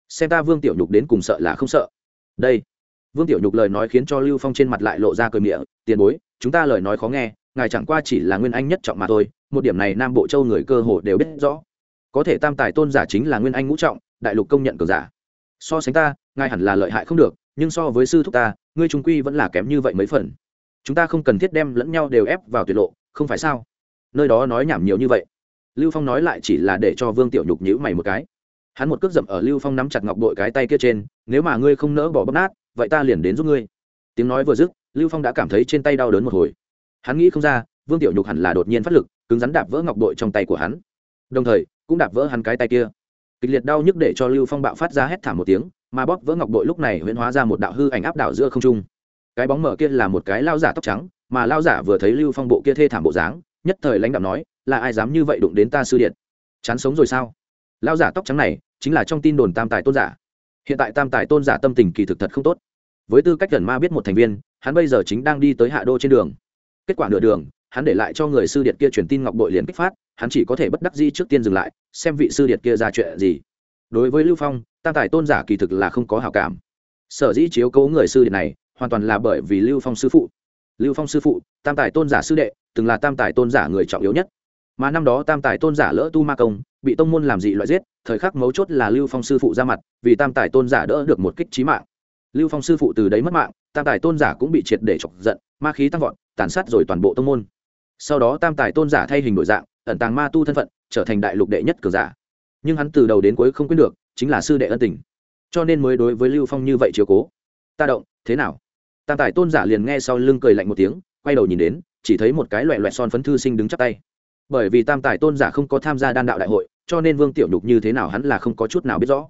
Xem ta vương tiểu nhục đến cùng sợ là không sợ. Đây. Vương tiểu nhục lời nói khiến cho lưu phong trên mặt lại lộ ra cười miệng tiền bối, chúng ta lời nói khó nghe, ngài chẳng qua chỉ là nguyên anh nhất trọng mà thôi, một điểm này nam bộ châu người cơ hồ đều biết rõ. Có thể tam tài tôn giả chính là nguyên anh ngũ trọng, đại lục công nhận cường giả so sánh ta, ngài hẳn là lợi hại không được, nhưng so với sư thúc ta, ngươi trung quy vẫn là kém như vậy mấy phần. Chúng ta không cần thiết đem lẫn nhau đều ép vào tuyệt lộ, không phải sao? Nơi đó nói nhảm nhiều như vậy. Lưu phong nói lại chỉ là để cho vương tiểu nhục nhữ mày một cái. Hắn một cước dậm ở lưu phong nắm chặt ngọc đội cái tay kia trên, nếu mà ngươi không nỡ bỏ bóp nát, vậy ta liền đến giúp ngươi. Tiếng nói vừa dứt, lưu phong đã cảm thấy trên tay đau đớn một hồi. Hắn nghĩ không ra, vương tiểu nhục hẳn là đột nhiên phát lực, cứng rắn đạp vỡ ngọc đội trong tay của hắn. Đồng thời, cũng đạp vỡ hắn cái tay kia kịch liệt đau nhức để cho lưu phong bạo phát ra hét thảm một tiếng, mà bóp vỡ ngọc bội lúc này huyễn hóa ra một đạo hư ảnh áp đảo giữa không trung. Cái bóng mở kia là một cái lao giả tóc trắng, mà lao giả vừa thấy lưu phong bộ kia thê thảm bộ dáng, nhất thời lãnh đạo nói, là ai dám như vậy đụng đến ta sư điện? Chán sống rồi sao? Lao giả tóc trắng này chính là trong tin đồn tam tài tôn giả. Hiện tại tam tài tôn giả tâm tình kỳ thực thật không tốt. Với tư cách gần ma biết một thành viên, hắn bây giờ chính đang đi tới hạ đô trên đường. Kết quả nửa đường hắn để lại cho người sư điện kia truyền tin ngọc bội liền kích phát, hắn chỉ có thể bất đắc di trước tiên dừng lại, xem vị sư điện kia ra chuyện gì. Đối với lưu phong, tam tài tôn giả kỳ thực là không có hào cảm. Sở dĩ chiếu cố người sư điệt này, hoàn toàn là bởi vì lưu phong sư phụ. Lưu phong sư phụ, tam tài tôn giả sư đệ, từng là tam tài tôn giả người trọng yếu nhất. Mà năm đó tam tài tôn giả lỡ tu ma công, bị tông môn làm gì loại giết, thời khắc mấu chốt là lưu phong sư phụ ra mặt, vì tam tài tôn giả đỡ được một kích trí mạng. Lưu phong sư phụ từ đấy mất mạng, tam tài tôn giả cũng bị triệt để chọc giận, ma khí tăng vọt, tàn sát rồi toàn bộ tông môn sau đó tam tài tôn giả thay hình đổi dạng, ẩn tàng ma tu thân phận, trở thành đại lục đệ nhất cường giả. Nhưng hắn từ đầu đến cuối không quyết được, chính là sư đệ ân tình. Cho nên mới đối với lưu phong như vậy chiếu cố. Ta động, thế nào? Tam tài tôn giả liền nghe sau lưng cười lạnh một tiếng, quay đầu nhìn đến, chỉ thấy một cái loẹ loẹ son phấn thư sinh đứng chắp tay. Bởi vì tam tài tôn giả không có tham gia đan đạo đại hội, cho nên vương tiểu nhục như thế nào hắn là không có chút nào biết rõ.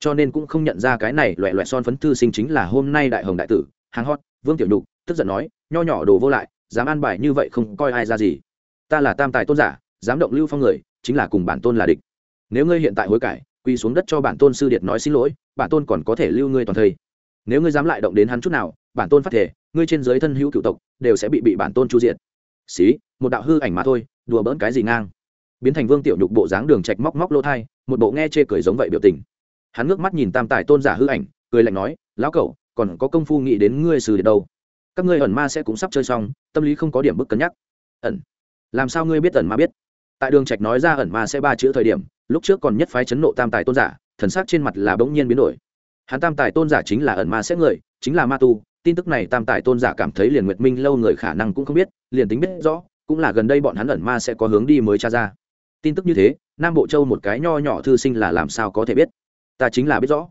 Cho nên cũng không nhận ra cái này loẹ loẹ son phấn thư sinh chính là hôm nay đại hồng đại tử. Hàng hot vương tiểu nhục tức giận nói, nho nhỏ đồ vô lại dám an bài như vậy không coi ai ra gì. Ta là tam tài tôn giả, dám động lưu phong người, chính là cùng bản tôn là địch. Nếu ngươi hiện tại hối cải quy xuống đất cho bản tôn sư điệt nói xin lỗi, bản tôn còn có thể lưu ngươi toàn thây. Nếu ngươi dám lại động đến hắn chút nào, bản tôn phát thể ngươi trên dưới thân hữu cựu tộc, đều sẽ bị bị bản tôn chu diệt. Xí, một đạo hư ảnh mà thôi, đùa bỡn cái gì ngang. Biến thành vương tiểu nhục bộ dáng đường trạch móc móc lỗ thai, một bộ nghe chê cười giống vậy biểu tình. Hắn ngước mắt nhìn tam tài tôn giả hư ảnh, cười lạnh nói, lão cẩu, còn có công phu nghĩ đến ngươi xử để đâu? Các ngươi ẩn ma sẽ cũng sắp chơi xong, tâm lý không có điểm bức cân nhắc. Ẩn? Làm sao ngươi biết ẩn ma biết? Tại đường trạch nói ra ẩn ma sẽ ba chữ thời điểm, lúc trước còn nhất phái chấn nộ tam tài tôn giả, thần sắc trên mặt là bỗng nhiên biến đổi. Hắn tam tài tôn giả chính là ẩn ma sẽ người, chính là ma tu, tin tức này tam tài tôn giả cảm thấy liền nguyệt minh lâu người khả năng cũng không biết, liền tính biết rõ, cũng là gần đây bọn hắn ẩn ma sẽ có hướng đi mới tra ra. Tin tức như thế, nam bộ châu một cái nho nhỏ thư sinh là làm sao có thể biết? Ta chính là biết rõ.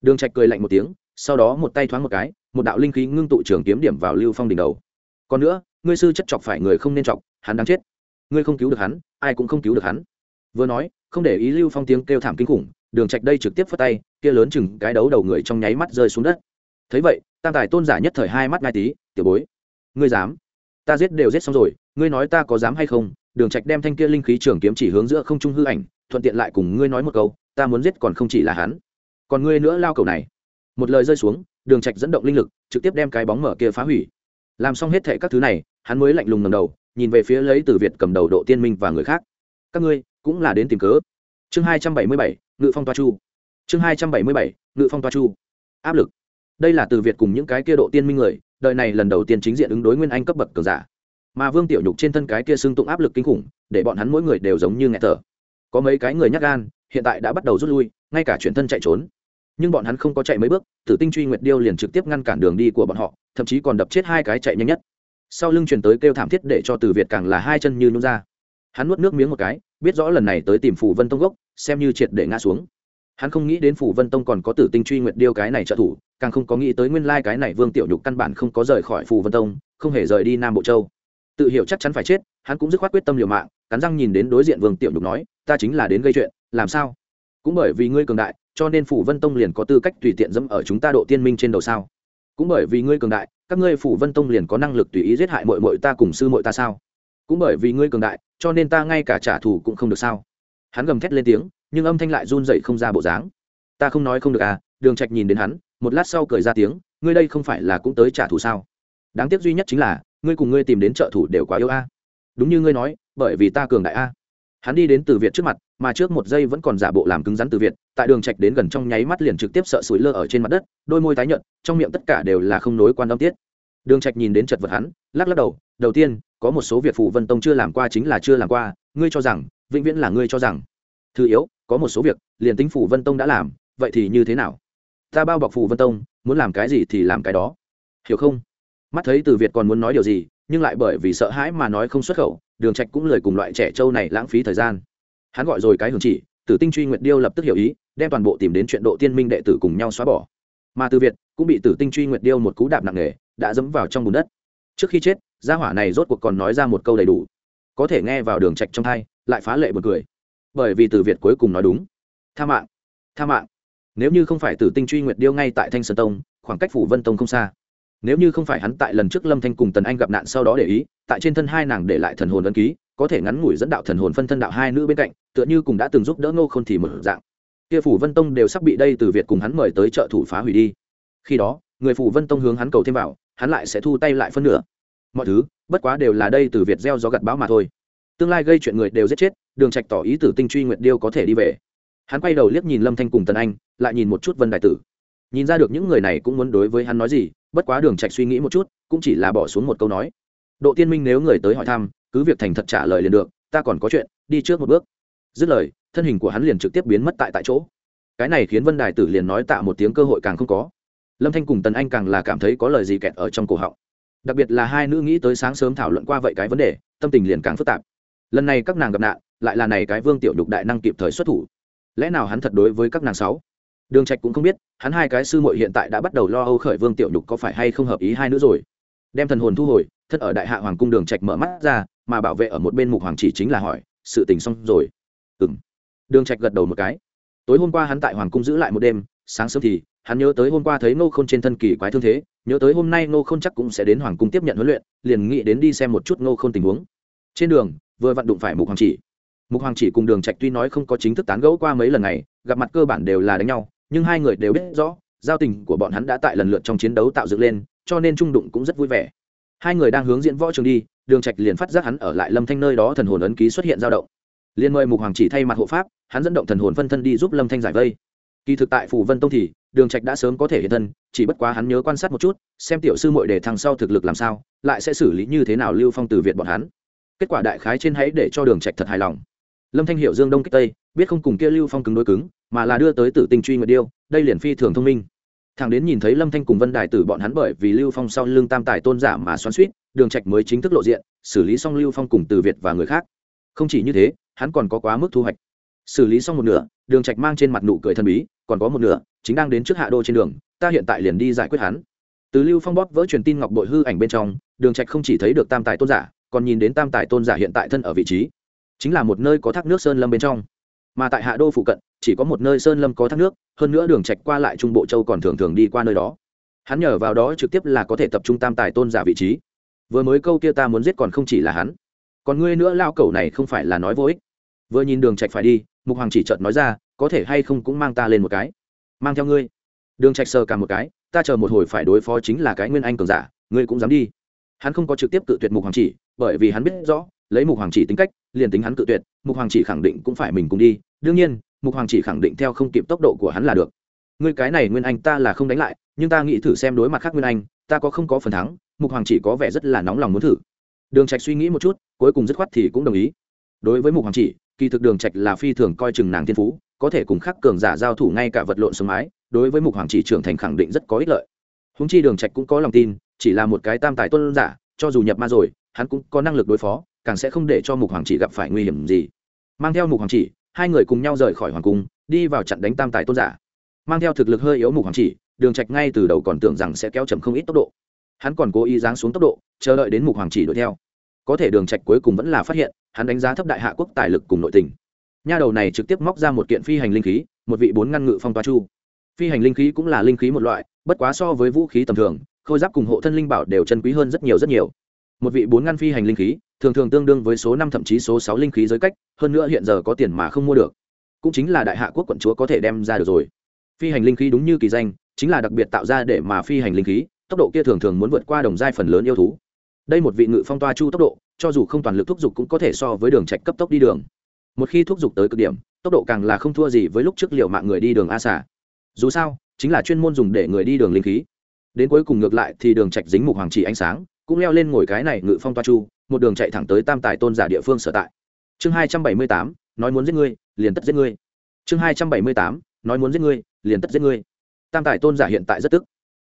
Đường trạch cười lạnh một tiếng, sau đó một tay thoáng một cái một đạo linh khí ngưng tụ trường kiếm điểm vào lưu phong đỉnh đầu. Còn nữa, ngươi sư chất chọc phải người không nên chọc, hắn đang chết. Ngươi không cứu được hắn, ai cũng không cứu được hắn. Vừa nói, không để ý lưu phong tiếng kêu thảm kinh khủng, đường trạch đây trực tiếp phất tay, kia lớn chừng cái đấu đầu người trong nháy mắt rơi xuống đất. Thấy vậy, tam tài tôn giả nhất thời hai mắt ngai tí, tiểu bối, ngươi dám? Ta giết đều giết xong rồi, ngươi nói ta có dám hay không? Đường trạch đem thanh kia linh khí trường kiếm chỉ hướng giữa không trung hư ảnh, thuận tiện lại cùng ngươi nói một câu, ta muốn giết còn không chỉ là hắn, còn ngươi nữa lao cầu này. Một lời rơi xuống đường trạch dẫn động linh lực, trực tiếp đem cái bóng mở kia phá hủy. Làm xong hết thảy các thứ này, hắn mới lạnh lùng ngẩng đầu, nhìn về phía lấy từ việt cầm đầu độ tiên minh và người khác. Các ngươi, cũng là đến tìm cớ. Chương hai trăm bảy mươi bảy, ngự phong toa chu. Chương hai trăm bảy mươi bảy, ngự phong toa chu. Áp lực. Đây là từ việt cùng những cái kia độ tiên minh người, đời này lần đầu tiên chính diện ứng đối nguyên anh cấp bậc cường giả. Mà vương tiểu nhục trên thân cái kia xương tụng áp lực kinh khủng, để bọn hắn mỗi người đều giống như nghẹt thở. Có mấy cái người nhắc gan, hiện tại đã bắt đầu rút lui, ngay cả chuyển thân chạy trốn nhưng bọn hắn không có chạy mấy bước, tử tinh truy nguyệt điêu liền trực tiếp ngăn cản đường đi của bọn họ, thậm chí còn đập chết hai cái chạy nhanh nhất. Sau lưng truyền tới kêu thảm thiết để cho từ việt càng là hai chân như nhún ra. Hắn nuốt nước miếng một cái, biết rõ lần này tới tìm phủ vân tông gốc, xem như triệt để ngã xuống. Hắn không nghĩ đến phủ vân tông còn có tử tinh truy nguyệt điêu cái này trợ thủ, càng không có nghĩ tới nguyên lai cái này vương tiểu nhục căn bản không có rời khỏi phủ vân tông, không hề rời đi nam bộ châu. Tự hiểu chắc chắn phải chết, hắn cũng dứt khoát quyết tâm liều mạng, cắn răng nhìn đến đối diện vương tiểu nhục nói, ta chính là đến gây chuyện, làm sao? Cũng bởi vì ngươi cường đại, cho nên phủ vân tông liền có tư cách tùy tiện dẫm ở chúng ta độ tiên minh trên đầu sao? Cũng bởi vì ngươi cường đại, các ngươi phủ vân tông liền có năng lực tùy ý giết hại mội mội ta cùng sư mội ta sao? Cũng bởi vì ngươi cường đại, cho nên ta ngay cả trả thù cũng không được sao? Hắn gầm thét lên tiếng, nhưng âm thanh lại run dậy không ra bộ dáng. Ta không nói không được à đường trạch nhìn đến hắn, một lát sau cười ra tiếng, ngươi đây không phải là cũng tới trả thù sao? Đáng tiếc duy nhất chính là, ngươi cùng ngươi tìm đến trợ thủ đều quá yếu a. Đúng như ngươi nói, bởi vì ta cường đại a hắn đi đến từ việt trước mặt, mà trước một giây vẫn còn giả bộ làm cứng rắn từ việt, tại đường trạch đến gần trong nháy mắt liền trực tiếp sợ sủi lơ ở trên mặt đất, đôi môi tái nhợt, trong miệng tất cả đều là không nối quan âm tiết. Đường trạch nhìn đến chật vật hắn, lắc lắc đầu đầu tiên, có một số việc phù vân tông chưa làm qua chính là chưa làm qua, ngươi cho rằng, vĩnh viễn là ngươi cho rằng. Thứ yếu, có một số việc, liền tính phù vân tông đã làm, vậy thì như thế nào? Ta bao bọc phù vân tông, muốn làm cái gì thì làm cái đó. Hiểu không? Mắt thấy từ việt còn muốn nói điều gì, nhưng lại bởi vì sợ hãi mà nói không xuất khẩu đường trạch cũng lời cùng loại trẻ trâu này lãng phí thời gian. Hắn gọi rồi cái hưởng chỉ, tử tinh truy nguyệt điêu lập tức hiểu ý, đem toàn bộ tìm đến chuyện độ tiên minh đệ tử cùng nhau xóa bỏ. Mà từ việt cũng bị tử tinh truy nguyệt điêu một cú đạp nặng nề, đã dẫm vào trong bùn đất. Trước khi chết, gia hỏa này rốt cuộc còn nói ra một câu đầy đủ. Có thể nghe vào đường trạch trong thay lại phá lệ một cười. Bởi vì từ việt cuối cùng nói đúng. Tha mạng tha mạng. Nếu như không phải tử tinh truy nguyệt điêu ngay tại thanh sơn tông, khoảng cách phủ vân tông không xa nếu như không phải hắn tại lần trước lâm thanh cùng tần anh gặp nạn sau đó để ý, tại trên thân hai nàng để lại thần hồn ấn ký, có thể ngắn ngủi dẫn đạo thần hồn phân thân đạo hai nữ bên cạnh, tựa như cùng đã từng giúp đỡ ngô không thì một dạng. Kia phủ vân tông đều sắp bị đây từ việt cùng hắn mời tới trợ thủ phá hủy đi. Khi đó, người phủ vân tông hướng hắn cầu thêm vào, hắn lại sẽ thu tay lại phân nửa. Mọi thứ, bất quá đều là đây từ việt gieo gió gặt bão mà thôi. Tương lai gây chuyện người đều giết chết, đường trạch tỏ ý tử tinh truy nguyệt điêu có thể đi về. Hắn quay đầu liếc nhìn lâm thanh cùng tần anh, lại nhìn một chút vân đại tử nhìn ra được những người này cũng muốn đối với hắn nói gì, bất quá đường trạch suy nghĩ một chút, cũng chỉ là bỏ xuống một câu nói. Độ tiên minh nếu người tới hỏi thăm, cứ việc thành thật trả lời liền được, ta còn có chuyện, đi trước một bước. Dứt lời, thân hình của hắn liền trực tiếp biến mất tại tại chỗ. Cái này khiến vân đài tử liền nói tạ một tiếng cơ hội càng không có. Lâm thanh cùng tần anh càng là cảm thấy có lời gì kẹt ở trong cổ họng. Đặc biệt là hai nữ nghĩ tới sáng sớm thảo luận qua vậy cái vấn đề, tâm tình liền càng phức tạp. Lần này các nàng gặp nạn, lại là này cái vương tiểu đục đại năng kịp thời xuất thủ. Lẽ nào hắn thật đối với các nàng sáu? Đường trạch cũng không biết, hắn hai cái sư muội hiện tại đã bắt đầu lo âu khởi vương tiểu nhục có phải hay không hợp ý hai nữa rồi. Đem thần hồn thu hồi thân ở đại hạ hoàng cung đường trạch mở mắt ra, mà bảo vệ ở một bên mục hoàng chỉ chính là hỏi, sự tình xong rồi? Ừm. Đường trạch gật đầu một cái. Tối hôm qua hắn tại hoàng cung giữ lại một đêm, sáng sớm thì, hắn nhớ tới hôm qua thấy ngô khôn trên thân kỳ quái thương thế, nhớ tới hôm nay ngô khôn chắc cũng sẽ đến hoàng cung tiếp nhận huấn luyện, liền nghĩ đến đi xem một chút ngô khôn tình huống. Trên đường, vừa vặn đụng phải mục hoàng chỉ. Mục hoàng chỉ cùng đường trạch tuy nói không có chính thức tán gẫu qua mấy lần này, gặp mặt cơ bản đều là đánh nhau nhưng hai người đều biết rõ, giao tình của bọn hắn đã tại lần lượt trong chiến đấu tạo dựng lên, cho nên trung đụng cũng rất vui vẻ. Hai người đang hướng diễn võ trường đi, đường trạch liền phát giác hắn ở lại lâm thanh nơi đó thần hồn ấn ký xuất hiện dao động. Liền mời mục hoàng chỉ thay mặt hộ pháp, hắn dẫn động thần hồn phân thân đi giúp lâm thanh giải vây. Kỳ thực tại phủ vân tông thì, đường trạch đã sớm có thể hiện thân, chỉ bất quá hắn nhớ quan sát một chút, xem tiểu sư muội để thằng sau thực lực làm sao, lại sẽ xử lý như thế nào lưu phong từ việt bọn hắn. Kết quả đại khái trên hãy để cho đường trạch thật hài lòng. Lâm thanh hiểu dương đông kích tây, biết không cùng kia lưu phong cứng đối cứng mà là đưa tới tử tình truy nguyệt điêu, đây liền phi thường thông minh. Thằng đến nhìn thấy lâm thanh cùng vân đài tử bọn hắn bởi vì lưu phong sau lưng tam tài tôn giả mà xoắn suýt đường trạch mới chính thức lộ diện, xử lý xong lưu phong cùng từ việt và người khác. Không chỉ như thế, hắn còn có quá mức thu hoạch. Xử lý xong một nửa, đường trạch mang trên mặt nụ cười thần bí, còn có một nửa, chính đang đến trước hạ đô trên đường, ta hiện tại liền đi giải quyết hắn. Từ lưu phong bóp vỡ truyền tin ngọc bội hư ảnh bên trong, đường trạch không chỉ thấy được tam tài tôn giả, còn nhìn đến tam tài tôn giả hiện tại thân ở vị trí. Chính là một nơi có thác nước sơn lâm bên trong mà tại hạ đô phụ cận, chỉ có một nơi sơn lâm có thác nước, hơn nữa đường trạch qua lại trung bộ châu còn thường thường đi qua nơi đó. Hắn nhờ vào đó trực tiếp là có thể tập trung tam tài tôn giả vị trí. Vừa mới câu kia ta muốn giết còn không chỉ là hắn. Còn ngươi nữa lao cẩu này không phải là nói vô ích. Vừa nhìn đường trạch phải đi, mục hoàng chỉ chợt nói ra, có thể hay không cũng mang ta lên một cái. Mang theo ngươi. Đường trạch sờ cả một cái, ta chờ một hồi phải đối phó chính là cái nguyên anh cường giả, ngươi cũng dám đi. Hắn không có trực tiếp cự tuyệt mục hoàng chỉ, bởi vì hắn biết rõ lấy mục hoàng chỉ tính cách, liền tính hắn cự tuyệt, mục hoàng chỉ khẳng định cũng phải mình cùng đi. Đương nhiên, mục hoàng chỉ khẳng định theo không kịp tốc độ của hắn là được. Người cái này nguyên anh ta là không đánh lại, nhưng ta nghĩ thử xem đối mặt khác nguyên anh, ta có không có phần thắng, mục hoàng chỉ có vẻ rất là nóng lòng muốn thử. Đường trạch suy nghĩ một chút, cuối cùng dứt khoát thì cũng đồng ý. Đối với mục hoàng chỉ, kỳ thực đường trạch là phi thường coi chừng nàng thiên phú, có thể cùng khắc cường giả giao thủ ngay cả vật lộn sống mái, đối với mục hoàng chỉ trưởng thành khẳng định rất có ích lợi. Huống chi đường trạch cũng có lòng tin, chỉ là một cái tam tài tuân giả, cho dù nhập ma rồi, hắn cũng có năng lực đối phó càng sẽ không để cho mục hoàng chỉ gặp phải nguy hiểm gì. Mang theo mục hoàng chỉ, hai người cùng nhau rời khỏi hoàng cung, đi vào chặn đánh tam tài tôn giả. Mang theo thực lực hơi yếu mục hoàng chỉ, đường trạch ngay từ đầu còn tưởng rằng sẽ kéo chậm không ít tốc độ. Hắn còn cố ý giáng xuống tốc độ, chờ đợi đến mục hoàng chỉ đuổi theo. Có thể đường trạch cuối cùng vẫn là phát hiện, hắn đánh giá thấp đại hạ quốc tài lực cùng nội tình. Nha đầu này trực tiếp móc ra một kiện phi hành linh khí, một vị bốn ngăn ngự phong toa chu. Phi hành linh khí cũng là linh khí một loại, bất quá so với vũ khí tầm thường, khôi giáp cùng hộ thân linh bảo đều chân quý hơn rất nhiều rất nhiều. Một vị bốn ngăn phi hành linh khí thường thường tương đương với số năm thậm chí số sáu linh khí giới cách, hơn nữa hiện giờ có tiền mà không mua được. Cũng chính là đại hạ quốc quận chúa có thể đem ra được rồi. Phi hành linh khí đúng như kỳ danh, chính là đặc biệt tạo ra để mà phi hành linh khí, tốc độ kia thường thường muốn vượt qua đồng giai phần lớn yêu thú. Đây một vị ngự phong toa chu tốc độ, cho dù không toàn lực thúc giục cũng có thể so với đường trạch cấp tốc đi đường. Một khi thúc giục tới cực điểm, tốc độ càng là không thua gì với lúc trước liệu mạng người đi đường a xả dù sao, chính là chuyên môn dùng để người đi đường linh khí. Đến cuối cùng ngược lại thì đường trạch dính mục hoàng chỉ ánh sáng cũng leo lên ngồi cái này ngự phong toa chu, một đường chạy thẳng tới tam tài tôn giả địa phương sở tại. Chương hai trăm bảy mươi tám, nói muốn giết ngươi, liền tất giết ngươi. Chương hai trăm bảy mươi tám, nói muốn giết ngươi, liền tất giết ngươi. Tam tài tôn giả hiện tại rất tức.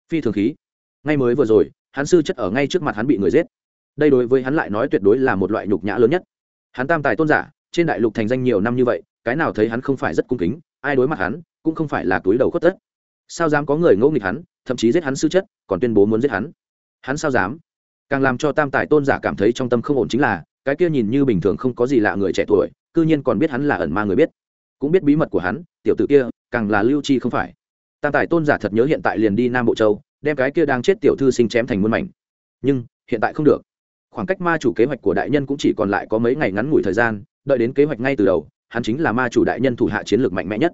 Phi thường khí. Ngay mới vừa rồi, hắn sư chất ở ngay trước mặt hắn bị người giết. Đây đối với hắn lại nói tuyệt đối là một loại nhục nhã lớn nhất. Hắn tam tài tôn giả, trên đại lục thành danh nhiều năm như vậy, cái nào thấy hắn không phải rất cung kính, ai đối mặt hắn, cũng không phải là túi đầu khuất tất. Sao dám có người ngẫu nghịch hắn, thậm chí giết hắn sư chất, còn tuyên bố muốn giết hắn. Hắn sao dám? Càng làm cho tam tài tôn giả cảm thấy trong tâm không ổn chính là, cái kia nhìn như bình thường không có gì lạ người trẻ tuổi, cư nhiên còn biết hắn là ẩn ma người biết. Cũng biết bí mật của hắn, tiểu tử kia, càng là lưu chi không phải. Tam tài tôn giả thật nhớ hiện tại liền đi nam bộ châu, đem cái kia đang chết tiểu thư sinh chém thành muôn mảnh. Nhưng, hiện tại không được. Khoảng cách ma chủ kế hoạch của đại nhân cũng chỉ còn lại có mấy ngày ngắn ngủi thời gian, đợi đến kế hoạch ngay từ đầu, hắn chính là ma chủ đại nhân thủ hạ chiến lược mạnh mẽ nhất.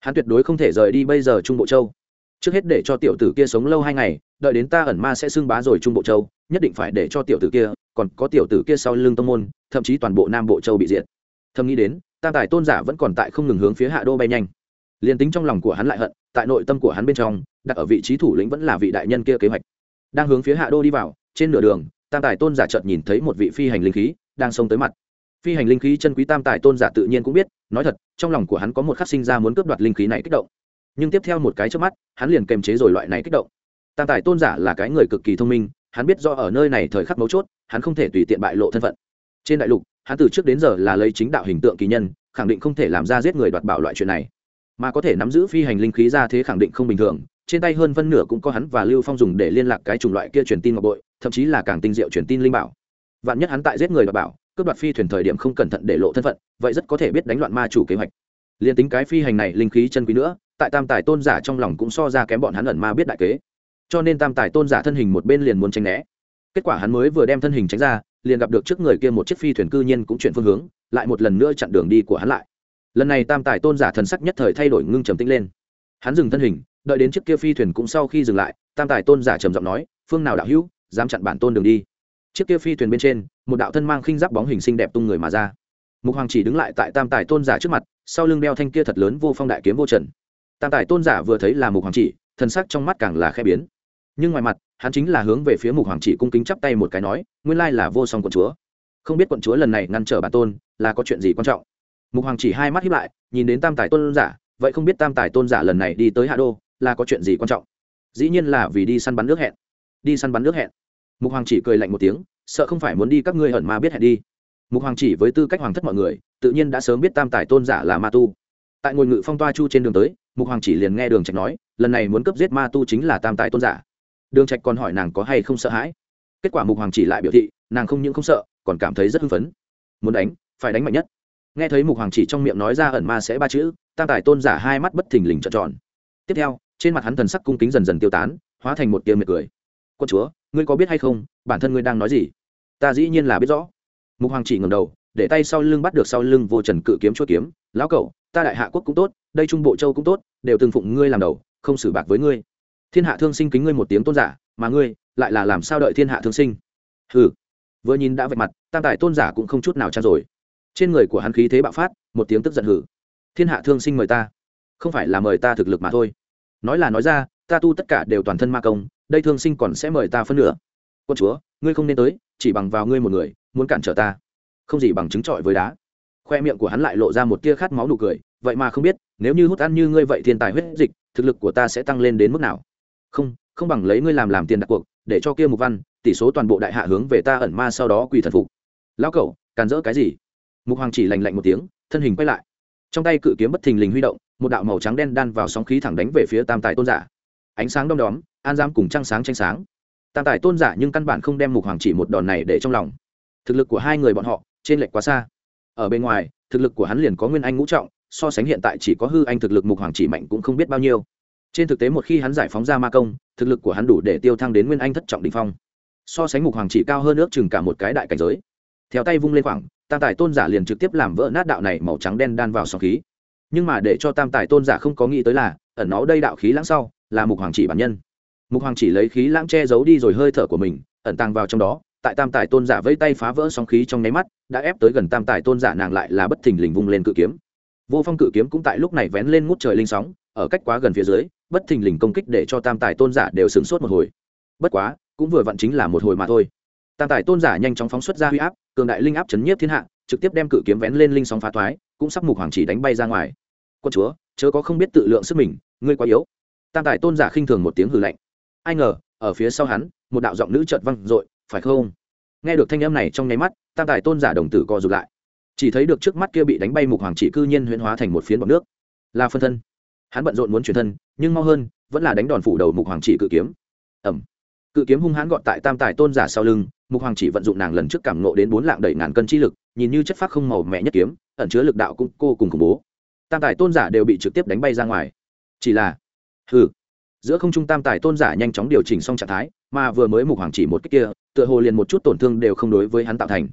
Hắn tuyệt đối không thể rời đi bây giờ trung bộ châu. Trước hết để cho tiểu tử kia sống lâu hai ngày đợi đến ta ẩn ma sẽ xưng bá rồi trung bộ châu, nhất định phải để cho tiểu tử kia, còn có tiểu tử kia sau lưng tông môn, thậm chí toàn bộ nam bộ châu bị diệt. Thầm nghĩ đến tam tài tôn giả vẫn còn tại không ngừng hướng phía hạ đô bay nhanh. Liền tính trong lòng của hắn lại hận, tại nội tâm của hắn bên trong, đặt ở vị trí thủ lĩnh vẫn là vị đại nhân kia kế hoạch. Đang hướng phía hạ đô đi vào, trên nửa đường, tam tài tôn giả chợt nhìn thấy một vị phi hành linh khí đang xông tới mặt. Phi hành linh khí chân quý tam tài tôn giả tự nhiên cũng biết, nói thật, trong lòng của hắn có một khắc sinh ra muốn cướp đoạt linh khí này kích động. Nhưng tiếp theo một cái trước mắt, hắn liền kềm chế rồi loại này kích động tam tài tôn giả là cái người cực kỳ thông minh, hắn biết do ở nơi này thời khắc mấu chốt, hắn không thể tùy tiện bại lộ thân phận. Trên đại lục, hắn từ trước đến giờ là lấy chính đạo hình tượng kỳ nhân, khẳng định không thể làm ra giết người đoạt bảo loại chuyện này. Mà có thể nắm giữ phi hành linh khí ra thế khẳng định không bình thường, trên tay hơn phân nửa cũng có hắn và lưu phong dùng để liên lạc cái chủng loại kia truyền tin ngọc bội, thậm chí là càng tinh diệu truyền tin linh bảo. Vạn nhất hắn tại giết người đoạt bảo, cướp đoạt phi thuyền thời điểm không cẩn thận để lộ thân phận, vậy rất có thể biết đánh loạn ma chủ kế hoạch. Liền tính cái phi hành này linh khí chân quý nữa, tại tam tài tôn giả trong lòng cũng so ra kém bọn hắn ẩn ma biết đại kế cho nên tam tài tôn giả thân hình một bên liền muốn tránh né. Kết quả hắn mới vừa đem thân hình tránh ra, liền gặp được trước người kia một chiếc phi thuyền cư nhiên cũng chuyển phương hướng, lại một lần nữa chặn đường đi của hắn lại. Lần này tam tài tôn giả thần sắc nhất thời thay đổi ngưng trầm tĩnh lên. Hắn dừng thân hình, đợi đến chiếc kia phi thuyền cũng sau khi dừng lại, tam tài tôn giả trầm giọng nói, phương nào đạo hữu, dám chặn bản tôn đường đi. Chiếc kia phi thuyền bên trên, một đạo thân mang khinh giáp bóng hình xinh đẹp tung người mà ra. Mục hoàng chỉ đứng lại tại tam tài tôn giả trước mặt, sau lưng đeo thanh kia thật lớn vô phong đại kiếm vô trần. Tam tài tôn giả vừa thấy là mục hoàng chỉ, thần sắc trong mắt càng là khẽ biến nhưng ngoài mặt, hắn chính là hướng về phía mục hoàng chỉ cung kính chắp tay một cái nói, nguyên lai là vô song quận chúa. Không biết quận chúa lần này ngăn trở bản tôn là có chuyện gì quan trọng? Mục hoàng chỉ hai mắt hiếp lại, nhìn đến tam tài tôn giả, vậy không biết tam tài tôn giả lần này đi tới hạ đô là có chuyện gì quan trọng? Dĩ nhiên là vì đi săn bắn nước hẹn. Đi săn bắn nước hẹn. Mục hoàng chỉ cười lạnh một tiếng, sợ không phải muốn đi các ngươi hận ma biết hẹn đi. Mục hoàng chỉ với tư cách hoàng thất mọi người, tự nhiên đã sớm biết tam tài tôn giả là ma tu. Tại ngôi ngự phong toa chu trên đường tới, mục hoàng chỉ liền nghe đường trạch nói, lần này muốn cấp giết ma tu chính là tam tài tôn giả đường trạch còn hỏi nàng có hay không sợ hãi. Kết quả mục hoàng chỉ lại biểu thị nàng không những không sợ còn cảm thấy rất hưng phấn. Muốn đánh phải đánh mạnh nhất. Nghe thấy mục hoàng chỉ trong miệng nói ra ẩn ma sẽ ba chữ tam tài tôn giả hai mắt bất thình lình trợn tròn. Tiếp theo trên mặt hắn thần sắc cung kính dần dần tiêu tán hóa thành một tia mệt cười. Quân chúa ngươi có biết hay không bản thân ngươi đang nói gì? Ta dĩ nhiên là biết rõ. Mục hoàng chỉ ngẩng đầu để tay sau lưng bắt được sau lưng vô trần cự kiếm chúa kiếm. Lão cẩu, ta đại hạ quốc cũng tốt đây trung bộ châu cũng tốt đều từng phụng ngươi làm đầu không xử bạc với ngươi thiên hạ thương sinh kính ngươi một tiếng tôn giả, mà ngươi lại là làm sao đợi thiên hạ thương sinh? Hừ. Vừa nhìn đã vạch mặt, tam tài tôn giả cũng không chút nào trang rồi. Trên người của hắn khí thế bạo phát, một tiếng tức giận hử thiên hạ thương sinh mời ta. Không phải là mời ta thực lực mà thôi. Nói là nói ra, ta tu tất cả đều toàn thân ma công, đây thương sinh còn sẽ mời ta phân nửa. Quân chúa, ngươi không nên tới, chỉ bằng vào ngươi một người, muốn cản trở ta. Không gì bằng chứng trọi với đá. Khoe miệng của hắn lại lộ ra một tia khát máu nụ cười, vậy mà không biết, nếu như hút ăn như ngươi vậy thiên tài huyết dịch, thực lực của ta sẽ tăng lên đến mức nào? Không không bằng lấy ngươi làm làm tiền đặt cuộc, để cho kia mục văn, tỷ số toàn bộ đại hạ hướng về ta ẩn ma sau đó quỳ thần phục. Lão cẩu, càn rỡ cái gì? Mục hoàng chỉ lành lạnh một tiếng, thân hình quay lại. Trong tay cự kiếm bất thình lình huy động, một đạo màu trắng đen đan vào sóng khí thẳng đánh về phía tam tài tôn giả. Ánh sáng đom đóm, an giam cùng trăng sáng tranh sáng. Tam tài tôn giả nhưng căn bản không đem mục hoàng chỉ một đòn này để trong lòng. Thực lực của hai người bọn họ, trên lệch quá xa. Ở bên ngoài, thực lực của hắn liền có nguyên anh ngũ trọng, so sánh hiện tại chỉ có hư anh thực lực mục hoàng chỉ mạnh cũng không biết bao nhiêu trên thực tế một khi hắn giải phóng ra ma công, thực lực của hắn đủ để tiêu thăng đến nguyên anh thất trọng đình phong. So sánh mục hoàng chỉ cao hơn ước chừng cả một cái đại cảnh giới. Theo tay vung lên khoảng, tam tài tôn giả liền trực tiếp làm vỡ nát đạo này màu trắng đen đan vào sóng khí. Nhưng mà để cho tam tài tôn giả không có nghĩ tới là, ẩn nó đây đạo khí lãng sau, là mục hoàng chỉ bản nhân. Mục hoàng chỉ lấy khí lãng che giấu đi rồi hơi thở của mình, ẩn tàng vào trong đó, tại tam tài tôn giả vây tay phá vỡ sóng khí trong nháy mắt, đã ép tới gần tam tài tôn giả nàng lại là bất thình lình vung lên cự kiếm. Vô phong cự kiếm cũng tại lúc này vén lên ngút trời linh sóng, ở cách quá gần phía dưới bất thình lình công kích để cho tam tài tôn giả đều sửng sốt một hồi. Bất quá, cũng vừa vặn chính là một hồi mà thôi. Tam tài tôn giả nhanh chóng phóng xuất ra huy áp, cường đại linh áp chấn nhiếp thiên hạ, trực tiếp đem cự kiếm vén lên linh sóng phá thoái, cũng sắp mục hoàng chỉ đánh bay ra ngoài. Quân chúa, chớ có không biết tự lượng sức mình, ngươi quá yếu. Tam tài tôn giả khinh thường một tiếng hừ lạnh. Ai ngờ, ở phía sau hắn, một đạo giọng nữ chợt văng dội, phải không? Nghe được thanh âm này trong nháy mắt, tam tài tôn giả đồng tử co rụt lại. Chỉ thấy được trước mắt kia bị đánh bay mục hoàng chỉ cư nhiên huyễn hóa thành một phiến bọc nước. Là phân thân hắn bận rộn muốn chuyển thân, nhưng mau hơn, vẫn là đánh đòn phủ đầu mục hoàng chỉ cự kiếm. Ẩm cự kiếm hung hãn gọn tại tam tài tôn giả sau lưng, mục hoàng chỉ vận dụng nàng lần trước cảm nộ đến bốn lạng đầy ngàn cân chi lực, nhìn như chất phác không màu mẹ nhất kiếm, ẩn chứa lực đạo cũng cô cùng khủng bố. Tam tài tôn giả đều bị trực tiếp đánh bay ra ngoài. Chỉ là, hừ. Giữa không trung tam tài tôn giả nhanh chóng điều chỉnh xong trạng thái, mà vừa mới mục hoàng chỉ một cách kia, tựa hồ liền một chút tổn thương đều không đối với hắn tạo thành.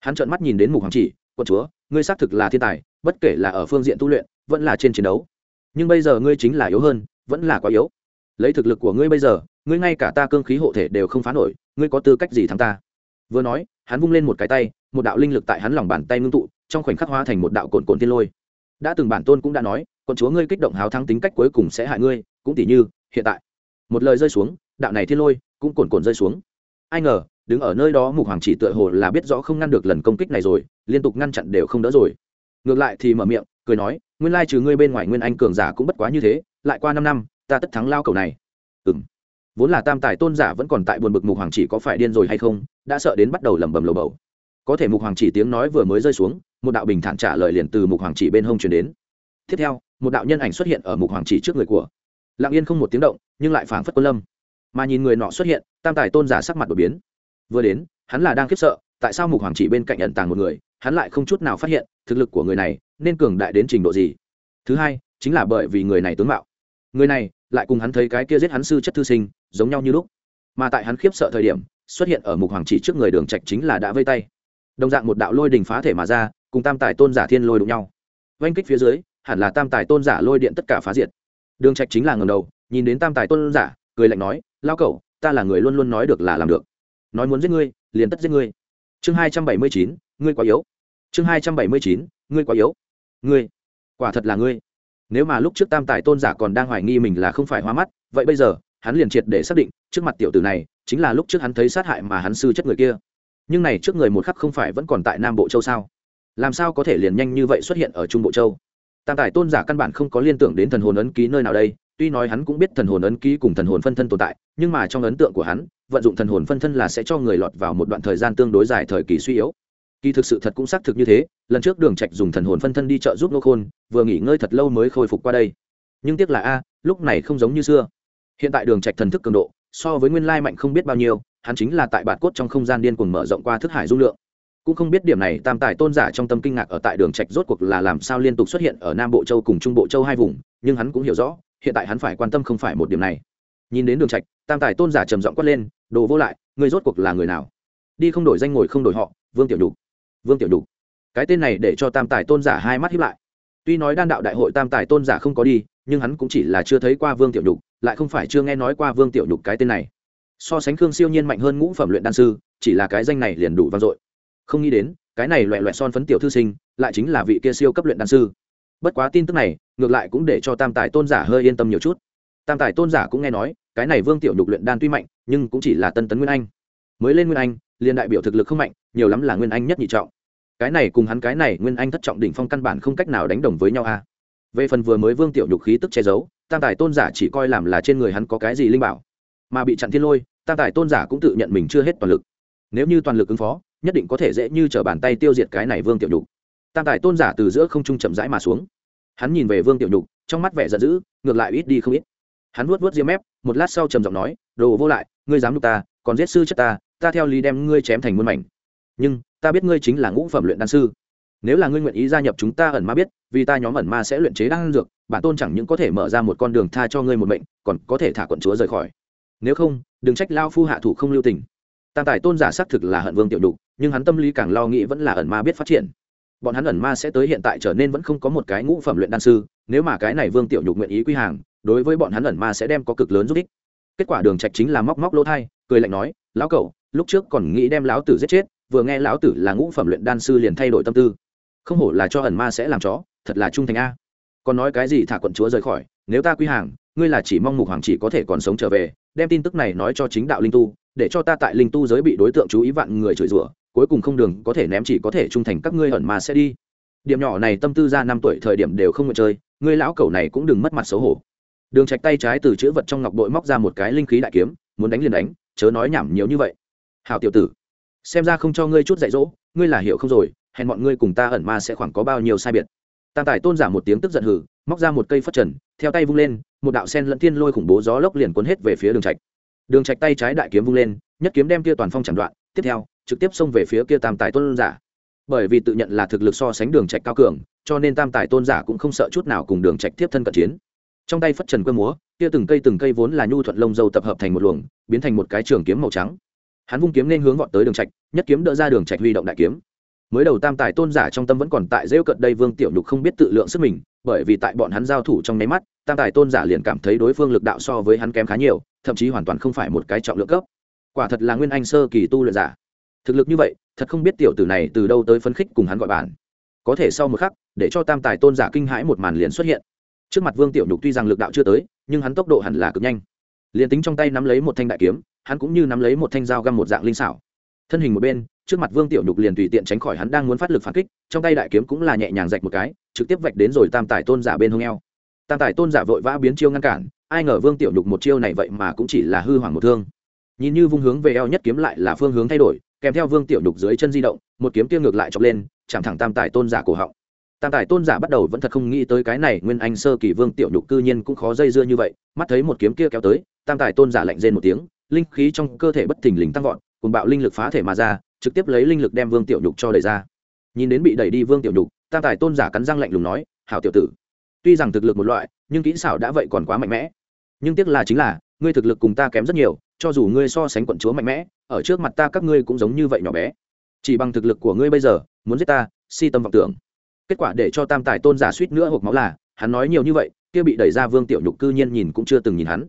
Hắn trợn mắt nhìn đến mục hoàng chỉ, quân chúa, ngươi xác thực là thiên tài, bất kể là ở phương diện tu luyện, vẫn là trên chiến đấu nhưng bây giờ ngươi chính là yếu hơn, vẫn là quá yếu. Lấy thực lực của ngươi bây giờ, ngươi ngay cả ta cương khí hộ thể đều không phá nổi, ngươi có tư cách gì thắng ta? Vừa nói, hắn vung lên một cái tay, một đạo linh lực tại hắn lòng bàn tay ngưng tụ, trong khoảnh khắc hóa thành một đạo cồn cồn tiên lôi. Đã từng bản tôn cũng đã nói, con chúa ngươi kích động háo thắng tính cách cuối cùng sẽ hại ngươi, cũng tỉ như, hiện tại. Một lời rơi xuống, đạo này thiên lôi cũng cồn cồn rơi xuống. Ai ngờ, đứng ở nơi đó mục hoàng chỉ tựa hồ là biết rõ không ngăn được lần công kích này rồi, liên tục ngăn chặn đều không đỡ rồi. Ngược lại thì mở miệng, cười nói nguyên lai trừ ngươi bên ngoài nguyên anh cường giả cũng bất quá như thế, lại qua năm năm, ta tất thắng lao cầu này. Ừ m vốn là tam tài tôn giả vẫn còn tại buồn bực mục hoàng chỉ có phải điên rồi hay không, đã sợ đến bắt đầu lẩm bẩm lầu bầu. Có thể mục hoàng chỉ tiếng nói vừa mới rơi xuống, một đạo bình thản trả lời liền từ mục hoàng chỉ bên hông truyền đến. Tiếp theo, một đạo nhân ảnh xuất hiện ở mục hoàng chỉ trước người của. Lặng yên không một tiếng động, nhưng lại phảng phất quân lâm. Mà nhìn người nọ xuất hiện, tam tài tôn giả sắc mặt đột biến. Vừa đến, hắn là đang khiếp sợ, tại sao mục hoàng chỉ bên cạnh ẩn tàng một người, hắn lại không chút nào phát hiện, thực lực của người này nên cường đại đến trình độ gì? Thứ hai, chính là bởi vì người này tướng mạo. Người này lại cùng hắn thấy cái kia giết hắn sư chất thư sinh, giống nhau như lúc. Mà tại hắn khiếp sợ thời điểm, xuất hiện ở mục hoàng chỉ trước người đường trạch chính là đã vây tay. Đồng dạng một đạo lôi đình phá thể mà ra, cùng tam tài tôn giả thiên lôi đụng nhau. Oanh kích phía dưới, hẳn là tam tài tôn giả lôi điện tất cả phá diệt. Đường trạch chính là ngầm đầu, nhìn đến tam tài tôn giả, cười lạnh nói lao cẩu, ta là người luôn luôn nói được là làm được. Nói muốn giết ngươi, liền tất giết ngươi. Chương hai trăm bảy mươi chín, ngươi quá yếu. Chương hai trăm bảy mươi chín, ngươi quá yếu ngươi, quả thật là ngươi. Nếu mà lúc trước tam tài tôn giả còn đang hoài nghi mình là không phải hoa mắt, vậy bây giờ, hắn liền triệt để xác định, trước mặt tiểu tử này, chính là lúc trước hắn thấy sát hại mà hắn sư chất người kia. Nhưng này trước người một khắc không phải vẫn còn tại nam bộ châu sao? Làm sao có thể liền nhanh như vậy xuất hiện ở trung bộ châu? Tam tài tôn giả căn bản không có liên tưởng đến thần hồn ấn ký nơi nào đây, tuy nói hắn cũng biết thần hồn ấn ký cùng thần hồn phân thân tồn tại, nhưng mà trong ấn tượng của hắn, vận dụng thần hồn phân thân là sẽ cho người lọt vào một đoạn thời gian tương đối dài thời kỳ suy yếu kỳ thực sự thật cũng xác thực như thế, lần trước đường trạch dùng thần hồn phân thân đi trợ giúp nô khôn, vừa nghỉ ngơi thật lâu mới khôi phục qua đây. Nhưng tiếc là a, lúc này không giống như xưa. Hiện tại đường trạch thần thức cường độ, so với nguyên lai mạnh không biết bao nhiêu, hắn chính là tại bạt cốt trong không gian điên cuồng mở rộng qua thức hải dung lượng. Cũng không biết điểm này tam tài tôn giả trong tâm kinh ngạc ở tại đường trạch rốt cuộc là làm sao liên tục xuất hiện ở nam bộ châu cùng trung bộ châu hai vùng, nhưng hắn cũng hiểu rõ, hiện tại hắn phải quan tâm không phải một điểm này. Nhìn đến đường trạch, tam tài tôn giả trầm giọng quát lên, đồ vô lại người rốt cuộc là người nào? Đi không đổi danh ngồi không đổi họ, vương tiểu nhục vương tiểu nhục. Cái tên này để cho tam tài tôn giả hai mắt hiếp lại. Tuy nói đan đạo đại hội tam tài tôn giả không có đi, nhưng hắn cũng chỉ là chưa thấy qua vương tiểu nhục, lại không phải chưa nghe nói qua vương tiểu nhục cái tên này. So sánh khương siêu nhiên mạnh hơn ngũ phẩm luyện đan sư, chỉ là cái danh này liền đủ vang dội. Không nghĩ đến, cái này loẹ loẹ son phấn tiểu thư sinh, lại chính là vị kia siêu cấp luyện đan sư. Bất quá tin tức này, ngược lại cũng để cho tam tài tôn giả hơi yên tâm nhiều chút. Tam tài tôn giả cũng nghe nói, cái này vương tiểu nhục luyện đan tuy mạnh, nhưng cũng chỉ là tân tấn nguyên anh. Mới lên nguyên anh, liền đại biểu thực lực không mạnh nhiều lắm là nguyên anh nhất nhị trọng. Cái này cùng hắn cái này nguyên anh thất trọng đỉnh phong căn bản không cách nào đánh đồng với nhau a. Về phần vừa mới vương tiểu nhục khí tức che giấu, tam tài tôn giả chỉ coi làm là trên người hắn có cái gì linh bảo. Mà bị chặn thiên lôi, tam tài tôn giả cũng tự nhận mình chưa hết toàn lực. Nếu như toàn lực ứng phó, nhất định có thể dễ như t r ở bàn tay tiêu diệt cái này vương tiểu nhục. Tam tài tôn giả từ giữa không trung chậm rãi mà xuống. Hắn nhìn về vương tiểu nhục, trong mắt vẻ giận dữ, ngược lại ít đi không ít. Hắn vuốt vuốt diêm mép, một lát sau trầm giọng nói, đồ vô lại, ngươi dám nhục ta, còn giết sư chất ta ta theo lý đem ngươi chém thành muôn mảnh nhưng ta biết ngươi chính là ngũ phẩm luyện đan sư. Nếu là ngươi nguyện ý gia nhập chúng ta ẩn ma biết, vì ta nhóm ẩn ma sẽ luyện chế đan dược, bản tôn chẳng những có thể mở ra một con đường tha cho ngươi một mệnh, còn có thể thả quận chúa rời khỏi. Nếu không, đừng trách lao phu hạ thủ không lưu tình. Tam tài tôn giả xác thực là hận vương tiểu đục nhưng hắn tâm lý càng lo nghĩ vẫn là ẩn ma biết phát triển. Bọn hắn ẩn ma sẽ tới hiện tại trở nên vẫn không có một cái ngũ phẩm luyện đan sư, nếu mà cái này vương tiểu nhục nguyện ý quy hàng, đối với bọn hắn ẩn ma sẽ đem có cực lớn giúp ích. Kết quả đường trạch chính là móc móc lỗ thai, cười lạnh nói, lão cẩu lúc trước còn nghĩ đem lão tử giết chết vừa nghe lão tử là ngũ phẩm luyện đan sư liền thay đổi tâm tư. Không hổ là cho ẩn ma sẽ làm chó, thật là trung thành a. Còn nói cái gì thả quận chúa rời khỏi, nếu ta quy hàng, ngươi là chỉ mong mục hoàng chỉ có thể còn sống trở về, đem tin tức này nói cho chính đạo linh tu, để cho ta tại linh tu giới bị đối tượng chú ý vạn người chửi rủa, cuối cùng không đường có thể ném chỉ có thể trung thành các ngươi ẩn ma sẽ đi. Điểm nhỏ này tâm tư ra năm tuổi thời điểm đều không ngồi chơi, ngươi lão cẩu này cũng đừng mất mặt xấu hổ. Đường trạch tay trái từ chữ vật trong ngọc bội móc ra một cái linh khí đại kiếm, muốn đánh liền đánh, chớ nói nhảm nhiều như vậy. Hảo tiểu tử xem ra không cho ngươi chút dạy dỗ, ngươi là hiểu không rồi hẹn bọn ngươi cùng ta ẩn ma sẽ khoảng có bao nhiêu sai biệt. Tam tài tôn giả một tiếng tức giận hừ, móc ra một cây phất trần, theo tay vung lên, một đạo sen lẫn thiên lôi khủng bố gió lốc liền cuốn hết về phía đường trạch. Đường trạch tay trái đại kiếm vung lên, nhất kiếm đem kia toàn phong chẳng đoạn, tiếp theo, trực tiếp xông về phía kia tam tài tôn giả. Bởi vì tự nhận là thực lực so sánh đường trạch cao cường, cho nên tam tài tôn giả cũng không sợ chút nào cùng đường trạch tiếp thân cận chiến. Trong tay phất trần cơ múa, kia từng cây từng cây vốn là nhu thuận lông dâu tập hợp thành một luồng, biến thành một cái trường kiếm màu trắng hắn vung kiếm nên hướng vọt tới đường trạch, nhất kiếm đỡ ra đường trạch huy động đại kiếm. Mới đầu tam tài tôn giả trong tâm vẫn còn tại rêu cận đây vương tiểu nhục không biết tự lượng sức mình, bởi vì tại bọn hắn giao thủ trong nháy mắt, tam tài tôn giả liền cảm thấy đối phương lực đạo so với hắn kém khá nhiều, thậm chí hoàn toàn không phải một cái trọng lượng cấp. Quả thật là nguyên anh sơ kỳ tu luyện giả. Thực lực như vậy, thật không biết tiểu tử này từ đâu tới phấn khích cùng hắn gọi bản có thể sau một khắc, để cho tam tài tôn giả kinh hãi một màn liền xuất hiện. Trước mặt vương tiểu nhục tuy rằng lực đạo chưa tới, nhưng hắn tốc độ hẳn là cực nhanh liền tính trong tay nắm lấy một thanh đại kiếm, hắn cũng như nắm lấy một thanh dao găm một dạng linh xảo. Thân hình một bên, trước mặt vương tiểu nhục liền tùy tiện tránh khỏi hắn đang muốn phát lực phản kích, trong tay đại kiếm cũng là nhẹ nhàng rạch một cái, trực tiếp vạch đến rồi tam tài tôn giả bên hông eo. Tam tài tôn giả vội vã biến chiêu ngăn cản, ai ngờ vương tiểu nhục một chiêu này vậy mà cũng chỉ là hư hoàng một thương. Nhìn như vung hướng về eo nhất kiếm lại là phương hướng thay đổi, kèm theo vương tiểu nhục dưới chân di động, một kiếm tiêu ngược lại chọc lên, chạm thẳng tam tài tôn giả cổ họng tam tài tôn giả bắt đầu vẫn thật không nghĩ tới cái này nguyên anh sơ kỳ vương tiểu nhục cư nhiên cũng khó dây dưa như vậy, mắt thấy một kiếm kia kéo tới, tam tài tôn giả lạnh rên một tiếng, linh khí trong cơ thể bất thình lình tăng vọt cùng bạo linh lực phá thể mà ra, trực tiếp lấy linh lực đem vương tiểu nhục cho đẩy ra. Nhìn đến bị đẩy đi vương tiểu nhục, tam tài tôn giả cắn răng lạnh lùng nói, hảo tiểu tử, tuy rằng thực lực một loại, nhưng kỹ xảo đã vậy còn quá mạnh mẽ. Nhưng tiếc là chính là, ngươi thực lực cùng ta kém rất nhiều, cho dù ngươi so sánh quận chúa mạnh mẽ, ở trước mặt ta các ngươi cũng giống như vậy nhỏ bé. Chỉ bằng thực lực của ngươi bây giờ, muốn giết ta, si tâm vọng tưởng kết quả để cho tam tài tôn giả suýt nữa hộp máu là, hắn nói nhiều như vậy, kia bị đẩy ra vương tiểu nhục cư nhiên nhìn cũng chưa từng nhìn hắn.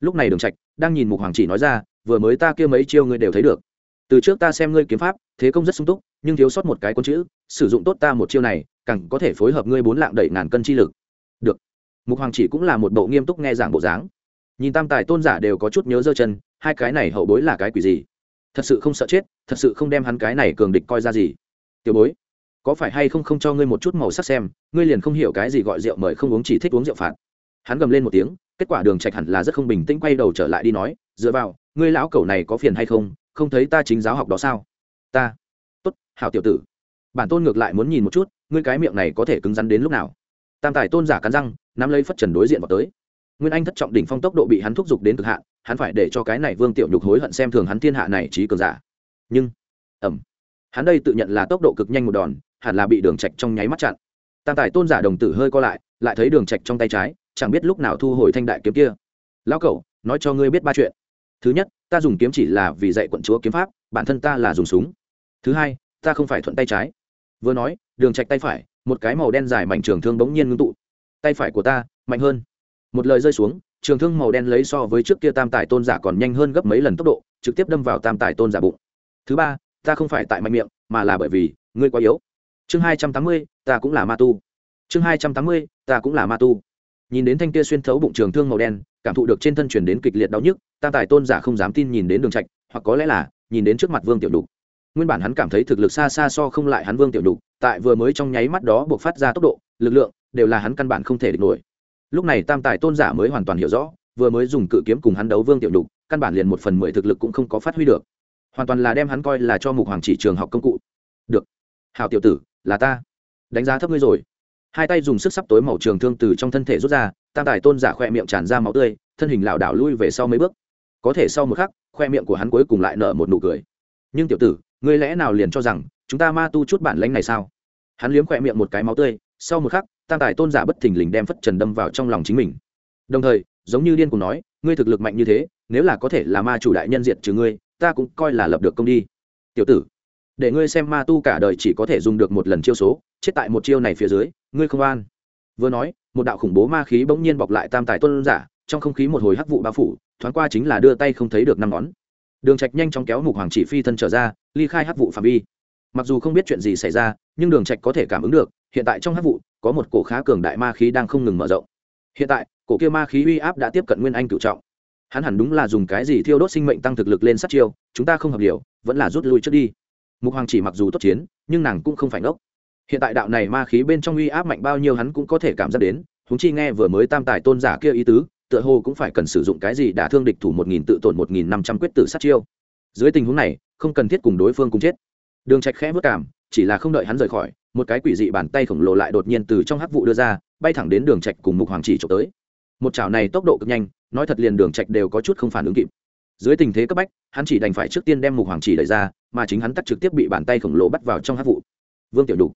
Lúc này đường trạch đang nhìn mục hoàng chỉ nói ra, vừa mới ta kia mấy chiêu ngươi đều thấy được. Từ trước ta xem ngươi kiếm pháp, thế công rất sung túc, nhưng thiếu sót một cái con chữ, sử dụng tốt ta một chiêu này, càng có thể phối hợp ngươi bốn lạng đẩy ngàn cân chi lực. Được. Mục hoàng chỉ cũng là một bộ nghiêm túc nghe giảng bộ dáng. Nhìn tam tài tôn giả đều có chút nhớ dơ chân, hai cái này hậu bối là cái quỷ gì? Thật sự không sợ chết, thật sự không đem hắn cái này cường địch coi ra gì. Tiểu bối có phải hay không không cho ngươi một chút màu sắc xem, ngươi liền không hiểu cái gì gọi rượu mời không uống chỉ thích uống rượu phạt. Hắn gầm lên một tiếng, kết quả đường trạch hẳn là rất không bình tĩnh quay đầu trở lại đi nói, dựa vào, ngươi lão cẩu này có phiền hay không không thấy ta chính giáo học đó sao? Ta. Tốt, hảo tiểu tử. Bản tôn ngược lại muốn nhìn một chút, ngươi cái miệng này có thể cứng rắn đến lúc nào? Tam tài tôn giả cắn răng, nắm lấy phất trần đối diện vào tới. Nguyên anh thất trọng đỉnh phong tốc độ bị hắn thúc giục đến cực hạn, hắn phải để cho cái này vương tiểu nhục hối hận xem thường hắn thiên hạ này trí cường giả. Nhưng ẩm hắn đây tự nhận là tốc độ cực nhanh một đòn hẳn là bị đường trạch trong nháy mắt chặn. Tam tài tôn giả đồng tử hơi co lại lại thấy đường trạch trong tay trái, chẳng biết lúc nào thu hồi thanh đại kiếm kia. Lão cẩu, nói cho ngươi biết ba chuyện. Thứ nhất, ta dùng kiếm chỉ là vì dạy quận chúa kiếm pháp, bản thân ta là dùng súng. Thứ hai, ta không phải thuận tay trái. Vừa nói, đường trạch tay phải, một cái màu đen dài mảnh trường thương bỗng nhiên ngưng tụ. Tay phải của ta, mạnh hơn. Một lời rơi xuống, trường thương màu đen lấy so với trước kia tam tài tôn giả còn nhanh hơn gấp mấy lần tốc độ, trực tiếp đâm vào tam tài tôn giả bụng. Thứ ba, ta không phải tại mạnh miệng, mà là bởi vì ngươi quá yếu chương hai trăm tám mươi, ta cũng là ma tu. Chương hai trăm tám mươi, ta cũng là ma tu. Nhìn đến thanh kia xuyên thấu bụng trường thương màu đen, cảm thụ được trên thân chuyển đến kịch liệt đau nhức tam tài tôn giả không dám tin nhìn đến đường trạch, hoặc có lẽ là, nhìn đến trước mặt vương tiểu đục nguyên bản hắn cảm thấy thực lực xa xa so không lại hắn vương tiểu đục tại vừa mới trong nháy mắt đó buộc phát ra tốc độ, lực lượng, đều là hắn căn bản không thể địch nổi. Lúc này tam tài tôn giả mới hoàn toàn hiểu rõ, vừa mới dùng cự kiếm cùng hắn đấu vương tiểu đục căn bản liền một phần mười thực lực cũng không có phát huy được. Hoàn toàn là đem hắn coi là cho mục hoàng chỉ trường học công cụ. Được. Hào tiểu tử là ta. Đánh giá thấp ngươi rồi. Hai tay dùng sức sắp tối màu trường thương từ trong thân thể rút ra, tam tài tôn giả khoe miệng tràn ra máu tươi, thân hình lảo đảo lui về sau mấy bước. Có thể sau một khắc khoe miệng của hắn cuối cùng lại nở một nụ cười. Nhưng tiểu tử, ngươi lẽ nào liền cho rằng chúng ta ma tu chút bản lãnh này sao? Hắn liếm khoe miệng một cái máu tươi, sau một khắc, tam tài tôn giả bất thình lình đem phất trần đâm vào trong lòng chính mình. Đồng thời, giống như điên cùng nói, ngươi thực lực mạnh như thế, nếu là có thể là ma chủ đại nhân diệt trừ ngươi, ta cũng coi là lập được công đi. Tiểu tử để ngươi xem ma tu cả đời chỉ có thể dùng được một lần chiêu số, chết tại một chiêu này phía dưới, ngươi không an. Vừa nói, một đạo khủng bố ma khí bỗng nhiên bọc lại tam tài tôn giả, trong không khí một hồi hắc vụ bao phủ, thoáng qua chính là đưa tay không thấy được năm ngón. Đường trạch nhanh chóng kéo mục hoàng chỉ phi thân trở ra, ly khai hắc vụ phạm vi. Mặc dù không biết chuyện gì xảy ra, nhưng đường trạch có thể cảm ứng được, hiện tại trong hắc vụ, có một cổ khá cường đại ma khí đang không ngừng mở rộng. Hiện tại, cổ kia ma khí uy áp đã tiếp cận nguyên anh cửu trọng. Hắn hẳn đúng là dùng cái gì thiêu đốt sinh mệnh tăng thực lực lên sát chiêu, chúng ta không hợp điều vẫn là rút lui trước đi mục hoàng chỉ mặc dù tốt chiến, nhưng nàng cũng không phải ngốc. Hiện tại đạo này ma khí bên trong uy áp mạnh bao nhiêu hắn cũng có thể cảm giác đến húng chi nghe vừa mới tam tài tôn giả kia ý tứ, tựa hồ cũng phải cần sử dụng cái gì đã thương địch thủ một nghìn tự tổn một nghìn năm trăm quyết tử sát chiêu. Dưới tình huống này, không cần thiết cùng đối phương cùng chết. Đường trạch khẽ vất cảm, chỉ là không đợi hắn rời khỏi, một cái quỷ dị bàn tay khổng lồ lại đột nhiên từ trong hắc vụ đưa ra, bay thẳng đến đường trạch cùng mục hoàng chỉ trộm tới. Một chảo này tốc độ cực nhanh, nói thật liền đường trạch đều có chút không phản ứng kịp dưới tình thế cấp bách, hắn chỉ đành phải trước tiên đem mục hoàng chỉ đẩy ra, mà chính hắn tắt trực tiếp bị bàn tay khổng lồ bắt vào trong hắc vụ. Vương tiểu đục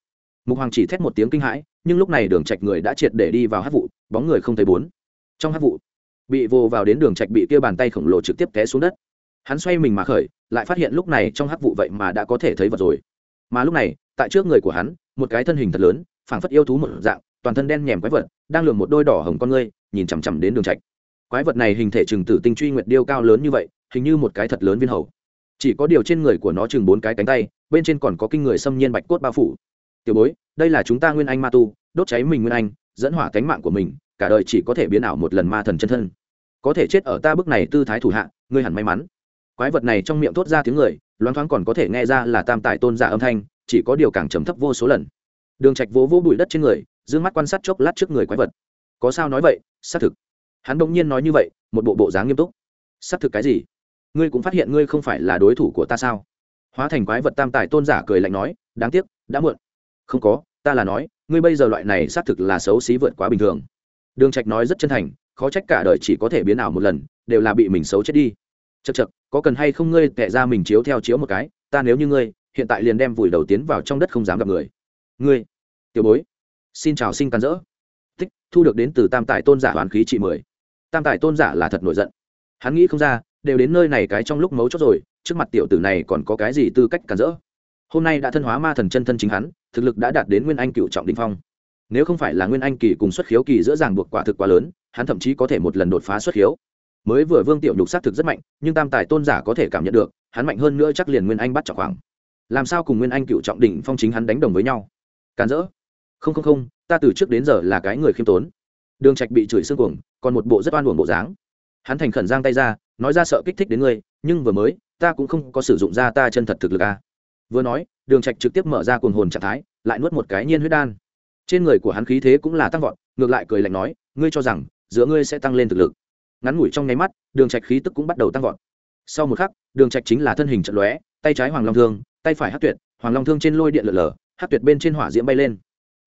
mục hoàng chỉ thét một tiếng kinh hãi, nhưng lúc này đường trạch người đã triệt để đi vào hắc vụ, bóng người không thấy bốn. Trong hắc vụ, bị vô vào đến đường trạch bị kia bàn tay khổng lồ trực tiếp té xuống đất. Hắn xoay mình mà khởi, lại phát hiện lúc này trong hắc vụ vậy mà đã có thể thấy vật rồi. Mà lúc này, tại trước người của hắn, một cái thân hình thật lớn, phảng phất yêu thú một dạng, toàn thân đen nhèm quái vật, đang lường một đôi đỏ hồng con ngươi, nhìn chằm chằm đến đường trạch. Quái vật này hình thể trừng tử tinh truy nguyệt điêu cao lớn như vậy hình như một cái thật lớn viên hầu. Chỉ có điều trên người của nó chừng bốn cái cánh tay, bên trên còn có kinh người xâm nhiên bạch cốt bao phủ. Tiểu bối, đây là chúng ta nguyên anh ma tu, đốt cháy mình nguyên anh, dẫn hỏa cánh mạng của mình, cả đời chỉ có thể biến ảo một lần ma thần chân thân. Có thể chết ở ta bước này tư thái thủ hạ, ngươi hẳn may mắn. Quái vật này trong miệng thốt ra tiếng người, loáng thoáng còn có thể nghe ra là tam tài tôn giả âm thanh, chỉ có điều càng trầm thấp vô số lần. Đường trạch vỗ vỗ bụi đất trên người, dương mắt quan sát chốc lát trước người quái vật. Có sao nói vậy, xác thực. Hắn bỗng nhiên nói như vậy, một bộ bộ dáng nghiêm túc. Xác thực cái gì? Ngươi cũng phát hiện ngươi không phải là đối thủ của ta sao? Hóa thành quái vật tam tài tôn giả cười lạnh nói, đáng tiếc, đã muộn. Không có, ta là nói, ngươi bây giờ loại này xác thực là xấu xí vượt quá bình thường. Đường trạch nói rất chân thành, khó trách cả đời chỉ có thể biến ảo một lần, đều là bị mình xấu chết đi. Chật chật có cần hay không ngươi tệ ra mình chiếu theo chiếu một cái, ta nếu như ngươi, hiện tại liền đem vùi đầu tiến vào trong đất không dám gặp người. Ngươi, tiểu bối, xin chào xin can dỡ. Tích, thu được đến từ tam tài tôn giả hoàn khí trị mười. Tam tài tôn giả là thật nổi giận. Hắn nghĩ không ra đều đến nơi này cái trong lúc mấu chốt rồi, trước mặt tiểu tử này còn có cái gì tư cách cản rỡ? Hôm nay đã thân hóa ma thần chân thân chính hắn, thực lực đã đạt đến nguyên anh cựu trọng đình phong. Nếu không phải là nguyên anh kỳ cùng xuất khiếu kỳ giữa ràng buộc quả thực quá lớn, hắn thậm chí có thể một lần đột phá xuất khiếu. Mới vừa vương tiểu nhục xác thực rất mạnh, nhưng tam tài tôn giả có thể cảm nhận được, hắn mạnh hơn nữa chắc liền nguyên anh bắt trọng khoảng. Làm sao cùng nguyên anh cựu trọng đỉnh phong chính hắn đánh đồng với nhau? Càn rỡ? Không không không, ta từ trước đến giờ là cái người khiêm tốn. Đường trạch bị chửi xương cuồng, còn một bộ rất oan uổng bộ dáng hắn thành khẩn giang tay ra, nói ra sợ kích thích đến ngươi, nhưng vừa mới, ta cũng không có sử dụng ra ta chân thật thực lực a à. vừa nói, đường trạch trực tiếp mở ra cuồng hồn trạng thái, lại nuốt một cái nhiên huyết đan. Trên người của hắn khí thế cũng là tăng vọt, ngược lại cười lạnh nói, ngươi cho rằng, giữa ngươi sẽ tăng lên thực lực. Ngắn ngủi trong nháy mắt, đường trạch khí tức cũng bắt đầu tăng vọt. Sau một khắc, đường trạch chính là thân hình trận lóe, tay trái hoàng long thương, tay phải hắc tuyệt, hoàng long thương trên lôi điện lở lở, hắc tuyệt bên trên hỏa diễm bay lên.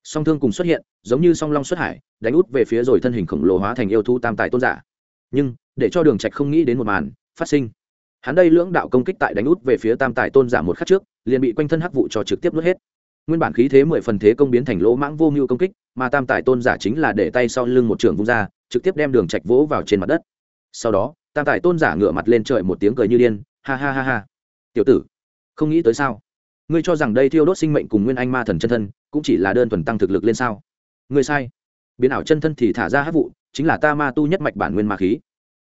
Song thương cùng xuất hiện, giống như song long xuất hải, đánh út về phía rồi thân hình khổng lồ hóa thành yêu thú tam tài tôn giả. Nhưng để cho đường trạch không nghĩ đến một màn phát sinh. Hắn đây lưỡng đạo công kích tại đánh út về phía tam tài tôn giả một khắc trước, liền bị quanh thân hắc vụ cho trực tiếp nuốt hết. Nguyên bản khí thế mười phần thế công biến thành lỗ mãng vô mưu công kích, mà tam tài tôn giả chính là để tay sau lưng một trường vung ra, trực tiếp đem đường trạch vỗ vào trên mặt đất. Sau đó, tam tài tôn giả ngửa mặt lên trời một tiếng cười như điên, ha ha ha ha. Tiểu tử, không nghĩ tới sao? Ngươi cho rằng đây thiêu đốt sinh mệnh cùng nguyên anh ma thần chân thân, cũng chỉ là đơn thuần tăng thực lực lên sao? Ngươi sai. Biến ảo chân thân thì thả ra hắc vụ, chính là ta ma tu nhất mạch bản nguyên ma khí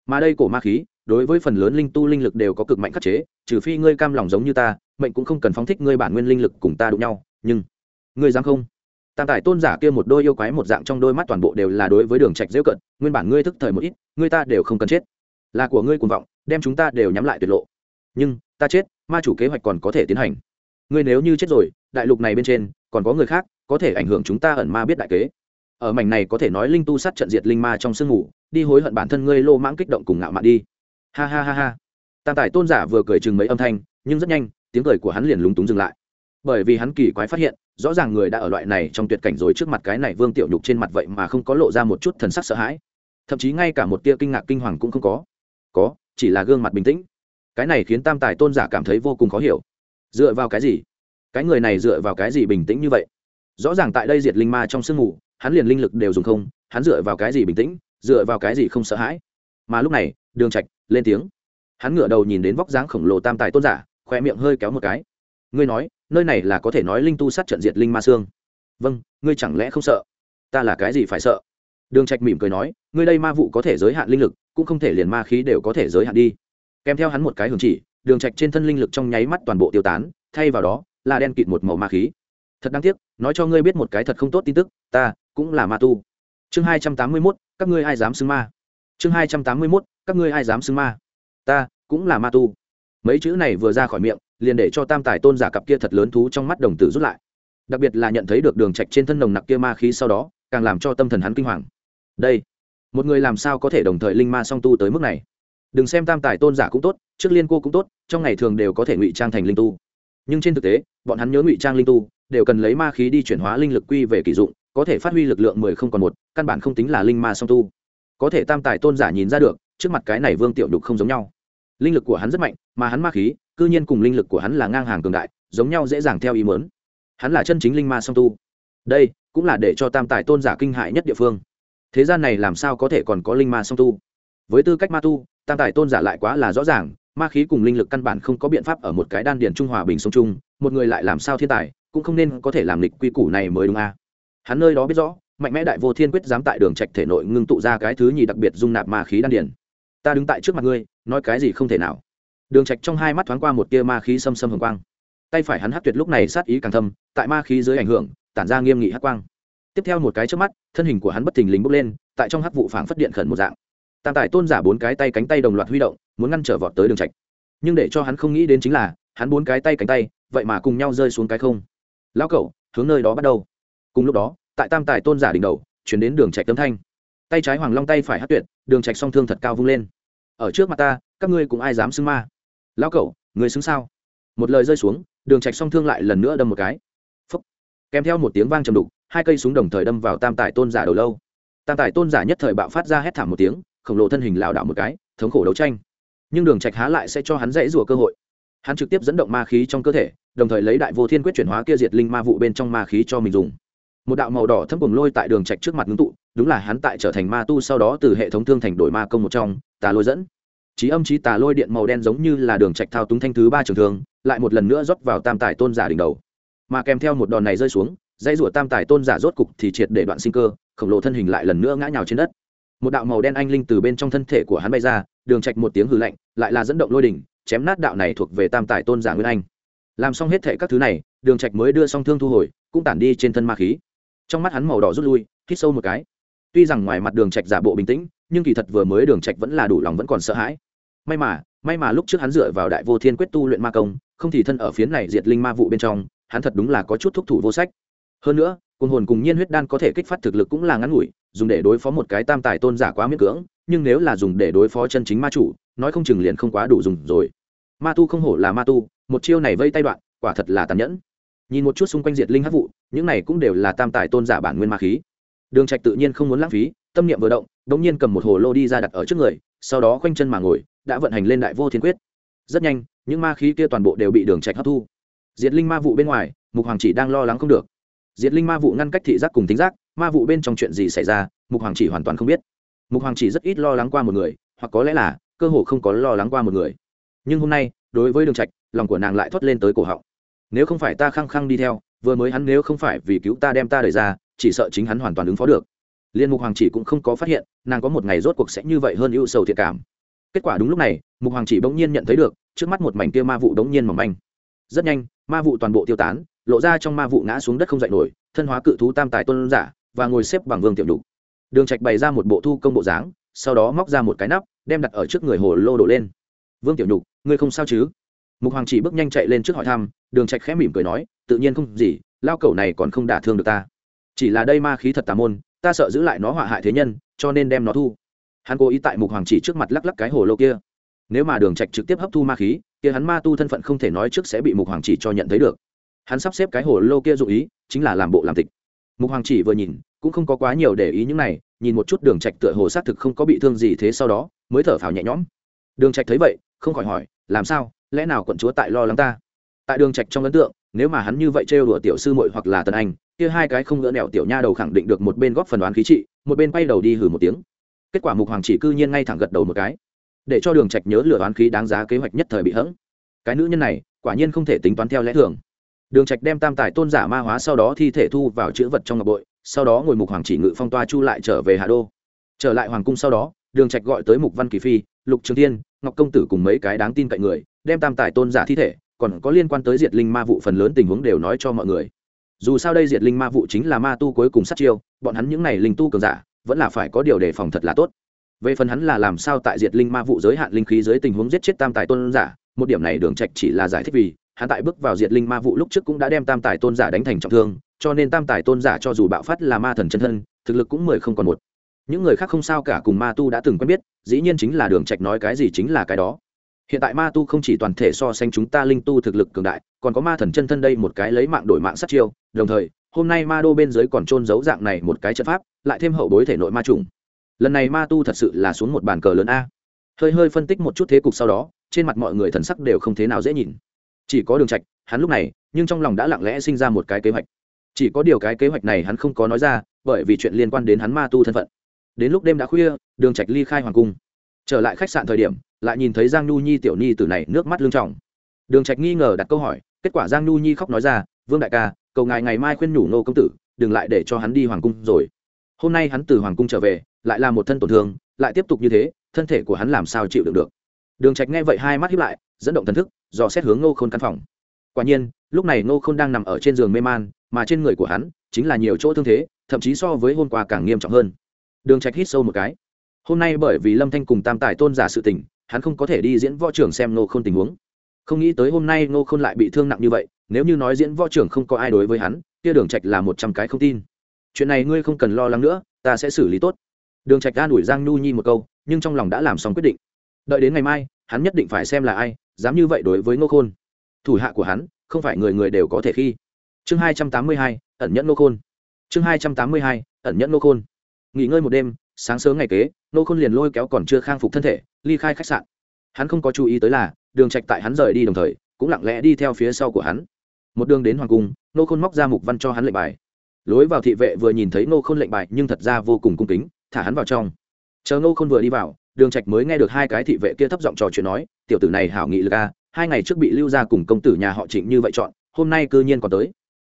mà đây cổ ma khí, đối với phần lớn linh tu linh lực đều có cực mạnh khắc chế, trừ phi ngươi cam lòng giống như ta, mệnh cũng không cần phóng thích ngươi bản nguyên linh lực cùng ta đụng nhau, nhưng ngươi dám không? Tam tài tôn giả kia một đôi yêu quái một dạng trong đôi mắt toàn bộ đều là đối với đường trạch dễ cận, nguyên bản ngươi thức thời một ít, ngươi ta đều không cần chết. Là của ngươi cuồng vọng, đem chúng ta đều nhắm lại tuyệt lộ. Nhưng, ta chết, ma chủ kế hoạch còn có thể tiến hành. Ngươi nếu như chết rồi, đại lục này bên trên, còn có người khác, có thể ảnh hưởng chúng ta ẩn ma biết đại kế ở mảnh này có thể nói linh tu sát trận diệt linh ma trong sương ngủ, đi hối hận bản thân ngươi lô mãng kích động cùng ngạo mạn đi. Ha ha ha ha. Tam tài tôn giả vừa cười chừng mấy âm thanh, nhưng rất nhanh, tiếng cười của hắn liền lúng túng dừng lại. Bởi vì hắn kỳ quái phát hiện, rõ ràng người đã ở loại này trong tuyệt cảnh rồi trước mặt cái này vương tiểu nhục trên mặt vậy mà không có lộ ra một chút thần sắc sợ hãi. Thậm chí ngay cả một tia kinh ngạc kinh hoàng cũng không có. Có, chỉ là gương mặt bình tĩnh. Cái này khiến tam tài tôn giả cảm thấy vô cùng khó hiểu. Dựa vào cái gì? Cái người này dựa vào cái gì bình tĩnh như vậy? Rõ ràng tại đây diệt linh ma trong sương mù, hắn liền linh lực đều dùng không, hắn dựa vào cái gì bình tĩnh, dựa vào cái gì không sợ hãi. Mà lúc này, đường trạch lên tiếng. Hắn ngửa đầu nhìn đến vóc dáng khổng lồ tam tài tôn giả khoe miệng hơi kéo một cái. Ngươi nói, nơi này là có thể nói linh tu sát trận diệt linh ma xương. Vâng ngươi chẳng lẽ không sợ? Ta là cái gì phải sợ? Đường trạch mỉm cười nói, ngươi đây ma vụ có thể giới hạn linh lực, cũng không thể liền ma khí đều có thể giới hạn đi. Kèm theo hắn một cái hưởng chỉ, đường trạch trên thân linh lực trong nháy mắt toàn bộ tiêu tán, thay vào đó là đen kịt một màu ma khí. Thật đáng tiếc nói cho ngươi biết một cái thật không tốt tin tức ta cũng là ma tu. Chương hai trăm tám mươi 281, các ngươi ai dám xưng ma? Chương hai trăm tám mươi 281, các ngươi ai dám xưng ma? Ta cũng là ma tu. Mấy chữ này vừa ra khỏi miệng liền để cho tam tài tôn giả cặp kia thật lớn thú trong mắt đồng tử rút lại. Đặc biệt là nhận thấy được đường trạch trên thân nồng nặc kia ma khí sau đó càng làm cho tâm thần hắn kinh hoàng. Đây một người làm sao có thể đồng thời linh ma song tu tới mức này? Đừng xem tam tài tôn giả cũng tốt trước liên cô cũng tốt trong ngày thường đều có thể ngụy trang thành linh tu nhưng trên thực tế, bọn hắn nhớ ngụy trang linh tu, đều cần lấy ma khí đi chuyển hóa linh lực quy về kỳ dụng, có thể phát huy lực lượng mười không còn một, căn bản không tính là linh ma song tu. Có thể tam tài tôn giả nhìn ra được, trước mặt cái này vương tiểu đục không giống nhau. Linh lực của hắn rất mạnh, mà hắn ma khí, cư nhiên cùng linh lực của hắn là ngang hàng cường đại, giống nhau dễ dàng theo ý mớn hắn là chân chính linh ma song tu. Đây cũng là để cho tam tài tôn giả kinh hại nhất địa phương. Thế gian này làm sao có thể còn có linh ma song tu? Với tư cách ma tu, tam tài tôn giả lại quá là rõ ràng ma khí cùng linh lực căn bản không có biện pháp ở một cái đan điền trung hòa bình sống chung một người lại làm sao thiên tài, cũng không nên có thể làm lịch quy củ này mới đúng a. À. hắn nơi đó biết rõ, mạnh mẽ đại vô thiên quyết dám tại đường trạch thể nội ngưng tụ ra cái thứ nhì đặc biệt dung nạp ma khí đan điền. Ta đứng tại trước mặt ngươi, nói cái gì không thể nào. Đường trạch trong hai mắt thoáng qua một tia ma khí xâm xâm hồng quang. Tay phải hắn hắc tuyệt lúc này sát ý càng thâm, tại ma khí dưới ảnh hưởng, tản ra nghiêm nghị hắc quang. Tiếp theo một cái trước mắt, thân hình của hắn bất thình lình bốc lên, tại trong hắc vụ phảng phất điện khẩn một dạng tam tài tôn giả bốn cái tay cánh tay đồng loạt huy động, muốn ngăn trở vọt tới đường trạch. Nhưng để cho hắn không nghĩ đến chính là, hắn bốn cái tay cánh tay, vậy mà cùng nhau rơi xuống cái không. Lão cẩu, hướng nơi đó bắt đầu. Cùng lúc đó, tại tam tài tôn giả đỉnh đầu, chuyển đến đường trạch tấm thanh. Tay trái hoàng long tay phải hát tuyệt, đường trạch song thương thật cao vung lên. Ở trước mặt ta, các ngươi cũng ai dám xưng ma? Lão cẩu người xứng sao? Một lời rơi xuống, đường trạch song thương lại lần nữa đâm một cái. Phúc. kèm theo một tiếng vang trầm đục, hai cây súng đồng thời đâm vào tam tài tôn giả đầu lâu. Tam tài tôn giả nhất thời bạo phát ra hét thảm một tiếng khổng lồ thân hình lảo đảo một cái, thống khổ đấu tranh. Nhưng đường trạch há lại sẽ cho hắn dễ rùa cơ hội. Hắn trực tiếp dẫn động ma khí trong cơ thể, đồng thời lấy đại vô thiên quyết chuyển hóa kia diệt linh ma vụ bên trong ma khí cho mình dùng. Một đạo màu đỏ thâm cuồng lôi tại đường trạch trước mặt ngưng tụ, đúng là hắn tại trở thành ma tu sau đó từ hệ thống thương thành đổi ma công một trong, tà lôi dẫn. Trí âm trí tà lôi điện màu đen giống như là đường trạch thao túng thanh thứ ba trường thương, lại một lần nữa rót vào tam tài tôn giả đỉnh đầu. Mà kèm theo một đòn này rơi xuống dây rủa tam tài tôn giả rốt cục thì triệt để đoạn sinh cơ, khổng lồ thân hình lại lần nữa ngã nhào trên đất một đạo màu đen anh linh từ bên trong thân thể của hắn bay ra, đường trạch một tiếng hừ lạnh, lại là dẫn động lôi đỉnh, chém nát đạo này thuộc về tam tài tôn giả nguyên anh. Làm xong hết thể các thứ này, đường trạch mới đưa song thương thu hồi, cũng tản đi trên thân ma khí. Trong mắt hắn màu đỏ rút lui, hít sâu một cái. Tuy rằng ngoài mặt đường trạch giả bộ bình tĩnh, nhưng kỳ thật vừa mới đường trạch vẫn là đủ lòng vẫn còn sợ hãi. May mà may mà lúc trước hắn dựa vào đại vô thiên quyết tu luyện ma công, không thì thân ở phiến này diệt linh ma vụ bên trong, hắn thật đúng là có chút thúc thủ vô sách. Hơn nữa côn hồn cùng nhiên huyết đan có thể kích phát thực lực cũng là ngắn ngủi dùng để đối phó một cái tam tài tôn giả quá miễn cưỡng, nhưng nếu là dùng để đối phó chân chính ma chủ, nói không chừng liền không quá đủ dùng rồi. Ma tu không hổ là ma tu, một chiêu này vây tay đoạn, quả thật là tàn nhẫn. Nhìn một chút xung quanh diệt linh hắc vụ, những này cũng đều là tam tài tôn giả bản nguyên ma khí. Đường trạch tự nhiên không muốn lãng phí, tâm niệm vừa động đống nhiên cầm một hồ lô đi ra đặt ở trước người, sau đó khoanh chân mà ngồi, đã vận hành lên đại vô thiên quyết. Rất nhanh, những ma khí kia toàn bộ đều bị đường trạch hấp thu. Diệt linh ma vụ bên ngoài, mục hoàng chỉ đang lo lắng không được. Diệt linh ma vụ ngăn cách thị giác cùng tính giác ma vụ bên trong chuyện gì xảy ra, mục hoàng chỉ hoàn toàn không biết. Mục hoàng chỉ rất ít lo lắng qua một người, hoặc có lẽ là, cơ hồ không có lo lắng qua một người. Nhưng hôm nay, đối với đường trạch, lòng của nàng lại thoát lên tới cổ họng. Nếu không phải ta khăng khăng đi theo, vừa mới hắn nếu không phải vì cứu ta đem ta đẩy ra, chỉ sợ chính hắn hoàn toàn ứng phó được. Liên mục hoàng chỉ cũng không có phát hiện, nàng có một ngày rốt cuộc sẽ như vậy hơn ưu sầu thiệt cảm. Kết quả đúng lúc này, mục hoàng chỉ bỗng nhiên nhận thấy được, trước mắt một mảnh kia ma vụ bỗng nhiên mỏng manh. Rất nhanh, ma vụ toàn bộ tiêu tán, lộ ra trong ma vụ ngã xuống đất không dậy nổi, thân hóa cự thú tam tài tôn giả và ngồi xếp bằng vương tiểu đục đường trạch bày ra một bộ thu công bộ dáng, sau đó móc ra một cái nắp, đem đặt ở trước người hồ lô đổ lên. Vương tiểu nhục, ngươi không sao chứ? Mục hoàng chỉ bước nhanh chạy lên trước hỏi thăm, đường trạch khẽ mỉm cười nói, tự nhiên không gì, lao cẩu này còn không đả thương được ta. Chỉ là đây ma khí thật tà môn, ta sợ giữ lại nó họa hại thế nhân, cho nên đem nó thu. Hắn cố ý tại mục hoàng chỉ trước mặt lắc lắc cái hồ lô kia. Nếu mà đường trạch trực tiếp hấp thu ma khí, kia hắn ma tu thân phận không thể nói trước sẽ bị mục hoàng chỉ cho nhận thấy được. Hắn sắp xếp cái hồ lô kia dụ ý, chính là làm bộ làm tịch mục hoàng chỉ vừa nhìn, cũng không có quá nhiều để ý những này, nhìn một chút đường trạch tựa hồ xác thực không có bị thương gì thế sau đó, mới thở phào nhẹ nhõm. Đường trạch thấy vậy, không khỏi hỏi, làm sao? Lẽ nào quận chúa tại lo lắng ta? Tại đường trạch trong ấn tượng, nếu mà hắn như vậy trêu đùa tiểu sư muội hoặc là tần anh, kia hai cái không gỡ nẹo tiểu nha đầu khẳng định được một bên góp phần đoán khí trị, một bên quay đầu đi hử một tiếng. Kết quả mục hoàng chỉ cư nhiên ngay thẳng gật đầu một cái. Để cho đường trạch nhớ lửa đoán khí đáng giá kế hoạch nhất thời bị hững. Cái nữ nhân này, quả nhiên không thể tính toán theo lẽ thường đường trạch đem tam tài tôn giả ma hóa sau đó thi thể thu vào chữ vật trong ngọc bội, sau đó ngồi mục hoàng chỉ ngự phong toa chu lại trở về hà đô. Trở lại hoàng cung sau đó, đường trạch gọi tới mục văn kỳ phi, lục trường thiên, ngọc công tử cùng mấy cái đáng tin cậy người, đem tam tài tôn giả thi thể, còn có liên quan tới diệt linh ma vụ phần lớn tình huống đều nói cho mọi người. Dù sao đây diệt linh ma vụ chính là ma tu cuối cùng sát chiêu, bọn hắn những này linh tu cường giả, vẫn là phải có điều đề phòng thật là tốt. Về phần hắn là làm sao tại diệt linh ma vụ giới hạn linh khí dưới tình huống giết chết tam tài tôn giả, một điểm này đường trạch chỉ là giải thích vì hắn tại bước vào diệt linh ma vụ lúc trước cũng đã đem tam tài tôn giả đánh thành trọng thương, cho nên tam tài tôn giả cho dù bạo phát là ma thần chân thân, thực lực cũng mười không còn một. Những người khác không sao cả cùng ma tu đã từng quen biết, dĩ nhiên chính là đường trạch nói cái gì chính là cái đó. Hiện tại ma tu không chỉ toàn thể so sánh chúng ta linh tu thực lực cường đại, còn có ma thần chân thân đây một cái lấy mạng đổi mạng sát chiêu, đồng thời, hôm nay ma đô bên dưới còn trôn giấu dạng này một cái trận pháp, lại thêm hậu bối thể nội ma trùng. Lần này ma tu thật sự là xuống một bàn cờ lớn a. Hơi hơi phân tích một chút thế cục sau đó, trên mặt mọi người thần sắc đều không thế nào dễ nhìn chỉ có đường trạch, hắn lúc này, nhưng trong lòng đã lặng lẽ sinh ra một cái kế hoạch. Chỉ có điều cái kế hoạch này hắn không có nói ra, bởi vì chuyện liên quan đến hắn ma tu thân phận. Đến lúc đêm đã khuya, đường trạch ly khai hoàng cung. Trở lại khách sạn thời điểm, lại nhìn thấy giang nhu nhi tiểu nhi từ này nước mắt lưng trọng đường trạch nghi ngờ đặt câu hỏi, kết quả giang nhu nhi khóc nói ra, vương đại ca, cầu ngài ngày mai khuyên nhủ nô công tử, đừng lại để cho hắn đi hoàng cung rồi. Hôm nay hắn từ hoàng cung trở về, lại là một thân tổn thương, lại tiếp tục như thế, thân thể của hắn làm sao chịu đựng được? Đường trạch nghe vậy hai mắt híp lại, dẫn động thần thức, dò xét hướng ngô khôn căn phòng. Quả nhiên, lúc này ngô khôn đang nằm ở trên giường mê man, mà trên người của hắn chính là nhiều chỗ thương thế, thậm chí so với hôm qua càng nghiêm trọng hơn. Đường trạch hít sâu một cái. Hôm nay bởi vì lâm thanh cùng tam tài tôn giả sự tình, hắn không có thể đi diễn võ trưởng xem ngô khôn tình huống. Không nghĩ tới hôm nay ngô khôn lại bị thương nặng như vậy, nếu như nói diễn võ trưởng không có ai đối với hắn, kia đường trạch là một trăm cái không tin. Chuyện này ngươi không cần lo lắng nữa, ta sẽ xử lý tốt. Đường trạch an ủi giang nhu nhi một câu, nhưng trong lòng đã làm xong quyết định đợi đến ngày mai, hắn nhất định phải xem là ai, dám như vậy đối với ngô khôn. Thủ hạ của hắn, không phải người người đều có thể khi. Chương hai trăm tám mươi hai, ẩn nhẫn ngô khôn. Chương hai trăm tám mươi hai, ẩn nhẫn ngô khôn. Nghỉ ngơi một đêm, sáng sớm ngày kế, ngô khôn liền lôi kéo còn chưa khang phục thân thể, ly khai khách sạn. Hắn không có chú ý tới là, đường trạch tại hắn rời đi đồng thời, cũng lặng lẽ đi theo phía sau của hắn. Một đường đến hoàng cung nô khôn móc ra mục văn cho hắn lệnh bài. Lối vào thị vệ vừa nhìn thấy nô khôn lệnh bài nhưng thật ra vô cùng cung kính, thả hắn vào trong. Chờ nô khôn vừa đi vào đường trạch mới nghe được hai cái thị vệ kia thấp giọng trò chuyện nói, tiểu tử này hảo nghị lực a, hai ngày trước bị lưu Gia cùng công tử nhà họ trịnh như vậy chọn, hôm nay cư nhiên còn tới.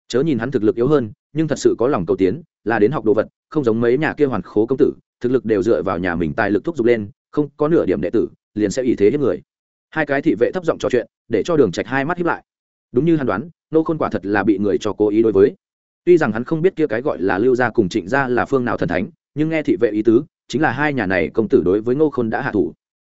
Chớ nhìn hắn thực lực yếu hơn, nhưng thật sự có lòng cầu tiến, là đến học đồ vật, không giống mấy nhà kia hoàn khố công tử, thực lực đều dựa vào nhà mình tài lực thúc giục lên, không có nửa điểm đệ tử, liền sẽ ý thế hết người. Hai cái thị vệ thấp giọng trò chuyện, để cho đường trạch hai mắt hiếp lại. Đúng như hắn đoán, nô khôn quả thật là bị người cho cố ý đối với. Tuy rằng hắn không biết kia cái gọi là lưu gia cùng trịnh gia là phương nào thần thánh, nhưng nghe thị vệ ý tứ chính là hai nhà này công tử đối với ngô khôn đã hạ thủ.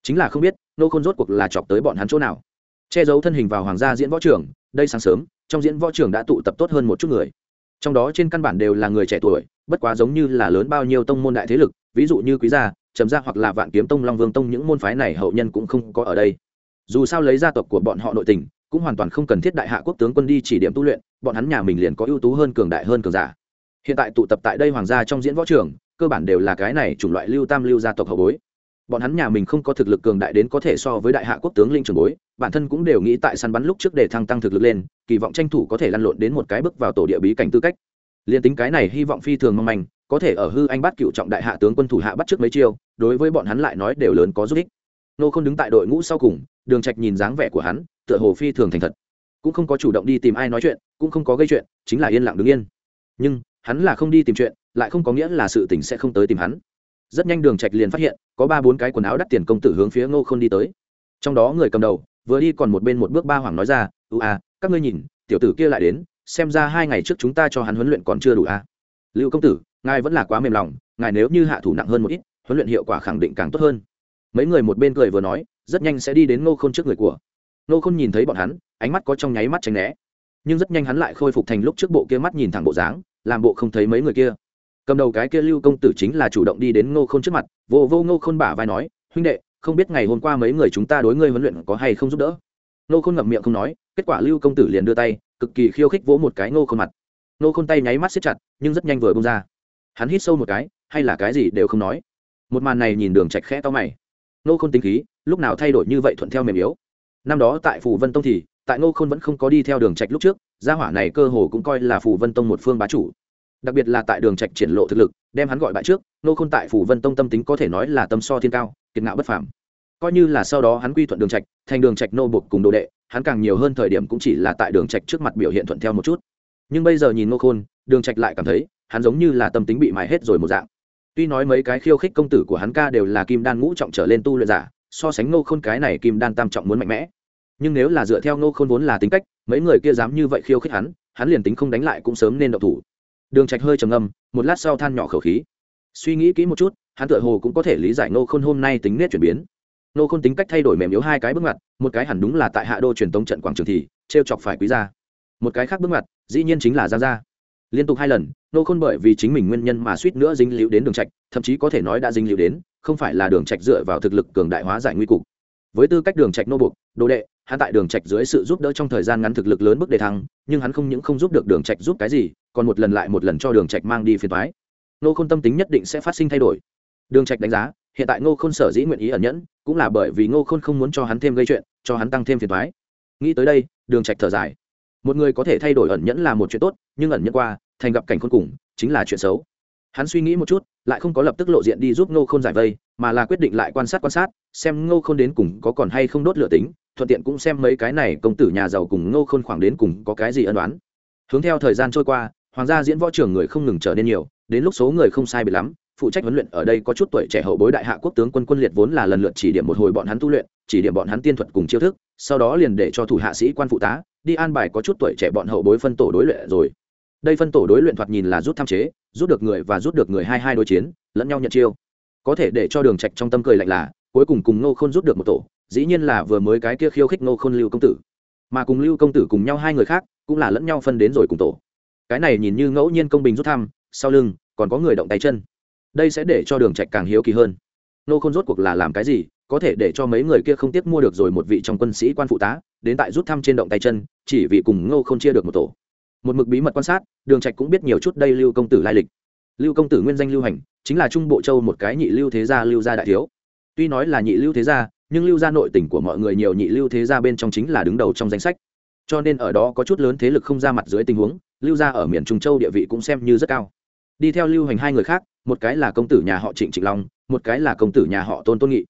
Chính là không biết, ngô khôn rốt cuộc là chọc tới bọn hắn chỗ nào. Che giấu thân hình vào hoàng gia diễn võ trưởng đây sáng sớm, trong diễn võ trưởng đã tụ tập tốt hơn một chút người. Trong đó trên căn bản đều là người trẻ tuổi, bất quá giống như là lớn bao nhiêu tông môn đại thế lực, ví dụ như quý gia, trầm gia hoặc là vạn kiếm tông, long vương tông những môn phái này hậu nhân cũng không có ở đây. Dù sao lấy gia tộc của bọn họ nội tình, cũng hoàn toàn không cần thiết đại hạ quốc tướng quân đi chỉ điểm tu luyện, bọn hắn nhà mình liền có ưu tú hơn, cường đại hơn, cường giả. Hiện tại tụ tập tại đây hoàng gia trong diễn võ trường cơ bản đều là cái này chủng loại lưu tam lưu gia tộc hậu bối. Bọn hắn nhà mình không có thực lực cường đại đến có thể so với đại hạ quốc tướng linh trường bối, bản thân cũng đều nghĩ tại săn bắn lúc trước để thăng tăng thực lực lên, kỳ vọng tranh thủ có thể lăn lộn đến một cái bước vào tổ địa bí cảnh tư cách. Liền tính cái này hy vọng phi thường mong manh, có thể ở hư anh bắt cựu trọng đại hạ tướng quân thủ hạ bắt trước mấy chiêu, đối với bọn hắn lại nói đều lớn có giúp ích. Nô không đứng tại đội ngũ sau cùng, đường trạch nhìn dáng vẻ của hắn, tựa hồ phi thường thành thật. Cũng không có chủ động đi tìm ai nói chuyện, cũng không có gây chuyện, chính là yên lặng đứng yên. Nhưng, hắn là không đi tìm chuyện lại không có nghĩa là sự tình sẽ không tới tìm hắn. Rất nhanh đường trạch liền phát hiện, có ba bốn cái quần áo đắt tiền công tử hướng phía ngô Khôn đi tới. Trong đó người cầm đầu, vừa đi còn một bên một bước ba hoàng nói ra ưu à các ngươi nhìn, tiểu tử kia lại đến, xem ra hai ngày trước chúng ta cho hắn huấn luyện còn chưa đủ à lưu công tử, ngài vẫn là quá mềm lòng, ngài nếu như hạ thủ nặng hơn một ít, huấn luyện hiệu quả khẳng định càng tốt hơn. Mấy người một bên cười vừa nói, rất nhanh sẽ đi đến ngô khôn trước người của. Ngô khôn nhìn thấy bọn hắn, ánh mắt có trong nháy mắt tránh né. Nhưng rất nhanh hắn lại khôi phục thành lúc trước bộ kia mắt nhìn thẳng bộ dáng, làm bộ không thấy mấy người kia cầm đầu cái kia lưu công tử chính là chủ động đi đến ngô khôn trước mặt, vô vô ngô khôn bả vai nói, huynh đệ, không biết ngày hôm qua mấy người chúng ta đối ngươi huấn luyện có hay không giúp đỡ? Ngô khôn ngậm miệng không nói, kết quả lưu công tử liền đưa tay, cực kỳ khiêu khích vỗ một cái ngô khôn mặt. Ngô khôn tay nháy mắt siết chặt, nhưng rất nhanh vừa bông ra. Hắn hít sâu một cái, hay là cái gì đều không nói? Một màn này nhìn đường chạch khẽ to mày. Ngô khôn tính khí, lúc nào thay đổi như vậy thuận theo mềm yếu. Năm đó tại phủ vân tông thì, tại ngô khôn vẫn không có đi theo đường trạch lúc trước, gia hỏa này cơ hồ cũng coi là phủ vân tông một phương bá chủ đặc biệt là tại đường trạch triển lộ thực lực, đem hắn gọi bại trước, ngô khôn tại phủ vân tông tâm tính có thể nói là tâm so thiên cao, kiệt ngạo bất phàm. Coi như là sau đó hắn quy thuận đường trạch, thành đường trạch nô buộc cùng đồ đệ, hắn càng nhiều hơn thời điểm cũng chỉ là tại đường trạch trước mặt biểu hiện thuận theo một chút. Nhưng bây giờ nhìn ngô khôn, đường trạch lại cảm thấy, hắn giống như là tâm tính bị mài hết rồi một dạng. Tuy nói mấy cái khiêu khích công tử của hắn ca đều là kim đan ngũ trọng trở lên tu luyện giả, so sánh ngô khôn cái này kim đan tam trọng muốn mạnh mẽ. Nhưng nếu là dựa theo ngô khôn vốn là tính cách, mấy người kia dám như vậy khiêu khích hắn hắn liền tính không đánh lại cũng sớm nên động thủ đường trạch hơi trầm ngâm, một lát sau than nhỏ khẩu khí. Suy nghĩ kỹ một chút, hắn tựa hồ cũng có thể lý giải ngô khôn hôm nay tính nết chuyển biến. Ngô khôn tính cách thay đổi mềm yếu hai cái bước ngoặt, một cái hẳn đúng là tại hạ đô truyền tống trận quảng trường thì, trêu chọc phải quý gia. Một cái khác bước ngoặt, dĩ nhiên chính là giang gia. Liên tục hai lần nô khôn bởi vì chính mình nguyên nhân mà suýt nữa dính liễu đến đường trạch, thậm chí có thể nói đã dính liễu đến, không phải là đường trạch dựa vào thực lực cường đại hóa giải nguy cục. Với tư cách đường trạch nô buộc đồ đệ hắn tại đường trạch dưới sự giúp đỡ trong thời gian ngắn thực lực lớn bước đề thăng, nhưng hắn không những không giúp được đường trạch giúp cái gì, còn một lần lại một lần cho đường trạch mang đi phiền toái. Ngô khôn tâm tính nhất định sẽ phát sinh thay đổi. Đường trạch đánh giá, hiện tại ngô khôn sở dĩ nguyện ý ẩn nhẫn, cũng là bởi vì ngô khôn không muốn cho hắn thêm gây chuyện, cho hắn tăng thêm phiền toái. Nghĩ tới đây, đường trạch thở dài. Một người có thể thay đổi ẩn nhẫn là một chuyện tốt, nhưng ẩn nhẫn qua, thành gặp cảnh khôn cùng, chính là chuyện xấu. Hắn suy nghĩ một chút, lại không có lập tức lộ diện đi giúp ngô khôn giải vây, mà là quyết định lại quan sát quan sát, xem ngô khôn đến cùng có còn hay không đốt lửa tính thuận tiện cũng xem mấy cái này công tử nhà giàu cùng ngô khôn khoảng đến cùng có cái gì ân đoán hướng theo thời gian trôi qua, hoàng gia diễn võ trường người không ngừng trở nên nhiều, đến lúc số người không sai bị lắm, phụ trách huấn luyện ở đây có chút tuổi trẻ hậu bối đại hạ quốc tướng quân quân liệt vốn là lần lượt chỉ điểm một hồi bọn hắn tu luyện, chỉ điểm bọn hắn tiên thuật cùng chiêu thức, sau đó liền để cho thủ hạ sĩ quan phụ tá, đi an bài có chút tuổi trẻ bọn hậu bối phân tổ đối luyện rồi. Đây phân tổ đối luyện thoạt nhìn là rút tham chế, rút được người và rút được người hai hai đối chiến, lẫn nhau nhận chiêu. Có thể để cho đường trạch trong tâm cười lạnh là, cuối cùng cùng ngô khôn rút được một tổ dĩ nhiên là vừa mới cái kia khiêu khích ngô khôn lưu công tử. Mà cùng lưu công tử cùng nhau hai người khác cũng là lẫn nhau phân đến rồi cùng tổ. Cái này nhìn như ngẫu nhiên công bình rút thăm, sau lưng còn có người động tay chân. Đây sẽ để cho đường trạch càng hiếu kỳ hơn. Ngô khôn rốt cuộc là làm cái gì, có thể để cho mấy người kia không tiếc mua được rồi một vị trong quân sĩ quan phụ tá, đến tại rút thăm trên động tay chân, chỉ vì cùng ngô khôn chia được một tổ. Một mực bí mật quan sát, đường trạch cũng biết nhiều chút đây lưu công tử lai lịch. Lưu công tử nguyên danh lưu hành, chính là trung bộ châu một cái nhị lưu thế gia lưu gia đại thiếu. Tuy nói là nhị lưu thế gia nhưng lưu gia nội tình của mọi người nhiều nhị lưu thế gia bên trong chính là đứng đầu trong danh sách. Cho nên ở đó có chút lớn thế lực không ra mặt dưới tình huống, lưu gia ở miền trung châu địa vị cũng xem như rất cao. Đi theo lưu hành hai người khác, một cái là công tử nhà họ trịnh trịnh long, một cái là công tử nhà họ tôn tôn nghị.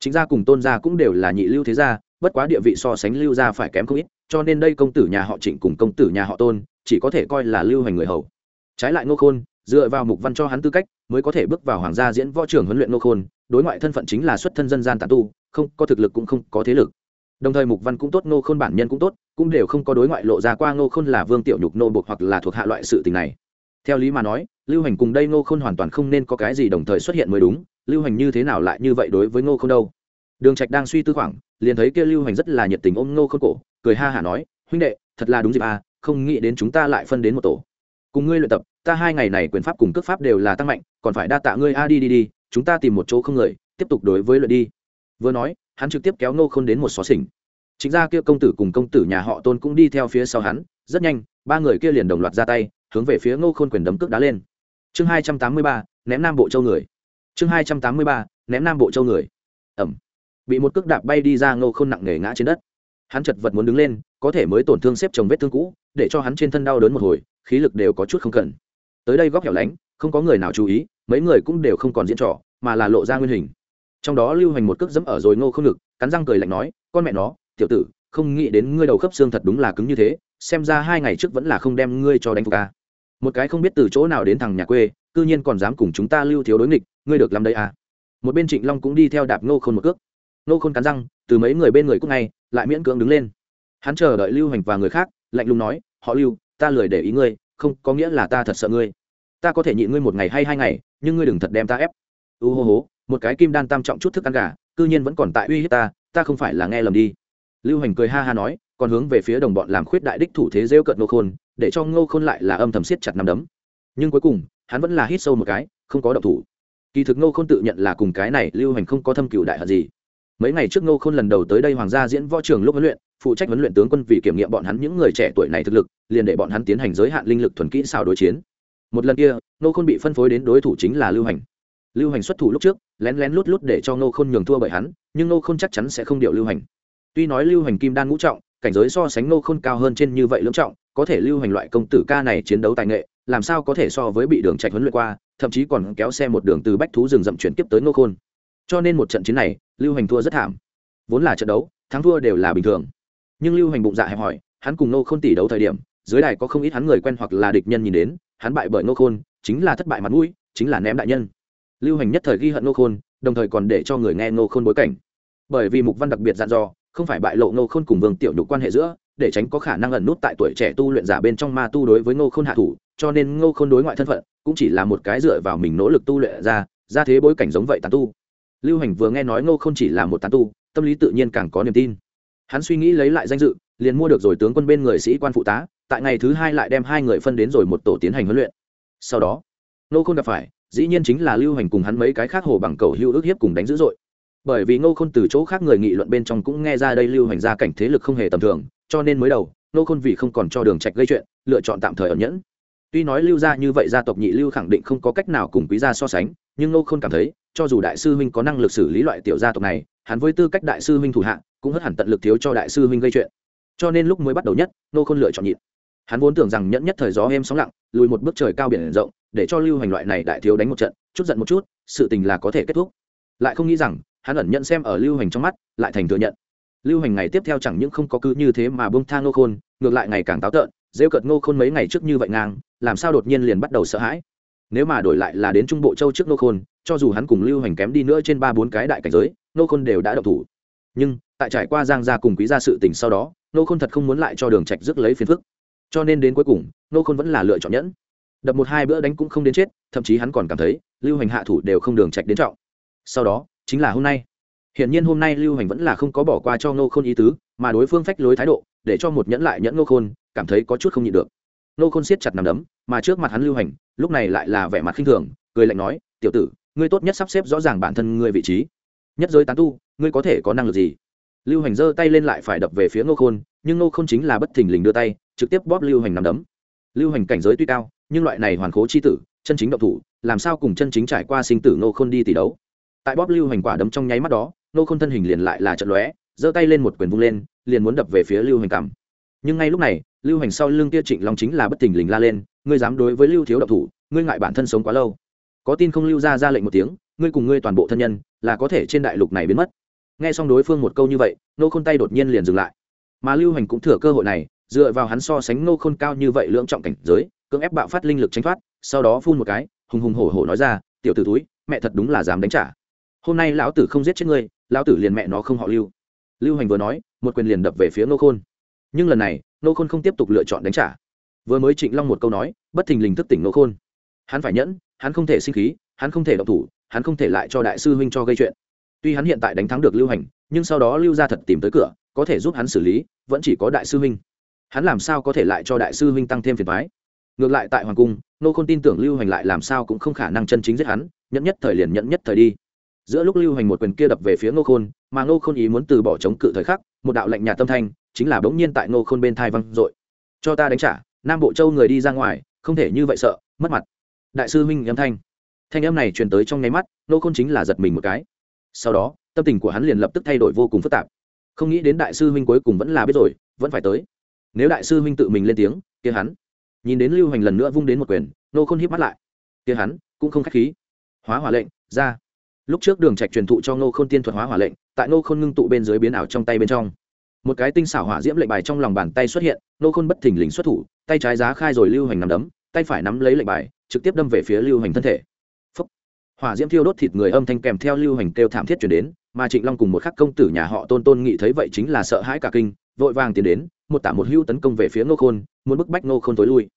Chính gia cùng tôn gia cũng đều là nhị lưu thế gia, bất quá địa vị so sánh lưu gia phải kém không ít, cho nên đây công tử nhà họ trịnh cùng công tử nhà họ tôn chỉ có thể coi là lưu hành người hầu. Trái lại ngô khôn, dựa vào mục văn cho hắn tư cách, mới có thể bước vào hoàng gia diễn võ trưởng huấn luyện ngô khôn đối ngoại thân phận chính là xuất thân dân gian tản tu, không có thực lực cũng không có thế lực. Đồng thời mục văn cũng tốt, ngô khôn bản nhân cũng tốt, cũng đều không có đối ngoại lộ ra qua ngô khôn là vương tiểu nhục nô buộc hoặc là thuộc hạ loại sự tình này. Theo lý mà nói, lưu hành cùng đây ngô khôn hoàn toàn không nên có cái gì đồng thời xuất hiện mới đúng, lưu hành như thế nào lại như vậy đối với ngô khôn đâu? Đường trạch đang suy tư khoảng, liền thấy kia lưu hành rất là nhiệt tình ôm ngô khôn cổ, cười ha hả nói, huynh đệ, thật là đúng dịp à không nghĩ đến chúng ta lại phân đến một tổ. Cùng ngươi luyện tập, ta hai ngày này quyền pháp cùng cước pháp đều là tăng mạnh, còn phải đa tạ ngươi. A, đi đi đi chúng ta tìm một chỗ không người, tiếp tục đối với luyện đi. Vừa nói, hắn trực tiếp kéo ngô khôn đến một xó xỉnh. Chính ra kia công tử cùng công tử nhà họ tôn cũng đi theo phía sau hắn, rất nhanh, ba người kia liền đồng loạt ra tay, hướng về phía ngô khôn quyền đấm cước đá lên. Chương hai trăm tám mươi ba, ném nam bộ châu người. Chương hai trăm tám mươi ba, ném nam bộ châu người. Ẩm. Bị một cước đạp bay đi ra, ngô khôn nặng nề ngã trên đất. Hắn chật vật muốn đứng lên, có thể mới tổn thương xếp chồng vết thương cũ, để cho hắn trên thân đau đớn một hồi, khí lực đều có chút không cần. Tới đây góc hẻo lánh không có người nào chú ý, mấy người cũng đều không còn diễn trò, mà là lộ ra nguyên hình. Trong đó lưu hành một cước dẫm ở rồi ngô không ngực cắn răng cười lạnh nói, con mẹ nó, tiểu tử, không nghĩ đến ngươi đầu khớp xương thật đúng là cứng như thế, xem ra hai ngày trước vẫn là không đem ngươi cho đánh phục ca một cái không biết từ chỗ nào đến thằng nhà quê, cư nhiên còn dám cùng chúng ta lưu thiếu đối nghịch, ngươi được làm đây à? Một bên trịnh long cũng đi theo đạp ngô khôn một cước. Ngô khôn cắn răng, từ mấy người bên người cúc ngay, lại miễn cưỡng đứng lên. Hắn chờ đợi lưu hành và người khác, lạnh lùng nói, họ lưu, ta lười để ý ngươi, không có nghĩa là ta thật sợ ngươi ta có thể nhịn ngươi một ngày hay hai ngày, nhưng ngươi đừng thật đem ta ép. U hô hố một cái kim đan tam trọng chút thức ăn gà, cư nhiên vẫn còn tại uy hiếp ta ta không phải là nghe lầm đi. Lưu hành cười ha ha nói, còn hướng về phía đồng bọn làm khuyết đại đích thủ thế rêu cận ngô khôn, để cho ngô khôn lại là âm thầm siết chặt nằm đấm. Nhưng cuối cùng, hắn vẫn là hít sâu một cái, không có động thủ. Kỳ thực ngô khôn tự nhận là cùng cái này lưu hành không có thâm cựu đại hận gì. Mấy ngày trước ngô khôn lần đầu tới đây hoàng gia diễn võ trường lúc huấn luyện, phụ trách huấn luyện tướng quân vì kiểm nghiệm bọn hắn những người trẻ tuổi này thực lực, liền để bọn hắn tiến hành giới hạn linh lực thuần kỹ xào đối chiến một lần kia Nô khôn bị phân phối đến đối thủ chính là lưu hành. Lưu hành xuất thủ lúc trước, lén lén lút lút để cho Nô khôn nhường thua bởi hắn, nhưng Nô khôn chắc chắn sẽ không điệu lưu hành. Tuy nói lưu hành kim đan ngũ trọng, cảnh giới so sánh Nô khôn cao hơn trên như vậy lưỡng trọng, có thể lưu hành loại công tử ca này chiến đấu tài nghệ, làm sao có thể so với bị đường trạch huấn luyện qua, thậm chí còn kéo xe một đường từ bách thú rừng rậm chuyển tiếp tới Nô khôn. Cho nên một trận chiến này, lưu hành thua rất thảm. Vốn là trận đấu, thắng thua đều là bình thường. Nhưng lưu hành bụng dạ hẹp hỏi hắn cùng nô khôn tỷ đấu thời điểm, dưới đài có không ít hắn người quen hoặc là địch nhân nhìn đến hắn bại bởi Ngô khôn, chính là thất bại mặt mũi, chính là ném đại nhân. Lưu hành nhất thời ghi hận Ngô khôn, đồng thời còn để cho người nghe Ngô khôn bối cảnh. Bởi vì mục văn đặc biệt dặn dò, không phải bại lộ ngô khôn cùng vương tiểu nhục quan hệ giữa, để tránh có khả năng ẩn nút tại tuổi trẻ tu luyện giả bên trong ma tu đối với ngô khôn hạ thủ, cho nên ngô khôn đối ngoại thân phận cũng chỉ là một cái dựa vào mình nỗ lực tu luyện ra ra thế bối cảnh giống vậy tán tu. Lưu hành vừa nghe nói ngô khôn chỉ là một tán tu, tâm lý tự nhiên càng có niềm tin. Hắn suy nghĩ lấy lại danh dự, liền mua được rồi tướng quân bên người sĩ quan phụ tá tại ngày thứ hai lại đem hai người phân đến rồi một tổ tiến hành huấn luyện. Sau đó nô khôn gặp phải, dĩ nhiên chính là lưu hành cùng hắn mấy cái khác hồ bằng cầu hưu ước hiếp cùng đánh dữ dội. Bởi vì ngô khôn từ chỗ khác người nghị luận bên trong cũng nghe ra đây lưu hành ra cảnh thế lực không hề tầm thường, cho nên mới đầu, ngô khôn vì không còn cho đường trạch gây chuyện, lựa chọn tạm thời ẩn nhẫn. Tuy nói lưu gia như vậy gia tộc nhị lưu khẳng định không có cách nào cùng quý gia so sánh, nhưng ngô khôn cảm thấy, cho dù đại sư huynh có năng lực xử lý loại tiểu gia tộc này, hắn với tư cách đại sư huynh thủ hạ, cũng hất hẳn tận lực thiếu cho đại sư huynh gây chuyện. Cho nên lúc mới bắt đầu nhất, ngô khôn lựa chọn nhịn hắn vốn tưởng rằng nhẫn nhất thời gió êm sóng lặng, lùi một bước trời cao biển rộng, để cho lưu hành loại này đại thiếu đánh một trận, chút giận một chút, sự tình là có thể kết thúc. Lại không nghĩ rằng, hắn ẩn nhận xem ở lưu hành trong mắt, lại thành thừa nhận. Lưu hành ngày tiếp theo chẳng những không có cứ như thế mà bông thang ngô khôn, ngược lại ngày càng táo tợn, rêu cợt ngô khôn mấy ngày trước như vậy ngang, làm sao đột nhiên liền bắt đầu sợ hãi. Nếu mà đổi lại là đến trung bộ châu trước ngô khôn, cho dù hắn cùng lưu hành kém đi nữa trên ba bốn cái đại cảnh giới, ngô khôn đều đã độc thủ. Nhưng, tại trải qua giang gia cùng quý gia sự tình sau đó, ngô khôn thật không muốn lại cho đường trạch rước lấy phiền phức cho nên đến cuối cùng, nô khôn vẫn là lựa chọn nhẫn. Đập một hai bữa đánh cũng không đến chết, thậm chí hắn còn cảm thấy, lưu hành hạ thủ đều không đường trạch đến trọng. Sau đó, chính là hôm nay. Hiển nhiên hôm nay lưu hành vẫn là không có bỏ qua cho nô khôn ý tứ, mà đối phương phách lối thái độ, để cho một nhẫn lại nhẫn nô khôn, cảm thấy có chút không nhịn được. Nô khôn siết chặt nằm đấm, mà trước mặt hắn lưu hành, lúc này lại là vẻ mặt khinh thường, cười lạnh nói, tiểu tử, ngươi tốt nhất sắp xếp rõ ràng bản thân ngươi vị trí. Nhất giới tán tu, ngươi có thể có năng lực gì? Lưu hành giơ tay lên lại phải đập về phía nô khôn, nhưng nô khôn chính là bất thình lình đưa tay trực tiếp bóp lưu hành nằm đấm. Lưu hành cảnh giới tuy cao, nhưng loại này hoàn khố chi tử, chân chính động thủ, làm sao cùng chân chính trải qua sinh tử nô khôn đi tỷ đấu. Tại bóp lưu hành quả đấm trong nháy mắt đó nô khôn thân hình liền lại là trận lóe, giơ tay lên một quyền vung lên, liền muốn đập về phía lưu hành cằm. Nhưng ngay lúc này, lưu hành sau lưng kia trịnh long chính là bất thình lình la lên, ngươi dám đối với lưu thiếu động thủ, ngươi ngại bản thân sống quá lâu. Có tin không lưu ra ra lệnh một tiếng, ngươi cùng ngươi toàn bộ thân nhân, là có thể trên đại lục này biến mất. Nghe xong đối phương một câu như vậy nô khôn tay đột nhiên liền dừng lại. Mà lưu hành cũng thừa cơ hội này dựa vào hắn so sánh nô khôn cao như vậy lưỡng trọng cảnh giới, cưỡng ép bạo phát linh lực tránh thoát, sau đó phun một cái, hùng hùng hổ hổ nói ra, tiểu t ử túi mẹ thật đúng là dám đánh trả. Hôm nay lão tử không giết chết ngươi, lão tử liền mẹ nó không họ lưu. Lưu hành vừa nói, một quyền liền đập về phía nô khôn. Nhưng lần này nô khôn không tiếp tục lựa chọn đánh trả. Vừa mới trịnh long một câu nói, bất thình lình thức tỉnh nô khôn. Hắn phải nhẫn, hắn không thể sinh khí, hắn không thể động thủ, hắn không thể lại cho đại sư huynh cho gây chuyện. Tuy hắn hiện tại đánh thắng được lưu hành, nhưng sau đó lưu ra thật tìm tới cửa, có thể giúp hắn xử lý, vẫn chỉ có đại sư huynh hắn làm sao có thể lại cho đại sư huynh tăng thêm phiền thoái ngược lại tại hoàng cung, nô khôn tin tưởng lưu hành lại làm sao cũng không khả năng chân chính giết hắn, nhẫn nhất thời liền nhẫn nhất thời đi. Giữa lúc lưu hành một quyền kia đập về phía ngô khôn, mà ngô khôn ý muốn từ bỏ chống cự thời khắc, một đạo lệnh nhà tâm thanh, chính là bỗng nhiên tại ngô khôn bên thai văng dội. Cho ta đánh trả, nam bộ châu người đi ra ngoài, không thể như vậy sợ, mất mặt. Đại sư huynh âm thanh. Thanh âm này truyền tới trong nháy mắt ngô khôn chính là giật mình một cái. Sau đó, tâm tình của hắn liền lập tức thay đổi vô cùng phức tạp. Không nghĩ đến đại sư huynh cuối cùng vẫn là biết rồi, vẫn phải tới nếu đại sư huynh tự mình lên tiếng, kia hắn. Nhìn đến lưu hành lần nữa vung đến một quyền, nô khôn híp mắt lại. Kia hắn, cũng không khách khí. Hóa hỏa lệnh, ra. Lúc trước đường trạch truyền thụ cho nô khôn tiên thuật hóa hỏa lệnh, tại nô khôn ngưng tụ bên dưới biến ảo trong tay bên trong. Một cái tinh xảo hỏa diễm lệnh bài trong lòng bàn tay xuất hiện, nô khôn bất thình lình xuất thủ, tay trái giá khai rồi lưu hành nằm đấm, tay phải nắm lấy lệnh bài, trực tiếp đâm về phía lưu hành thân thể. Phúc. hỏa diễm thiêu đốt thịt người âm thanh kèm theo lưu hành kêu thảm thiết chuyển đến, mà trịnh long cùng một khắc công tử nhà họ tôn tôn nghị thấy vậy chính là sợ hãi cả kinh vội vàng tiến đến, một tả một hưu tấn công về phía ngô khôn, muốn bức bách ngô khôn tối lui.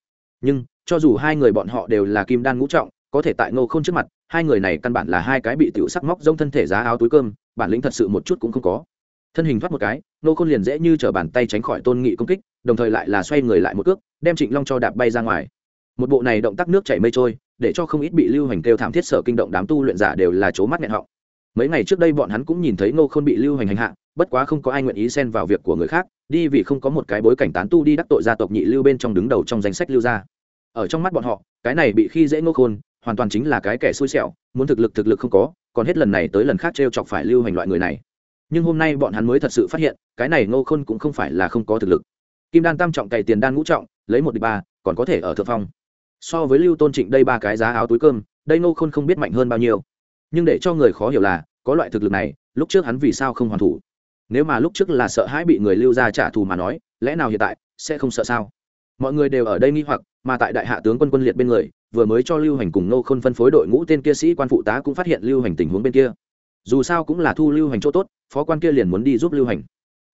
Nhưng, cho dù hai người bọn họ đều là kim đan ngũ trọng, có thể tại ngô khôn trước mặt, hai người này căn bản là hai cái bị tiểu sắc móc rông thân thể giá áo túi cơm, bản lĩnh thật sự một chút cũng không có. Thân hình thoát một cái, ngô khôn liền dễ như t bàn tay tránh khỏi tôn nghị công kích, đồng thời lại là xoay người lại một cước, đem trịnh long cho đạp bay ra ngoài. Một bộ này động tác nước chảy mây trôi, để cho không ít bị lưu hành kêu thảm thiết sở kinh động đám tu luyện giả đều là c mắt nghẹn họng mấy ngày trước đây bọn hắn cũng nhìn thấy ngô khôn bị lưu hành hành hạ, bất quá không có ai nguyện ý xen vào việc của người khác, đi vì không có một cái bối cảnh tán tu đi đắc tội gia tộc nhị lưu bên trong đứng đầu trong danh sách lưu gia. Ở trong mắt bọn họ, cái này bị khi dễ ngô khôn, hoàn toàn chính là cái kẻ xui xẻo, muốn thực lực thực lực không có, còn hết lần này tới lần khác t r e o chọc phải lưu hành loại người này. Nhưng hôm nay bọn hắn mới thật sự phát hiện, cái này ngô khôn cũng không phải là không có thực lực. Kim đan tam trọng cày tiền đan ngũ trọng, lấy một đ ị c ba, còn có thể ở thượng phong. So với lưu tôn trịnh đây ba cái giá áo túi cơm, đây ngô khôn không biết mạnh hơn bao nhiêu nhưng để cho người khó hiểu là, có loại thực lực này, lúc trước hắn vì sao không hoàn thủ? Nếu mà lúc trước là sợ hãi bị người lưu ra trả thù mà nói, lẽ nào hiện tại sẽ không sợ sao? Mọi người đều ở đây nghi hoặc, mà tại đại hạ tướng quân quân liệt bên người, vừa mới cho lưu hành cùng nô khôn phân phối đội ngũ tên kia sĩ quan phụ tá cũng phát hiện lưu hành tình huống bên kia. Dù sao cũng là thu lưu hành chỗ tốt, phó quan kia liền muốn đi giúp lưu hành.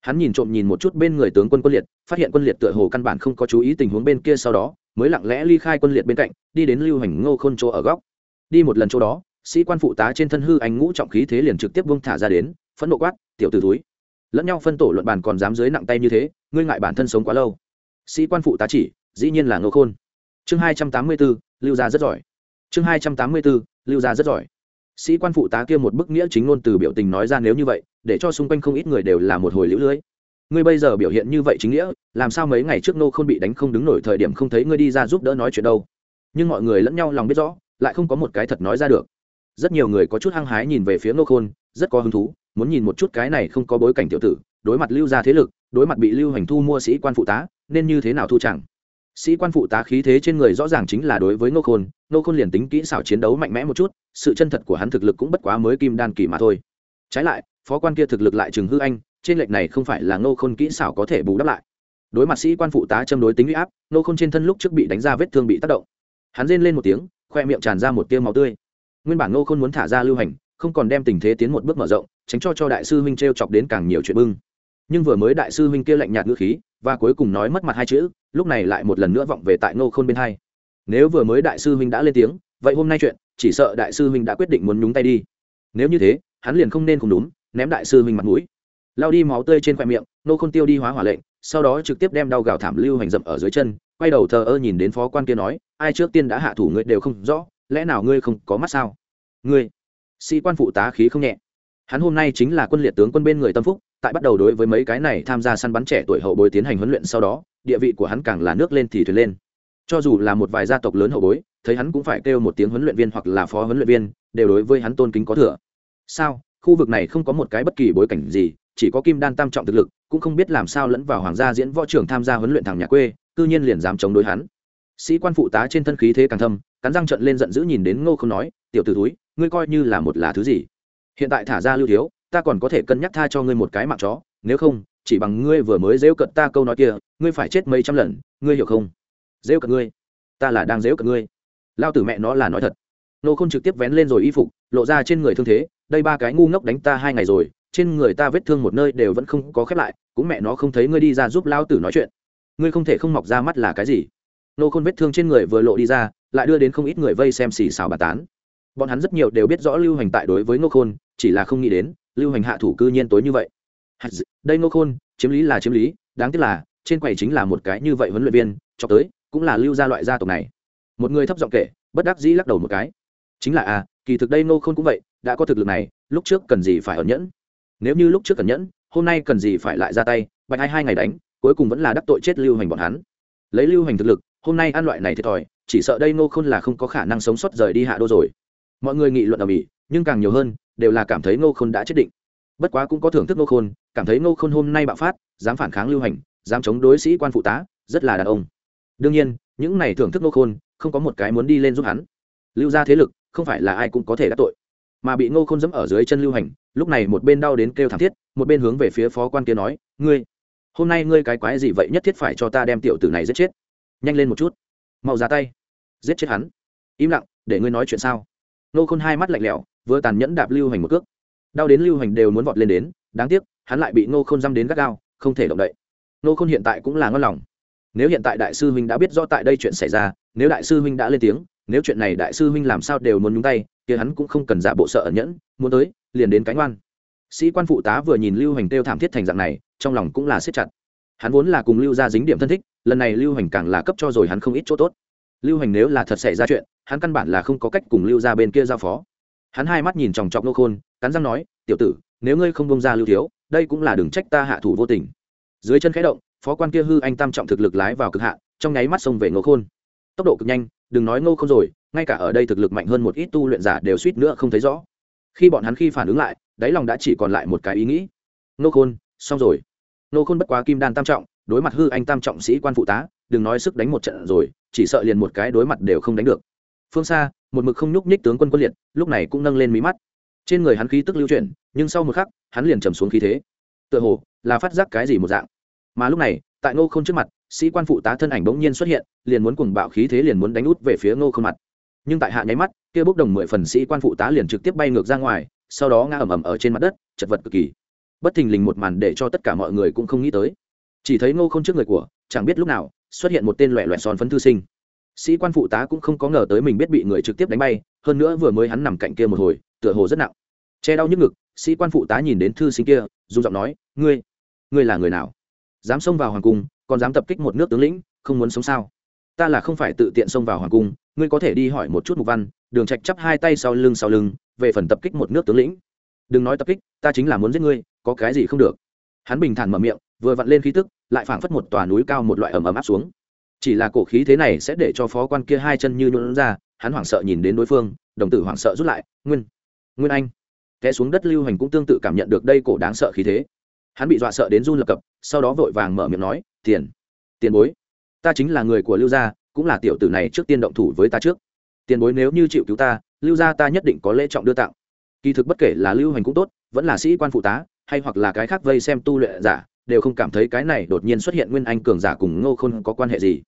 Hắn nhìn trộm nhìn một chút bên người tướng quân quân liệt, phát hiện quân liệt tựa hồ căn bản không có chú ý tình huống bên kia sau đó, mới lặng lẽ ly khai quân liệt bên cạnh, đi đến lưu hành ngô khôn chỗ ở góc. Đi một lần chỗ đó sĩ quan phụ tá trên thân hư anh ngũ trọng khí thế liền trực tiếp buông thả ra đến, phẫn nộ quát, tiểu t túi lẫn nhau phân tổ luận bàn còn dám dưới nặng tay như thế, ngươi ngại bản thân sống quá lâu. Sĩ quan phụ tá chỉ, dĩ nhiên là ngô khôn. Chương hai trăm tám mươi bốn lưu gia rất giỏi. Chương hai trăm tám mươi bốn lưu gia rất giỏi. Sĩ quan phụ tá kia một bức nghĩa chính ngôn từ biểu tình nói ra nếu như vậy, để cho xung quanh không ít người đều là một hồi lũ lưới. Ngươi bây giờ biểu hiện như vậy chính nghĩa, làm sao mấy ngày trước nô không bị đánh không đứng nổi thời điểm không thấy ngươi đi ra giúp đỡ nói chuyện đâu? Nhưng mọi người lẫn nhau lòng biết rõ, lại không có một cái thật nói ra được rất nhiều người có chút hăng hái nhìn về phía nô khôn, rất có hứng thú, muốn nhìn một chút cái này không có bối cảnh tiểu tử, đối mặt lưu ra thế lực, đối mặt bị lưu hành thu mua sĩ quan phụ tá, nên như thế nào thu chẳng? Sĩ quan phụ tá khí thế trên người rõ ràng chính là đối với nô khôn nô khôn liền tính kỹ xảo chiến đấu mạnh mẽ một chút, sự chân thật của hắn thực lực cũng bất quá mới kim đan kỳ mà thôi. Trái lại, phó quan kia thực lực lại chừng hư anh, trên lệch này không phải là nô khôn kỹ xảo có thể bù đắp lại. Đối mặt sĩ quan phụ tá châm đối tính huy áp nô khôn trên thân lúc trước bị đánh ra vết thương bị tác động. Hắn rên lên một tiếng, khoe miệng tràn ra một tiêu máu tươi nguyên bản Ngô khôn muốn thả ra lưu hành, không còn đem tình thế tiến một bước mở rộng, tránh cho cho đại sư huynh t r e o chọc đến càng nhiều chuyện bưng. Nhưng vừa mới đại sư huynh kia lạnh nhạt ngữ khí, và cuối cùng nói mất mặt hai chữ, lúc này lại một lần nữa vọng về tại ngô khôn bên hai. Nếu vừa mới đại sư huynh đã lên tiếng, vậy hôm nay chuyện, chỉ sợ đại sư huynh đã quyết định muốn nhúng tay đi. Nếu như thế, hắn liền không nên không đúng, ném đại sư huynh mặt mũi. Lao đi máu tươi trên khoe miệng nô khôn tiêu đi hóa hỏa lệnh, sau đó trực tiếp đem đau gào thảm lưu hành dậm ở dưới chân, quay đầu thờ ơ nhìn đến phó quan kia nói, ai trước tiên đã hạ thủ người đều không rõ lẽ nào ngươi không có mắt sao? Ngươi, sĩ quan phụ tá khí không nhẹ. Hắn hôm nay chính là quân liệt tướng quân bên người tâm phúc, tại bắt đầu đối với mấy cái này tham gia săn bắn trẻ tuổi hậu bối tiến hành huấn luyện sau đó, địa vị của hắn càng là nước lên thì thuyền lên. Cho dù là một vài gia tộc lớn hậu bối, thấy hắn cũng phải kêu một tiếng huấn luyện viên hoặc là phó huấn luyện viên, đều đối với hắn tôn kính có thừa. Sao? Khu vực này không có một cái bất kỳ bối cảnh gì, chỉ có kim đan tam trọng thực lực, cũng không biết làm sao lẫn vào hoàng gia diễn võ trưởng tham gia huấn luyện thằng nhà quê, cư nhiên liền dám chống đối hắn sĩ quan phụ tá trên thân khí thế càng thâm, cắn răng trận lên giận dữ nhìn đến ngô không nói, tiểu t ử túi ngươi coi như là một là thứ gì? Hiện tại thả ra lưu thiếu, ta còn có thể cân nhắc tha cho ngươi một cái mạng chó, nếu không, chỉ bằng ngươi vừa mới dễu cận ta câu nói kia, ngươi phải chết mấy trăm lần, ngươi hiểu không? Dễu cận ngươi, ta là đang dễu cận ngươi. Lao tử mẹ nó là nói thật. Nô không trực tiếp vén lên rồi y phục, lộ ra trên người thương thế, đây ba cái ngu ngốc đánh ta hai ngày rồi, trên người ta vết thương một nơi đều vẫn không có khép lại, cũng mẹ nó không thấy ngươi đi ra giúp lao tử nói chuyện. Ngươi không thể không mọc ra mắt là cái gì? Nô khôn vết thương trên người vừa lộ đi ra, lại đưa đến không ít người vây xem xì xào bà tán. Bọn hắn rất nhiều đều biết rõ lưu hành tại đối với Nô khôn, chỉ là không nghĩ đến, lưu hành hạ thủ cư nhiên tối như vậy. Đây Nô khôn, chiếm lý là chiếm lý, đáng tiếc là, trên quầy chính là một cái như vậy huấn luyện viên, cho tới, cũng là lưu gia loại gia tộc này. Một người thấp giọng kể, bất đắc dĩ lắc đầu một cái. Chính là à kỳ thực đây Nô khôn cũng vậy, đã có thực lực này, lúc trước cần gì phải ẩn nhẫn? Nếu như lúc trước cần nhẫn, hôm nay cần gì phải lại ra tay, bạch hai hai ngày đánh, cuối cùng vẫn là đắc tội chết lưu hành bọn hắn. Lấy lưu hành thực lực hôm nay ăn loại này thiệt thòi, chỉ sợ đây ngô khôn là không có khả năng sống sót rời đi hạ đô rồi. Mọi người nghị luận ở mỹ, nhưng càng nhiều hơn, đều là cảm thấy ngô khôn đã chết định. Bất quá cũng có thưởng thức ngô khôn, cảm thấy ngô khôn hôm nay bạo phát, dám phản kháng lưu hành, dám chống đối sĩ quan phụ tá, rất là đàn ông. Đương nhiên, những này thưởng thức ngô khôn, không có một cái muốn đi lên giúp hắn. Lưu ra thế lực, không phải là ai cũng có thể đắc tội. Mà bị ngô khôn dẫm ở dưới chân lưu hành, lúc này một bên đau đến kêu thảm thiết, một bên hướng về phía phó quan kia nói, ngươi, hôm nay ngươi cái quái gì vậy nhất thiết phải cho ta đem tiểu tử này giết chết nhanh lên một chút. Mau ra tay. Giết chết hắn. Im lặng, để ngươi nói chuyện sao? Nô khôn hai mắt lạnh lẽo, vừa tàn nhẫn đạp lưu hành một cước. Đau đến lưu hành đều muốn vọt lên đến, đáng tiếc, hắn lại bị nô khôn dăm đến gắt gao, không thể động đậy. Nô khôn hiện tại cũng là ngon lòng. Nếu hiện tại đại sư huynh đã biết rõ tại đây chuyện xảy ra, nếu đại sư huynh đã lên tiếng, nếu chuyện này đại sư huynh làm sao đều muốn nhúng tay thì hắn cũng không cần giả bộ sợ ẩn nhẫn, muốn tới, liền đến cánh oan. Sĩ quan phụ tá vừa nhìn lưu hành têu thảm thiết thành dạng này, trong lòng cũng là siết chặt. Hắn vốn là cùng lưu gia dính điểm thân thích lần này lưu hành càng là cấp cho rồi hắn không ít chỗ tốt. Lưu hành nếu là thật xảy ra chuyện, hắn căn bản là không có cách cùng lưu ra bên kia giao phó. Hắn hai mắt nhìn chòng chọc nô khôn, cắn răng nói, tiểu tử, nếu ngươi không bông ra lưu thiếu, đây cũng là đừng trách ta hạ thủ vô tình. Dưới chân khẽ động, phó quan kia hư anh tam trọng thực lực lái vào cực hạ trong nháy mắt xông về ngô khôn. Tốc độ cực nhanh, đừng nói ngô khôn rồi, ngay cả ở đây thực lực mạnh hơn một ít tu luyện giả đều suýt nữa không thấy rõ. Khi bọn hắn khi phản ứng lại, đáy lòng đã chỉ còn lại một cái ý nghĩ. Ngô khôn, xong rồi. Ngô khôn bất quá kim đan tam trọng đối mặt hư anh tam trọng sĩ quan phụ tá, đừng nói sức đánh một trận rồi, chỉ sợ liền một cái đối mặt đều không đánh được. Phương xa một mực không nhúc nhích tướng quân quân liệt, lúc này cũng nâng lên mí mắt. Trên người hắn khí tức lưu chuyển, nhưng sau một khắc, hắn liền trầm xuống khí thế. Tựa hồ là phát giác cái gì một dạng. Mà lúc này, tại ngô không trước mặt, sĩ quan phụ tá thân ảnh bỗng nhiên xuất hiện, liền muốn cùng bạo khí thế liền muốn đánh út về phía ngô không mặt. Nhưng tại hạ nháy mắt, kia bốc đồng mười phần sĩ quan phụ tá liền trực tiếp bay ngược ra ngoài, sau đó ngã ầm ầm ở trên mặt đất, chật vật cực kỳ. Bất thình lình một màn để cho tất cả mọi người cũng không nghĩ tới chỉ thấy ngô k h ô n trước người của, chẳng biết lúc nào, xuất hiện một tên loẹ loẹ son phấn thư sinh. Sĩ quan phụ tá cũng không có ngờ tới mình biết bị người trực tiếp đánh bay, hơn nữa vừa mới hắn nằm cạnh kia một hồi, tựa hồ rất nặng. Che đau nhức ngực, sĩ quan phụ tá nhìn đến thư sinh kia, dùng giọng nói, ngươi ngươi là người nào? Dám xông vào hoàng cung, còn dám tập kích một nước tướng lĩnh, không muốn sống sao? Ta là không phải tự tiện xông vào hoàng cung, ngươi có thể đi hỏi một chút mục văn, đường trạch chắp hai tay sau lưng sau lưng, về phần tập kích một nước tướng lĩnh. Đừng nói tập kích, ta chính là muốn giết ngươi, có cái gì không được. Hắn bình thản mở miệng, vừa vặn lên khí tức lại phảng phất một tòa núi cao một loại ẩm ẩm áp xuống. Chỉ là cổ khí thế này sẽ để cho phó quan kia hai chân như nhuận ra, hắn hoảng sợ nhìn đến đối phương, đồng tử hoảng sợ rút lại, nguyên nguyên anh. Té xuống đất lưu hành cũng tương tự cảm nhận được đây cổ đáng sợ khí thế. Hắn bị dọa sợ đến run lập cập, sau đó vội vàng mở miệng nói, tiền tiền bối, ta chính là người của lưu gia, cũng là tiểu tử này trước tiên động thủ với ta trước. Tiền bối nếu như chịu cứu ta, lưu gia ta nhất định có lễ trọng đưa tặng. Kỳ thực bất kể là lưu hành cũng tốt, vẫn là sĩ quan phụ tá, hay hoặc là cái khác vây xem tu luyện giả đều không cảm thấy cái này đột nhiên xuất hiện nguyên anh cường giả cùng ngô khôn có quan hệ gì.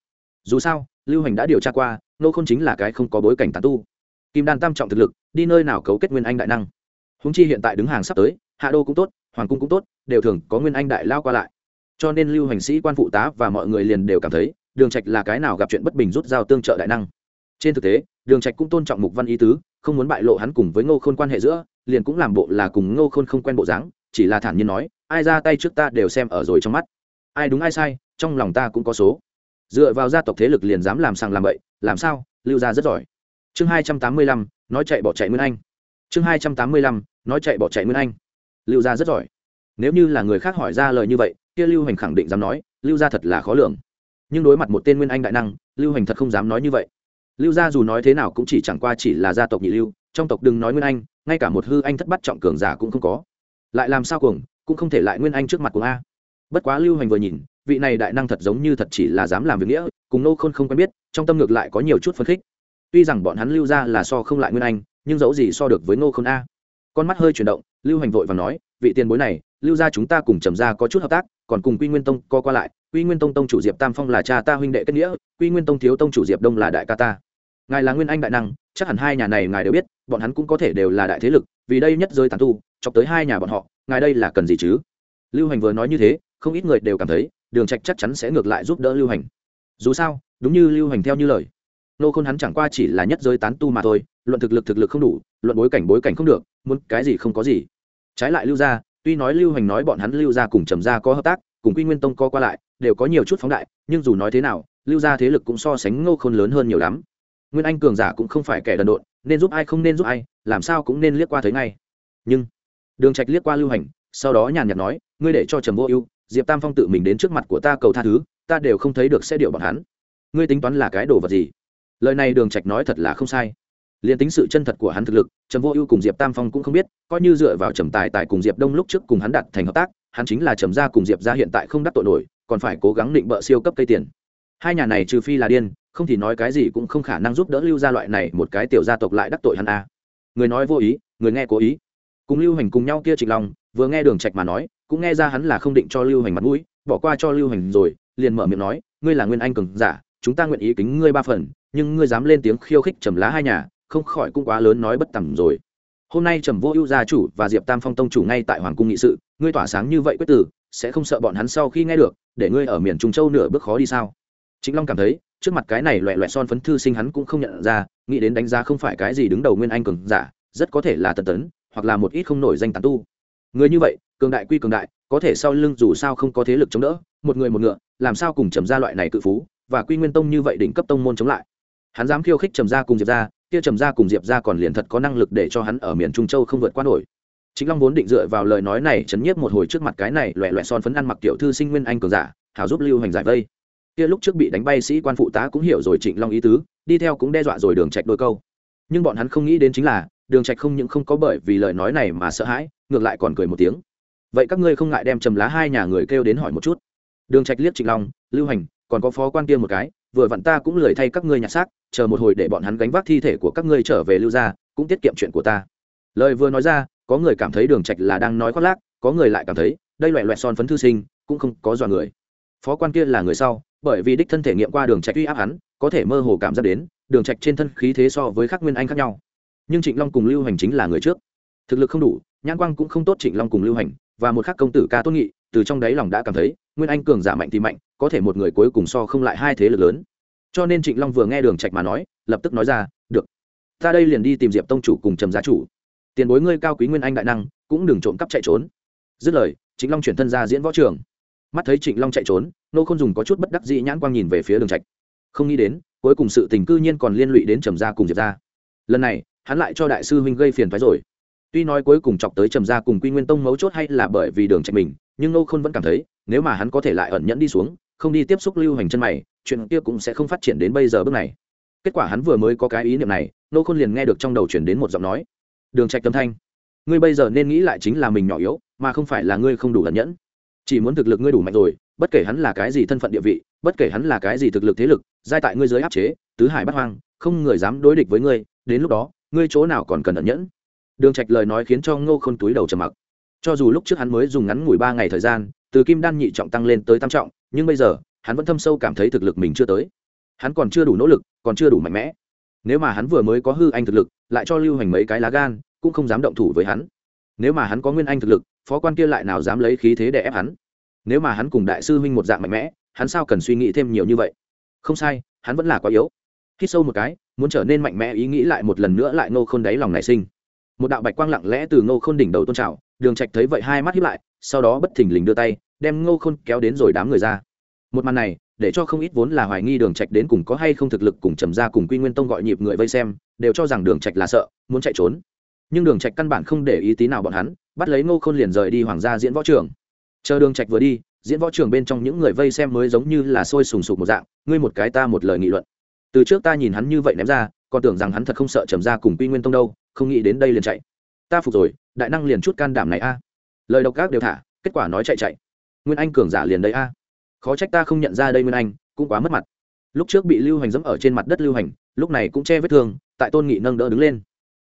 Dù sao, lưu hành đã điều tra qua, ngô khôn chính là cái không có bối cảnh tán tu. Kim đan tam trọng thực lực, đi nơi nào cấu kết nguyên anh đại năng? Húng chi hiện tại đứng hàng sắp tới, hạ đô cũng tốt, hoàng cung cũng tốt, đều thường có nguyên anh đại lao qua lại. Cho nên lưu hành sĩ quan phụ tá và mọi người liền đều cảm thấy, đường trạch là cái nào gặp chuyện bất bình rút dao tương trợ đại năng. Trên thực tế, đường trạch cũng tôn trọng mục văn ý tứ, không muốn bại lộ hắn cùng với ngô khôn quan hệ giữa, liền cũng làm bộ là cùng ngô khôn không quen bộ dáng chỉ là thản nhiên nói, ai ra tay trước ta đều xem ở rồi trong mắt. Ai đúng, ai sai, trong lòng ta cũng có số. Dựa vào gia tộc thế lực liền dám làm sàng làm bậy, làm sao? Lưu gia rất giỏi. Chương hai trăm tám mươi lăm, nói chạy bỏ chạy nguyên anh. Chương hai trăm tám mươi lăm, nói chạy bỏ chạy nguyên anh. Lưu gia rất giỏi. Nếu như là người khác hỏi ra lời như vậy, kia lưu hành khẳng định dám nói, lưu gia thật là khó lường. Nhưng đối mặt một tên nguyên anh đại năng, lưu hành thật không dám nói như vậy. Lưu gia dù nói thế nào cũng chỉ chẳng qua chỉ là gia tộc nhị lưu, trong tộc đừng nói nguyên anh, ngay cả một hư anh thất bắt trọng cường giả cũng không có lại làm sao cuồng, cũng không thể lại nguyên anh trước mặt của a. Bất quá lưu hành vừa nhìn, vị này đại năng thật giống như thật chỉ là dám làm việc nghĩa, cùng nô khôn không quen biết, trong tâm ngược lại có nhiều chút phấn khích. Tuy rằng bọn hắn lưu ra là so không lại nguyên anh, nhưng dẫu gì so được với nô khôn a. Con mắt hơi chuyển động, lưu hành vội và nói, vị tiền bối này, lưu ra chúng ta cùng trầm ra có chút hợp tác, còn cùng quy nguyên tông co qua lại. Quy nguyên tông tông chủ diệp tam phong là cha ta huynh đệ kết nghĩa, quy nguyên tông thiếu tông chủ diệp đông là đại ca ta. Ngài là nguyên anh đại năng, chắc hẳn hai nhà này ngài đều biết, bọn hắn cũng có thể đều là đại thế lực, vì đây nhất giới tàn tu chọc tới hai nhà bọn họ, ngài đây là cần gì chứ? Lưu hành vừa nói như thế, không ít người đều cảm thấy, đường trạch chắc chắn sẽ ngược lại giúp đỡ lưu hành. Dù sao, đúng như lưu hành theo như lời. Nô khôn hắn chẳng qua chỉ là nhất giới tán tu mà thôi, luận thực lực thực lực không đủ, luận bối cảnh bối cảnh không được, muốn cái gì không có gì. Trái lại lưu gia, tuy nói lưu hành nói bọn hắn lưu gia cùng trầm gia có hợp tác, cùng quy nguyên tông co qua lại, đều có nhiều chút phóng đại, nhưng dù nói thế nào, lưu gia thế lực cũng so sánh ngô khôn lớn hơn nhiều lắm. Nguyên anh cường giả cũng không phải kẻ đần độn, nên giúp ai không nên giúp ai, làm sao cũng nên liếc qua thấy ngay. Nhưng đường trạch liếc qua lưu hành, sau đó nhàn nhạt nói, ngươi để cho trầm vô ưu, diệp tam phong tự mình đến trước mặt của ta cầu tha thứ, ta đều không thấy được sẽ điệu bọn hắn. Ngươi tính toán là cái đồ vật gì? Lời này đường trạch nói thật là không sai. Liền tính sự chân thật của hắn thực lực, trầm vô ưu cùng diệp tam phong cũng không biết, coi như dựa vào trầm tài tại cùng diệp đông lúc trước cùng hắn đặt thành hợp tác, hắn chính là trầm gia cùng diệp gia hiện tại không đắc tội nổi, còn phải cố gắng định bợ siêu cấp cây tiền. Hai nhà này trừ phi là điên, không thì nói cái gì cũng không khả năng giúp đỡ lưu gia loại này một cái tiểu gia tộc lại đắc tội hắn a. Người nói vô ý, người nghe cố ý cùng lưu hành cùng nhau kia trịnh long, vừa nghe đường trạch mà nói, cũng nghe ra hắn là không định cho lưu hành mặt mũi, bỏ qua cho lưu hành rồi, liền mở miệng nói, ngươi là nguyên anh cường giả, chúng ta nguyện ý kính ngươi ba phần, nhưng ngươi dám lên tiếng khiêu khích trầm lá hai nhà, không khỏi cũng quá lớn nói bất tầm rồi. Hôm nay trầm vô ưu gia chủ và diệp tam phong tông chủ ngay tại hoàng cung nghị sự, ngươi tỏa sáng như vậy quyết tử, sẽ không sợ bọn hắn sau khi nghe được, để ngươi ở miền trung châu nửa bước khó đi sao? Chính long cảm thấy, trước mặt cái này loẹ loẹ son phấn thư sinh hắn cũng không nhận ra, nghĩ đến đánh giá không phải cái gì đứng đầu nguyên anh cường giả, rất có thể là tần tấn hoặc là một ít không nổi danh tán tu. Người như vậy, cường đại quy cường đại, có thể sau lưng dù sao không có thế lực chống đỡ, một người một ngựa, làm sao cùng trầm gia loại này cự phú, và quy nguyên tông như vậy đỉnh cấp tông môn chống lại? Hắn dám khiêu khích trầm gia cùng diệp gia, kia trầm gia cùng diệp gia còn liền thật có năng lực để cho hắn ở miền trung châu không vượt qua nổi. Chính long vốn định dựa vào lời nói này chấn nhiếp một hồi trước mặt cái này loẹ loẹ son phấn ăn mặc tiểu thư sinh nguyên anh cường giả, hảo giúp lưu hành giải vây. Kia lúc trước bị đánh bay sĩ quan phụ tá cũng hiểu rồi trịnh long ý tứ, đi theo cũng đe dọa rồi đường trạch đôi câu. Nhưng bọn hắn không nghĩ đến chính là đường trạch không những không có bởi vì lời nói này mà sợ hãi, ngược lại còn cười một tiếng. Vậy các ngươi không ngại đem trầm lá hai nhà người kêu đến hỏi một chút? Đường trạch liếc trịnh long, lưu hành, còn có phó quan kia một cái, vừa vặn ta cũng lười thay các ngươi nhặt xác, chờ một hồi để bọn hắn gánh vác thi thể của các ngươi trở về lưu gia, cũng tiết kiệm chuyện của ta. Lời vừa nói ra, có người cảm thấy đường trạch là đang nói khoác lác, có người lại cảm thấy, đây loẹ loại son phấn thư sinh, cũng không có dọa người. Phó quan kia là người sau, bởi vì đích thân thể nghiệm qua đường trạch uy áp hắn, có thể mơ hồ cảm giác đến, đường trạch trên thân khí thế so với khắc nguyên anh khác nhau nhưng trịnh long cùng lưu hành chính là người trước thực lực không đủ nhãn quang cũng không tốt trịnh long cùng lưu hành và một khắc công tử ca tốt nghị từ trong đáy lòng đã cảm thấy nguyên anh cường giả mạnh thì mạnh có thể một người cuối cùng so không lại hai thế lực lớn cho nên trịnh long vừa nghe đường trạch mà nói lập tức nói ra được ta đây liền đi tìm diệp tông chủ cùng trầm giá chủ tiền bối ngươi cao quý nguyên anh đại năng cũng đừng trộm cắp chạy trốn dứt lời trịnh long chuyển thân ra diễn võ trường mắt thấy trịnh long chạy trốn nô không dùng có chút bất đắc dĩ nhãn quang nhìn về phía đường trạch không nghĩ đến cuối cùng sự tình cư nhiên còn liên lụy đến trầm gia cùng diệp gia lần này hắn lại cho đại sư huynh gây phiền phái rồi. Tuy nói cuối cùng chọc tới trầm gia cùng quy nguyên tông mấu chốt hay là bởi vì đường chạy mình, nhưng nô khôn vẫn cảm thấy, nếu mà hắn có thể lại ẩn nhẫn đi xuống, không đi tiếp xúc lưu hành chân mày, chuyện kia cũng sẽ không phát triển đến bây giờ bước này. Kết quả hắn vừa mới có cái ý niệm này nô khôn liền nghe được trong đầu chuyển đến một giọng nói. Đường trạch tâm thanh, ngươi bây giờ nên nghĩ lại chính là mình nhỏ yếu, mà không phải là ngươi không đủ ẩn nhẫn. Chỉ muốn thực lực ngươi đủ mạnh rồi, bất kể hắn là cái gì thân phận địa vị, bất kể hắn là cái gì thực lực thế lực, giai tại ngươi dưới áp chế, tứ hải bắt hoang, không người dám đối địch với ngươi, đến lúc đó ngươi chỗ nào còn cần ẩn nhẫn? Đường trạch lời nói khiến cho ngô khôn túi đầu trầm mặc. Cho dù lúc trước hắn mới dùng ngắn ngủi ba ngày thời gian, từ kim đan nhị trọng tăng lên tới tam trọng, nhưng bây giờ, hắn vẫn thâm sâu cảm thấy thực lực mình chưa tới. Hắn còn chưa đủ nỗ lực, còn chưa đủ mạnh mẽ. Nếu mà hắn vừa mới có hư anh thực lực, lại cho lưu hành mấy cái lá gan, cũng không dám động thủ với hắn. Nếu mà hắn có nguyên anh thực lực, phó quan kia lại nào dám lấy khí thế để ép hắn? Nếu mà hắn cùng đại sư huynh một dạng mạnh mẽ, hắn sao cần suy nghĩ thêm nhiều như vậy? Không sai, hắn vẫn là quá yếu. Hít sâu một cái muốn trở nên mạnh mẽ ý nghĩ lại một lần nữa lại ngô khôn đáy lòng nảy sinh. Một đạo bạch quang lặng lẽ từ ngô khôn đỉnh đầu tôn trào, đường trạch thấy vậy hai mắt hiếp lại, sau đó bất thình lình đưa tay, đem ngô khôn kéo đến rồi đám người ra. Một màn này, để cho không ít vốn là hoài nghi đường trạch đến cùng có hay không thực lực cùng trầm ra cùng quy nguyên tông gọi nhịp người vây xem, đều cho rằng đường trạch là sợ, muốn chạy trốn. Nhưng đường trạch căn bản không để ý tí nào bọn hắn, bắt lấy ngô khôn liền rời đi hoàng gia diễn võ trường. Chờ đường trạch vừa đi, diễn võ trường bên trong những người vây xem mới giống như là sôi sùng sục một dạng, ngươi một cái ta một lời nghị luận từ trước ta nhìn hắn như vậy ném ra, còn tưởng rằng hắn thật không sợ trầm ra cùng quy nguyên tông đâu, không nghĩ đến đây liền chạy. Ta phục rồi, đại năng liền chút can đảm này a. Lời độc ác đều thả, kết quả nói chạy chạy. Nguyên anh cường giả liền đây a. Khó trách ta không nhận ra đây nguyên anh, cũng quá mất mặt. Lúc trước bị lưu hành dẫm ở trên mặt đất lưu hành, lúc này cũng che vết thương, tại tôn nghị nâng đỡ đứng lên.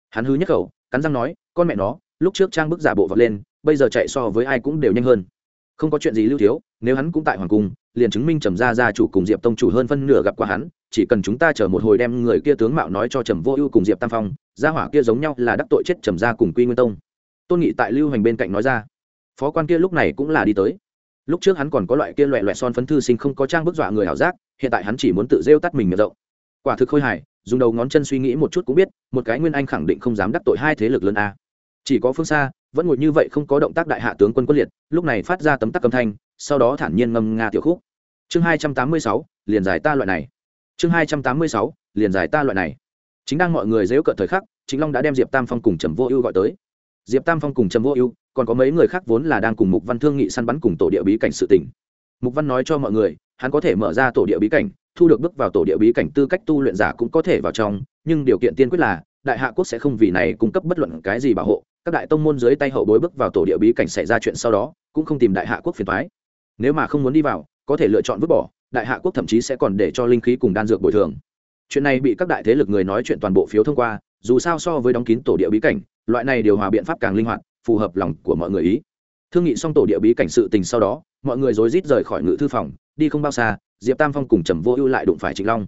Hắn hứ nhất khẩu, cắn răng nói, con mẹ nó, lúc trước trang bức giả bộ vật lên, bây giờ chạy so với ai cũng đều nhanh hơn. Không có chuyện gì lưu thiếu, nếu hắn cũng tại hoàng cung liền chứng minh trầm gia gia chủ cùng diệp tông chủ hơn phân nửa gặp qua hắn, chỉ cần chúng ta chờ một hồi đem người kia tướng mạo nói cho trầm vô ưu cùng diệp tam phong, gia hỏa kia giống nhau là đắc tội chết trầm gia cùng quy nguyên tông. Tôn nghị tại lưu hành bên cạnh nói ra, phó quan kia lúc này cũng là đi tới. Lúc trước hắn còn có loại kia loẹ loẹ son phấn thư sinh không có trang bức dọa người ảo giác, hiện tại hắn chỉ muốn tự rêu tắt mình miệng rộng. Quả thực khôi hài, dùng đầu ngón chân suy nghĩ một chút cũng biết, một cái nguyên anh khẳng định không dám đắc tội hai thế lực lớn a. Chỉ có phương xa, vẫn ngồi như vậy không có động tác đại hạ tướng quân quân liệt, lúc này phát ra tấm tắc âm thanh, sau đó thản nhiên ngâm nga tiểu khúc chương hai trăm tám mươi sáu, liền giải ta loại này. Chương hai trăm tám mươi sáu, liền giải ta loại này. Chính đang mọi người dễu cợt thời khắc chính long đã đem diệp tam phong cùng trầm vô ưu gọi tới. Diệp tam phong cùng trầm vô ưu, còn có mấy người khác vốn là đang cùng mục văn thương nghị săn bắn cùng tổ địa bí cảnh sự tỉnh mục văn nói cho mọi người, hắn có thể mở ra tổ địa bí cảnh, thu được bước vào tổ địa bí cảnh tư cách tu luyện giả cũng có thể vào trong, nhưng điều kiện tiên quyết là, đại hạ quốc sẽ không vì này cung cấp bất luận cái gì bảo hộ, các đại tông môn dưới tay hậu bối bước vào tổ địa bí cảnh xảy ra chuyện sau đó, cũng không tìm đại hạ quốc phiền thoái nếu mà không muốn đi vào có thể lựa chọn vứt bỏ, đại hạ quốc thậm chí sẽ còn để cho linh khí cùng đan dược bồi thường. Chuyện này bị các đại thế lực người nói chuyện toàn bộ phiếu thông qua, dù sao so với đóng kín tổ địa bí cảnh, loại này điều hòa biện pháp càng linh hoạt, phù hợp lòng của mọi người ý. Thương nghị xong tổ địa bí cảnh sự tình sau đó, mọi người rối rít rời khỏi ngự thư phòng, đi không bao xa, diệp tam phong cùng trầm vô ưu lại đụng phải trịnh long.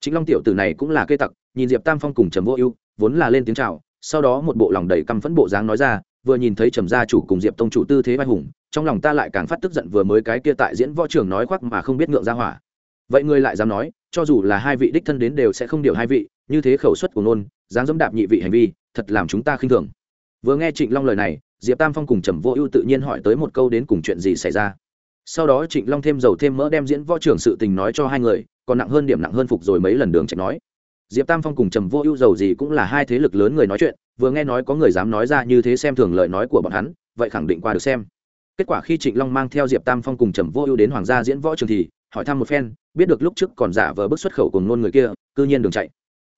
Trịnh long tiểu tử này cũng là cây tặc, nhìn diệp tam phong cùng trầm vô ưu, vốn là lên tiếng chào, sau đó một bộ lòng đầy căm phẫn bộ dáng nói ra vừa nhìn thấy trầm gia chủ cùng diệp tông chủ tư thế vai hùng, trong lòng ta lại càng phát tức giận vừa mới cái kia tại diễn võ trường nói khoác mà không biết ngượng ra hỏa. Vậy ngươi lại dám nói, cho dù là hai vị đích thân đến đều sẽ không điều hai vị, như thế khẩu suất của nôn dáng dẫm đạp nhị vị hành vi, thật làm chúng ta khinh thường. Vừa nghe trịnh long lời này, diệp tam phong cùng trầm vô ưu tự nhiên hỏi tới một câu đến cùng chuyện gì xảy ra. Sau đó trịnh long thêm dầu thêm mỡ đem diễn võ trưởng sự tình nói cho hai người, còn nặng hơn điểm nặng hơn phục rồi mấy lần đường trạch nói diệp tam phong cùng trầm vô ưu giàu gì cũng là hai thế lực lớn người nói chuyện, vừa nghe nói có người dám nói ra như thế xem thường lời nói của bọn hắn, vậy khẳng định qua được xem. Kết quả khi trịnh long mang theo diệp tam phong cùng trầm vô ưu đến hoàng gia diễn võ trường thì, hỏi thăm một phen, biết được lúc trước còn giả vờ bức xuất khẩu cùng ngôn người kia, cư nhiên đường chạy.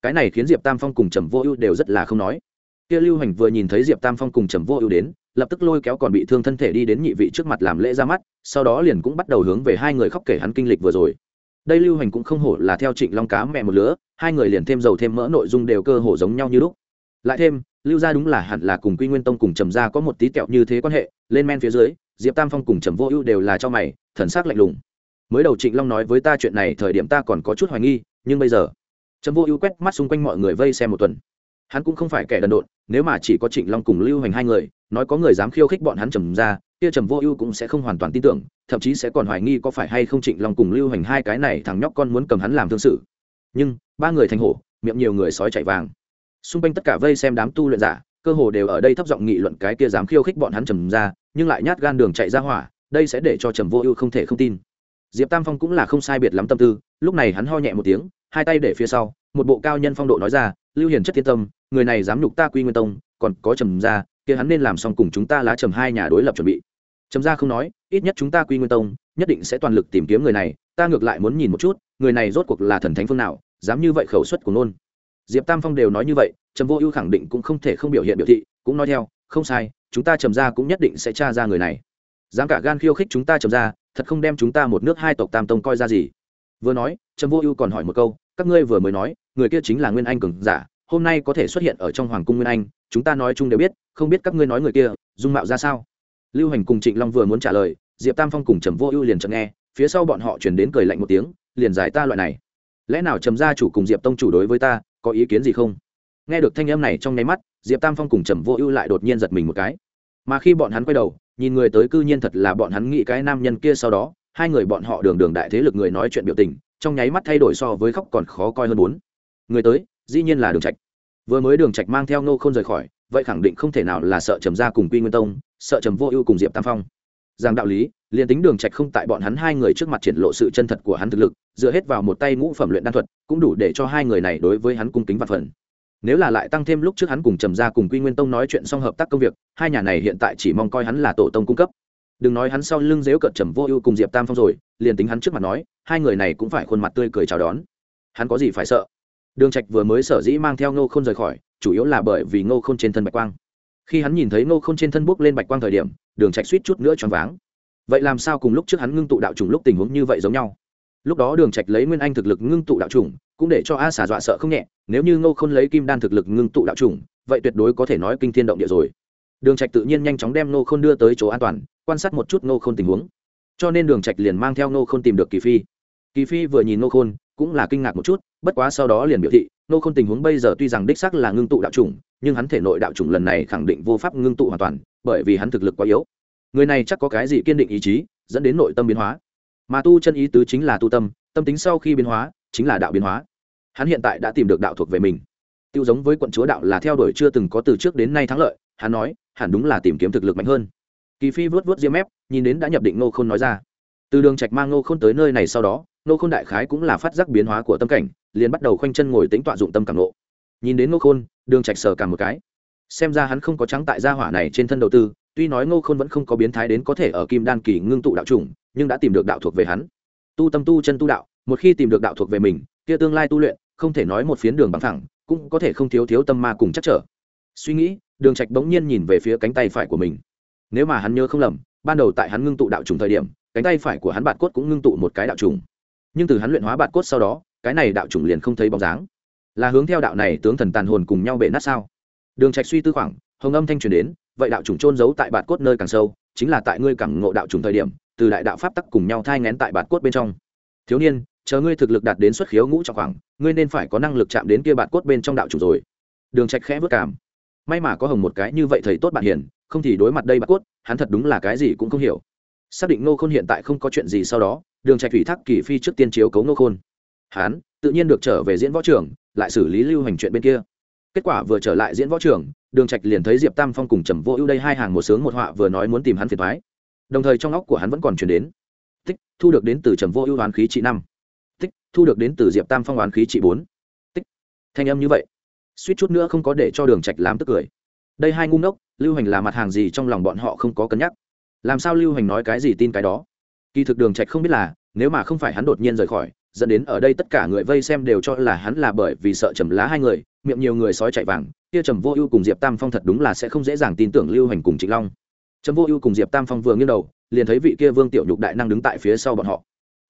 Cái này khiến diệp tam phong cùng trầm vô ưu đều rất là không nói. Kia lưu hành vừa nhìn thấy diệp tam phong cùng trầm vô ưu đến, lập tức lôi kéo còn bị thương thân thể đi đến nhị vị trước mặt làm lễ ra mắt, sau đó liền cũng bắt đầu hướng về hai người khóc kể hắn kinh lịch vừa rồi đây lưu hành cũng không hổ là theo trịnh long cá mẹ một lứa, hai người liền thêm dầu thêm mỡ nội dung đều cơ hồ giống nhau như lúc. Lại thêm, lưu gia đúng là hẳn là cùng quy nguyên tông cùng trầm gia có một tí kẹo như thế quan hệ, lên men phía dưới, diệp tam phong cùng trầm vô ưu đều là cho mày, thần sắc lạnh lùng. Mới đầu trịnh long nói với ta chuyện này thời điểm ta còn có chút hoài nghi, nhưng bây giờ, trầm vô ưu quét mắt xung quanh mọi người vây xem một tuần. Hắn cũng không phải kẻ đần độn, nếu mà chỉ có trịnh long cùng lưu hành hai người, nói có người dám khiêu khích bọn hắn trầm ra kia trầm vô ưu cũng sẽ không hoàn toàn tin tưởng, thậm chí sẽ còn hoài nghi có phải hay không trịnh long cùng lưu hành hai cái này thằng nhóc con muốn cầm hắn làm thương sự. Nhưng, ba người thành hổ, miệng nhiều người sói chạy vàng. Xung quanh tất cả vây xem đám tu luyện giả, cơ hồ đều ở đây thấp giọng nghị luận cái kia dám khiêu khích bọn hắn trầm ra, nhưng lại nhát gan đường chạy ra hỏa, đây sẽ để cho trầm vô ưu không thể không tin. Diệp tam phong cũng là không sai biệt lắm tâm tư, lúc này hắn ho nhẹ một tiếng, hai tay để phía sau, một bộ cao nhân phong độ nói ra, lưu hiền chất thiên tâm, người này dám nhục ta quy nguyên tông, còn có trầm ra, kia hắn nên làm xong cùng chúng ta lá trầm hai nhà đối lập chuẩn bị trầm ra không nói, ít nhất chúng ta quy nguyên tông nhất định sẽ toàn lực tìm kiếm người này, ta ngược lại muốn nhìn một chút, người này rốt cuộc là thần thánh phương nào, dám như vậy khẩu suất của nôn diệp tam phong đều nói như vậy, trầm vô ưu khẳng định cũng không thể không biểu hiện biểu thị, cũng nói theo, không sai, chúng ta trầm ra cũng nhất định sẽ tra ra người này. Dám cả gan khiêu khích chúng ta trầm ra thật không đem chúng ta một nước hai tộc tam tông coi ra gì. Vừa nói, trầm vô ưu còn hỏi một câu, các ngươi vừa mới nói, người kia chính là nguyên anh cường giả, hôm nay có thể xuất hiện ở trong hoàng cung nguyên anh, chúng ta nói chung đều biết, không biết các ngươi nói người kia, dung mạo ra sao lưu hành cùng trịnh long vừa muốn trả lời, diệp tam phong cùng trầm vô ưu liền chợt nghe, phía sau bọn họ chuyển đến cười lạnh một tiếng, liền giải ta loại này. Lẽ nào trầm gia chủ cùng diệp tông chủ đối với ta, có ý kiến gì không? Nghe được thanh âm này trong nháy mắt, diệp tam phong cùng trầm vô ưu lại đột nhiên giật mình một cái. Mà khi bọn hắn quay đầu, nhìn người tới cư nhiên thật là bọn hắn nghĩ cái nam nhân kia sau đó, hai người bọn họ đường đường đại thế lực người nói chuyện biểu tình, trong nháy mắt thay đổi so với khóc còn khó coi hơn bốn. Người tới, dĩ nhiên là đường trạch. Vừa mới đường trạch mang theo nô không rời khỏi vậy khẳng định không thể nào là sợ trầm gia cùng quy nguyên tông, sợ trầm vô ưu cùng diệp tam phong. Rằng đạo lý, liền tính đường trạch không tại bọn hắn hai người trước mặt triển lộ sự chân thật của hắn thực lực, dựa hết vào một tay ngũ phẩm luyện đan thuật, cũng đủ để cho hai người này đối với hắn cung kính và phần. Nếu là lại tăng thêm lúc trước hắn cùng trầm gia cùng quy nguyên tông nói chuyện xong hợp tác công việc, hai nhà này hiện tại chỉ mong coi hắn là tổ tông cung cấp. Đừng nói hắn sau lưng dếu cợt trầm vô ưu cùng diệp tam phong rồi, liền tính hắn trước mặt nói, hai người này cũng phải khuôn mặt tươi cười chào đón. Hắn có gì phải sợ? Đường trạch vừa mới sở dĩ mang theo nô không rời khỏi chủ yếu là bởi vì ngô Khôn trên thân bạch quang. Khi hắn nhìn thấy ngô Khôn trên thân bước lên bạch quang thời điểm, đường trạch suýt chút nữa choáng váng. Vậy làm sao cùng lúc trước hắn ngưng tụ đạo trùng lúc tình huống như vậy giống nhau? Lúc đó đường trạch lấy nguyên anh thực lực ngưng tụ đạo trùng cũng để cho a xà dọa sợ không nhẹ, nếu như ngô khôn lấy kim đan thực lực ngưng tụ đạo trùng vậy tuyệt đối có thể nói kinh thiên động địa rồi. Đường trạch tự nhiên nhanh chóng đem ngô khôn đưa tới chỗ an toàn, quan sát một chút ngô khôn tình huống. Cho nên đường trạch liền mang theo ngô khôn tìm được kỳ phi. Kỳ phi vừa nhìn ngô khôn cũng là kinh ngạc một chút, bất quá sau đó liền biểu thị, nô khôn tình huống bây giờ tuy rằng đích xác là ngưng tụ đạo trùng nhưng hắn thể nội đạo trùng lần này khẳng định vô pháp ngưng tụ hoàn toàn, bởi vì hắn thực lực quá yếu. Người này chắc có cái gì kiên định ý chí, dẫn đến nội tâm biến hóa. Mà tu chân ý tứ chính là tu tâm tâm tính sau khi biến hóa, chính là đạo biến hóa. Hắn hiện tại đã tìm được đạo thuộc về mình. Tiêu giống với quận chúa đạo là theo đuổi chưa từng có từ trước đến nay thắng lợi, hắn nói, hẳn đúng là tìm kiếm thực lực mạnh hơn. Kỳ phi vớt vớt diêm mép, nhìn đến đã nhập định ngô khôn nói ra. Từ đường trạch mang ngô khôn tới nơi này sau đó ngô Khôn đại khái cũng là phát giác biến hóa của tâm cảnh liền bắt đầu khoanh chân ngồi tính tọa dụng tâm cảm nộ nhìn đến ngô Khôn, đường trạch sờ cả một cái. Xem ra hắn không có trắng tại gia hỏa này trên thân đầu tư tuy nói ngô Khôn vẫn không có biến thái đến có thể ở kim đan kỳ ngưng tụ đạo chủng nhưng đã tìm được đạo thuộc về hắn. Tu tâm tu chân tu đạo một khi tìm được đạo thuộc về mình kia tương lai tu luyện không thể nói một phiến đường bằng thẳng cũng có thể không thiếu thiếu tâm ma cùng chắc trở. Suy nghĩ đường trạch bỗng nhiên nhìn về phía cánh tay phải của mình. Nếu mà hắn nhớ không lầm ban đầu tại hắn ngưng tụ đạo trùng thời điểm cánh tay phải của hắn bạt cốt cũng ngưng tụ một cái đạo trùng nhưng từ hắn luyện hóa bạt cốt sau đó, cái này đạo trùng liền không thấy bóng dáng. Là hướng theo đạo này tướng thần tàn hồn cùng nhau bể nát sao? Đường trạch suy tư khoảng, hồng âm thanh truyền đến, vậy đạo trùng trôn giấu tại bạt cốt nơi càng sâu, chính là tại ngươi càng ngộ đạo trùng thời điểm, từ đại đạo pháp tắc cùng nhau thai ngén tại bạt cốt bên trong. Thiếu niên, chờ ngươi thực lực đạt đến xuất khiếu ngũ trọng khoảng, ngươi nên phải có năng lực chạm đến kia bạt cốt bên trong đạo trùng rồi. Đường trạch khẽ vút cảm. May mà có hồng một cái như vậy thầy tốt bạn hiền, không thì đối mặt đây bạt cốt, hắn thật đúng là cái gì cũng không hiểu. Xác định nô khôn hiện tại không có chuyện gì sau đó đường trạch thủy thác kỳ phi trước tiên chiếu cấu nô khôn. Hắn tự nhiên được trở về diễn võ trường, lại xử lý lưu hành chuyện bên kia. Kết quả vừa trở lại diễn võ trường, đường trạch liền thấy diệp tam phong cùng trầm vô ưu đây hai hàng một sướng một họa vừa nói muốn tìm hắn phiền thoái đồng thời trong óc của hắn vẫn còn truyền đến. Tích, thu được đến từ trầm vô ưu đoán khí trị năm. Tích, thu được đến từ diệp tam phong đoán khí trị bốn. Tích, thanh âm như vậy, suýt chút nữa không có để cho đường trạch làm tức cười. Đây hai ngu ngốc, lưu hành là mặt hàng gì trong lòng bọn họ không có cân nhắc? Làm sao lưu hành nói cái gì tin cái đó? Kỳ thực đường trạch không biết là, nếu mà không phải hắn đột nhiên rời khỏi, dẫn đến ở đây tất cả người vây xem đều cho là hắn là bởi vì sợ trầm lá hai người, miệng nhiều người sói chạy vàng, kia trầm vô ưu cùng diệp tam phong thật đúng là sẽ không dễ dàng tin tưởng lưu hành cùng trịnh long. Trầm vô ưu cùng diệp tam phong vừa nghiêng đầu, liền thấy vị kia vương tiểu nhục đại năng đứng tại phía sau bọn họ.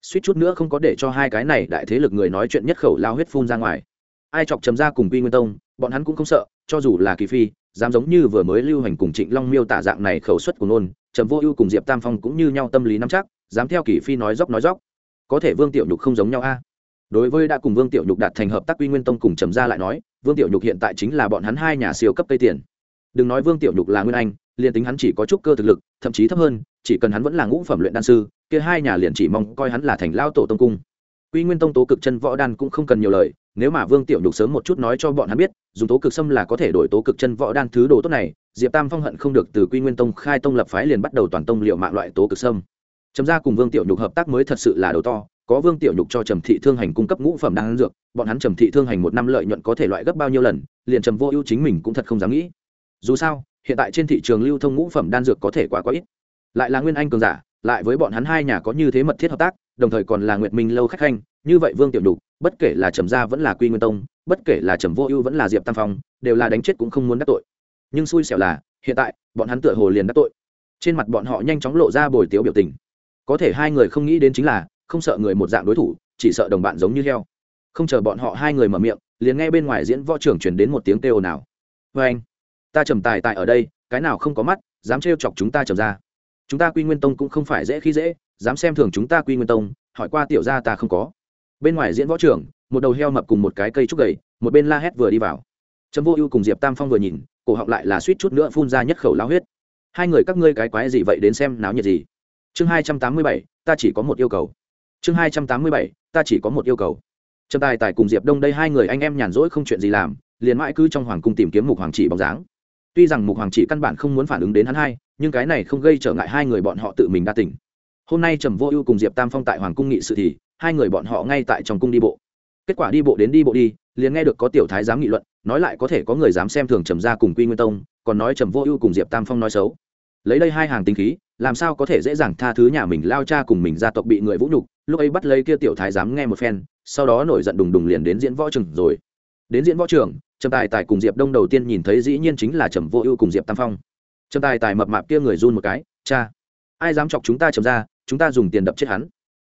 Suýt chút nữa không có để cho hai cái này đại thế lực người nói chuyện nhất khẩu lao huyết phun ra ngoài. Ai chọc trầm ra cùng quy nguyên tông, bọn hắn cũng không sợ, cho dù là kỳ phi, dám giống như vừa mới lưu hành cùng trịnh long miêu tả dạng này khẩu suất của nôn trầm vô ưu cùng diệp tam phong cũng như nhau tâm lý nắm chắc dám theo kỷ phi nói dốc nói dốc. Có thể vương tiểu nhục không giống nhau a. Đối với đã cùng vương tiểu nhục đạt thành hợp tác quy nguyên tông cùng trầm ra lại nói, vương tiểu nhục hiện tại chính là bọn hắn hai nhà siêu cấp tây tiền. Đừng nói vương tiểu nhục là nguyên anh, liền tính hắn chỉ có chút cơ thực lực, thậm chí thấp hơn, chỉ cần hắn vẫn là ngũ phẩm luyện đan sư, kia hai nhà liền chỉ mong coi hắn là thành lao tổ tông cung. Quy nguyên tông tố cực chân võ đan cũng không cần nhiều lời, nếu mà vương tiểu nhục sớm một chút nói cho bọn hắn biết, dùng tố cực sâm là có thể đổi tố cực chân võ đan thứ đồ tốt này, diệp tam phong hận không được từ quy nguyên tông khai tông lập phái liền bắt đầu toàn tông liệu mạng loại tố cực sâm trầm gia cùng vương tiểu nhục hợp tác mới thật sự là đầu to, có vương tiểu nhục cho trầm thị thương hành cung cấp ngũ phẩm đan dược, bọn hắn trầm thị thương hành một năm lợi nhuận có thể loại gấp bao nhiêu lần, liền trầm vô ưu chính mình cũng thật không dám nghĩ. Dù sao, hiện tại trên thị trường lưu thông ngũ phẩm đan dược có thể quá quá ít. Lại là nguyên anh cường giả, lại với bọn hắn hai nhà có như thế mật thiết hợp tác, đồng thời còn là nguyệt minh lâu khách khanh, như vậy vương tiểu nhục, bất kể là trầm gia vẫn là quy nguyên tông, bất kể là trầm vô ưu vẫn là diệp tam phong, đều là đánh chết cũng không muốn đắc tội. Nhưng xui xẻo là, hiện tại, bọn hắn tựa hồ liền đắc tội. Trên mặt bọn họ nhanh chóng lộ ra bồi tiếu biểu tình có thể hai người không nghĩ đến chính là, không sợ người một dạng đối thủ, chỉ sợ đồng bạn giống như heo. Không chờ bọn họ hai người mở miệng, liền nghe bên ngoài diễn võ trưởng chuyển đến một tiếng kêu nào vê anh, ta trầm tài tại ở đây, cái nào không có mắt, dám trêu chọc chúng ta trầm ra. Chúng ta quy nguyên tông cũng không phải dễ khi dễ, dám xem thường chúng ta quy nguyên tông, hỏi qua tiểu gia ta không có. Bên ngoài diễn võ trưởng, một đầu heo mập cùng một cái cây trúc gầy, một bên la hét vừa đi vào. Trầm vô ưu cùng diệp tam phong vừa nhìn, cổ họng lại là suýt chút nữa phun ra nhất khẩu lao huyết. Hai người các ngươi cái quái gì vậy đến xem náo nhiệt gì? Chương hai trăm tám mươi bảy, ta chỉ có một yêu cầu. Chương hai trăm tám mươi bảy, ta chỉ có một yêu cầu. Trầm tài tài cùng diệp đông đây hai người anh em nhàn rỗi không chuyện gì làm, liền mãi cứ trong hoàng cung tìm kiếm mục hoàng chỉ bóng dáng. Tuy rằng mục hoàng chỉ căn bản không muốn phản ứng đến hắn hai, nhưng cái này không gây trở ngại hai người bọn họ tự mình đa tỉnh hôm nay trầm vô ưu cùng diệp tam phong tại hoàng cung nghị sự thì, hai người bọn họ ngay tại trong cung đi bộ. Kết quả đi bộ đến đi bộ đi, liền nghe được có tiểu thái dám nghị luận, nói lại có thể có người dám xem thường trầm ra cùng quy nguyên tông, còn nói trầm vô ưu cùng diệp tam phong nói xấu lấy đây hai hàng tính khí, làm sao có thể dễ dàng tha thứ nhà mình lao cha cùng mình gia tộc bị người vũ nhục? Lúc ấy bắt lấy kia tiểu thái dám nghe một phen, sau đó nổi giận đùng đùng liền đến diễn võ trường rồi. Đến diễn võ trường, trầm tài tài cùng diệp đông đầu tiên nhìn thấy dĩ nhiên chính là trầm vô ưu cùng diệp tam phong. Trầm tài tài mập mạp kia người run một cái, cha, ai dám chọc chúng ta trầm ra chúng ta dùng tiền đập chết hắn.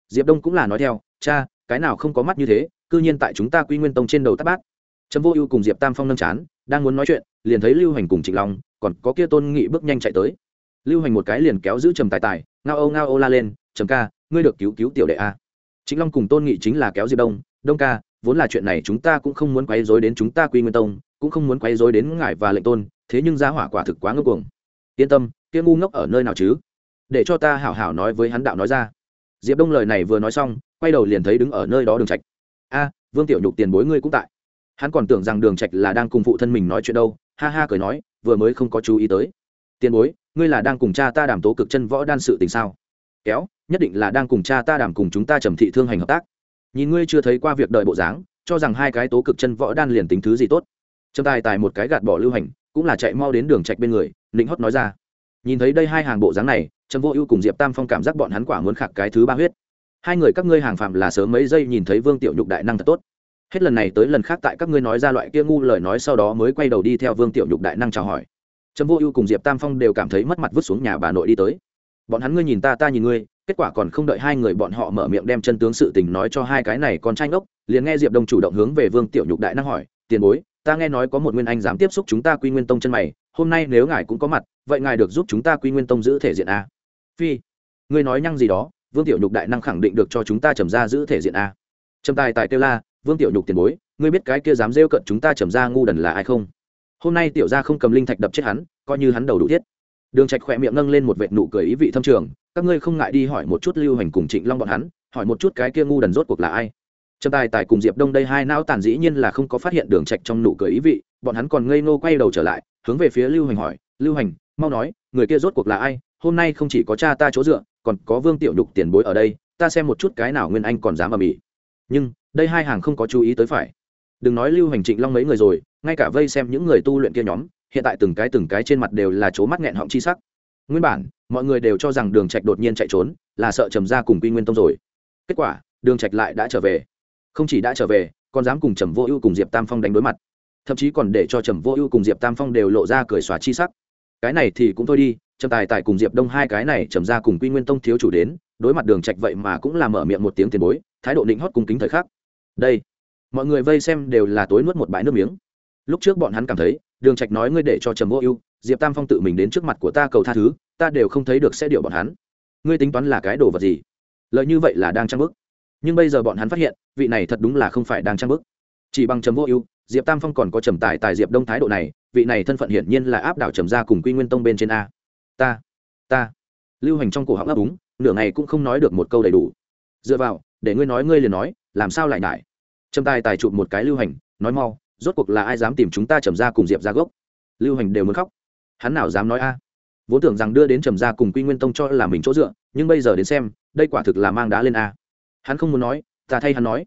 Diệp đông cũng là nói theo, cha, cái nào không có mắt như thế, cư nhiên tại chúng ta quy nguyên tông trên đầu tắt bát. Trầm vô ưu cùng diệp tam phong nâng chán, đang muốn nói chuyện, liền thấy lưu hành cùng trịnh long, còn có kia tôn nghị bước nhanh chạy tới lưu hành một cái liền kéo giữ trầm tài tài, ngao âu ngao âu la lên, trầm ca, ngươi được cứu cứu tiểu đệ a. Chính long cùng tôn nghị chính là kéo diệp đông đông ca, vốn là chuyện này chúng ta cũng không muốn quấy dối đến chúng ta quy nguyên tông, cũng không muốn quấy dối đến ngài và lệnh tôn, thế nhưng giá hỏa quả thực quá ngưng cuồng yên tâm, kia ngu ngốc ở nơi nào chứ? Để cho ta hảo hảo nói với hắn đạo nói ra. Diệp đông lời này vừa nói xong, quay đầu liền thấy đứng ở nơi đó đường trạch. A, vương tiểu nhục tiền bối ngươi cũng tại. Hắn còn tưởng rằng đường trạch là đang cùng phụ thân mình nói chuyện đâu, ha ha cười nói, vừa mới không có chú ý tới. Tiền bối ngươi là đang cùng cha ta đàm tố cực chân võ đan sự tình sao? Kéo, nhất định là đang cùng cha ta đàm cùng chúng ta trầm thị thương hành hợp tác. Nhìn ngươi chưa thấy qua việc đợi bộ dáng, cho rằng hai cái tố cực chân võ đan liền tính thứ gì tốt. Trầm tài tài một cái gạt bỏ lưu hành, cũng là chạy mau đến đường trạch bên người, nịnh hót nói ra. Nhìn thấy đây hai hàng bộ dáng này, trầm vô ưu cùng diệp tam phong cảm giác bọn hắn quả muốn khạc cái thứ ba huyết. Hai người các ngươi hàng phạm là sớm mấy giây nhìn thấy vương tiểu nhục đại năng thật tốt. Hết lần này tới lần khác tại các ngươi nói ra loại kia ngu lời nói sau đó mới quay đầu đi theo vương tiểu nhục đại năng chào hỏi trầm vô ưu cùng diệp tam phong đều cảm thấy mất mặt vứt xuống nhà bà nội đi tới. Bọn hắn ngươi nhìn ta ta nhìn ngươi, kết quả còn không đợi hai người bọn họ mở miệng đem chân tướng sự tình nói cho hai cái này còn tranh ốc liền nghe diệp đông chủ động hướng về vương tiểu nhục đại năng hỏi, tiền bối, ta nghe nói có một nguyên anh dám tiếp xúc chúng ta quy nguyên tông chân mày, hôm nay nếu ngài cũng có mặt, vậy ngài được giúp chúng ta quy nguyên tông giữ thể diện a? Phi, ngươi nói nhăng gì đó, vương tiểu nhục đại năng khẳng định được cho chúng ta trầm ra giữ thể diện a. Trầm tài tại kêu la, vương tiểu nhục tiền bối, ngươi biết cái kia dám rêu cận chúng ta trầm ra ngu đần là ai không? Hôm nay tiểu ra không cầm linh thạch đập chết hắn, coi như hắn đầu đủ thiết. Đường trạch khỏe miệng nâng lên một vệt nụ cười ý vị thâm trường, các ngươi không ngại đi hỏi một chút lưu hành cùng trịnh long bọn hắn, hỏi một chút cái kia ngu đần rốt cuộc là ai. Trâm tài tài cùng diệp đông đây hai não tàn dĩ nhiên là không có phát hiện đường trạch trong nụ cười ý vị, bọn hắn còn ngây ngô quay đầu trở lại, hướng về phía lưu hành hỏi, lưu hành, mau nói, người kia rốt cuộc là ai? Hôm nay không chỉ có cha ta chỗ dựa, còn có vương tiểu Đục tiền bối ở đây, ta xem một chút cái nào nguyên anh còn dám ở mỹ nhưng, đây hai hàng không có chú ý tới phải. Đừng nói lưu hành trịnh long mấy người rồi ngay cả vây xem những người tu luyện kia nhóm, hiện tại từng cái từng cái trên mặt đều là chỗ mắt nghẹn họng chi sắc. Nguyên bản, mọi người đều cho rằng đường trạch đột nhiên chạy trốn, là sợ trầm ra cùng quy nguyên tông rồi. Kết quả, đường trạch lại đã trở về. Không chỉ đã trở về, còn dám cùng trầm vô ưu cùng diệp tam phong đánh đối mặt. Thậm chí còn để cho trầm vô ưu cùng diệp tam phong đều lộ ra cười xóa chi sắc. Cái này thì cũng thôi đi, trầm tài tài cùng diệp đông hai cái này trầm ra cùng quy nguyên tông thiếu chủ đến, đối mặt đường trạch vậy mà cũng là mở miệng một tiếng tiền bối, thái độ định hót cùng kính thời khắc. Đây, mọi người vây xem đều là tối nuốt một bãi nước miếng lúc trước bọn hắn cảm thấy, đường trạch nói ngươi để cho trầm vô ưu, diệp tam phong tự mình đến trước mặt của ta cầu tha thứ, ta đều không thấy được sẽ điều bọn hắn. Ngươi tính toán là cái đồ vật gì? Lợi như vậy là đang trang bức nhưng bây giờ bọn hắn phát hiện, vị này thật đúng là không phải đang trang bức chỉ bằng trầm vô ưu, diệp tam phong còn có trầm tài tài diệp đông thái độ này, vị này thân phận hiển nhiên là áp đảo trầm ra cùng quy nguyên tông bên trên a. Ta ta. Lưu hành trong cổ họng ấp úng, nửa ngày cũng không nói được một câu đầy đủ. Dựa vào, để ngươi nói ngươi liền nói, làm sao lại ngại? Trầm tài tài chụp một cái lưu hành, nói mau rốt cuộc là ai dám tìm chúng ta trầm ra cùng diệp ra gốc? Lưu hành đều muốn khóc. Hắn nào dám nói a? Vốn tưởng rằng đưa đến trầm ra cùng quy nguyên tông cho là mình chỗ dựa, nhưng bây giờ đến xem, đây quả thực là mang đá lên a. Hắn không muốn nói, ta thay hắn nói.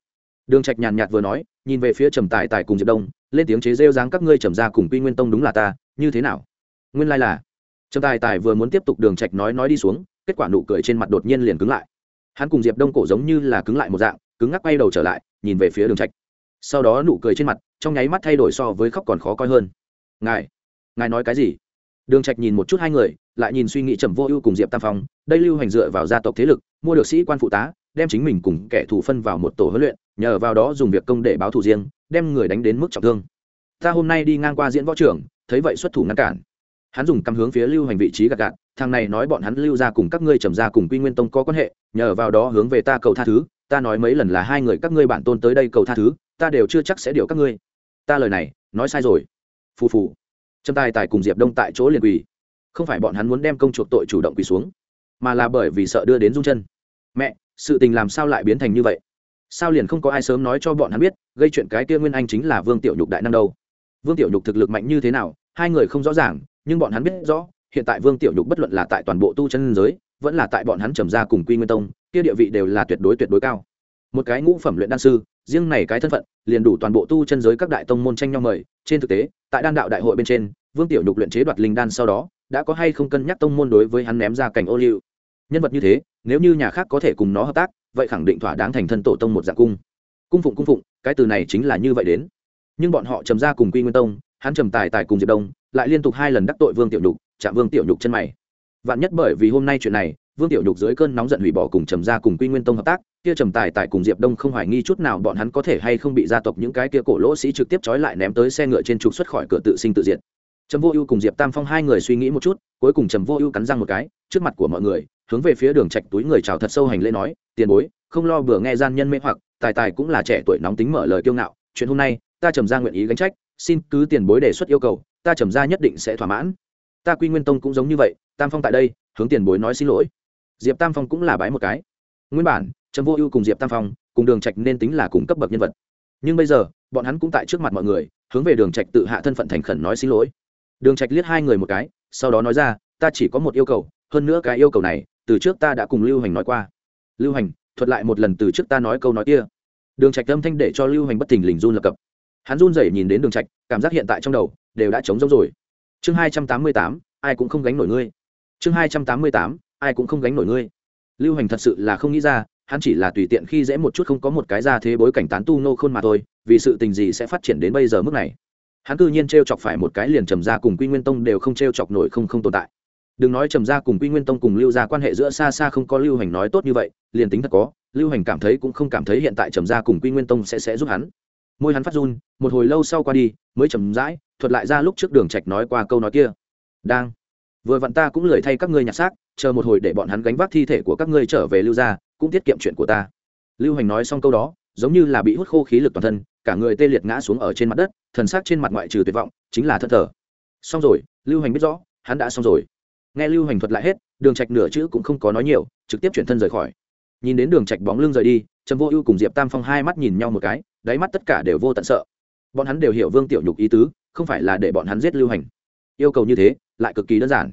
Đường trạch nhàn nhạt vừa nói, nhìn về phía trầm tài tài cùng diệp đông, lên tiếng chế rêu dáng các ngươi trầm ra cùng quy nguyên tông đúng là ta, như thế nào? Nguyên lai là. Trầm tài tài vừa muốn tiếp tục đường trạch nói nói đi xuống, kết quả nụ cười trên mặt đột nhiên liền cứng lại. Hắn cùng diệp đông cổ giống như là cứng lại một dạng, cứng ngắc quay đầu trở lại, nhìn về phía đường trạch sau đó nụ cười trên mặt, trong nháy mắt thay đổi so với khóc còn khó coi hơn. Ngài ngài nói cái gì? Đường trạch nhìn một chút hai người, lại nhìn suy nghĩ trầm vô ưu cùng diệp tam phong, đây lưu hành dựa vào gia tộc thế lực, mua được sĩ quan phụ tá, đem chính mình cùng kẻ thù phân vào một tổ huấn luyện, nhờ vào đó dùng việc công để báo thù riêng, đem người đánh đến mức trọng thương. Ta hôm nay đi ngang qua diễn võ trưởng thấy vậy xuất thủ ngăn cản. Hắn dùng cắm hướng phía lưu hành vị trí gạt gạt, thằng này nói bọn hắn lưu ra cùng các ngươi trầm ra cùng quy nguyên tông có quan hệ, nhờ vào đó hướng về ta cầu tha thứ, ta nói mấy lần là hai người các ngươi bản tôn tới đây cầu tha thứ ta đều chưa chắc sẽ điều các ngươi. Ta lời này, nói sai rồi. Phù phù. Trâm tài tài cùng diệp đông tại chỗ liền quỳ. Không phải bọn hắn muốn đem công chuộc tội chủ động quỳ xuống, mà là bởi vì sợ đưa đến rung chân. Mẹ, sự tình làm sao lại biến thành như vậy? Sao liền không có ai sớm nói cho bọn hắn biết, gây chuyện cái kia nguyên anh chính là vương tiểu nhục đại năng đâu? Vương tiểu nhục thực lực mạnh như thế nào, hai người không rõ ràng, nhưng bọn hắn biết rõ, hiện tại vương tiểu nhục bất luận là tại toàn bộ tu chân giới, vẫn là tại bọn hắn trầm ra cùng quy nguyên tông, kia địa vị đều là tuyệt đối tuyệt đối cao. Một cái ngũ phẩm luyện đan sư riêng này cái thân phận, liền đủ toàn bộ tu chân giới các đại tông môn tranh nhau mời. Trên thực tế, tại đan đạo đại hội bên trên, vương tiểu nhục luyện chế đoạt linh đan sau đó, đã có hay không cân nhắc tông môn đối với hắn ném ra cảnh ô liu. Nhân vật như thế, nếu như nhà khác có thể cùng nó hợp tác, vậy khẳng định thỏa đáng thành thân tổ tông một dạng cung. Cung phụng cung phụng, cái từ này chính là như vậy đến. Nhưng bọn họ trầm ra cùng quy nguyên tông, hắn trầm tài tài cùng diệp đông, lại liên tục hai lần đắc tội vương tiểu nhục, chạm vương tiểu nhục chân mày. Vạn nhất bởi vì hôm nay chuyện này vương tiểu nhục dưới cơn nóng giận hủy bỏ cùng trầm ra cùng quy nguyên tông hợp tác, kia trầm tài tại cùng diệp đông không hoài nghi chút nào bọn hắn có thể hay không bị gia tộc những cái kia cổ lỗ sĩ trực tiếp trói lại ném tới xe ngựa trên trục xuất khỏi cửa tự sinh tự diệt. Trầm vô ưu cùng diệp tam phong hai người suy nghĩ một chút, cuối cùng trầm vô ưu cắn răng một cái, trước mặt của mọi người, hướng về phía đường trạch túi người chào thật sâu hành lễ nói, tiền bối, không lo vừa nghe gian nhân mê hoặc, tài tài cũng là trẻ tuổi nóng tính mở lời kiêu ngạo, chuyện hôm nay, ta trầm ra nguyện ý gánh trách, xin cứ tiền bối đề xuất yêu cầu, ta trầm ra nhất định sẽ thỏa mãn. Ta quy nguyên tông cũng giống như vậy, tam phong tại đây, hướng tiền bối nói xin lỗi diệp tam phong cũng là bái một cái. Nguyên bản trầm vô ưu cùng diệp tam phong cùng đường trạch nên tính là cùng cấp bậc nhân vật. Nhưng bây giờ, bọn hắn cũng tại trước mặt mọi người, hướng về đường trạch tự hạ thân phận thành khẩn nói xin lỗi. Đường trạch liếc hai người một cái, sau đó nói ra, ta chỉ có một yêu cầu, hơn nữa cái yêu cầu này, từ trước ta đã cùng lưu hành nói qua. Lưu hành, thuật lại một lần từ trước ta nói câu nói kia. Đường trạch âm thanh để cho lưu hành bất thình lình run lập cập. Hắn run rẩy nhìn đến đường trạch, cảm giác hiện tại trong đầu đều đã trống rỗng rồi. Chương hai trăm tám mươi tám, ai cũng không gánh nổi ngươi. Chương hai trăm tám mươi tám ai cũng không gánh nổi ngươi. Lưu hành thật sự là không nghĩ ra, hắn chỉ là tùy tiện khi dễ một chút không có một cái ra thế bối cảnh tán tu nô khôn mà thôi, vì sự tình gì sẽ phát triển đến bây giờ mức này? Hắn cư nhiên t r e o chọc phải một cái liền trầm ra cùng quy nguyên tông đều không t r e o chọc nổi không không tồn tại. Đừng nói trầm ra cùng quy nguyên tông cùng lưu ra quan hệ giữa xa xa không có lưu hành nói tốt như vậy, liền tính thật có, lưu hành cảm thấy cũng không cảm thấy hiện tại trầm ra cùng quy nguyên tông sẽ sẽ giúp hắn. Môi hắn phát run, một hồi lâu sau qua đi, mới trầm rãi, thuật lại ra lúc trước đường trạch nói qua câu nói kia. Đang vừa vặn ta cũng lười thay các ngươi nhặt xác, chờ một hồi để bọn hắn gánh vác thi thể của các ngươi trở về lưu gia, cũng tiết kiệm chuyện của ta. Lưu hành nói xong câu đó, giống như là bị hút khô khí lực toàn thân, cả người tê liệt ngã xuống ở trên mặt đất, thần sắc trên mặt ngoại trừ tuyệt vọng, chính là thân thở xong rồi, lưu hành biết rõ, hắn đã xong rồi. Nghe lưu hành thuật lại hết, đường trạch nửa chữ cũng không có nói nhiều, trực tiếp chuyển thân rời khỏi. Nhìn đến đường trạch bóng lưng rời đi, trầm vô ưu cùng diệp tam phong hai mắt nhìn nhau một cái, đáy mắt tất cả đều vô tận sợ. Bọn hắn đều hiểu vương tiểu nhục ý tứ, không phải là để bọn hắn giết lưu hành. Yêu cầu như thế lại cực kỳ đơn giản.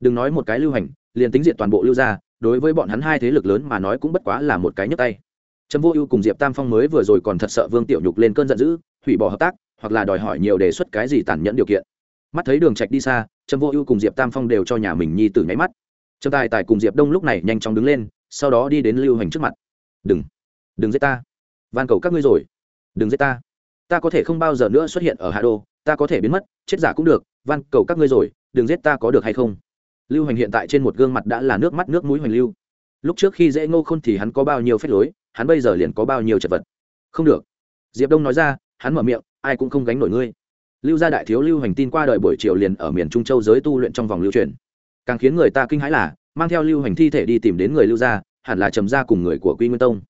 Đừng nói một cái lưu hành, liền tính diện toàn bộ lưu gia, đối với bọn hắn hai thế lực lớn mà nói cũng bất quá là một cái nhấc tay. Trầm vô ưu cùng diệp tam phong mới vừa rồi còn thật sợ vương tiểu nhục lên cơn giận dữ, hủy bỏ hợp tác, hoặc là đòi hỏi nhiều đề xuất cái gì tàn nhẫn điều kiện. Mắt thấy đường trạch đi xa trầm vô ưu cùng diệp tam phong đều cho nhà mình nhi tử nháy mắt. Trầm tài tài cùng diệp đông lúc này nhanh chóng đứng lên, sau đó đi đến lưu hành trước mặt. Đừng đừng giết ta. Van cầu các ngươi rồi. Đừng giết ta. Ta có thể không bao giờ nữa xuất hiện ở hạ đô ta có thể biến mất, chết giả cũng được, van, cầu các ngươi rồi, đừng giết ta có được hay không? Lưu hành hiện tại trên một gương mặt đã là nước mắt nước mũi hoành lưu. Lúc trước khi dễ ngô khôn thì hắn có bao nhiêu phép lối, hắn bây giờ liền có bao nhiêu chật vật. Không được. Diệp đông nói ra, hắn mở miệng, ai cũng không gánh nổi ngươi. Lưu gia đại thiếu lưu hành tin qua đời buổi chiều liền ở miền trung châu giới tu luyện trong vòng lưu truyền. Càng khiến người ta kinh hãi là, mang theo lưu hành thi thể đi tìm đến người lưu gia, hẳn là trầm gia cùng người của quy nguyên tông.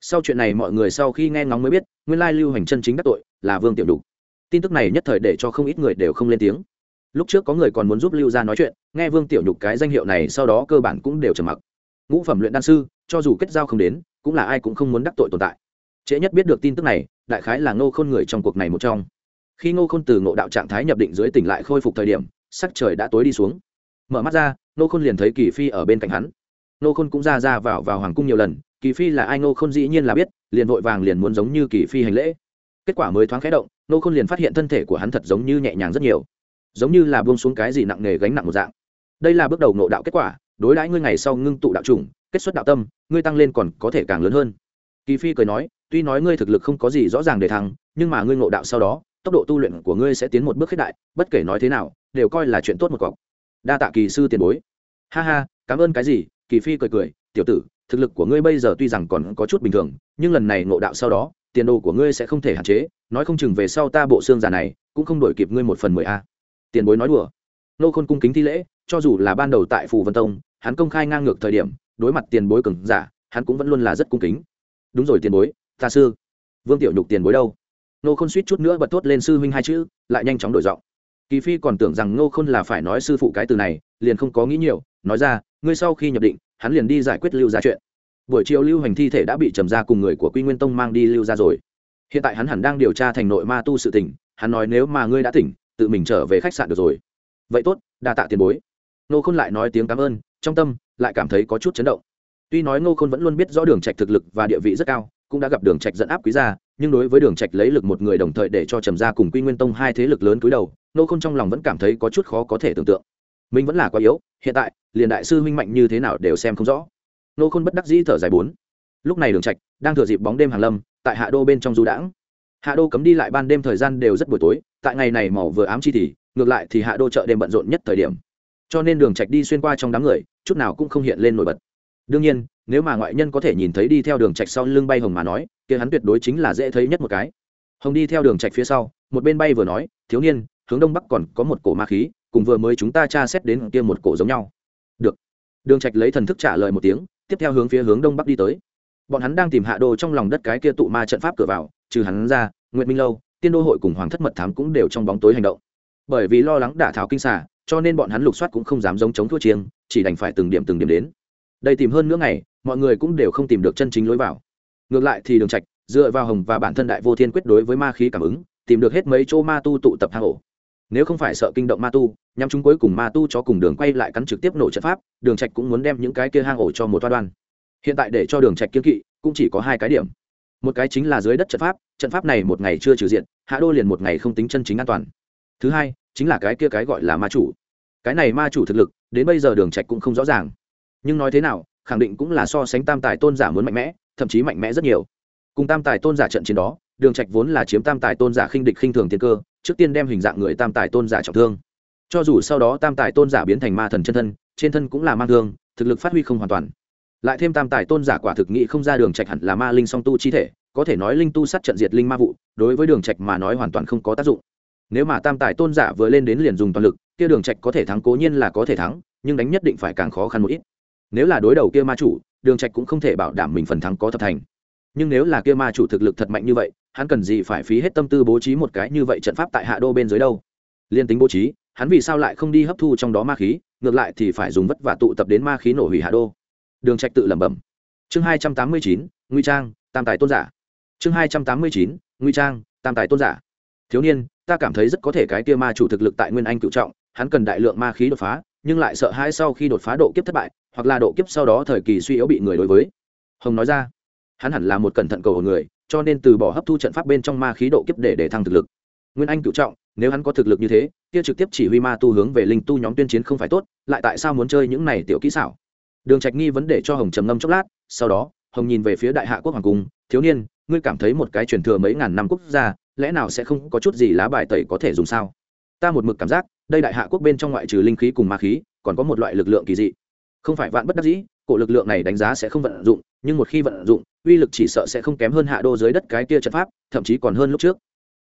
Sau chuyện này mọi người sau khi nghe ngóng mới biết, nguyên lai lưu hành chân chính đắc tội là vương tiểu đục tin tức này nhất thời để cho không ít người đều không lên tiếng. Lúc trước có người còn muốn giúp lưu gia nói chuyện, nghe vương tiểu nhục cái danh hiệu này sau đó cơ bản cũng đều trầm mặc. Ngũ phẩm luyện đan sư, cho dù kết giao không đến, cũng là ai cũng không muốn đắc tội tồn tại. Trễ nhất biết được tin tức này, đại khái là ngô khôn người trong cuộc này một trong. Khi ngô khôn từ ngộ đạo trạng thái nhập định dưới tỉnh lại khôi phục thời điểm, sắc trời đã tối đi xuống. Mở mắt ra, ngô khôn liền thấy kỳ phi ở bên cạnh hắn. Ngô khôn cũng ra ra vào vào hoàng cung nhiều lần, kỳ phi là ai ngô khôn dĩ nhiên là biết, liền vội vàng liền muốn giống như kỳ phi hành lễ kết quả mới thoáng khẽ động, Nô khôn liền phát hiện thân thể của hắn thật giống như nhẹ nhàng rất nhiều. Giống như là buông xuống cái gì nặng nề gánh nặng một dạng. Đây là bước đầu nộ đạo kết quả, đối đãi ngươi ngày sau ngưng tụ đạo chủng, kết xuất đạo tâm, ngươi tăng lên còn có thể càng lớn hơn. Kỳ phi cười nói, tuy nói ngươi thực lực không có gì rõ ràng để thăng, nhưng mà ngươi ngộ đạo sau đó, tốc độ tu luyện của ngươi sẽ tiến một bước khích đại, bất kể nói thế nào, đều coi là chuyện tốt một cọc. Đa tạ kỳ sư tiền bối. Ha ha, cảm ơn cái gì? Kỳ phi cười cười, tiểu tử, thực lực của ngươi bây giờ tuy rằng còn có chút bình thường, nhưng lần này ngộ đạo sau đó tiền đồ của ngươi sẽ không thể hạn chế, nói không chừng về sau ta bộ xương già này cũng không đổi kịp ngươi một phần mười a. Tiền bối nói đùa. Nô khôn cung kính thi lễ, cho dù là ban đầu tại phù vân tông, hắn công khai ngang ngược thời điểm, đối mặt tiền bối cường giả, hắn cũng vẫn luôn là rất cung kính. Đúng rồi tiền bối, ta sư. Vương tiểu nhục tiền bối đâu? Nô khôn suýt chút nữa bật thốt lên sư huynh hai chữ, lại nhanh chóng đổi giọng. Kỳ phi còn tưởng rằng nô khôn là phải nói sư phụ cái từ này, liền không có nghĩ nhiều, nói ra, ngươi sau khi nhập định, hắn liền đi giải quyết lưu ra chuyện buổi chiều lưu hành thi thể đã bị trầm ra cùng người của quy nguyên tông mang đi lưu ra rồi. Hiện tại hắn hẳn đang điều tra thành nội ma tu sự tỉnh hắn nói nếu mà ngươi đã tỉnh, tự mình trở về khách sạn được rồi. Vậy tốt, đa tạ tiền bối. Nô khôn lại nói tiếng cảm ơn, trong tâm lại cảm thấy có chút chấn động. Tuy nói ngô khôn vẫn luôn biết rõ đường trạch thực lực và địa vị rất cao, cũng đã gặp đường trạch dẫn áp quý gia, nhưng đối với đường trạch lấy lực một người đồng thời để cho trầm gia cùng quy nguyên tông hai thế lực lớn cúi đầu, ngô khôn trong lòng vẫn cảm thấy có chút khó có thể tưởng tượng. Mình vẫn là quá yếu, hiện tại, liền đại sư minh mạnh như thế nào đều xem không rõ. Nô khôn bất đắc dĩ thở dài bốn. Lúc này đường trạch đang thừa dịp bóng đêm hàng lâm, tại hạ đô bên trong du đãng. Hạ đô cấm đi lại ban đêm thời gian đều rất buổi tối, tại ngày này màu vừa ám chi thì, ngược lại thì hạ đô chợ đêm bận rộn nhất thời điểm. Cho nên đường trạch đi xuyên qua trong đám người, chút nào cũng không hiện lên nổi bật. Đương nhiên, nếu mà ngoại nhân có thể nhìn thấy đi theo đường trạch sau lưng bay hồng mà nói, kia hắn tuyệt đối chính là dễ thấy nhất một cái. Hồng đi theo đường trạch phía sau, một bên bay vừa nói, thiếu niên, hướng đông bắc còn có một cổ ma khí, cùng vừa mới chúng ta tra xét đến kia một cổ giống nhau. Được. Đường trạch lấy thần thức trả lời một tiếng tiếp theo hướng phía hướng đông bắc đi tới. Bọn hắn đang tìm hạ đồ trong lòng đất cái kia tụ ma trận pháp cửa vào, trừ hắn ra, nguyệt minh lâu, tiên đô hội cùng hoàng thất mật thám cũng đều trong bóng tối hành động. Bởi vì lo lắng đả thảo kinh xà, cho nên bọn hắn lục soát cũng không dám giống chống thua chiêng, chỉ đành phải từng điểm từng điểm đến. Đây tìm hơn nữa ngày, mọi người cũng đều không tìm được chân chính lối vào. Ngược lại thì đường trạch, dựa vào hồng và bản thân đại vô thiên quyết đối với ma khí cảm ứng, tìm được hết mấy chỗ ma tu tụ tập hang ổ nếu không phải sợ kinh động ma tu nhằm chúng cuối cùng ma tu cho cùng đường quay lại cắn trực tiếp nổ trận pháp, đường trạch cũng muốn đem những cái kia hang ổ cho một toa đoan. Hiện tại để cho đường trạch kiên kỵ, cũng chỉ có hai cái điểm. Một cái chính là dưới đất trận pháp trận pháp này một ngày chưa trừ diện, hạ đô liền một ngày không tính chân chính an toàn. Thứ hai, chính là cái kia cái gọi là ma chủ. Cái này ma chủ thực lực, đến bây giờ đường trạch cũng không rõ ràng. Nhưng nói thế nào, khẳng định cũng là so sánh tam tài tôn giả muốn mạnh mẽ, thậm chí mạnh mẽ rất nhiều. Cùng tam tài tôn giả trận chiến đó, đường trạch vốn là chiếm tam tài tôn giả khinh địch khinh thường tiên cơ trước tiên đem hình dạng người tam tài tôn giả trọng thương. Cho dù sau đó tam tài tôn giả biến thành ma thần chân thân, trên thân cũng là mang thương, thực lực phát huy không hoàn toàn. Lại thêm tam tài tôn giả quả thực nghị không ra đường trạch hẳn là ma linh song tu chi thể, có thể nói linh tu sát trận diệt linh ma vụ, đối với đường trạch mà nói hoàn toàn không có tác dụng. Nếu mà tam tài tôn giả vừa lên đến liền dùng toàn lực, kia đường trạch có thể thắng cố nhiên là có thể thắng, nhưng đánh nhất định phải càng khó khăn một ít. Nếu là đối đầu kia ma chủ, đường trạch cũng không thể bảo đảm mình phần thắng có thập thành nhưng nếu là kia ma chủ thực lực thật mạnh như vậy, hắn cần gì phải phí hết tâm tư bố trí một cái như vậy trận pháp tại hạ đô bên dưới đâu? Liên tính bố trí, hắn vì sao lại không đi hấp thu trong đó ma khí, ngược lại thì phải dùng vất vả tụ tập đến ma khí nổ hủy hạ đô. Đường trạch tự lẩm bẩm. Chương hai trăm tám mươi chín, nguy trang, tam tài tôn giả. Chương hai trăm tám mươi chín, nguy trang, tam tài tôn giả. Thiếu niên, ta cảm thấy rất có thể cái kia ma chủ thực lực tại nguyên anh cựu trọng, hắn cần đại lượng ma khí đột phá, nhưng lại sợ hãi sau khi đột phá độ kiếp thất bại, hoặc là độ kiếp sau đó thời kỳ suy yếu bị người đối với. Hồng nói ra hắn hẳn là một cẩn thận cầu người, cho nên từ bỏ hấp thu trận pháp bên trong ma khí độ kiếp để để thăng thực lực. Nguyên anh cựu trọng, nếu hắn có thực lực như thế, kia trực tiếp chỉ huy ma tu hướng về linh tu nhóm tuyên chiến không phải tốt, lại tại sao muốn chơi những này tiểu kỹ xảo? Đường trạch nghi vấn đề cho hồng trầm ngâm chốc lát, sau đó, hồng nhìn về phía đại hạ quốc hoàng cung, thiếu niên, ngươi cảm thấy một cái truyền thừa mấy ngàn năm quốc gia, lẽ nào sẽ không có chút gì lá bài tẩy có thể dùng sao? Ta một mực cảm giác, đây đại hạ quốc bên trong ngoại trừ linh khí cùng ma khí, còn có một loại lực lượng kỳ dị. Không phải vạn bất đắc dĩ, cổ lực lượng này đánh giá sẽ không vận dụng, nhưng một khi vận dụng uy lực chỉ sợ sẽ không kém hơn hạ đô dưới đất cái kia trận pháp, thậm chí còn hơn lúc trước.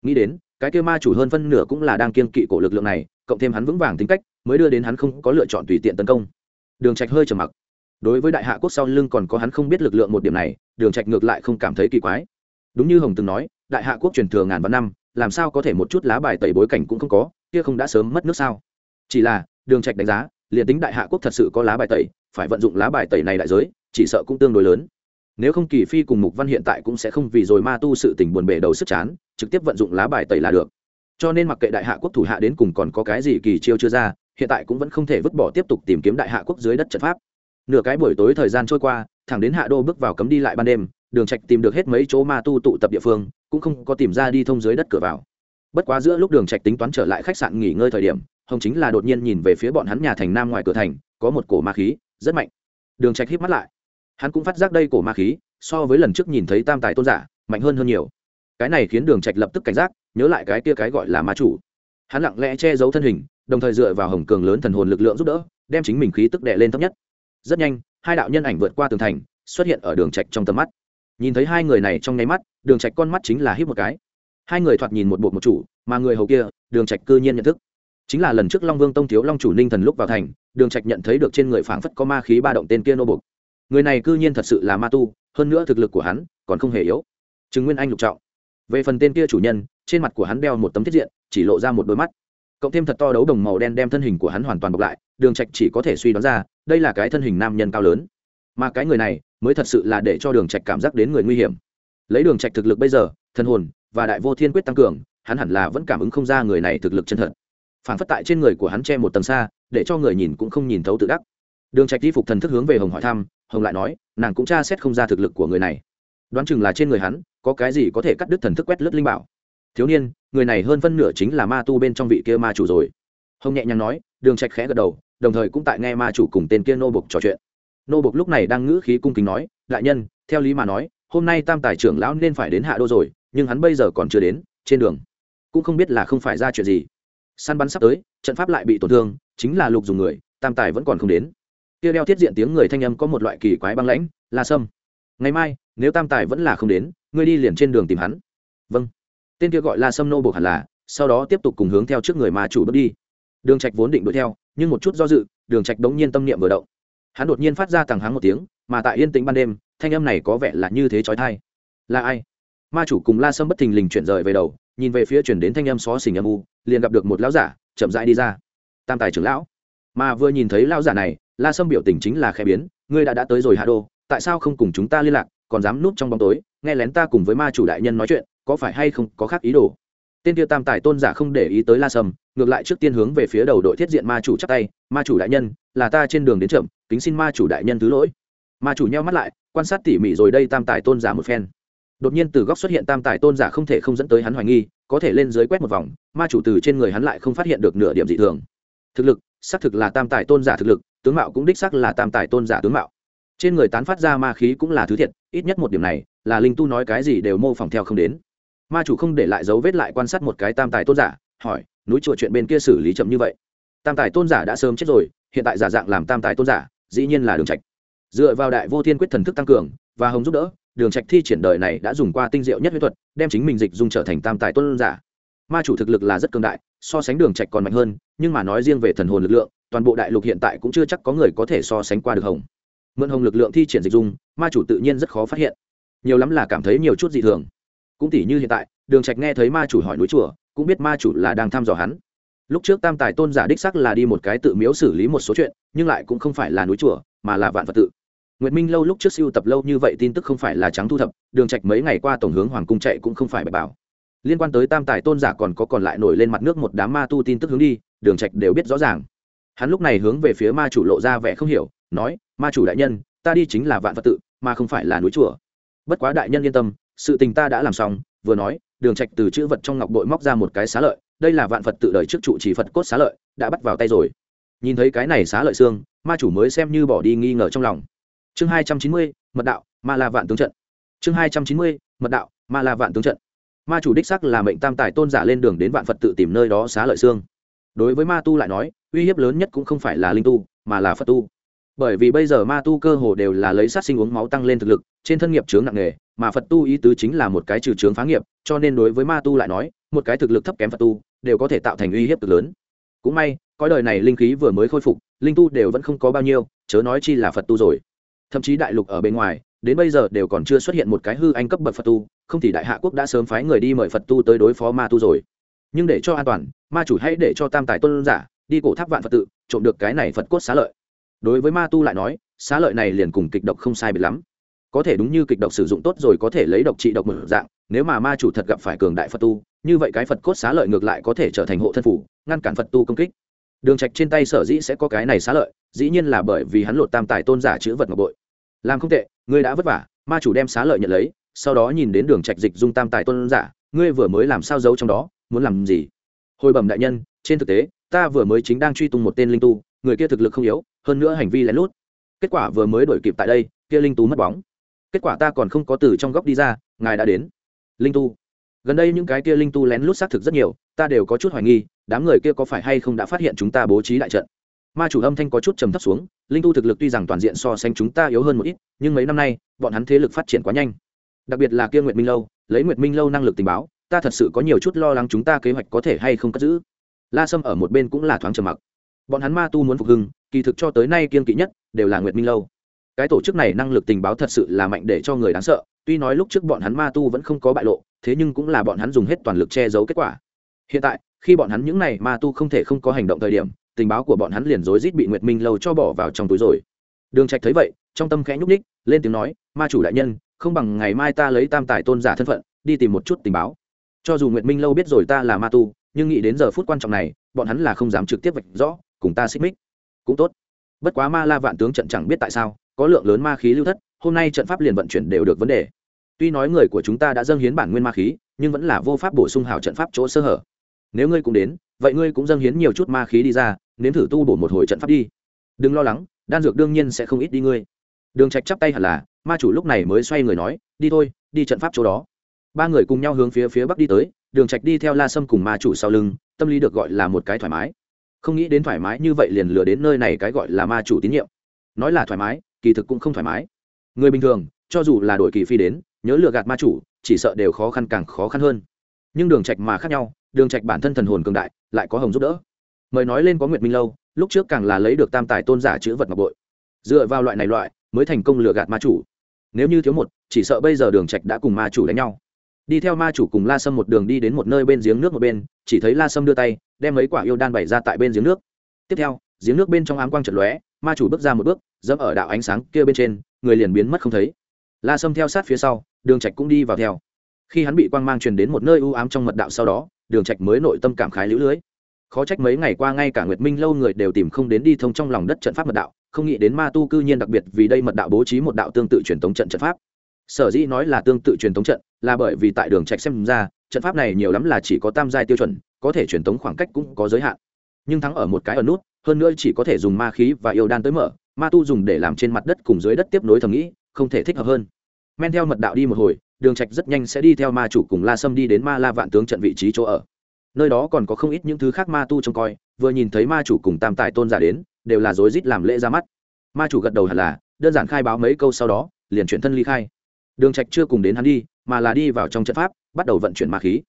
Nghĩ đến, cái kia ma chủ hơn phân nửa cũng là đang kiên kỵ cổ lực lượng này, cộng thêm hắn vững vàng tính cách, mới đưa đến hắn không có lựa chọn tùy tiện tấn công. Đường trạch hơi trầm mặc. Đối với đại hạ quốc sau lưng còn có hắn không biết lực lượng một điểm này, đường trạch ngược lại không cảm thấy kỳ quái. Đúng như hồng từng nói, đại hạ quốc truyền thừa ngàn vạn năm, làm sao có thể một chút lá bài tẩy bối cảnh cũng không có, kia không đã sớm mất nước sao? Chỉ là, đường trạch đánh giá, liền tính đại hạ quốc thật sự có lá bài tẩy, phải vận dụng lá bài tẩy này đại giới, chỉ sợ cũng tương đối lớn nếu không kỳ phi cùng mục văn hiện tại cũng sẽ không vì rồi ma tu sự tình buồn bể đầu sức chán, trực tiếp vận dụng lá bài tẩy là được. Cho nên mặc kệ đại hạ quốc thủ hạ đến cùng còn có cái gì kỳ chiêu chưa ra, hiện tại cũng vẫn không thể vứt bỏ tiếp tục tìm kiếm đại hạ quốc dưới đất trận pháp. Nửa cái buổi tối thời gian trôi qua, thẳng đến hạ đô bước vào cấm đi lại ban đêm, đường trạch tìm được hết mấy chỗ ma tu tụ tập địa phương, cũng không có tìm ra đi thông dưới đất cửa vào. Bất quá giữa lúc đường trạch tính toán trở lại khách sạn nghỉ ngơi thời điểm, hồng chính là đột nhiên nhìn về phía bọn hắn nhà thành nam ngoài cửa thành, có một cổ ma khí, rất mạnh. Đường trạch híp mắt lại hắn cũng phát giác đây cổ ma khí, so với lần trước nhìn thấy tam tài tôn giả, mạnh hơn hơn nhiều. Cái này khiến đường trạch lập tức cảnh giác, nhớ lại cái kia cái gọi là ma chủ. Hắn lặng lẽ che giấu thân hình, đồng thời dựa vào hồng cường lớn thần hồn lực lượng giúp đỡ, đem chính mình khí tức đè lên thấp nhất. Rất nhanh, hai đạo nhân ảnh vượt qua tường thành, xuất hiện ở đường trạch trong tầm mắt. Nhìn thấy hai người này trong nháy mắt, đường trạch con mắt chính là híp một cái. Hai người thoạt nhìn một bộ một chủ, mà người hầu kia, đường trạch cư nhiên nhận thức. Chính là lần trước long vương tông thiếu long chủ ninh thần lúc vào thành, đường trạch nhận thấy được trên người phảng phất có ma khí ba động tên kia nô bục người này cư nhiên thật sự là ma tu, hơn nữa thực lực của hắn còn không hề yếu. Chứng nguyên anh lục trọng. Về phần tên kia chủ nhân, trên mặt của hắn đeo một tấm tiết diện, chỉ lộ ra một đôi mắt. Cộng thêm thật to đấu đồng màu đen đem thân hình của hắn hoàn toàn bọc lại, đường trạch chỉ có thể suy đoán ra, đây là cái thân hình nam nhân cao lớn. Mà cái người này, mới thật sự là để cho đường trạch cảm giác đến người nguy hiểm. Lấy đường trạch thực lực bây giờ thân hồn và đại vô thiên quyết tăng cường, hắn hẳn là vẫn cảm ứng không ra người này thực lực chân thật. Phản phất tại trên người của hắn che một tầng xa, để cho người nhìn cũng không nhìn thấu tự đắc. Đường trạch đi phục thần thức hướng về hồng hỏi thăm hồng lại nói, nàng cũng tra xét không ra thực lực của người này. Đoán chừng là trên người hắn, có cái gì có thể cắt đứt thần thức quét lướt linh bảo. Thiếu niên, người này hơn phân nửa chính là ma tu bên trong vị kia ma chủ rồi. Hồng nhẹ nhàng nói, đường trạch khẽ gật đầu, đồng thời cũng tại nghe ma chủ cùng tên kia nô bộc trò chuyện. Nô bộc lúc này đang ngữ khí cung kính nói, đại nhân, theo lý mà nói, hôm nay tam tài trưởng lão nên phải đến hạ đô rồi, nhưng hắn bây giờ còn chưa đến, trên đường. Cũng không biết là không phải ra chuyện gì. Săn bắn sắp tới, trận pháp lại bị tổn thương, chính là lục dùng người, tam tài vẫn còn không đến kia đeo thiết diện tiếng người thanh âm có một loại kỳ quái băng lãnh, la sâm, ngày mai, nếu tam tài vẫn là không đến, ngươi đi liền trên đường tìm hắn. Vâng. Tên kia gọi la sâm nô buộc hẳn là, sau đó tiếp tục cùng hướng theo trước người mà chủ bước đi. Đường trạch vốn định đuổi theo, nhưng một chút do dự, đường trạch đống nhiên tâm niệm vừa động. Hắn đột nhiên phát ra tàng háng một tiếng, mà tại yên tĩnh ban đêm, thanh âm này có vẻ là như thế chói tai. Là ai? Ma chủ cùng la sâm bất thình lình chuyển rời về đầu, nhìn về phía chuyển đến thanh âm xó xỉnh âm u, liền gặp được một lão giả, chậm rãi đi ra. Tam tài trưởng lão. Mà vừa nhìn thấy lão giả này la sâm biểu tình chính là khẽ biến, ngươi đã đã tới rồi hạ đô, tại sao không cùng chúng ta liên lạc, còn dám núp trong bóng tối, nghe lén ta cùng với ma chủ đại nhân nói chuyện, có phải hay không có khác ý đồ? Tên tiêu tam tài tôn giả không để ý tới la sâm, ngược lại trước tiên hướng về phía đầu đội thiết diện ma chủ chắc tay, ma chủ đại nhân, là ta trên đường đến chậm, kính xin ma chủ đại nhân thứ lỗi. Ma chủ nheo mắt lại, quan sát tỉ mỉ rồi đây tam tài tôn giả một phen. Đột nhiên từ góc xuất hiện tam tài tôn giả không thể không dẫn tới hắn hoài nghi, có thể lên dưới quét một vòng, ma chủ từ trên người hắn lại không phát hiện được nửa điểm dị thường. Thực lực, xác thực là tam tài tôn giả thực lực tướng mạo cũng đích xác là tam tài tôn giả tướng mạo. Trên người tán phát ra ma khí cũng là thứ thiệt, ít nhất một điểm này, là linh tu nói cái gì đều mô phỏng theo không đến. Ma chủ không để lại dấu vết lại quan sát một cái tam tài tôn giả, hỏi, núi chùa chuyện bên kia xử lý chậm như vậy? Tam tài tôn giả đã sớm chết rồi, hiện tại giả dạng làm tam tài tôn giả, dĩ nhiên là đường trạch. Dựa vào đại vô thiên quyết thần thức tăng cường và hồng giúp đỡ, đường trạch thi triển đời này đã dùng qua tinh diệu nhất huyết thuật, đem chính mình dịch dung trở thành tam tài tôn giả. Ma chủ thực lực là rất cường đại, so sánh đường trạch còn mạnh hơn, nhưng mà nói riêng về thần hồn lực lượng toàn bộ đại lục hiện tại cũng chưa chắc có người có thể so sánh qua được hồng. Mượn hồng lực lượng thi triển dịch dung ma chủ tự nhiên rất khó phát hiện. Nhiều lắm là cảm thấy nhiều chút dị thường. Cũng tỉ như hiện tại đường trạch nghe thấy ma chủ hỏi núi chùa cũng biết ma chủ là đang thăm dò hắn. Lúc trước tam tài tôn giả đích sắc là đi một cái tự miếu xử lý một số chuyện nhưng lại cũng không phải là núi chùa mà là vạn phật tự. Nguyệt Minh lâu lúc trước siêu tập lâu như vậy tin tức không phải là trắng thu thập, Đường Trạch mấy ngày qua tổng hướng hoàng cung chạy cũng không phải bạch bảo. Liên quan tới Tam Tài Tôn giả còn có còn lại nổi lên mặt nước một đám ma tu tin tức hướng đi, Đường Trạch đều biết rõ ràng. Hắn lúc này hướng về phía ma chủ lộ ra vẻ không hiểu, nói: "Ma chủ đại nhân, ta đi chính là Vạn Phật tự, mà không phải là núi chùa. Bất quá đại nhân yên tâm, sự tình ta đã làm xong." Vừa nói, Đường Trạch từ chữ vật trong ngọc bội móc ra một cái xá lợi, đây là Vạn Phật tự đời trước trụ chỉ Phật cốt xá lợi, đã bắt vào tay rồi. Nhìn thấy cái này xá lợi xương, ma chủ mới xem như bỏ đi nghi ngờ trong lòng chương hai trăm chín mươi mật đạo ma la vạn tướng trận chương hai trăm chín mươi mật đạo ma la vạn tướng trận ma chủ đích sắc là mệnh tam tài tôn giả lên đường đến vạn phật tự tìm nơi đó xá lợi xương đối với ma tu lại nói uy hiếp lớn nhất cũng không phải là linh tu, mà là phật tu. Bởi vì bây giờ ma tu cơ hồ đều là lấy sát sinh uống máu tăng lên thực lực, trên thân nghiệp chướng nặng nghề mà phật tu ý tứ chính là một cái trừ chướng phá nghiệp, cho nên đối với ma tu lại nói, một cái thực lực thấp kém phật tu, đều có thể tạo thành uy hiếp cực lớn. Cũng may có đời này linh khí vừa mới khôi phục, linh tu đều vẫn không có bao nhiêu, chớ nói chi là phật tu rồi. Thậm chí đại lục ở bên ngoài, đến bây giờ đều còn chưa xuất hiện một cái hư anh cấp bậc phật tu, không thì đại hạ quốc đã sớm phái người đi mời phật tu tới đối phó ma tu rồi. Nhưng để cho an toàn, ma chủ hãy để cho tam tài tôn giả đi cổ tháp vạn phật tự, trộm được cái này phật cốt xá lợi. Đối với ma tu lại nói, xá lợi này liền cùng kịch độc không sai biệt lắm. Có thể đúng như kịch độc sử dụng tốt rồi có thể lấy độc trị độc một dạng, nếu mà ma chủ thật gặp phải cường đại phật tu, như vậy cái phật cốt xá lợi ngược lại có thể trở thành hộ thân phủ, ngăn cản phật tu công kích. Đường trạch trên tay sở dĩ sẽ có cái này xá lợi, dĩ nhiên là bởi vì hắn lột tam tài tôn giả chữ vật ngọc bội. Làm không tệ, ngươi đã vất vả, ma chủ đem xá lợi nhận lấy, sau đó nhìn đến đường trạch dịch dung tam tài tôn giả, ngươi vừa mới làm sao giấu trong đó, muốn làm gì? Hồi bẩm đại nhân, trên thực tế ta vừa mới chính đang truy tung một tên linh tu, người kia thực lực không yếu, hơn nữa hành vi lén lút. Kết quả vừa mới đổi kịp tại đây, kia linh tu mất bóng. Kết quả ta còn không có từ trong góc đi ra, ngài đã đến. Linh tu. Gần đây những cái kia linh tu lén lút xác thực rất nhiều, ta đều có chút hoài nghi, đám người kia có phải hay không đã phát hiện chúng ta bố trí đại trận. Ma chủ âm thanh có chút trầm thấp xuống, linh tu thực lực tuy rằng toàn diện so sánh chúng ta yếu hơn một ít, nhưng mấy năm nay, bọn hắn thế lực phát triển quá nhanh. Đặc biệt là kia nguyệt minh lâu, lấy nguyệt minh lâu năng lực tình báo, ta thật sự có nhiều chút lo lắng chúng ta kế hoạch có thể hay không cất giữ la sâm ở một bên cũng là thoáng trầm mặc. Bọn hắn ma tu muốn phục hưng, kỳ thực cho tới nay kiên kỵ nhất đều là nguyệt minh lâu. Cái tổ chức này năng lực tình báo thật sự là mạnh để cho người đáng sợ, tuy nói lúc trước bọn hắn ma tu vẫn không có bại lộ, thế nhưng cũng là bọn hắn dùng hết toàn lực che giấu kết quả. Hiện tại, khi bọn hắn những này ma tu không thể không có hành động thời điểm, tình báo của bọn hắn liền rối rít bị nguyệt minh lâu cho bỏ vào trong túi rồi. Đường trạch thấy vậy, trong tâm khẽ nhúc ních lên tiếng nói, ma chủ đại nhân, không bằng ngày mai ta lấy tam tài tôn giả thân phận, đi tìm một chút tình báo. Cho dù nguyệt minh lâu biết rồi ta là ma tu nhưng nghĩ đến giờ phút quan trọng này, bọn hắn là không dám trực tiếp vạch rõ, cùng ta xích mích. Cũng tốt. Bất quá ma la vạn tướng trận chẳng biết tại sao, có lượng lớn ma khí lưu thất, hôm nay trận pháp liền vận chuyển đều được vấn đề. Tuy nói người của chúng ta đã dâng hiến bản nguyên ma khí, nhưng vẫn là vô pháp bổ sung hào trận pháp chỗ sơ hở. Nếu ngươi cũng đến, vậy ngươi cũng dâng hiến nhiều chút ma khí đi ra, nếm thử tu bổ một hồi trận pháp đi. Đừng lo lắng, đan dược đương nhiên sẽ không ít đi ngươi. Đường trạch chắp tay hẳn là, ma chủ lúc này mới xoay người nói, đi thôi, đi trận pháp chỗ đó. Ba người cùng nhau hướng phía phía bắc đi tới đường trạch đi theo la sâm cùng ma chủ sau lưng, tâm lý được gọi là một cái thoải mái. Không nghĩ đến thoải mái như vậy liền lừa đến nơi này cái gọi là ma chủ tín nhiệm. Nói là thoải mái, kỳ thực cũng không thoải mái. Người bình thường, cho dù là đổi kỳ phi đến, nhớ lừa gạt ma chủ, chỉ sợ đều khó khăn càng khó khăn hơn. Nhưng đường trạch mà khác nhau, đường trạch bản thân thần hồn cường đại, lại có hồng giúp đỡ. Mời nói lên có nguyệt minh lâu, lúc trước càng là lấy được tam tài tôn giả chữ vật ngọc bội. Dựa vào loại này loại, mới thành công lừa gạt ma chủ. Nếu như thiếu một, chỉ sợ bây giờ đường trạch đã cùng ma chủ đánh nhau đi theo ma chủ cùng la sâm một đường đi đến một nơi bên giếng nước một bên, chỉ thấy la sâm đưa tay, đem mấy quả yêu đan bày ra tại bên giếng nước. Tiếp theo, giếng nước bên trong ám quang trận lóe, ma chủ bước ra một bước, dẫm ở đạo ánh sáng kia bên trên, người liền biến mất không thấy. La sâm theo sát phía sau, đường trạch cũng đi vào theo. Khi hắn bị quang mang truyền đến một nơi u ám trong mật đạo sau đó, đường trạch mới nội tâm cảm khái lũ lưới. Khó trách mấy ngày qua ngay cả nguyệt minh lâu người đều tìm không đến đi thông trong lòng đất trận pháp mật đạo, không nghĩ đến ma tu cư nhiên đặc biệt vì đây mật đạo bố trí một đạo tương tự truyền thống trận trận pháp sở dĩ nói là tương tự truyền thống trận, là bởi vì tại đường trạch xem ra, trận pháp này nhiều lắm là chỉ có tam giai tiêu chuẩn, có thể truyền thống khoảng cách cũng có giới hạn. Nhưng thắng ở một cái ở nút, hơn nữa chỉ có thể dùng ma khí và yêu đan tới mở, ma tu dùng để làm trên mặt đất cùng dưới đất tiếp nối thầm nghĩ, không thể thích hợp hơn. Men theo mật đạo đi một hồi, đường trạch rất nhanh sẽ đi theo ma chủ cùng la sâm đi đến ma la vạn tướng trận vị trí chỗ ở. Nơi đó còn có không ít những thứ khác ma tu trông coi, vừa nhìn thấy ma chủ cùng tam tài tôn giả đến, đều là rối rít làm lễ ra mắt. Ma chủ gật đầu hẳn là, đơn giản khai báo mấy câu sau đó, liền chuyển thân ly khai đường trạch chưa cùng đến hắn đi, mà là đi vào trong trận pháp, bắt đầu vận chuyển ma khí.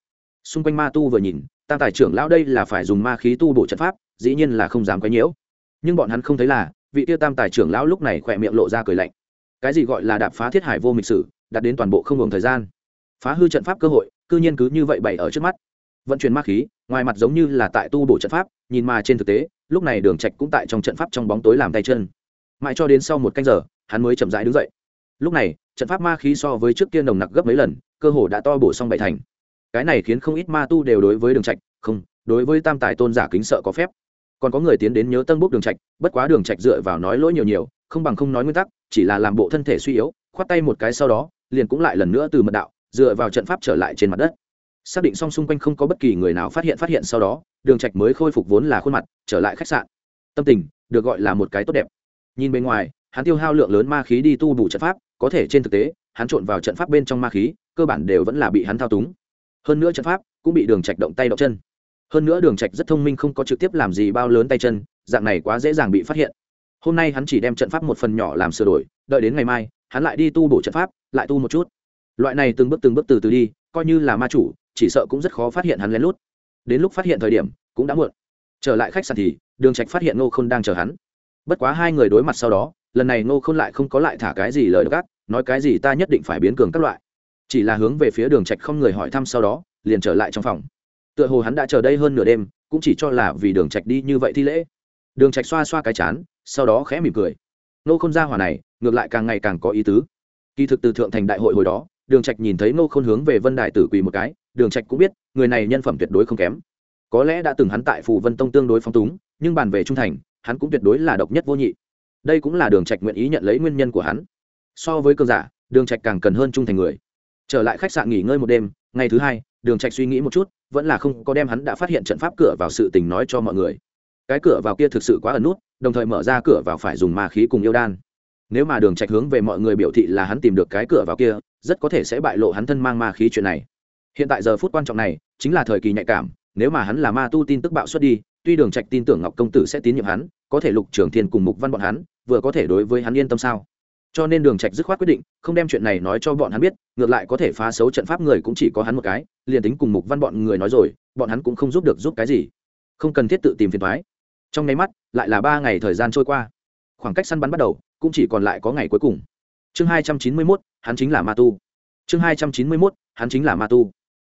Xung quanh ma tu vừa nhìn, tam tài trưởng lão đây là phải dùng ma khí tu bổ trận pháp, dĩ nhiên là không dám quấy nhiễu. Nhưng bọn hắn không thấy là, vị tiêu tam tài trưởng lão lúc này khỏe miệng lộ ra cười lạnh. Cái gì gọi là đạp phá thiết hải vô mịch sử, đạt đến toàn bộ không ngừng thời gian. Phá hư trận pháp cơ hội, cư nhiên cứ như vậy bày ở trước mắt. Vận chuyển ma khí, ngoài mặt giống như là tại tu bổ trận pháp, nhìn mà trên thực tế, lúc này đường trạch cũng tại trong trận pháp trong bóng tối làm tay chân. Mãi cho đến sau một canh giờ, hắn mới chậm rãi đứng dậy lúc này, trận pháp ma khí so với trước kia nồng nặc gấp mấy lần, cơ hồ đã to bổ xong bảy thành. Cái này khiến không ít ma tu đều đối với đường trạch, không, đối với tam tài tôn giả kính sợ có phép. Còn có người tiến đến nhớ tân bốc đường trạch, bất quá đường trạch dựa vào nói lỗi nhiều nhiều, không bằng không nói nguyên tắc, chỉ là làm bộ thân thể suy yếu, khoát tay một cái sau đó, liền cũng lại lần nữa từ mật đạo, dựa vào trận pháp trở lại trên mặt đất. Xác định xong xung quanh không có bất kỳ người nào phát hiện phát hiện sau đó, đường trạch mới khôi phục vốn là khuôn mặt, trở lại khách sạn. Tâm tình, được gọi là một cái tốt đẹp. Nhìn bên ngoài, hắn tiêu hao lượng lớn ma khí đi tu bù trận pháp có thể trên thực tế, hắn trộn vào trận pháp bên trong ma khí, cơ bản đều vẫn là bị hắn thao túng. Hơn nữa trận pháp cũng bị đường trạch động tay động chân. Hơn nữa đường trạch rất thông minh không có trực tiếp làm gì bao lớn tay chân, dạng này quá dễ dàng bị phát hiện. Hôm nay hắn chỉ đem trận pháp một phần nhỏ làm sửa đổi, đợi đến ngày mai, hắn lại đi tu bổ trận pháp, lại tu một chút. Loại này từng bước từng bước từ từ đi, coi như là ma chủ, chỉ sợ cũng rất khó phát hiện hắn lén lút. Đến lúc phát hiện thời điểm, cũng đã muộn. Trở lại khách sạn thì, đường trạch phát hiện ngô khôn đang chờ hắn. Bất quá hai người đối mặt sau đó, lần này ngô khôn lại không có lại thả cái gì lời gác nói cái gì ta nhất định phải biến cường các loại. Chỉ là hướng về phía đường trạch không người hỏi thăm sau đó, liền trở lại trong phòng. Tựa hồ hắn đã chờ đây hơn nửa đêm, cũng chỉ cho là vì đường trạch đi như vậy thi lễ. Đường trạch xoa xoa cái chán, sau đó khẽ mỉm cười. Nô khôn gia hỏa này, ngược lại càng ngày càng có ý tứ. Kỳ thực từ thượng thành đại hội hồi đó, đường trạch nhìn thấy nô khôn hướng về vân đài tử quỳ một cái, đường trạch cũng biết, người này nhân phẩm tuyệt đối không kém. Có lẽ đã từng hắn tại phù vân tông tương đối phong túng, nhưng bàn về trung thành, hắn cũng tuyệt đối là độc nhất vô nhị. Đây cũng là đường trạch nguyện ý nhận lấy nguyên nhân của hắn so với cơn giả, đường trạch càng cần hơn trung thành người. Trở lại khách sạn nghỉ ngơi một đêm, ngày thứ hai, đường trạch suy nghĩ một chút, vẫn là không có đem hắn đã phát hiện trận pháp cửa vào sự tình nói cho mọi người. Cái cửa vào kia thực sự quá ẩn nút, đồng thời mở ra cửa vào phải dùng ma khí cùng yêu đan. Nếu mà đường trạch hướng về mọi người biểu thị là hắn tìm được cái cửa vào kia, rất có thể sẽ bại lộ hắn thân mang ma khí chuyện này. Hiện tại giờ phút quan trọng này, chính là thời kỳ nhạy cảm, nếu mà hắn là ma tu tin tức bạo xuất đi, tuy đường trạch tin tưởng ngọc công tử sẽ tín nhiệm hắn, có thể lục trưởng thiên cùng mục văn bọn hắn, vừa có thể đối với hắn yên tâm sao? Cho nên đường trạch dứt khoát quyết định không đem chuyện này nói cho bọn hắn biết ngược lại có thể phá xấu trận pháp người cũng chỉ có hắn một cái liền tính cùng mục văn bọn người nói rồi bọn hắn cũng không giúp được giúp cái gì. Không cần thiết tự tìm phiền toái. Trong nháy mắt lại là ba ngày thời gian trôi qua. Khoảng cách săn bắn bắt đầu cũng chỉ còn lại có ngày cuối cùng. Chương hai trăm chín mươi 291, hắn chính là ma tu. Chương hai trăm chín mươi 291, hắn chính là ma tu.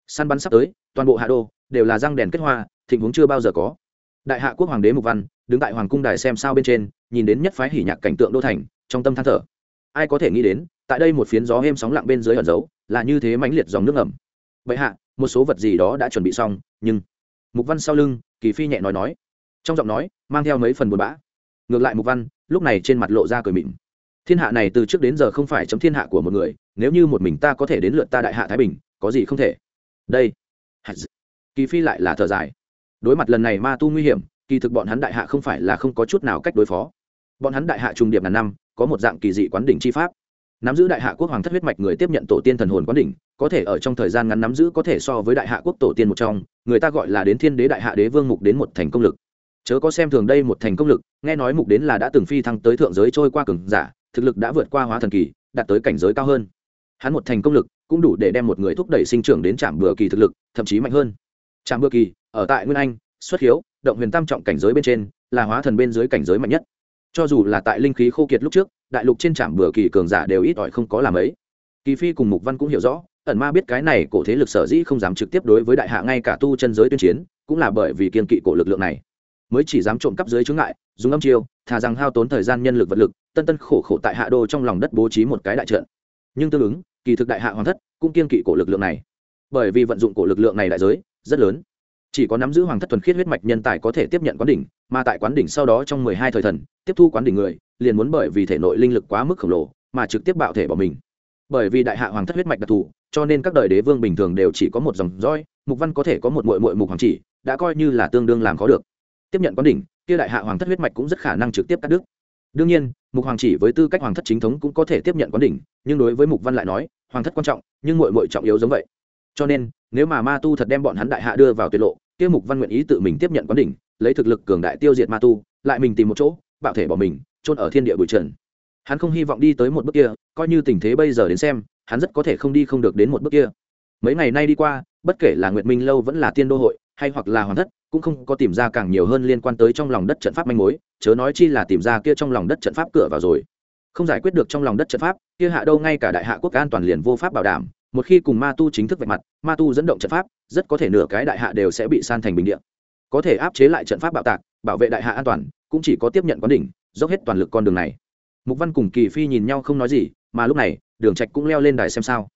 Săn bắn sắp tới toàn bộ hạ đô đều là răng đèn kết hoa thịnh vốn chưa bao giờ có. Đại hạ quốc hoàng đế mục văn đứng tại hoàng cung đài xem sao bên trên nhìn đến nhất phái hỉ nhạc cảnh tượng đô thành trong tâm than thở ai có thể nghĩ đến, tại đây một phiến gió êm sóng lặng bên dưới ẩn giấu, là như thế mãnh liệt dòng nước ẩm vậy hạ, một số vật gì đó đã chuẩn bị xong, nhưng mục văn sau lưng, kỳ phi nhẹ nói nói. Trong giọng nói, mang theo mấy phần buồn bã. Ngược lại mục văn, lúc này trên mặt lộ ra cười mịn. Thiên hạ này từ trước đến giờ không phải chấm thiên hạ của một người, nếu như một mình ta có thể đến lượt ta đại hạ thái bình, có gì không thể. Đây. Kỳ phi lại là thở dài. Đối mặt lần này ma tu nguy hiểm, kỳ thực bọn hắn đại hạ không phải là không có chút nào cách đối phó bọn hắn đại hạ trung điệp ngàn năm, có một dạng kỳ dị quán đỉnh chi pháp. Nắm giữ đại hạ quốc hoàng thất huyết mạch người tiếp nhận tổ tiên thần hồn quán đỉnh, có thể ở trong thời gian ngắn nắm giữ có thể so với đại hạ quốc tổ tiên một trong, người ta gọi là đến thiên đế đại hạ đế vương mục đến một thành công lực. Chớ có xem thường đây một thành công lực, nghe nói mục đến là đã từng phi thăng tới thượng giới trôi qua cường giả, thực lực đã vượt qua hóa thần kỳ, đạt tới cảnh giới cao hơn. Hắn một thành công lực cũng đủ để đem một người thúc đẩy sinh trưởng đến trạm bừa kỳ thực lực, thậm chí mạnh hơn. Trạm bừa kỳ, ở tại nguyên anh, xuất hiếu, động huyền tam trọng cảnh giới bên trên, là hóa thần bên dưới cảnh giới mạnh nhất cho dù là tại linh khí khô kiệt lúc trước, đại lục trên trạm bừa kỳ cường giả đều ít ỏi không có làm ấy. Kỳ phi cùng mục văn cũng hiểu rõ, ẩn ma biết cái này cổ thế lực sở dĩ không dám trực tiếp đối với đại hạ ngay cả tu chân giới tuyên chiến, cũng là bởi vì kiên kỵ cổ lực lượng này. Mới chỉ dám trộm cắp dưới chướng ngại, dùng âm chiêu, thà rằng hao tốn thời gian nhân lực vật lực, tân tân khổ khổ tại hạ đô trong lòng đất bố trí một cái đại trận. Nhưng tương ứng, kỳ thực đại hạ hoàng thất cũng kiên kỵ cổ lực lượng này. Bởi vì vận dụng cổ lực lượng này đại giới rất lớn chỉ có nắm giữ hoàng thất thuần khiết huyết mạch nhân tài có thể tiếp nhận quán đỉnh, mà tại quán đỉnh sau đó trong mười hai thời thần, tiếp thu quán đỉnh người, liền muốn bởi vì thể nội linh lực quá mức khổng lồ, mà trực tiếp bạo thể bỏ mình. Bởi vì đại hạ hoàng thất huyết mạch đặc thù, cho nên các đời đế vương bình thường đều chỉ có một dòng roi mục văn có thể có một mội mội mục hoàng chỉ, đã coi như là tương đương làm khó được. Tiếp nhận quán đỉnh, kia đại hạ hoàng thất huyết mạch cũng rất khả năng trực tiếp cắt đứt. Đương nhiên, mục hoàng chỉ với tư cách hoàng thất chính thống cũng có thể tiếp nhận quán đỉnh, nhưng đối với mục văn lại nói, hoàng thất quan trọng, nhưng mội mội trọng yếu giống vậy. Cho nên nếu mà ma tu thật đem bọn hắn đại hạ đưa vào tuyệt lộ, Tiêu mục văn nguyện ý tự mình tiếp nhận quán đỉnh, lấy thực lực cường đại tiêu diệt ma tu, lại mình tìm một chỗ, bạo thể bỏ mình trôn ở thiên địa bụi trần. Hắn không hy vọng đi tới một bước kia, coi như tình thế bây giờ đến xem, hắn rất có thể không đi không được đến một bước kia. Mấy ngày nay đi qua, bất kể là nguyệt minh lâu vẫn là tiên đô hội, hay hoặc là hoàng thất, cũng không có tìm ra càng nhiều hơn liên quan tới trong lòng đất trận pháp manh mối, chớ nói chi là tìm ra kia trong lòng đất trận pháp cửa vào rồi. Không giải quyết được trong lòng đất trận pháp, kia hạ đâu ngay cả đại hạ quốc an toàn liền vô pháp bảo đảm một khi cùng ma tu chính thức vạch mặt, ma tu dẫn động trận pháp, rất có thể nửa cái đại hạ đều sẽ bị san thành bình điện có thể áp chế lại trận pháp bạo tạc, bảo vệ đại hạ an toàn, cũng chỉ có tiếp nhận quán đỉnh, dốc hết toàn lực con đường này. Mục văn cùng kỳ phi nhìn nhau không nói gì, mà lúc này, đường trạch cũng leo lên đài xem sao.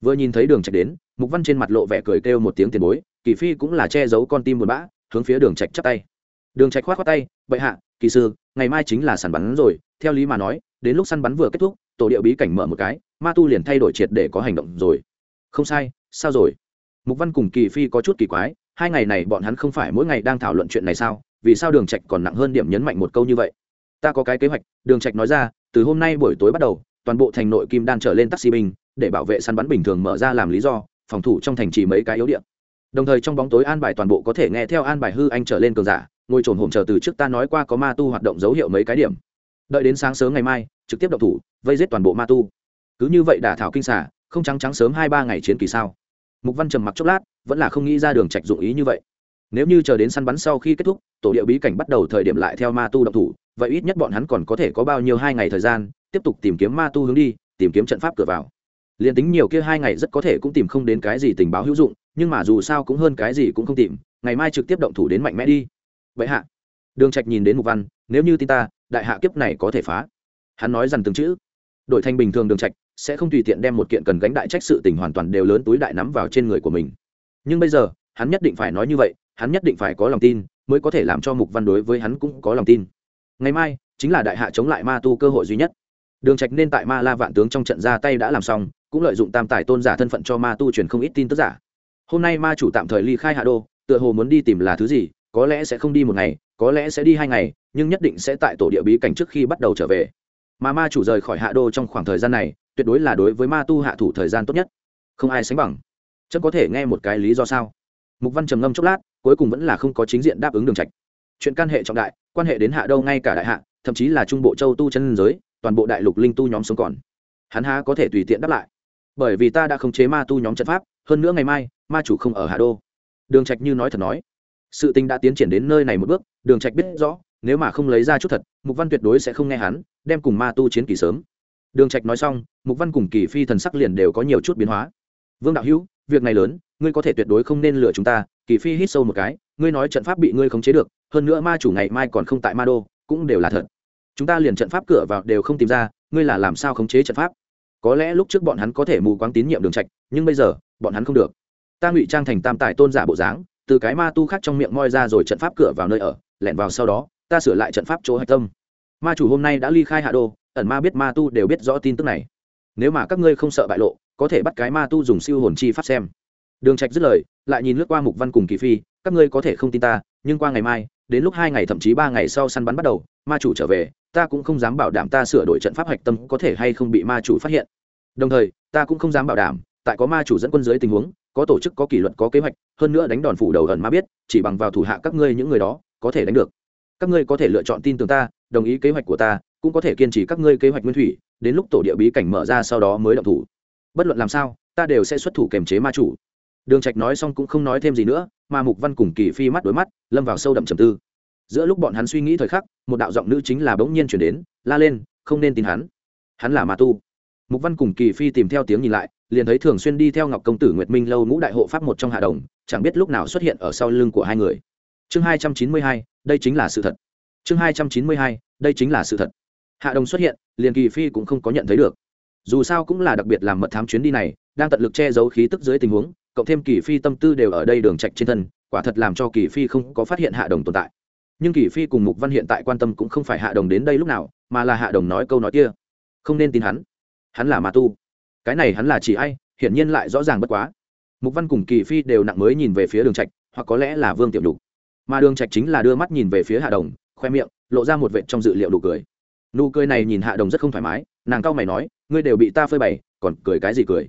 Vừa nhìn thấy đường trạch đến, mục văn trên mặt lộ vẻ cười kêu một tiếng tiền bối, kỳ phi cũng là che giấu con tim buồn bã, hướng phía đường trạch chắp tay. Đường trạch khoát khoát tay, bệ hạ, kỳ sư, ngày mai chính là săn bắn rồi, theo lý mà nói, đến lúc săn bắn vừa kết thúc, tổ địa bí cảnh mở một cái, ma tu liền thay đổi triệt để có hành động rồi không sai, sao rồi? Mục văn cùng kỳ phi có chút kỳ quái, hai ngày này bọn hắn không phải mỗi ngày đang thảo luận chuyện này sao? Vì sao đường trạch còn nặng hơn điểm nhấn mạnh một câu như vậy? Ta có cái kế hoạch, đường trạch nói ra, từ hôm nay buổi tối bắt đầu, toàn bộ thành nội kim đan trở lên taxi binh, để bảo vệ săn bắn bình thường mở ra làm lý do, phòng thủ trong thành chỉ mấy cái yếu điểm đồng thời trong bóng tối an bài toàn bộ có thể nghe theo an bài hư anh trở lên cường giả, ngồi trồn hổm chờ từ trước ta nói qua có ma tu hoạt động dấu hiệu mấy cái điểm. Đợi đến sáng sớm ngày mai, trực tiếp động thủ, vây giết toàn bộ ma tu. Cứ như vậy đả thảo kinh xả không trắng trắng sớm hai ba ngày chiến kỳ sao? Mục văn trầm mặc chốc lát, vẫn là không nghĩ ra đường trạch dụng ý như vậy. Nếu như chờ đến săn bắn sau khi kết thúc, tổ địa bí cảnh bắt đầu thời điểm lại theo ma tu động thủ, vậy ít nhất bọn hắn còn có thể có bao nhiêu hai ngày thời gian, tiếp tục tìm kiếm ma tu hướng đi, tìm kiếm trận pháp cửa vào. Liền tính nhiều kia hai ngày rất có thể cũng tìm không đến cái gì tình báo hữu dụng, nhưng mà dù sao cũng hơn cái gì cũng không tìm, ngày mai trực tiếp động thủ đến mạnh mẽ đi. Vậy hạ, đường trạch nhìn đến mục văn, nếu như tin ta, đại hạ kiếp này có thể phá. Hắn nói rằng từng chữ. Đổi thành bình thường đường trạch sẽ không tùy tiện đem một kiện cần gánh đại trách sự tình hoàn toàn đều lớn túi đại nắm vào trên người của mình. Nhưng bây giờ, hắn nhất định phải nói như vậy, hắn nhất định phải có lòng tin, mới có thể làm cho mục văn đối với hắn cũng có lòng tin. Ngày mai, chính là đại hạ chống lại ma tu cơ hội duy nhất. Đường trạch nên tại ma la vạn tướng trong trận ra tay đã làm xong, cũng lợi dụng tam tài tôn giả thân phận cho ma tu truyền không ít tin tức giả. Hôm nay ma chủ tạm thời ly khai hạ đô, tựa hồ muốn đi tìm là thứ gì, có lẽ sẽ không đi một ngày, có lẽ sẽ đi hai ngày, nhưng nhất định sẽ tại tổ địa bí cảnh trước khi bắt đầu trở về. Mà ma chủ rời khỏi hạ đô trong khoảng thời gian này tuyệt đối là đối với ma tu hạ thủ thời gian tốt nhất. Không ai sánh bằng. Chấm có thể nghe một cái lý do sao? Mục văn trầm ngâm chốc lát, cuối cùng vẫn là không có chính diện đáp ứng đường trạch. Chuyện can hệ trọng đại, quan hệ đến hạ đâu ngay cả đại hạ, thậm chí là trung bộ châu tu chân giới, toàn bộ đại lục linh tu nhóm sống còn. Hắn há có thể tùy tiện đáp lại. Bởi vì ta đã khống chế ma tu nhóm trận pháp, hơn nữa ngày mai, ma chủ không ở hạ đô. Đường trạch như nói thật nói. Sự tình đã tiến triển đến nơi này một bước, đường trạch biết rõ, nếu mà không lấy ra chút thật, mục văn tuyệt đối sẽ không nghe hắn, đem cùng ma tu chiến kỳ sớm đường trạch nói xong, mục văn cùng kỳ phi thần sắc liền đều có nhiều chút biến hóa. Vương đạo hữu, việc này lớn, ngươi có thể tuyệt đối không nên lừa chúng ta. Kỳ phi hít sâu một cái, ngươi nói trận pháp bị ngươi khống chế được, hơn nữa ma chủ ngày mai còn không tại ma đô, cũng đều là thật. Chúng ta liền trận pháp cửa vào đều không tìm ra, ngươi là làm sao khống chế trận pháp? Có lẽ lúc trước bọn hắn có thể mù quáng tín nhiệm đường trạch, nhưng bây giờ, bọn hắn không được. Ta ngụy trang thành tam tài tôn giả bộ dáng, từ cái ma tu khác trong miệng moi ra rồi trận pháp cửa vào nơi ở, lẻn vào sau đó, ta sửa lại trận pháp chỗ hạch tâm. Ma chủ hôm nay đã ly khai hạ đô ẩn ma biết ma tu đều biết rõ tin tức này. Nếu mà các ngươi không sợ bại lộ, có thể bắt cái ma tu dùng siêu hồn chi pháp xem. Đường trạch dứt lời, lại nhìn lướt qua mục văn cùng kỳ phi, các ngươi có thể không tin ta, nhưng qua ngày mai, đến lúc hai ngày thậm chí ba ngày sau săn bắn bắt đầu, ma chủ trở về, ta cũng không dám bảo đảm ta sửa đổi trận pháp hạch tâm có thể hay không bị ma chủ phát hiện. Đồng thời, ta cũng không dám bảo đảm, tại có ma chủ dẫn quân dưới tình huống, có tổ chức, có kỷ luật, có kế hoạch, hơn nữa đánh đòn phủ đầu ẩn ma biết, chỉ bằng vào thủ hạ các ngươi những người đó, có thể đánh được. Các ngươi có thể lựa chọn tin tưởng ta, đồng ý kế hoạch của ta cũng có thể kiên trì các ngươi kế hoạch nguyên thủy, đến lúc tổ địa bí cảnh mở ra sau đó mới động thủ. Bất luận làm sao, ta đều sẽ xuất thủ kềm chế ma chủ. Đường trạch nói xong cũng không nói thêm gì nữa, mà mục văn cùng kỳ phi mắt đối mắt, lâm vào sâu đậm trầm tư. Giữa lúc bọn hắn suy nghĩ thời khắc, một đạo giọng nữ chính là bỗng nhiên chuyển đến, la lên, không nên tin hắn. Hắn là ma tu. Mục văn cùng kỳ phi tìm theo tiếng nhìn lại, liền thấy thường xuyên đi theo ngọc công tử nguyệt minh lâu ngũ đại hộ pháp một trong hạ đồng, chẳng biết lúc nào xuất hiện ở sau lưng của hai người. Chương hai trăm chín mươi hai, đây chính là sự thật. Chương hai trăm chín mươi hai, đây chính là sự thật hạ đồng xuất hiện, liền kỳ phi cũng không có nhận thấy được. Dù sao cũng là đặc biệt làm mật thám chuyến đi này, đang tận lực che giấu khí tức dưới tình huống, cộng thêm kỳ phi tâm tư đều ở đây đường trạch trên thân, quả thật làm cho kỳ phi không có phát hiện hạ đồng tồn tại. Nhưng kỳ phi cùng mục văn hiện tại quan tâm cũng không phải hạ đồng đến đây lúc nào, mà là hạ đồng nói câu nói kia. Không nên tin hắn. Hắn là ma tu. Cái này hắn là chỉ ai, hiển nhiên lại rõ ràng bất quá. Mục văn cùng kỳ phi đều nặng mới nhìn về phía đường trạch, hoặc có lẽ là vương tiểu đục mà đường trạch chính là đưa mắt nhìn về phía hạ đồng, khoe miệng, lộ ra một vệt trong dự liệu đủ cười nụ cười này nhìn hạ đồng rất không thoải mái, nàng cao mày nói, ngươi đều bị ta phơi bày, còn cười cái gì cười?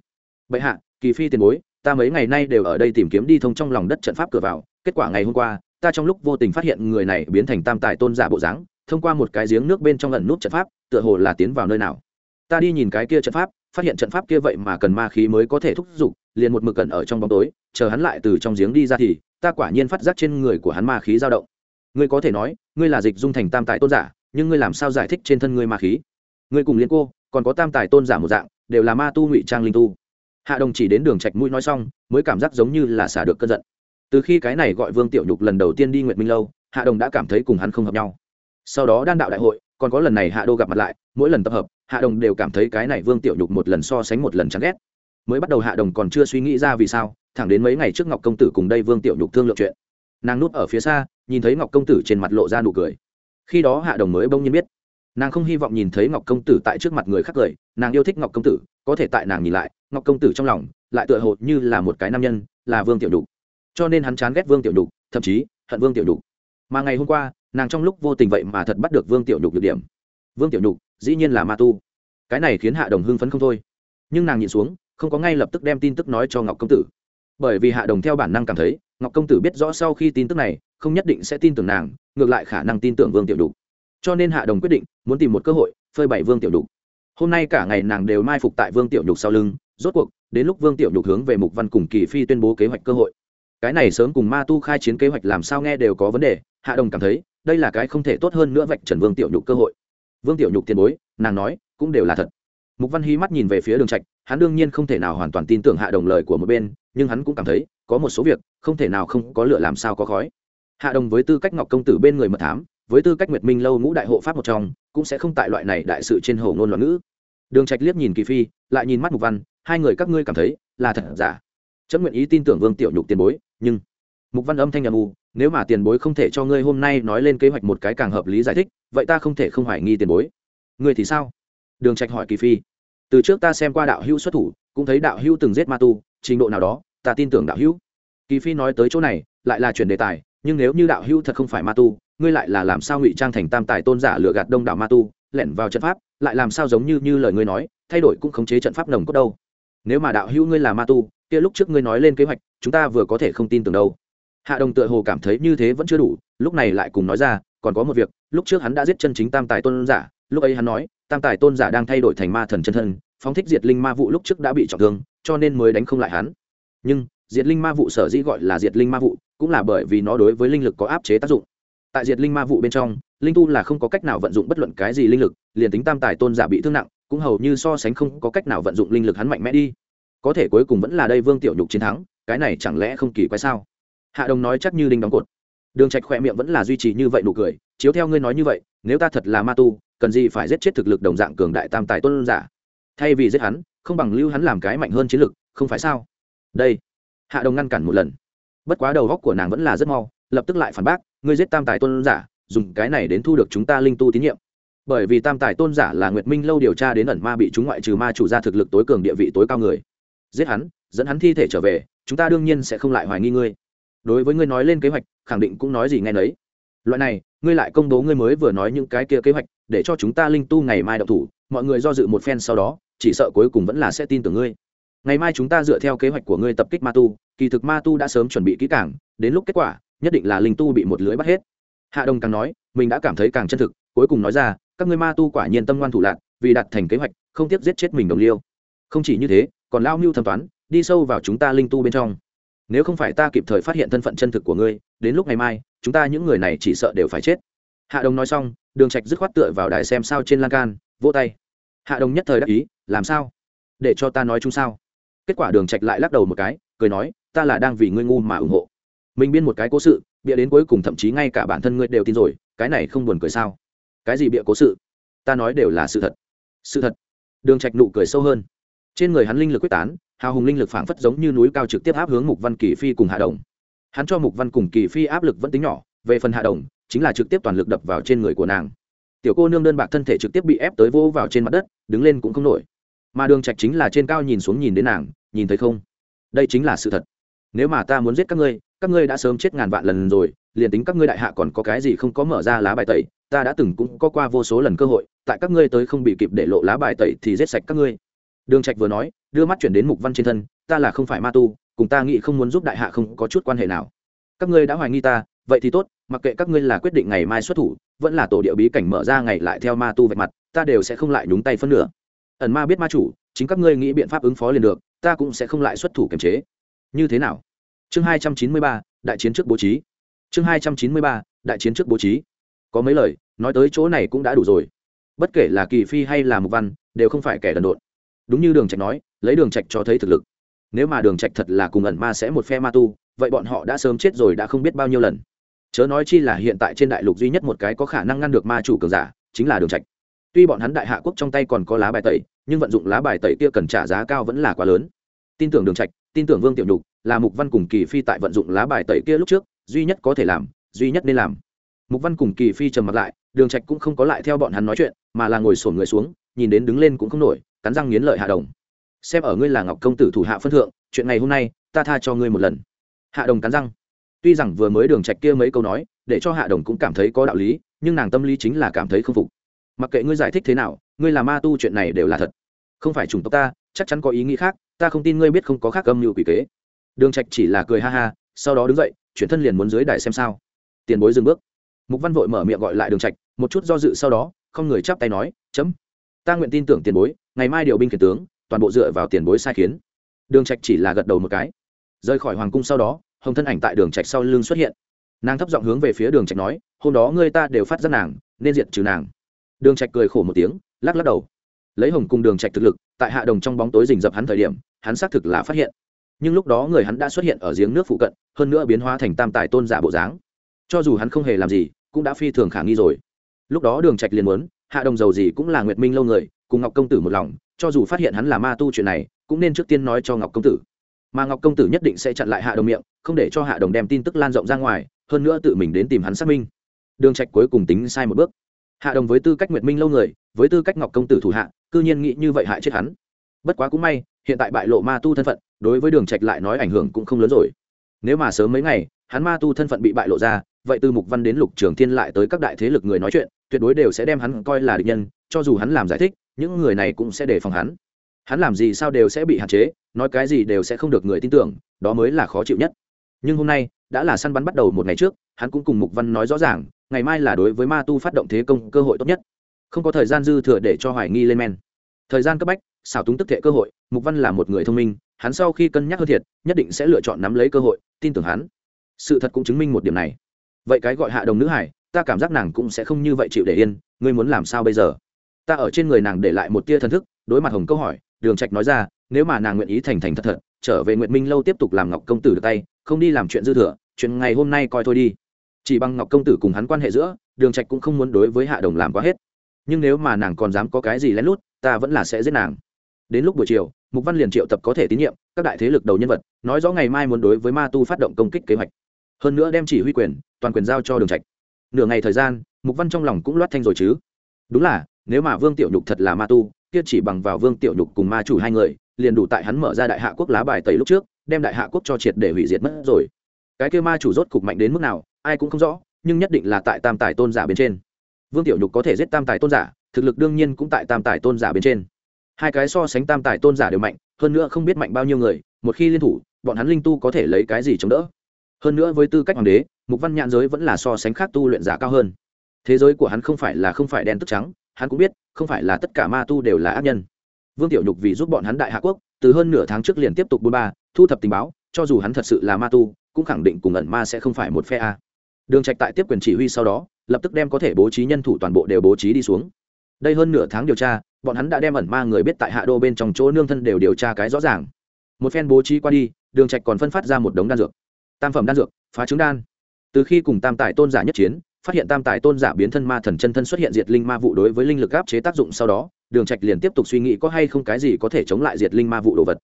Bệ hạ, kỳ phi tiền bối, ta mấy ngày nay đều ở đây tìm kiếm đi thông trong lòng đất trận pháp cửa vào, kết quả ngày hôm qua, ta trong lúc vô tình phát hiện người này biến thành tam tài tôn giả bộ dáng, thông qua một cái giếng nước bên trong ẩn nút trận pháp, tựa hồ là tiến vào nơi nào. Ta đi nhìn cái kia trận pháp, phát hiện trận pháp kia vậy mà cần ma khí mới có thể thúc giục, liền một mực cần ở trong bóng tối, chờ hắn lại từ trong giếng đi ra thì, ta quả nhiên phát giác trên người của hắn ma khí dao động. Ngươi có thể nói, ngươi là dịch dung thành tam tài tôn giả nhưng ngươi làm sao giải thích trên thân ngươi ma khí? Ngươi cùng liên cô, còn có tam tài tôn giả một dạng, đều là ma tu ngụy trang linh tu. Hạ đồng chỉ đến đường trạch mũi nói xong, mới cảm giác giống như là xả được cơn giận. Từ khi cái này gọi vương tiểu nhục lần đầu tiên đi nguyệt minh lâu, hạ đồng đã cảm thấy cùng hắn không hợp nhau. Sau đó đan đạo đại hội, còn có lần này hạ đô gặp mặt lại, mỗi lần tập hợp, hạ đồng đều cảm thấy cái này vương tiểu nhục một lần so sánh một lần chán ghét. Mới bắt đầu hạ đồng còn chưa suy nghĩ ra vì sao, thẳng đến mấy ngày trước ngọc công tử cùng đây vương tiểu nhục thương lượng chuyện. Nàng núp ở phía xa, nhìn thấy ngọc công tử trên mặt lộ ra nụ cười khi đó hạ đồng mới bỗng nhiên biết. Nàng không hy vọng nhìn thấy ngọc công tử tại trước mặt người khác cười, nàng yêu thích ngọc công tử, có thể tại nàng nhìn lại, ngọc công tử trong lòng lại tựa hồ như là một cái nam nhân, là vương tiểu đục cho nên hắn chán ghét vương tiểu đục thậm chí hận vương tiểu đục mà ngày hôm qua, nàng trong lúc vô tình vậy mà thật bắt được vương tiểu đục được điểm. Vương tiểu đục dĩ nhiên là ma tu. Cái này khiến hạ đồng hưng phấn không thôi. Nhưng nàng nhìn xuống, không có ngay lập tức đem tin tức nói cho ngọc công tử. Bởi vì hạ đồng theo bản năng cảm thấy, ngọc công tử biết rõ sau khi tin tức này không nhất định sẽ tin tưởng nàng, ngược lại khả năng tin tưởng vương tiểu đục. Cho nên hạ đồng quyết định muốn tìm một cơ hội phơi bày vương tiểu đục. Hôm nay cả ngày nàng đều mai phục tại vương tiểu nhục sau lưng, rốt cuộc, đến lúc vương tiểu nhục hướng về mục văn cùng kỳ phi tuyên bố kế hoạch cơ hội. Cái này sớm cùng ma tu khai chiến kế hoạch làm sao nghe đều có vấn đề, hạ đồng cảm thấy, đây là cái không thể tốt hơn nữa vạch trần vương tiểu nhục cơ hội. Vương tiểu nhục tiền bối, nàng nói, cũng đều là thật. Mục văn hí mắt nhìn về phía đường trạch, hắn đương nhiên không thể nào hoàn toàn tin tưởng hạ đồng lời của một bên, nhưng hắn cũng cảm thấy, có một số việc, không thể nào không có lửa làm sao có khói hạ đồng với tư cách ngọc công tử bên người mật thám, với tư cách nguyệt minh lâu ngũ đại hộ pháp một trong, cũng sẽ không tại loại này đại sự trên hồ ngôn loạn ngữ. Đường trạch liếc nhìn kỳ phi, lại nhìn mắt mục văn, hai người các ngươi cảm thấy là thật giả? Chấm nguyện ý tin tưởng vương tiểu nhục tiền bối, nhưng mục văn âm thanh nhầm u, nếu mà tiền bối không thể cho ngươi hôm nay nói lên kế hoạch một cái càng hợp lý giải thích, vậy ta không thể không hoài nghi tiền bối. Ngươi thì sao? Đường trạch hỏi kỳ phi. Từ trước ta xem qua đạo hữu xuất thủ, cũng thấy đạo hữu từng giết ma tu, trình độ nào đó, ta tin tưởng đạo hữu. Kỳ phi nói tới chỗ này, lại là chuyển đề tài nhưng nếu như đạo hữu thật không phải ma tu, ngươi lại là làm sao ngụy trang thành tam tài tôn giả lừa gạt đông đảo ma tu, lẻn vào trận pháp, lại làm sao giống như như lời ngươi nói, thay đổi cũng khống chế trận pháp nồng cốt đâu. Nếu mà đạo hữu ngươi là ma tu, kia lúc trước ngươi nói lên kế hoạch, chúng ta vừa có thể không tin tưởng đâu. Hạ đồng tựa hồ cảm thấy như thế vẫn chưa đủ, lúc này lại cùng nói ra, còn có một việc, lúc trước hắn đã giết chân chính tam tài tôn giả, lúc ấy hắn nói, tam tài tôn giả đang thay đổi thành ma thần chân thân, phóng thích diệt linh ma vụ lúc trước đã bị trọng thương, cho nên mới đánh không lại hắn. Nhưng diệt linh ma vụ sở dĩ gọi là diệt linh ma vụ cũng là bởi vì nó đối với linh lực có áp chế tác dụng. Tại diệt linh ma vụ bên trong, linh tu là không có cách nào vận dụng bất luận cái gì linh lực, liền tính tam tài tôn giả bị thương nặng, cũng hầu như so sánh không có cách nào vận dụng linh lực hắn mạnh mẽ đi. Có thể cuối cùng vẫn là đây vương tiểu nhục chiến thắng, cái này chẳng lẽ không kỳ quái sao? Hạ đồng nói chắc như đinh đóng cột. Đường trạch khỏe miệng vẫn là duy trì như vậy nụ cười, chiếu theo ngươi nói như vậy, nếu ta thật là ma tu, cần gì phải giết chết thực lực đồng dạng cường đại tam tài tôn giả? Thay vì giết hắn, không bằng lưu hắn làm cái mạnh hơn chiến lực, không phải sao? Đây hạ đồng ngăn cản một lần. Bất quá đầu góc của nàng vẫn là rất mau, lập tức lại phản bác, ngươi giết tam tài tôn giả, dùng cái này đến thu được chúng ta linh tu tín nhiệm. Bởi vì tam tài tôn giả là nguyệt minh lâu điều tra đến ẩn ma bị chúng ngoại trừ ma chủ ra thực lực tối cường địa vị tối cao người. Giết hắn, dẫn hắn thi thể trở về, chúng ta đương nhiên sẽ không lại hoài nghi ngươi. Đối với ngươi nói lên kế hoạch, khẳng định cũng nói gì nghe nấy. Loại này, ngươi lại công bố ngươi mới vừa nói những cái kia kế hoạch, để cho chúng ta linh tu ngày mai đậu thủ, mọi người do dự một phen sau đó, chỉ sợ cuối cùng vẫn là sẽ tin tưởng ngươi ngày mai chúng ta dựa theo kế hoạch của ngươi tập kích ma tu, kỳ thực ma tu đã sớm chuẩn bị kỹ càng, đến lúc kết quả, nhất định là linh tu bị một lưới bắt hết. Hạ đồng càng nói, mình đã cảm thấy càng chân thực, cuối cùng nói ra, các ngươi ma tu quả nhiên tâm ngoan thủ lạc, vì đặt thành kế hoạch, không tiếc giết chết mình đồng liêu. Không chỉ như thế, còn lao mưu thẩm toán, đi sâu vào chúng ta linh tu bên trong. Nếu không phải ta kịp thời phát hiện thân phận chân thực của ngươi, đến lúc ngày mai, chúng ta những người này chỉ sợ đều phải chết. Hạ đồng nói xong, đường trạch dứt khoát tựa vào đài xem sao trên lan can, vỗ tay. Hạ đồng nhất thời đắc ý, làm sao? Để cho ta nói chung sao? Kết quả đường trạch lại lắc đầu một cái, cười nói, ta là đang vì ngươi ngu mà ủng hộ. Mình biên một cái cố sự, bịa đến cuối cùng thậm chí ngay cả bản thân ngươi đều tin rồi, cái này không buồn cười sao? Cái gì bịa cố sự? Ta nói đều là sự thật. Sự thật? Đường trạch nụ cười sâu hơn. Trên người hắn linh lực quyết tán, hào hùng linh lực phảng phất giống như núi cao trực tiếp áp hướng mục văn kỳ phi cùng hạ đồng. Hắn cho mục văn cùng kỳ phi áp lực vẫn tính nhỏ, về phần hạ đồng, chính là trực tiếp toàn lực đập vào trên người của nàng. Tiểu cô nương đơn bạc thân thể trực tiếp bị ép tới vô vào trên mặt đất, đứng lên cũng không nổi mà đường trạch chính là trên cao nhìn xuống nhìn đến nàng, nhìn thấy không? Đây chính là sự thật. Nếu mà ta muốn giết các ngươi các ngươi đã sớm chết ngàn vạn lần rồi, liền tính các ngươi đại hạ còn có cái gì không có mở ra lá bài tẩy, ta đã từng cũng có qua vô số lần cơ hội, tại các ngươi tới không bị kịp để lộ lá bài tẩy thì giết sạch các ngươi. Đường trạch vừa nói, đưa mắt chuyển đến mục văn trên thân, ta là không phải ma tu, cùng ta nghĩ không muốn giúp đại hạ không có chút quan hệ nào. Các ngươi đã hoài nghi ta, vậy thì tốt, mặc kệ các ngươi là quyết định ngày mai xuất thủ, vẫn là tổ địa bí cảnh mở ra ngày lại theo ma tu vạch mặt, ta đều sẽ không lại nhúng tay phân nửa ẩn ma biết ma chủ, chính các ngươi nghĩ biện pháp ứng phó liền được, ta cũng sẽ không lại xuất thủ kiềm chế. Như thế nào? Chương hai trăm chín mươi ba, đại chiến trước bố trí. Chương hai trăm chín mươi ba, đại chiến trước bố trí. Có mấy lời, nói tới chỗ này cũng đã đủ rồi. Bất kể là kỳ phi hay là mục văn, đều không phải kẻ đần độn. Đúng như đường trạch nói, lấy đường trạch cho thấy thực lực. Nếu mà đường trạch thật là cùng ẩn ma sẽ một phe ma tu, vậy bọn họ đã sớm chết rồi đã không biết bao nhiêu lần. Chớ nói chi là hiện tại trên đại lục duy nhất một cái có khả năng ngăn được ma chủ cường giả, chính là đường trạch. Tuy bọn hắn đại hạ quốc trong tay còn có lá bài tẩy nhưng vận dụng lá bài tẩy kia cần trả giá cao vẫn là quá lớn. Tin tưởng đường trạch, tin tưởng vương tiểu nhục, là mục văn cùng kỳ phi tại vận dụng lá bài tẩy kia lúc trước, duy nhất có thể làm, duy nhất nên làm. Mục văn cùng kỳ phi trầm mặt lại, đường trạch cũng không có lại theo bọn hắn nói chuyện, mà là ngồi sổn người xuống, nhìn đến đứng lên cũng không nổi, cắn răng nghiến lợi hạ đồng. Xem ở ngươi là ngọc công tử thủ hạ phân thượng, chuyện ngày hôm nay, ta tha cho ngươi một lần. Hạ đồng cắn răng. Tuy rằng vừa mới đường trạch kia mấy câu nói, để cho hạ đồng cũng cảm thấy có đạo lý, nhưng nàng tâm lý chính là cảm thấy không phục. Mặc kệ ngươi giải thích thế nào ngươi là ma tu, chuyện này đều là thật. Không phải chủng tộc ta, chắc chắn có ý nghĩ khác, ta không tin ngươi biết không có khác âm mưu quỷ kế. Đường trạch chỉ là cười ha ha, sau đó đứng dậy, chuyển thân liền muốn dưới đài xem sao. Tiền bối dừng bước. Mục văn vội mở miệng gọi lại đường trạch, một chút do dự sau đó, không người chắp tay nói, chấm, ta nguyện tin tưởng tiền bối, ngày mai điều binh khiển tướng, toàn bộ dựa vào tiền bối sai khiến. Đường trạch chỉ là gật đầu một cái. Rời khỏi hoàng cung sau đó, hồng thân ảnh tại đường trạch sau lưng xuất hiện. Nàng thấp giọng hướng về phía đường trạch nói, hôm đó ngươi ta đều phát giác nàng, nên diệt trừ nàng. Đường trạch cười khổ một tiếng lắc lắc đầu. Lấy hồng cung đường trạch thực lực, tại hạ đồng trong bóng tối rình rập hắn thời điểm, hắn xác thực là phát hiện. Nhưng lúc đó người hắn đã xuất hiện ở giếng nước phụ cận, hơn nữa biến hóa thành tam tài tôn giả bộ dáng. Cho dù hắn không hề làm gì, cũng đã phi thường khả nghi rồi. Lúc đó đường trạch liền muốn, hạ đồng dầu gì cũng là nguyệt minh lâu người, cùng ngọc công tử một lòng, cho dù phát hiện hắn là ma tu chuyện này, cũng nên trước tiên nói cho ngọc công tử. Mà ngọc công tử nhất định sẽ chặn lại hạ đồng miệng, không để cho hạ đồng đem tin tức lan rộng ra ngoài, hơn nữa tự mình đến tìm hắn xác minh. Đường trạch cuối cùng tính sai một bước. Hạ đồng với tư cách nguyệt minh lâu người với tư cách ngọc công tử thủ hạ, cư nhiên nghĩ như vậy hại chết hắn. Bất quá cũng may, hiện tại bại lộ ma tu thân phận, đối với đường trạch lại nói ảnh hưởng cũng không lớn rồi. Nếu mà sớm mấy ngày, hắn ma tu thân phận bị bại lộ ra, vậy từ mục văn đến lục trường thiên lại tới các đại thế lực người nói chuyện, tuyệt đối đều sẽ đem hắn coi là địch nhân, cho dù hắn làm giải thích, những người này cũng sẽ đề phòng hắn. Hắn làm gì sao đều sẽ bị hạn chế, nói cái gì đều sẽ không được người tin tưởng, đó mới là khó chịu nhất. Nhưng hôm nay, đã là săn bắn bắt đầu một ngày trước, hắn cũng cùng mục văn nói rõ ràng, ngày mai là đối với ma tu phát động thế công cơ hội tốt nhất không có thời gian dư thừa để cho hoài nghi lên men. Thời gian cấp bách, xảo túng tức thể cơ hội, mục văn là một người thông minh, hắn sau khi cân nhắc hơn thiệt, nhất định sẽ lựa chọn nắm lấy cơ hội, tin tưởng hắn. Sự thật cũng chứng minh một điểm này. Vậy cái gọi hạ đồng nữ hải, ta cảm giác nàng cũng sẽ không như vậy chịu để yên, ngươi muốn làm sao bây giờ? Ta ở trên người nàng để lại một tia thần thức, đối mặt hồng câu hỏi, đường trạch nói ra, nếu mà nàng nguyện ý thành thành thật thật, trở về nguyện minh lâu tiếp tục làm ngọc công tử được tay, không đi làm chuyện dư thừa, chuyện ngày hôm nay coi thôi đi. Chỉ bằng ngọc công tử cùng hắn quan hệ giữa, đường trạch cũng không muốn đối với hạ đồng làm quá hết nhưng nếu mà nàng còn dám có cái gì lén lút, ta vẫn là sẽ giết nàng. Đến lúc buổi chiều, mục văn liền triệu tập có thể tín nhiệm, các đại thế lực đầu nhân vật, nói rõ ngày mai muốn đối với ma tu phát động công kích kế hoạch. Hơn nữa đem chỉ huy quyền, toàn quyền giao cho đường trạch. Nửa ngày thời gian, mục văn trong lòng cũng loát thanh rồi chứ. Đúng là, nếu mà vương tiểu nhục thật là ma tu, kia chỉ bằng vào vương tiểu nhục cùng ma chủ hai người, liền đủ tại hắn mở ra đại hạ quốc lá bài tẩy lúc trước, đem đại hạ quốc cho triệt để hủy diệt mất rồi. Cái kia ma chủ rốt cục mạnh đến mức nào, ai cũng không rõ, nhưng nhất định là tại tam tài tôn giả bên trên vương tiểu nhục có thể giết tam tài tôn giả, thực lực đương nhiên cũng tại tam tài tôn giả bên trên. Hai cái so sánh tam tài tôn giả đều mạnh, hơn nữa không biết mạnh bao nhiêu người, một khi liên thủ, bọn hắn linh tu có thể lấy cái gì chống đỡ? Hơn nữa với tư cách hoàng đế, mục văn nhãn giới vẫn là so sánh khác tu luyện giả cao hơn. Thế giới của hắn không phải là không phải đen tức trắng, hắn cũng biết, không phải là tất cả ma tu đều là ác nhân. Vương tiểu nhục vì giúp bọn hắn đại hạ quốc, từ hơn nửa tháng trước liền tiếp tục bôn ba, thu thập tình báo, cho dù hắn thật sự là ma tu, cũng khẳng định cùng ẩn ma sẽ không phải một phe a. Đường trạch tại tiếp quyền chỉ huy sau đó lập tức đem có thể bố trí nhân thủ toàn bộ đều bố trí đi xuống. Đây hơn nửa tháng điều tra, bọn hắn đã đem ẩn ma người biết tại hạ đô bên trong chỗ nương thân đều điều tra cái rõ ràng. Một phen bố trí qua đi, đường trạch còn phân phát ra một đống đan dược. Tam phẩm đan dược, phá trứng đan. Từ khi cùng tam tài tôn giả nhất chiến, phát hiện tam tài tôn giả biến thân ma thần chân thân xuất hiện diệt linh ma vụ đối với linh lực áp chế tác dụng sau đó, đường trạch liền tiếp tục suy nghĩ có hay không cái gì có thể chống lại diệt linh ma vụ đồ vật.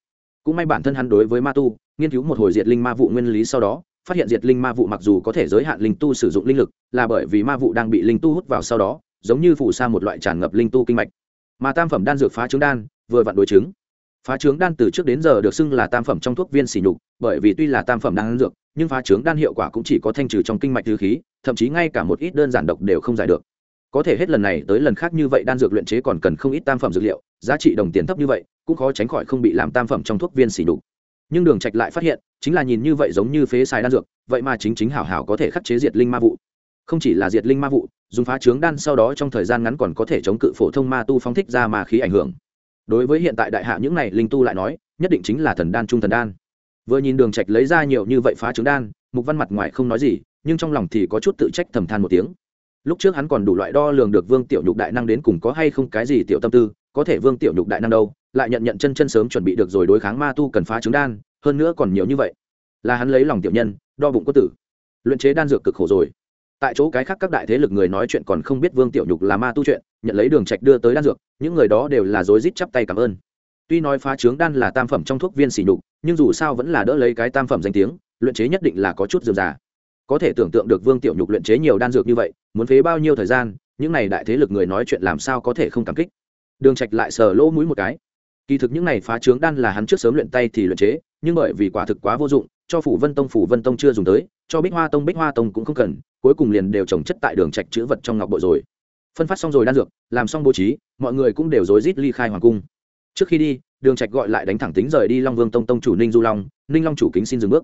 Cũng may bản thân hắn đối với ma tu, nghiên cứu một hồi diệt linh ma vụ nguyên lý sau đó phát hiện diệt linh ma vụ mặc dù có thể giới hạn linh tu sử dụng linh lực, là bởi vì ma vụ đang bị linh tu hút vào sau đó, giống như phủ sa một loại tràn ngập linh tu kinh mạch. Mà tam phẩm đan dược phá trứng đan, vừa vặn đối chứng. Phá trứng đan từ trước đến giờ được xưng là tam phẩm trong thuốc viên xỉ nhục, bởi vì tuy là tam phẩm đan dược, nhưng phá trứng đan hiệu quả cũng chỉ có thanh trừ trong kinh mạch thứ khí, thậm chí ngay cả một ít đơn giản độc đều không giải được. Có thể hết lần này tới lần khác như vậy đan dược luyện chế còn cần không ít tam phẩm dược liệu, giá trị đồng tiền thấp như vậy, cũng khó tránh khỏi không bị làm tam phẩm trong thuốc viên xỉ nhục nhưng đường trạch lại phát hiện, chính là nhìn như vậy giống như phế xài đan dược, vậy mà chính chính hảo hảo có thể khắc chế diệt linh ma vụ. Không chỉ là diệt linh ma vụ, dùng phá trướng đan sau đó trong thời gian ngắn còn có thể chống cự phổ thông ma tu phóng thích ra ma khí ảnh hưởng. Đối với hiện tại đại hạ những này linh tu lại nói, nhất định chính là thần đan trung thần đan. Vừa nhìn đường trạch lấy ra nhiều như vậy phá trướng đan, mục văn mặt ngoài không nói gì, nhưng trong lòng thì có chút tự trách thầm than một tiếng. Lúc trước hắn còn đủ loại đo lường được vương tiểu nhục đại năng đến cùng có hay không cái gì tiểu tâm tư, có thể vương tiểu nhục đại năng đâu lại nhận nhận chân chân sớm chuẩn bị được rồi đối kháng ma tu cần phá trứng đan, hơn nữa còn nhiều như vậy. Là hắn lấy lòng tiểu nhân, đo bụng có tử. Luyện chế đan dược cực khổ rồi. Tại chỗ cái khác các đại thế lực người nói chuyện còn không biết vương tiểu nhục là ma tu chuyện, nhận lấy đường trạch đưa tới đan dược, những người đó đều là rối rít chắp tay cảm ơn. Tuy nói phá trướng đan là tam phẩm trong thuốc viên xỉ nhục, nhưng dù sao vẫn là đỡ lấy cái tam phẩm danh tiếng, luyện chế nhất định là có chút dườm già. Có thể tưởng tượng được vương tiểu nhục luyện chế nhiều đan dược như vậy, muốn phế bao nhiêu thời gian, những này đại thế lực người nói chuyện làm sao có thể không cảm kích. Đường trạch lại sờ lỗ mũi một cái kỳ thực những này phá trướng đan là hắn trước sớm luyện tay thì luyện chế, nhưng bởi vì quả thực quá vô dụng, cho phủ vân tông phủ vân tông chưa dùng tới, cho bích hoa tông bích hoa tông cũng không cần, cuối cùng liền đều trồng chất tại đường trạch chữ vật trong ngọc bội rồi. Phân phát xong rồi đan dược, làm xong bố trí, mọi người cũng đều rối rít ly khai hoàng cung. Trước khi đi, đường trạch gọi lại đánh thẳng tính rời đi long vương tông tông chủ ninh du long, ninh long chủ kính xin dừng bước.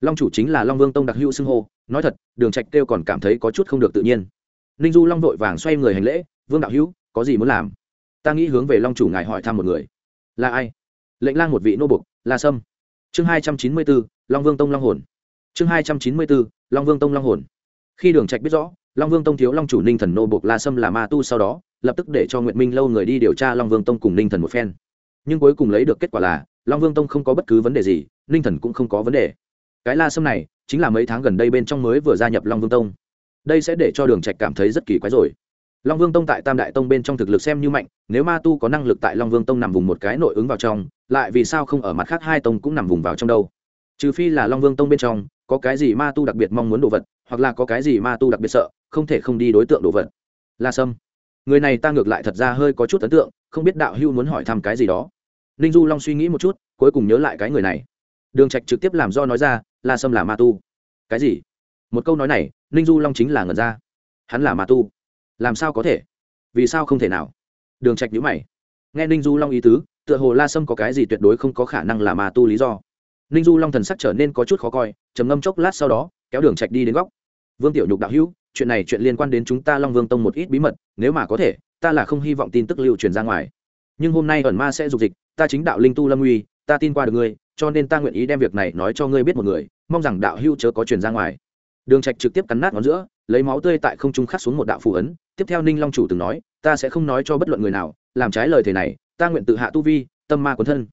Long chủ chính là long vương tông đặc hữu xưng hô, nói thật, đường trạch kêu còn cảm thấy có chút không được tự nhiên. Ninh du long vội vàng xoay người hành lễ, vương đạo hữu, có gì muốn làm? Ta nghĩ hướng về long chủ ngài hỏi thăm một người là ai? Lệnh lang một vị nô bục là sâm. Chương hai trăm chín mươi bốn, long vương tông long hồn. Chương hai trăm chín mươi bốn, long vương tông long hồn. Khi đường trạch biết rõ, long vương tông thiếu long chủ ninh thần nô bục la sâm là ma tu sau đó, lập tức để cho nguyện minh lâu người đi điều tra long vương tông cùng ninh thần một phen. Nhưng cuối cùng lấy được kết quả là, long vương tông không có bất cứ vấn đề gì, ninh thần cũng không có vấn đề. Cái la sâm này, chính là mấy tháng gần đây bên trong mới vừa gia nhập long vương tông. Đây sẽ để cho đường trạch cảm thấy rất kỳ quái rồi long vương tông tại tam đại tông bên trong thực lực xem như mạnh, nếu ma tu có năng lực tại long vương tông nằm vùng một cái nội ứng vào trong, lại vì sao không ở mặt khác hai tông cũng nằm vùng vào trong đâu? Trừ phi là long vương tông bên trong, có cái gì ma tu đặc biệt mong muốn đồ vật, hoặc là có cái gì ma tu đặc biệt sợ, không thể không đi đối tượng đồ vật. La sâm, người này ta ngược lại thật ra hơi có chút ấn tượng, không biết đạo hưu muốn hỏi thăm cái gì đó. Ninh du long suy nghĩ một chút, cuối cùng nhớ lại cái người này. Đường trạch trực tiếp làm do nói ra, la sâm là ma tu. Cái gì? Một câu nói này, ninh du long chính là ngần ra. Hắn là ma tu làm sao có thể? Vì sao không thể nào? Đường trạch nhíu mày. Nghe ninh du long ý tứ, tựa hồ la sâm có cái gì tuyệt đối không có khả năng là ma tu lý do. Ninh du long thần sắc trở nên có chút khó coi, trầm ngâm chốc lát sau đó, kéo đường trạch đi đến góc. Vương tiểu nhục đạo hữu, chuyện này chuyện liên quan đến chúng ta long vương tông một ít bí mật, nếu mà có thể, ta là không hy vọng tin tức lưu truyền ra ngoài. Nhưng hôm nay ẩn ma sẽ dục dịch, ta chính đạo linh tu lâm uy, ta tin qua được ngươi, cho nên ta nguyện ý đem việc này nói cho ngươi biết một người, mong rằng đạo hữu chớ có truyền ra ngoài. Đường trạch trực tiếp cắn nát ngón giữa lấy máu tươi tại không trung khắc xuống một đạo phù ấn tiếp theo ninh long chủ từng nói ta sẽ không nói cho bất luận người nào làm trái lời thề này ta nguyện tự hạ tu vi tâm ma quấn thân.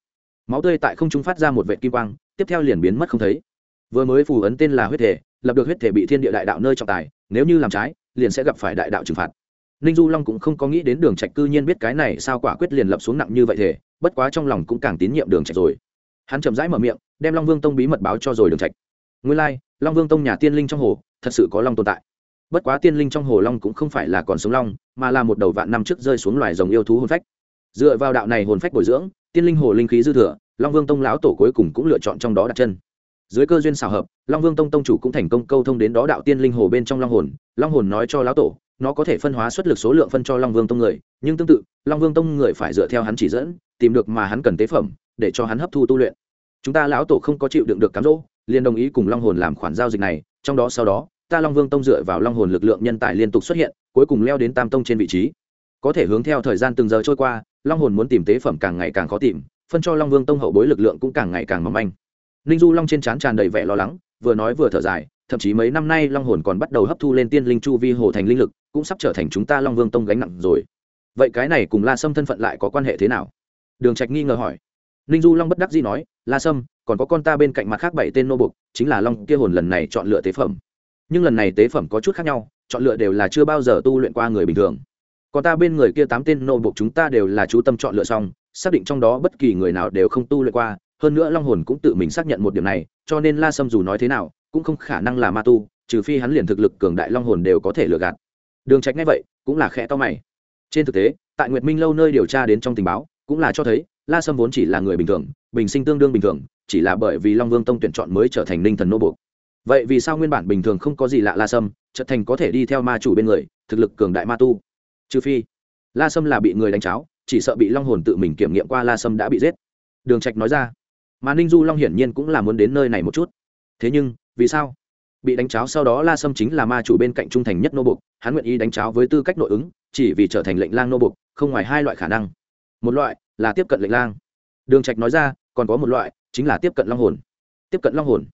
Máu tươi tại không trung phát ra một vệt kim quang tiếp theo liền biến mất không thấy. Vừa mới phù ấn tên là huyết thể lập được huyết thể bị thiên địa đại đạo nơi trọng tài nếu như làm trái liền sẽ gặp phải đại đạo trừng phạt. Ninh du long cũng không có nghĩ đến đường trạch cư nhiên biết cái này sao quả quyết liền lập xuống nặng như vậy thể bất quá trong lòng cũng càng tín nhiệm đường trạch rồi. Hắn chậm rãi mở miệng đem long vương tông bí mật báo cho rồi đường trạch. Nguyên lai like, long vương tông nhà tiên linh trong hồ thật sự có long tồn tại bất quá tiên linh trong hồ long cũng không phải là còn sống long, mà là một đầu vạn năm trước rơi xuống loài rồng yêu thú hồn phách. Dựa vào đạo này hồn phách bồi dưỡng, tiên linh hồ linh khí dư thừa, long vương tông lão tổ cuối cùng cũng lựa chọn trong đó đặt chân. Dưới cơ duyên xào hợp, long vương tông tông chủ cũng thành công câu thông đến đó đạo tiên linh hồ bên trong long hồn. Long hồn nói cho lão tổ, nó có thể phân hóa xuất lực số lượng phân cho long vương tông người, nhưng tương tự, long vương tông người phải dựa theo hắn chỉ dẫn, tìm được mà hắn cần tế phẩm, để cho hắn hấp thu tu luyện. Chúng ta lão tổ không có chịu đựng được cám dỗ, liền đồng ý cùng long hồn làm khoản giao dịch này, trong đó sau đó ta long vương tông dựa vào long hồn lực lượng nhân tài liên tục xuất hiện, cuối cùng leo đến tam tông trên vị trí. Có thể hướng theo thời gian từng giờ trôi qua, long hồn muốn tìm tế phẩm càng ngày càng khó tìm, phân cho long vương tông hậu bối lực lượng cũng càng ngày càng mỏng manh. Ninh du long trên trán tràn đầy vẻ lo lắng, vừa nói vừa thở dài, thậm chí mấy năm nay long hồn còn bắt đầu hấp thu lên tiên linh chu vi hồ thành linh lực, cũng sắp trở thành chúng ta long vương tông gánh nặng rồi. Vậy cái này cùng la sâm thân phận lại có quan hệ thế nào? Đường trạch nghi ngờ hỏi. Ninh du long bất đắc dĩ nói, la sâm, còn có con ta bên cạnh mặt khác bảy tên nô bục chính là long kia hồn lần này chọn lựa tế phẩm nhưng lần này tế phẩm có chút khác nhau, chọn lựa đều là chưa bao giờ tu luyện qua người bình thường. Còn ta bên người kia tám tên nô bộ chúng ta đều là chú tâm chọn lựa xong, xác định trong đó bất kỳ người nào đều không tu luyện qua, hơn nữa long hồn cũng tự mình xác nhận một điểm này, cho nên la sâm dù nói thế nào, cũng không khả năng là ma tu, trừ phi hắn liền thực lực cường đại long hồn đều có thể lừa gạt. Đường trạch ngay vậy, cũng là khẽ to mày. Trên thực tế, tại nguyệt minh lâu nơi điều tra đến trong tình báo, cũng là cho thấy, la sâm vốn chỉ là người bình thường, bình sinh tương đương bình thường, chỉ là bởi vì long vương tông tuyển chọn mới trở thành ninh thần nô buộc vậy vì sao nguyên bản bình thường không có gì lạ la sâm trở thành có thể đi theo ma chủ bên người, thực lực cường đại ma tu? Trừ phi, la sâm là bị người đánh cháo, chỉ sợ bị long hồn tự mình kiểm nghiệm qua la sâm đã bị giết. Đường trạch nói ra. Mà ninh du long hiển nhiên cũng là muốn đến nơi này một chút. Thế nhưng, vì sao? Bị đánh cháo sau đó la sâm chính là ma chủ bên cạnh trung thành nhất nô bục, hắn nguyện ý đánh cháo với tư cách nội ứng, chỉ vì trở thành lệnh lang nô bục, không ngoài hai loại khả năng. Một loại là tiếp cận lệnh lang. Đường trạch nói ra, còn có một loại chính là tiếp cận long hồn. Tiếp cận long hồn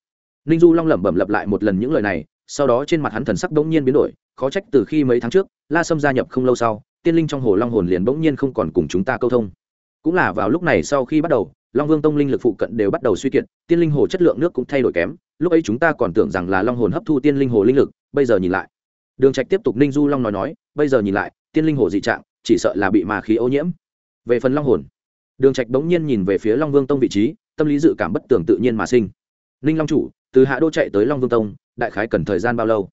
ninh du long lẩm bẩm lặp lại một lần những lời này, sau đó trên mặt hắn thần sắc bỗng nhiên biến đổi, khó trách từ khi mấy tháng trước, la sâm gia nhập không lâu sau, tiên linh trong hồ long hồn liền bỗng nhiên không còn cùng chúng ta câu thông. Cũng là vào lúc này sau khi bắt đầu, long vương tông linh lực phụ cận đều bắt đầu suy kiệt, tiên linh hồ chất lượng nước cũng thay đổi kém, lúc ấy chúng ta còn tưởng rằng là long hồn hấp thu tiên linh hồ linh lực, bây giờ nhìn lại. Đường trạch tiếp tục ninh du long nói nói, bây giờ nhìn lại, tiên linh hồ dị trạng, chỉ sợ là bị ma khí ô nhiễm. Về phần long hồn, đường trạch bỗng nhiên nhìn về phía long vương tông vị trí, tâm lý dự cảm bất tường tự nhiên mà sinh. Ninh long chủ từ hạ đô chạy tới long vương tông, đại khái cần thời gian bao lâu?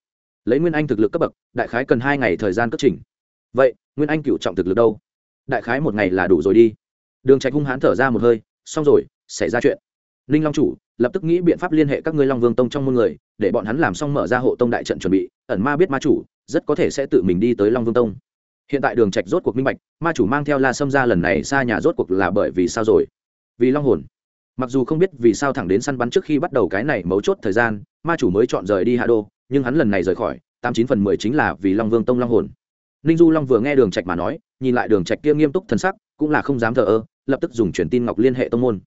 Lấy nguyên anh thực lực cấp bậc, đại khái cần hai ngày thời gian cất trình. Vậy, nguyên anh cựu trọng thực lực đâu? Đại khái một ngày là đủ rồi đi. Đường trạch hung hãn thở ra một hơi, xong rồi, xảy ra chuyện. Ninh long chủ, lập tức nghĩ biện pháp liên hệ các ngươi long vương tông trong môn người, để bọn hắn làm xong mở ra hộ tông đại trận chuẩn bị, ẩn ma biết ma chủ, rất có thể sẽ tự mình đi tới long vương tông. Hiện tại đường trạch rốt cuộc minh bạch, ma chủ mang theo la sâm ra lần này xa nhà rốt cuộc là bởi vì sao rồi? Vì long hồn mặc dù không biết vì sao thẳng đến săn bắn trước khi bắt đầu cái này mấu chốt thời gian, ma chủ mới chọn rời đi hạ đô, nhưng hắn lần này rời khỏi, tám chín phần mười chính là vì long vương tông long hồn. Ninh du long vừa nghe đường trạch mà nói, nhìn lại đường trạch kia nghiêm túc thần sắc, cũng là không dám thờ ơ, lập tức dùng truyền tin ngọc liên hệ tông môn.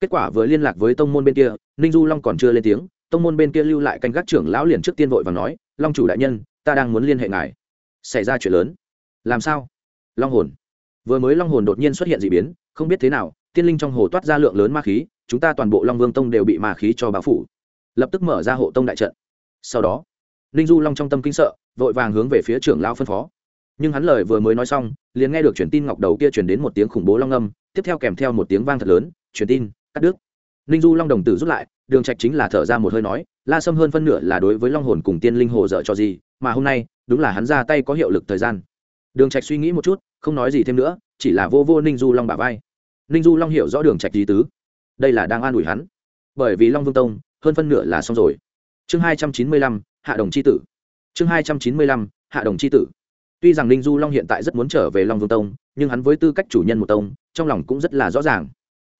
Kết quả vừa liên lạc với tông môn bên kia, ninh du long còn chưa lên tiếng, tông môn bên kia lưu lại canh gác trưởng lão liền trước tiên vội và nói, long chủ đại nhân, ta đang muốn liên hệ ngài. Xảy ra chuyện lớn. Làm sao? Long hồn. Vừa mới long hồn đột nhiên xuất hiện d ị biến, không biết thế nào tiên linh trong hồ toát ra lượng lớn ma khí, chúng ta toàn bộ long vương tông đều bị ma khí cho báo phủ. Lập tức mở ra hộ tông đại trận. Sau đó, ninh du long trong tâm kinh sợ, vội vàng hướng về phía trưởng lao phân phó. Nhưng hắn lời vừa mới nói xong, liền nghe được truyền tin ngọc đầu kia truyền đến một tiếng khủng bố long âm, tiếp theo kèm theo một tiếng vang thật lớn, truyền tin, cắt đứt. Ninh du long đồng tử rút lại, đường trạch chính là thở ra một hơi nói, la sâm hơn phân nửa là đối với long hồn cùng tiên linh hồ dở cho gì, mà hôm nay, đúng là hắn ra tay có hiệu lực thời gian. Đường trạch suy nghĩ một chút, không nói gì thêm nữa, chỉ là vô vô ninh du long bả vai ninh du long hiểu rõ đường trạch lý tứ. Đây là đang an ủi hắn. Bởi vì long vương tông, hơn phân nửa là xong rồi. Chương hai trăm chín mươi lăm, hạ đồng c h i tử. Chương hai trăm chín mươi lăm, hạ đồng c h i tử. Tuy rằng ninh du long hiện tại rất muốn trở về long vương tông, nhưng hắn với tư cách chủ nhân một tông, trong lòng cũng rất là rõ ràng.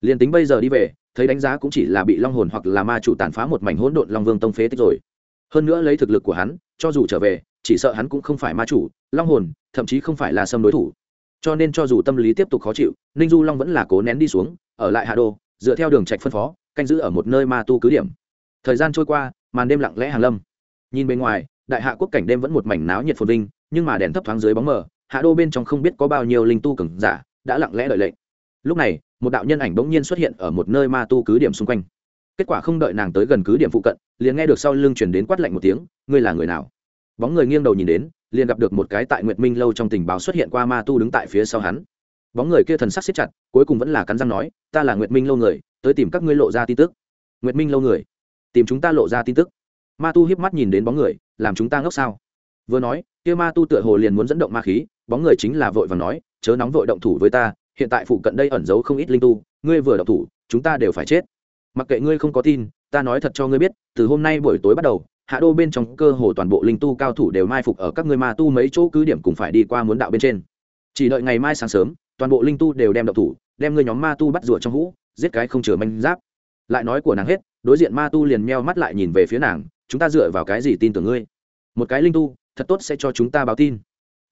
Liền tính bây giờ đi về, thấy đánh giá cũng chỉ là bị long hồn hoặc là ma chủ tàn phá một mảnh hỗn độn long vương tông phế tích rồi. Hơn nữa lấy thực lực của hắn, cho dù trở về, chỉ sợ hắn cũng không phải ma chủ, long hồn, thậm chí không phải là sâm đối thủ cho nên cho dù tâm lý tiếp tục khó chịu, ninh du long vẫn là cố nén đi xuống, ở lại hạ đô, dựa theo đường trạch phân phó, canh giữ ở một nơi ma tu cứ điểm. Thời gian trôi qua, màn đêm lặng lẽ hàng lâm. Nhìn bên ngoài, đại hạ quốc cảnh đêm vẫn một mảnh náo nhiệt phồn vinh, nhưng mà đèn thấp thoáng dưới bóng mờ, hạ đô bên trong không biết có bao nhiêu linh tu cường giả, đã lặng lẽ đợi lệnh. Lúc này, một đạo nhân ảnh bỗng nhiên xuất hiện ở một nơi ma tu cứ điểm xung quanh. Kết quả không đợi nàng tới gần cứ điểm phụ cận, liền nghe được sau lưng chuyển đến quát lạnh một tiếng, ngươi là người nào? Bóng người nghiêng đầu nhìn đến liền gặp được một cái tại nguyệt minh lâu trong tình báo xuất hiện qua ma tu đứng tại phía sau hắn. Bóng người kia thần sắc xếp chặt, cuối cùng vẫn là cắn răng nói, ta là nguyệt minh lâu người, tới tìm các ngươi lộ ra tin tức. Nguyệt minh lâu người? Tìm chúng ta lộ ra tin tức? Ma tu hiếp mắt nhìn đến bóng người, làm chúng ta ngốc sao? Vừa nói, kia ma tu tựa hồ liền muốn dẫn động ma khí, bóng người chính là vội và nói, chớ nóng vội động thủ với ta, hiện tại phụ cận đây ẩn giấu không ít linh tu, ngươi vừa động thủ, chúng ta đều phải chết. Mặc kệ ngươi không có tin, ta nói thật cho ngươi biết, từ hôm nay buổi tối bắt đầu hạ đô bên trong cơ hồ toàn bộ linh tu cao thủ đều mai phục ở các ngươi ma tu mấy chỗ cứ điểm cùng phải đi qua muốn đạo bên trên. Chỉ đợi ngày mai sáng sớm, toàn bộ linh tu đều đem đậu thủ, đem ngươi nhóm ma tu bắt rùa trong hũ, giết cái không chừa manh giáp. Lại nói của nàng hết, đối diện ma tu liền meo mắt lại nhìn về phía nàng, chúng ta dựa vào cái gì tin tưởng ngươi? Một cái linh tu, thật tốt sẽ cho chúng ta báo tin.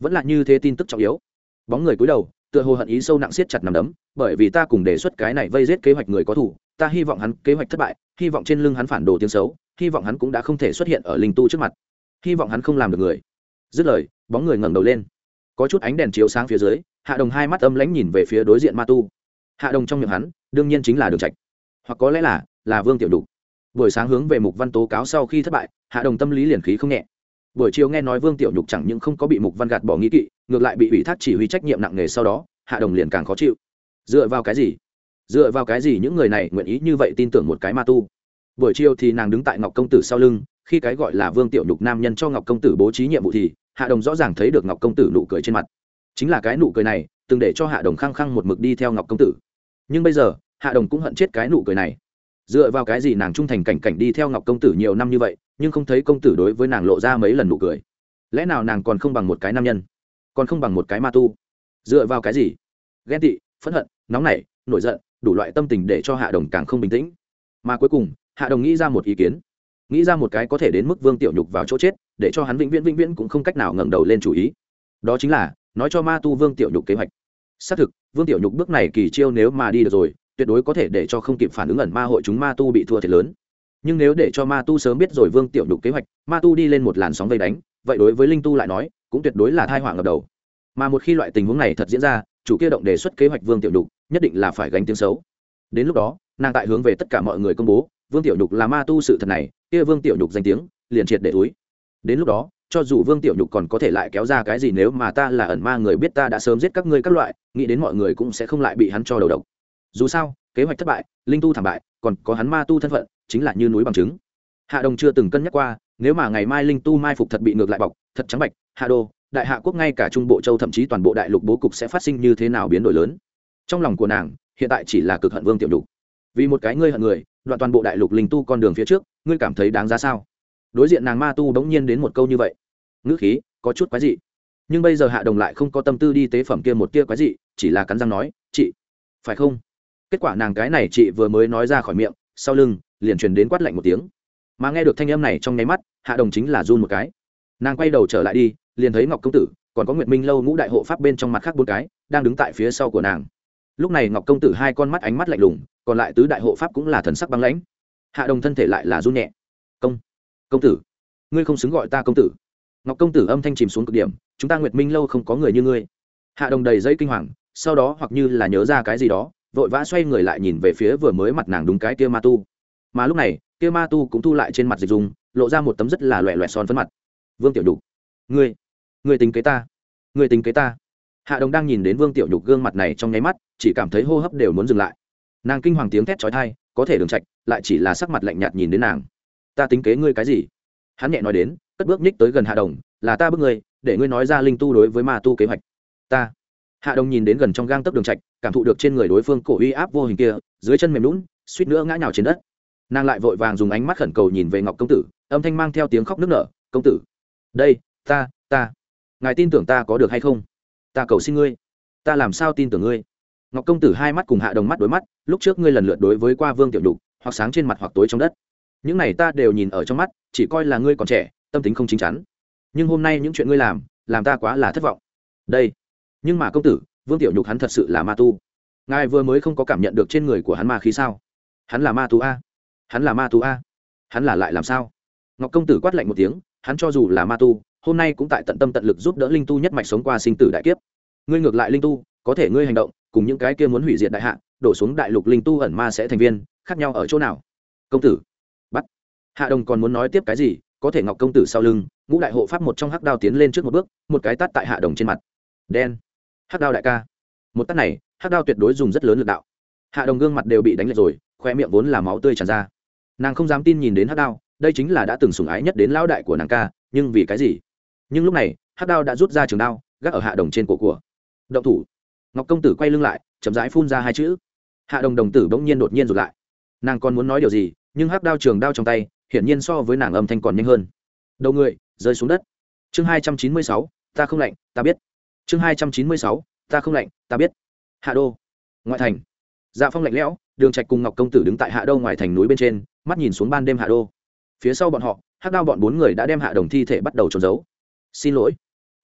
Vẫn là như thế tin tức trọng yếu. Bóng người cúi đầu, tựa hồ hận ý sâu nặng siết chặt nằm đấm, bởi vì ta cùng đề xuất cái này vây giết kế hoạch người có thủ, ta hy vọng hắn kế hoạch thất bại, hy vọng trên lưng hắn phản đồ tiếng xấu hy vọng hắn cũng đã không thể xuất hiện ở linh tu trước mặt. Hy vọng hắn không làm được người. Dứt lời, bóng người ngẩng đầu lên. Có chút ánh đèn chiếu sáng phía dưới, hạ đồng hai mắt âm lãnh nhìn về phía đối diện ma tu. Hạ đồng trong miệng hắn, đương nhiên chính là đường trạch. Hoặc có lẽ là là vương tiểu đục. Buổi sáng hướng về mục văn tố cáo sau khi thất bại, hạ đồng tâm lý liền khí không nhẹ. Buổi chiều nghe nói vương tiểu nhục chẳng những không có bị mục văn gạt bỏ nghĩ kỵ, ngược lại bị ủy thác chỉ huy trách nhiệm nặng nề sau đó, hạ đồng liền càng khó chịu. Dựa vào cái gì? Dựa vào cái gì những người này nguyện ý như vậy tin tưởng một cái ma tu? Buổi chiều thì nàng đứng tại ngọc công tử sau lưng, khi cái gọi là vương tiểu nhục nam nhân cho ngọc công tử bố trí nhiệm vụ thì, hạ đồng rõ ràng thấy được ngọc công tử nụ cười trên mặt. Chính là cái nụ cười này, từng để cho hạ đồng khăng khăng một mực đi theo ngọc công tử. Nhưng bây giờ, hạ đồng cũng hận chết cái nụ cười này. Dựa vào cái gì nàng trung thành cảnh cảnh đi theo ngọc công tử nhiều năm như vậy, nhưng không thấy công tử đối với nàng lộ ra mấy lần nụ cười. Lẽ nào nàng còn không bằng một cái nam nhân? Còn không bằng một cái ma tu? Dựa vào cái gì? Ghen tị, phẫn hận, nóng nảy, nổi giận, đủ loại tâm tình để cho hạ đồng càng không bình tĩnh. Mà cuối cùng hạ đồng nghĩ ra một ý kiến. Nghĩ ra một cái có thể đến mức vương tiểu nhục vào chỗ chết, để cho hắn vĩnh viễn vĩnh viễn cũng không cách nào ngẩng đầu lên chủ ý. Đó chính là, nói cho ma tu vương tiểu nhục kế hoạch. Xác thực, vương tiểu nhục bước này kỳ chiêu nếu mà đi được rồi, tuyệt đối có thể để cho không kịp phản ứng ẩn ma hội chúng ma tu bị thua thiệt lớn. Nhưng nếu để cho ma tu sớm biết rồi vương tiểu nhục kế hoạch, ma tu đi lên một làn sóng vây đánh, vậy đối với linh tu lại nói, cũng tuyệt đối là thai họa ngập đầu. Mà một khi loại tình huống này thật diễn ra, chủ kia động đề xuất kế hoạch vương tiểu nhục, nhất định là phải gánh tiếng xấu. Đến lúc đó, nàng tại hướng về tất cả mọi người công bố vương tiểu nhục là ma tu sự thật này, kia vương tiểu nhục danh tiếng, liền triệt để túi đến lúc đó, cho dù vương tiểu nhục còn có thể lại kéo ra cái gì nếu mà ta là ẩn ma người biết ta đã sớm giết các ngươi các loại, nghĩ đến mọi người cũng sẽ không lại bị hắn cho đầu độc. Dù sao, kế hoạch thất bại, linh tu thảm bại, còn có hắn ma tu thân phận, chính là như núi bằng chứng hạ đồng chưa từng cân nhắc qua, nếu mà ngày mai linh tu mai phục thật bị ngược lại bọc, thật trắng bạch, hạ đô, đại hạ quốc ngay cả trung bộ châu thậm chí toàn bộ đại lục bố cục sẽ phát sinh như thế nào biến đổi lớn? Trong lòng của nàng, hiện tại chỉ là cực hận vương tiểu Nhục vì một cái ngươi hận người, đoạn toàn bộ đại lục linh tu con đường phía trước, ngươi cảm thấy đáng giá sao? Đối diện nàng ma tu bỗng nhiên đến một câu như vậy. Ngữ khí, có chút quái dị. Nhưng bây giờ hạ đồng lại không có tâm tư đi tế phẩm kia một tia quái dị, chỉ là cắn răng nói, chị, phải không? Kết quả nàng cái này chị vừa mới nói ra khỏi miệng, sau lưng, liền truyền đến quát lạnh một tiếng. Mà nghe được thanh âm này trong nháy mắt, hạ đồng chính là run một cái. Nàng quay đầu trở lại đi, liền thấy ngọc công tử, còn có nguyệt minh lâu ngũ đại hộ pháp bên trong mặt khác bốn cái, đang đứng tại phía sau của nàng lúc này ngọc công tử hai con mắt ánh mắt lạnh lùng, còn lại tứ đại hộ pháp cũng là thần sắc băng lãnh. Hạ đồng thân thể lại là run nhẹ. Công công tử, ngươi không xứng gọi ta công tử. Ngọc công tử âm thanh chìm xuống cực điểm, chúng ta nguyệt minh lâu không có người như ngươi. Hạ đồng đầy dây kinh hoàng, sau đó hoặc như là nhớ ra cái gì đó, vội vã xoay người lại nhìn về phía vừa mới mặt nàng đúng cái kia ma tu. Mà lúc này, kia ma tu cũng thu lại trên mặt dịch dùng lộ ra một tấm rất là loẹ loẹ son phấn mặt. Vương tiểu nhục, ngươi ngươi tính kế ta, ngươi tính kế ta. Hạ đồng đang nhìn đến vương tiểu nhục gương mặt này trong nháy mắt chỉ cảm thấy hô hấp đều muốn dừng lại. Nàng kinh hoàng tiếng thét trói thai có thể đường trạch, lại chỉ là sắc mặt lạnh nhạt nhìn đến nàng. Ta tính kế ngươi cái gì? Hắn nhẹ nói đến, cất bước nhích tới gần hạ đồng, là ta bước ngươi, để ngươi nói ra linh tu đối với ma tu kế hoạch. Ta. Hạ đồng nhìn đến gần trong gang tấc đường trạch, cảm thụ được trên người đối phương cổ uy áp vô hình kia, dưới chân mềm lún suýt nữa ngã nhào trên đất. Nàng lại vội vàng dùng ánh mắt khẩn cầu nhìn về ngọc công tử, âm thanh mang theo tiếng khóc nức nở, công tử, đây, ta ta. Ngài tin tưởng ta có được hay không? Ta cầu xin ngươi. Ta làm sao tin tưởng ngươi? Ngọc công tử hai mắt cùng hạ đồng mắt đối mắt, lúc trước ngươi lần lượt đối với qua vương tiểu đục hoặc sáng trên mặt hoặc tối trong đất. Những này ta đều nhìn ở trong mắt, chỉ coi là ngươi còn trẻ, tâm tính không chính chắn. Nhưng hôm nay những chuyện ngươi làm làm ta quá là thất vọng. Đây. Nhưng mà công tử, vương tiểu nhục hắn thật sự là ma tu. Ngài vừa mới không có cảm nhận được trên người của hắn ma khí sao? Hắn là ma tu a. Hắn là ma tu a. Hắn là lại làm sao? Ngọc công tử quát lạnh một tiếng, hắn cho dù là ma tu, hôm nay cũng tại tận tâm tận lực giúp đỡ linh tu nhất mạch sống qua sinh tử đại kiếp. Ngươi ngược lại linh tu có thể ngươi hành động, cùng những cái kia muốn hủy diệt đại hạ, đổ xuống đại lục linh tu ẩn ma sẽ thành viên, khác nhau ở chỗ nào? Công tử. Bắt. Hạ đồng còn muốn nói tiếp cái gì, có thể ngọc công tử sau lưng, ngũ đại hộ pháp một trong hắc đao tiến lên trước một bước, một cái tát tại hạ đồng trên mặt. Đen. Hắc đao đại ca. Một tát này, hắc đao tuyệt đối dùng rất lớn lực đạo. Hạ đồng gương mặt đều bị đánh lệch rồi khoe miệng vốn là máu tươi tràn ra. Nàng không dám tin nhìn đến hắc đao, đây chính là đã từng sủng ái nhất đến lão đại của nàng ca, nhưng vì cái gì? Nhưng lúc này, hắc đao đã rút ra trường đao, gác ở hạ đồng trên cổ của. Động thủ ngọc công tử quay lưng lại, chậm rãi phun ra hai chữ. Hạ đồng đồng tử bỗng nhiên đột nhiên rụt lại. Nàng còn muốn nói điều gì, nhưng hắc đao trường đao trong tay, hiển nhiên so với nàng âm thanh còn nhanh hơn. Đầu người, rơi xuống đất. Chương hai trăm chín mươi sáu, ta không lạnh, ta biết. Chương hai trăm chín mươi sáu, ta không lạnh, ta biết. Hạ đô. Ngoại thành. Dạ phong lạnh lẽo, đường trạch cùng ngọc công tử đứng tại hạ đô ngoài thành núi bên trên, mắt nhìn xuống ban đêm hạ đô. Phía sau bọn họ, hắc đao bọn bốn người đã đem hạ đồng thi thể bắt đầu trốn giấu. Xin lỗi.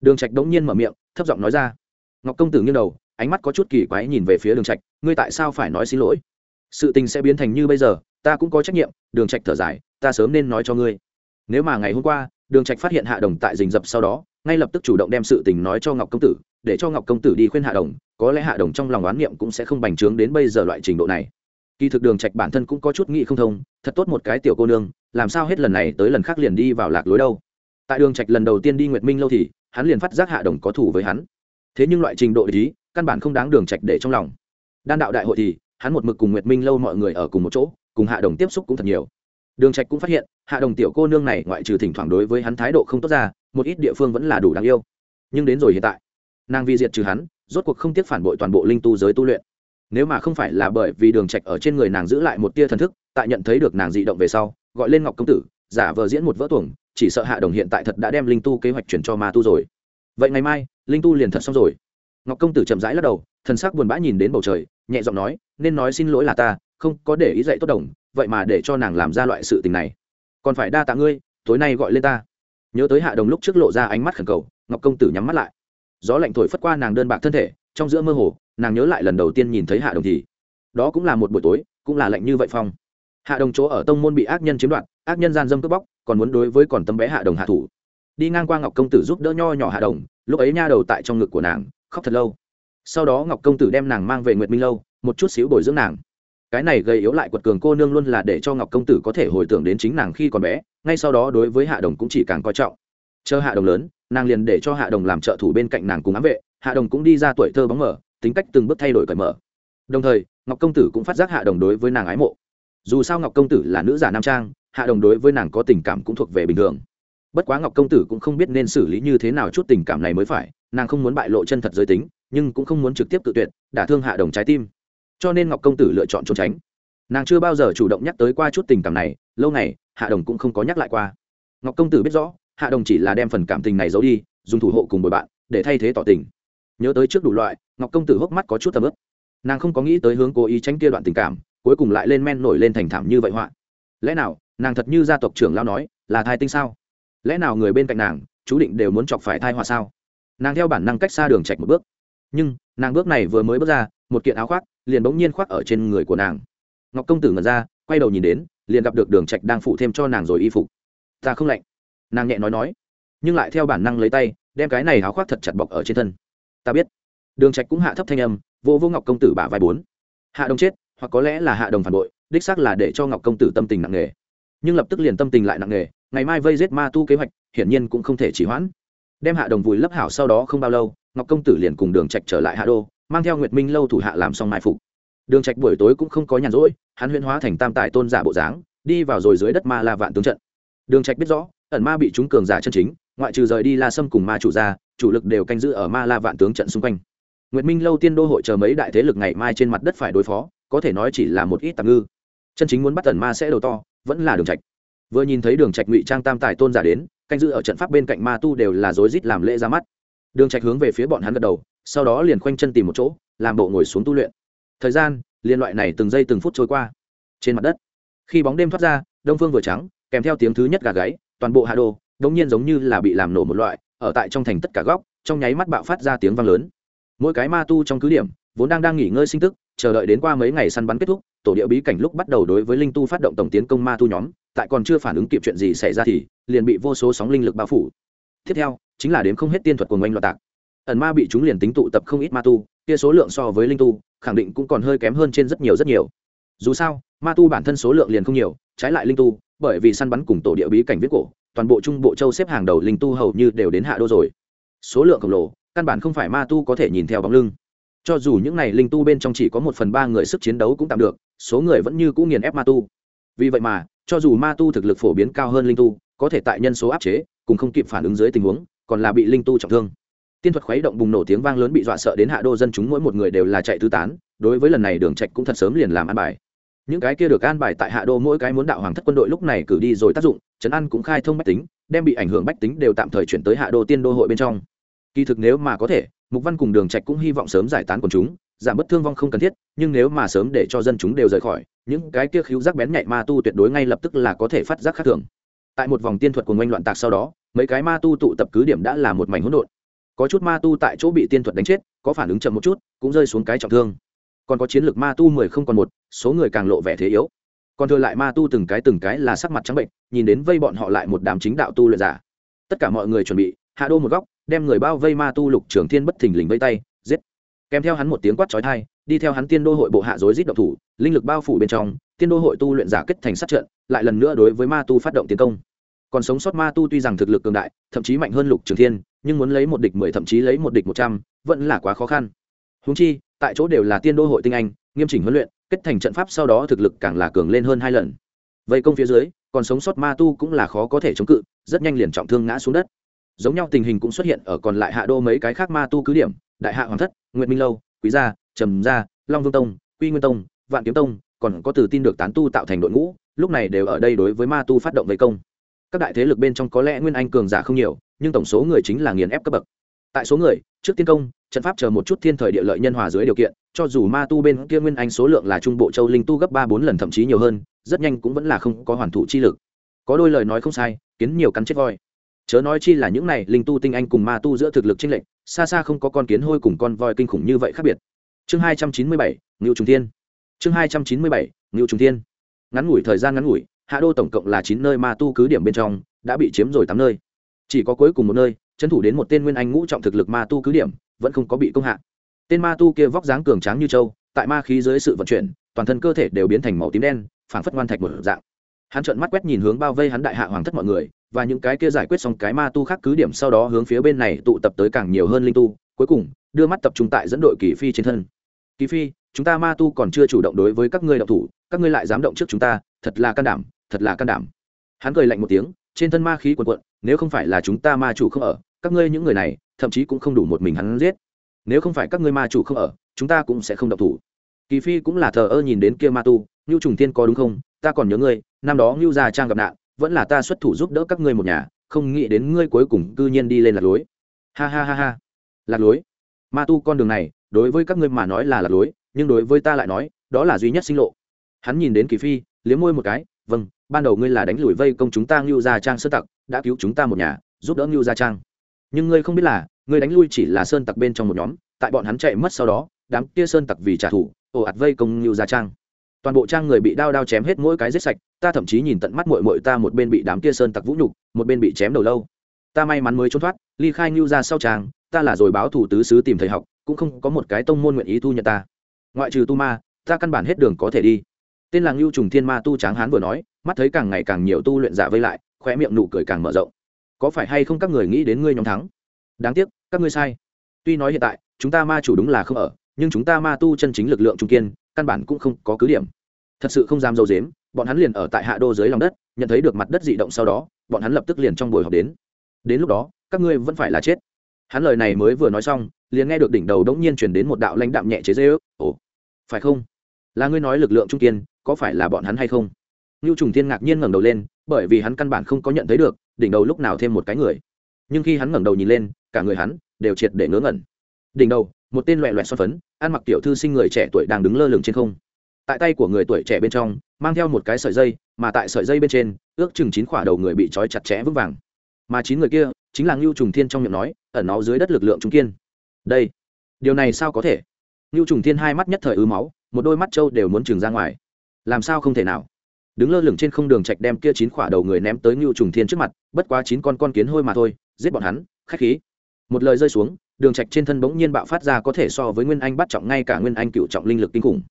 Đường trạch đống nhiên mở miệng, thấp giọng nói ra. Ngọc công tử nghiêng đầu ánh mắt có chút kỳ quái nhìn về phía đường trạch, ngươi tại sao phải nói xin lỗi? Sự tình sẽ biến thành như bây giờ, ta cũng có trách nhiệm, đường trạch thở dài, ta sớm nên nói cho ngươi. Nếu mà ngày hôm qua, đường trạch phát hiện hạ đồng tại rình rập sau đó, ngay lập tức chủ động đem sự tình nói cho ngọc công tử, để cho ngọc công tử đi khuyên hạ đồng, có lẽ hạ đồng trong lòng oán niệm cũng sẽ không bành trướng đến bây giờ loại trình độ này. Kỳ thực đường trạch bản thân cũng có chút nghĩ không thông, thật tốt một cái tiểu cô nương, làm sao hết lần này tới lần khác liền đi vào lạc lối đâu. Tại đường trạch lần đầu tiên đi nguyệt minh lâu thì, hắn liền phát giác hạ đồng có thủ với hắn. Thế nhưng loại trình độ ý căn bản không đáng đường trạch để trong lòng. Đan đạo đại hội thì, hắn một mực cùng nguyệt minh lâu mọi người ở cùng một chỗ, cùng hạ đồng tiếp xúc cũng thật nhiều. Đường trạch cũng phát hiện, hạ đồng tiểu cô nương này ngoại trừ thỉnh thoảng đối với hắn thái độ không tốt ra, một ít địa phương vẫn là đủ đáng yêu. Nhưng đến rồi hiện tại, nàng vi diệt trừ hắn, rốt cuộc không tiếc phản bội toàn bộ linh tu giới tu luyện. Nếu mà không phải là bởi vì đường trạch ở trên người nàng giữ lại một tia thần thức, tại nhận thấy được nàng dị động về sau, gọi lên ngọc công tử, giả vờ diễn một vỡ tuồng, chỉ sợ hạ đồng hiện tại thật đã đem linh tu kế hoạch chuyển cho ma tu rồi. Vậy ngày mai, linh tu liền thật xong rồi ngọc công tử chậm rãi lắc đầu, thần sắc buồn bã nhìn đến bầu trời, nhẹ giọng nói, nên nói xin lỗi là ta, không có để ý dạy tốt đồng, vậy mà để cho nàng làm ra loại sự tình này. Còn phải đa tạ ngươi, tối nay gọi lên ta. Nhớ tới hạ đồng lúc trước lộ ra ánh mắt khẩn cầu, ngọc công tử nhắm mắt lại. Gió lạnh thổi phất qua nàng đơn bạc thân thể, trong giữa mơ hồ, nàng nhớ lại lần đầu tiên nhìn thấy hạ đồng thì, đó cũng là một buổi tối, cũng là lạnh như vậy phong. Hạ đồng chỗ ở tông môn bị ác nhân chiếm đoạt, ác nhân gian dâm cướp bóc, còn muốn đối với còn tấm bé hạ đồng hạ thủ. Đi ngang qua ngọc công tử giúp đỡ nho nhỏ hạ đồng, lúc ấy nha đầu tại trong ngực của nàng khóc thật lâu. Sau đó ngọc công tử đem nàng mang về nguyệt minh lâu, một chút xíu bồi dưỡng nàng. Cái này gây yếu lại quật cường cô nương luôn là để cho ngọc công tử có thể hồi tưởng đến chính nàng khi còn bé, ngay sau đó đối với hạ đồng cũng chỉ càng coi trọng. Chờ hạ đồng lớn, nàng liền để cho hạ đồng làm trợ thủ bên cạnh nàng cùng ám vệ, hạ đồng cũng đi ra tuổi thơ bóng mở, tính cách từng bước thay đổi cởi mở. Đồng thời, ngọc công tử cũng phát giác hạ đồng đối với nàng ái mộ. Dù sao ngọc công tử là nữ giả nam trang, hạ đồng đối với nàng có tình cảm cũng thuộc về bình thường bất quá ngọc công tử cũng không biết nên xử lý như thế nào chút tình cảm này mới phải, nàng không muốn bại lộ chân thật giới tính, nhưng cũng không muốn trực tiếp tự tuyệt, đả thương hạ đồng trái tim. Cho nên ngọc công tử lựa chọn trốn tránh. Nàng chưa bao giờ chủ động nhắc tới qua chút tình cảm này, lâu này hạ đồng cũng không có nhắc lại qua. Ngọc công tử biết rõ, hạ đồng chỉ là đem phần cảm tình này giấu đi, dùng thủ hộ cùng bồi bạn, để thay thế tỏ tình. Nhớ tới trước đủ loại, ngọc công tử hốc mắt có chút tầm ướp nàng không có nghĩ tới hướng cố ý tránh kia đoạn tình cảm, cuối cùng lại lên men nổi lên thành thảm như vậy họa. Lẽ nào, nàng thật như gia tộc trưởng lao nói, là thai tinh sao? Lẽ nào người bên cạnh nàng, chú định đều muốn chọc phải thai họa sao? Nàng theo bản năng cách xa đường chạch một bước. Nhưng, nàng bước này vừa mới bước ra, một kiện áo khoác liền bỗng nhiên khoác ở trên người của nàng. Ngọc công tử ngẩn ra, quay đầu nhìn đến, liền gặp được đường trạch đang phụ thêm cho nàng rồi y phục. Ta không lạnh. Nàng nhẹ nói nói, nhưng lại theo bản năng lấy tay, đem cái này áo khoác thật chặt bọc ở trên thân. Ta biết. Đường trạch cũng hạ thấp thanh âm, vô vô ngọc công tử bả vai bốn. Hạ đồng chết, hoặc có lẽ là hạ đồng phản bội, đích xác là để cho ngọc công tử tâm tình nặng nề. Nhưng lập tức liền tâm tình lại nặng nề ngày mai vây giết ma tu kế hoạch, hiển nhiên cũng không thể chỉ hoãn. Đem hạ đồng vùi lấp hảo sau đó không bao lâu, ngọc công tử liền cùng đường trạch trở lại hạ đô, mang theo nguyệt minh lâu thủ hạ làm xong mai phục. Đường trạch buổi tối cũng không có nhàn rỗi, hắn huyễn hóa thành tam tài tôn giả bộ dáng, đi vào rồi dưới đất ma la vạn tướng trận. Đường trạch biết rõ, ẩn ma bị chúng cường giả chân chính, ngoại trừ rời đi la sâm cùng ma chủ ra, chủ lực đều canh giữ ở ma la vạn tướng trận xung quanh. Nguyệt minh lâu tiên đô hội chờ mấy đại thế lực ngày mai trên mặt đất phải đối phó, có thể nói chỉ là một ít tạm ngư. Chân chính muốn bắt ẩn ma sẽ đầu to, vẫn là đường trạch vừa nhìn thấy đường trạch ngụy trang tam tài tôn giả đến, canh giữ ở trận pháp bên cạnh ma tu đều là rối rít làm lễ ra mắt. Đường trạch hướng về phía bọn hắn gật đầu, sau đó liền khoanh chân tìm một chỗ, làm bộ ngồi xuống tu luyện. Thời gian, liên loại này từng giây từng phút trôi qua. Trên mặt đất, khi bóng đêm thoát ra, đông phương vừa trắng, kèm theo tiếng thứ nhất gà gáy, toàn bộ hạ đô, đống nhiên giống như là bị làm nổ một loại, ở tại trong thành tất cả góc, trong nháy mắt bạo phát ra tiếng vang lớn. Mỗi cái ma tu trong cứ điểm, vốn đang đang nghỉ ngơi sinh tức, chờ đợi đến qua mấy ngày săn bắn kết thúc, tổ địa bí cảnh lúc bắt đầu đối với linh tu phát động tổng tiến công ma tu nhóm tại còn chưa phản ứng kịp chuyện gì xảy ra thì liền bị vô số sóng linh lực bao phủ. Tiếp theo, chính là đến không hết tiên thuật của ngoanh loạt tạc. Ẩn ma bị chúng liền tính tụ tập không ít ma tu, kia số lượng so với linh tu, khẳng định cũng còn hơi kém hơn trên rất nhiều rất nhiều. Dù sao, ma tu bản thân số lượng liền không nhiều, trái lại linh tu, bởi vì săn bắn cùng tổ địa bí cảnh viết cổ, toàn bộ trung bộ châu xếp hàng đầu linh tu hầu như đều đến hạ đô rồi. Số lượng khổng lồ, căn bản không phải ma tu có thể nhìn theo bóng lưng. Cho dù những n à y linh tu bên trong chỉ có một phần ba người sức chiến đấu cũng tạm được, số người vẫn như cũ nghiền ép ma tu. Vì vậy mà cho dù ma tu thực lực phổ biến cao hơn linh tu, có thể tại nhân số áp chế, cùng không kịp phản ứng dưới tình huống, còn là bị linh tu trọng thương. Tiên thuật khuấy động bùng nổ tiếng vang lớn bị dọa sợ đến hạ đô dân chúng mỗi một người đều là chạy tứ tán, đối với lần này đường trạch cũng thật sớm liền làm an bài. Những cái kia được an bài tại hạ đô mỗi cái muốn đạo hoàng thất quân đội lúc này cử đi rồi tác dụng, trấn an cũng khai thông bách tính, đem bị ảnh hưởng bách tính đều tạm thời chuyển tới hạ đô tiên đô hội bên trong. Kỳ thực nếu mà có thể, mục văn cùng đường trạch cũng hy vọng sớm giải tán quần chúng giảm bất thương vong không cần thiết, nhưng nếu mà sớm để cho dân chúng đều rời khỏi, những cái kia khiếu giác bén nhạy ma tu tuyệt đối ngay lập tức là có thể phát giác khác thường. Tại một vòng tiên thuật của ngoanh loạn tạc sau đó, mấy cái ma tu tụ tập cứ điểm đã là một mảnh hỗn độn. Có chút ma tu tại chỗ bị tiên thuật đánh chết, có phản ứng chậm một chút, cũng rơi xuống cái trọng thương. Còn có chiến lược ma tu mười không còn một, số người càng lộ vẻ thế yếu. Còn thừa lại ma tu từng cái từng cái là sắc mặt trắng bệnh, nhìn đến vây bọn họ lại một đám chính đạo tu luyện giả. Tất cả mọi người chuẩn bị, hạ đô một góc, đem người bao vây ma tu lục trường thiên bất thình lình vây tay, giết kèm theo hắn một tiếng quát trói thai, đi theo hắn tiên đô hội bộ hạ dối giết độc thủ, linh lực bao phủ bên trong, tiên đô hội tu luyện giả kết thành sát trận, lại lần nữa đối với ma tu phát động tiến công. Còn sống sót ma tu tuy rằng thực lực cường đại, thậm chí mạnh hơn lục trường thiên, nhưng muốn lấy một địch mười, thậm chí lấy một địch một trăm, vẫn là quá khó khăn. Húng chi, tại chỗ đều là tiên đô hội tinh anh, nghiêm chỉnh huấn luyện, kết thành trận pháp sau đó thực lực càng là cường lên hơn hai lần. Vây công phía dưới, còn sống sót ma tu cũng là khó có thể chống cự, rất nhanh liền trọng thương ngã xuống đất. Giống nhau tình hình cũng xuất hiện ở còn lại hạ đô mấy cái khác ma tu cứ điểm đại hạ hoàng thất nguyện minh lâu, quý gia, trầm gia, long vương tông, quy nguyên tông, vạn kiếm tông, còn có từ tin được tán tu tạo thành đội ngũ, lúc này đều ở đây đối với ma tu phát động vây công. Các đại thế lực bên trong có lẽ nguyên anh cường giả không nhiều, nhưng tổng số người chính là nghiền ép cấp bậc. Tại số người, trước tiên công, trận pháp chờ một chút thiên thời địa lợi nhân hòa dưới điều kiện, cho dù ma tu bên kia nguyên anh số lượng là trung bộ châu linh tu gấp ba bốn lần thậm chí nhiều hơn, rất nhanh cũng vẫn là không có hoàn thủ chi lực. Có đôi lời nói không sai, kiến nhiều cắn chết voi. Chớ nói chi là những này linh tu tinh anh cùng ma tu giữa thực lực chênh lệch xa xa không có con kiến hôi cùng con voi kinh khủng như vậy khác biệt. Chương hai trăm chín mươi bảy, ngưu trung thiên. Chương hai trăm chín mươi bảy, ngưu trung thiên. Ngắn ngủi thời gian ngắn ngủi, hạ đô tổng cộng là chín nơi ma tu cứ điểm bên trong, đã bị chiếm rồi tám nơi. Chỉ có cuối cùng một nơi, trấn thủ đến một tên nguyên anh ngũ trọng thực lực ma tu cứ điểm, vẫn không có bị công hạ. Tên ma tu kia vóc dáng cường tráng như châu tại ma khí dưới sự vận chuyển, toàn thân cơ thể đều biến thành màu tím đen, phảng phất ngoan thạch một dạng. Hắn trợn mắt quét nhìn hướng bao vây hắn đại hạ hoàng thất mọi người và những cái kia giải quyết xong cái ma tu khác cứ điểm sau đó hướng phía bên này tụ tập tới càng nhiều hơn linh tu, cuối cùng, đưa mắt tập trung tại dẫn đội kỳ phi trên thân. Kỳ phi, chúng ta ma tu còn chưa chủ động đối với các ngươi động thủ, các ngươi lại dám động trước chúng ta, thật là can đảm, thật là can đảm. Hắn cười lạnh một tiếng, trên thân ma khí quần quận nếu không phải là chúng ta ma chủ không ở, các ngươi những người này, thậm chí cũng không đủ một mình hắn giết. Nếu không phải các ngươi ma chủ không ở, chúng ta cũng sẽ không động thủ. Kỳ phi cũng là thờ ơ nhìn đến kia ma tu ngưu trùng tiên có đúng không? Ta còn nhớ ngươi, năm đó ngưu gia trang gặp nạn vẫn là ta xuất thủ giúp đỡ các ngươi một nhà, không nghĩ đến ngươi cuối cùng cư nhiên đi lên lạc lối. Ha ha ha ha. Lạc lối? Ma tu con đường này, đối với các ngươi mà nói là lạc lối, nhưng đối với ta lại nói, đó là duy nhất sinh lộ. Hắn nhìn đến kỳ phi, liếm môi một cái vâng ban đầu ngươi là đánh lùi vây công chúng ta ngưu gia trang sơn tặc, đã cứu chúng ta một nhà, giúp đỡ ngưu gia trang. Nhưng ngươi không biết là, ngươi đánh lui chỉ là sơn tặc bên trong một nhóm, tại bọn hắn chạy mất sau đó, đám kia sơn tặc vì trả thù, ồ ạt vây công ngưu gia trang. Toàn bộ trang người bị đao đao chém hết mỗi cái giết sạch ta thậm chí nhìn tận mắt mội mội ta một bên bị đám kia sơn tặc vũ nhục, một bên bị chém đầu lâu. Ta may mắn mới trốn thoát, ly khai ngưu ra sau tràng. ta là rồi báo thủ tứ sứ tìm thầy học, cũng không có một cái tông môn nguyện ý thu nhận ta. Ngoại trừ tu ma, ta căn bản hết đường có thể đi. Tên là ngưu trùng thiên ma tu tráng hán vừa nói, mắt thấy càng ngày càng nhiều tu luyện giả vây lại khoe miệng nụ cười càng mở rộng. Có phải hay không các người nghĩ đến ngươi nhóm thắng? Đáng tiếc, các ngươi sai. Tuy nói hiện tại, chúng ta ma chủ đúng là không ở, nhưng chúng ta ma tu chân chính lực lượng trung kiên, căn bản cũng không có cứ điểm. Thật sự không dám dâu dếm bọn hắn liền ở tại hạ đô dưới lòng đất, nhận thấy được mặt đất dị động sau đó, bọn hắn lập tức liền trong buổi họp đến. Đến lúc đó, các ngươi vẫn phải là chết. Hắn lời này mới vừa nói xong, liền nghe được đỉnh đầu đống nhiên chuyển đến một đạo lãnh đạm nhẹ chế dê ước ồ, phải không? Là ngươi nói lực lượng trung kiên, có phải là bọn hắn hay không? Ngưu trùng thiên ngạc nhiên ngẩng đầu lên, bởi vì hắn căn bản không có nhận thấy được, đỉnh đầu lúc nào thêm một cái người. Nhưng khi hắn ngẩng đầu nhìn lên, cả người hắn đều triệt để ngớ ngẩn. Đỉnh đầu, một tên loẹ loẹt xoa phấn, ăn mặc tiểu thư sinh người trẻ tuổi đang đứng lơ lửng trên không tại tay của người tuổi trẻ bên trong, mang theo một cái sợi dây, mà tại sợi dây bên trên, ước chừng chín khỏa đầu người bị trói chặt chẽ vững vàng. Mà chín người kia, chính là ngưu trùng thiên trong miệng nói, ẩn nó dưới đất lực lượng trung kiên. Đây, điều này sao có thể? Ngưu trùng thiên hai mắt nhất thời ứ máu, một đôi mắt trâu đều muốn trừng ra ngoài. Làm sao không thể nào? Đứng lơ lửng trên không đường trạch đem kia chín khỏa đầu người ném tới ngưu trùng thiên trước mặt, bất quá chín con con kiến hôi mà thôi, giết bọn hắn, khách khí. Một lời rơi xuống, đường trạch trên thân bỗng nhiên bạo phát ra có thể so với nguyên anh bắt trọng ngay cả nguyên anh cựu trọng linh lực kinh khủng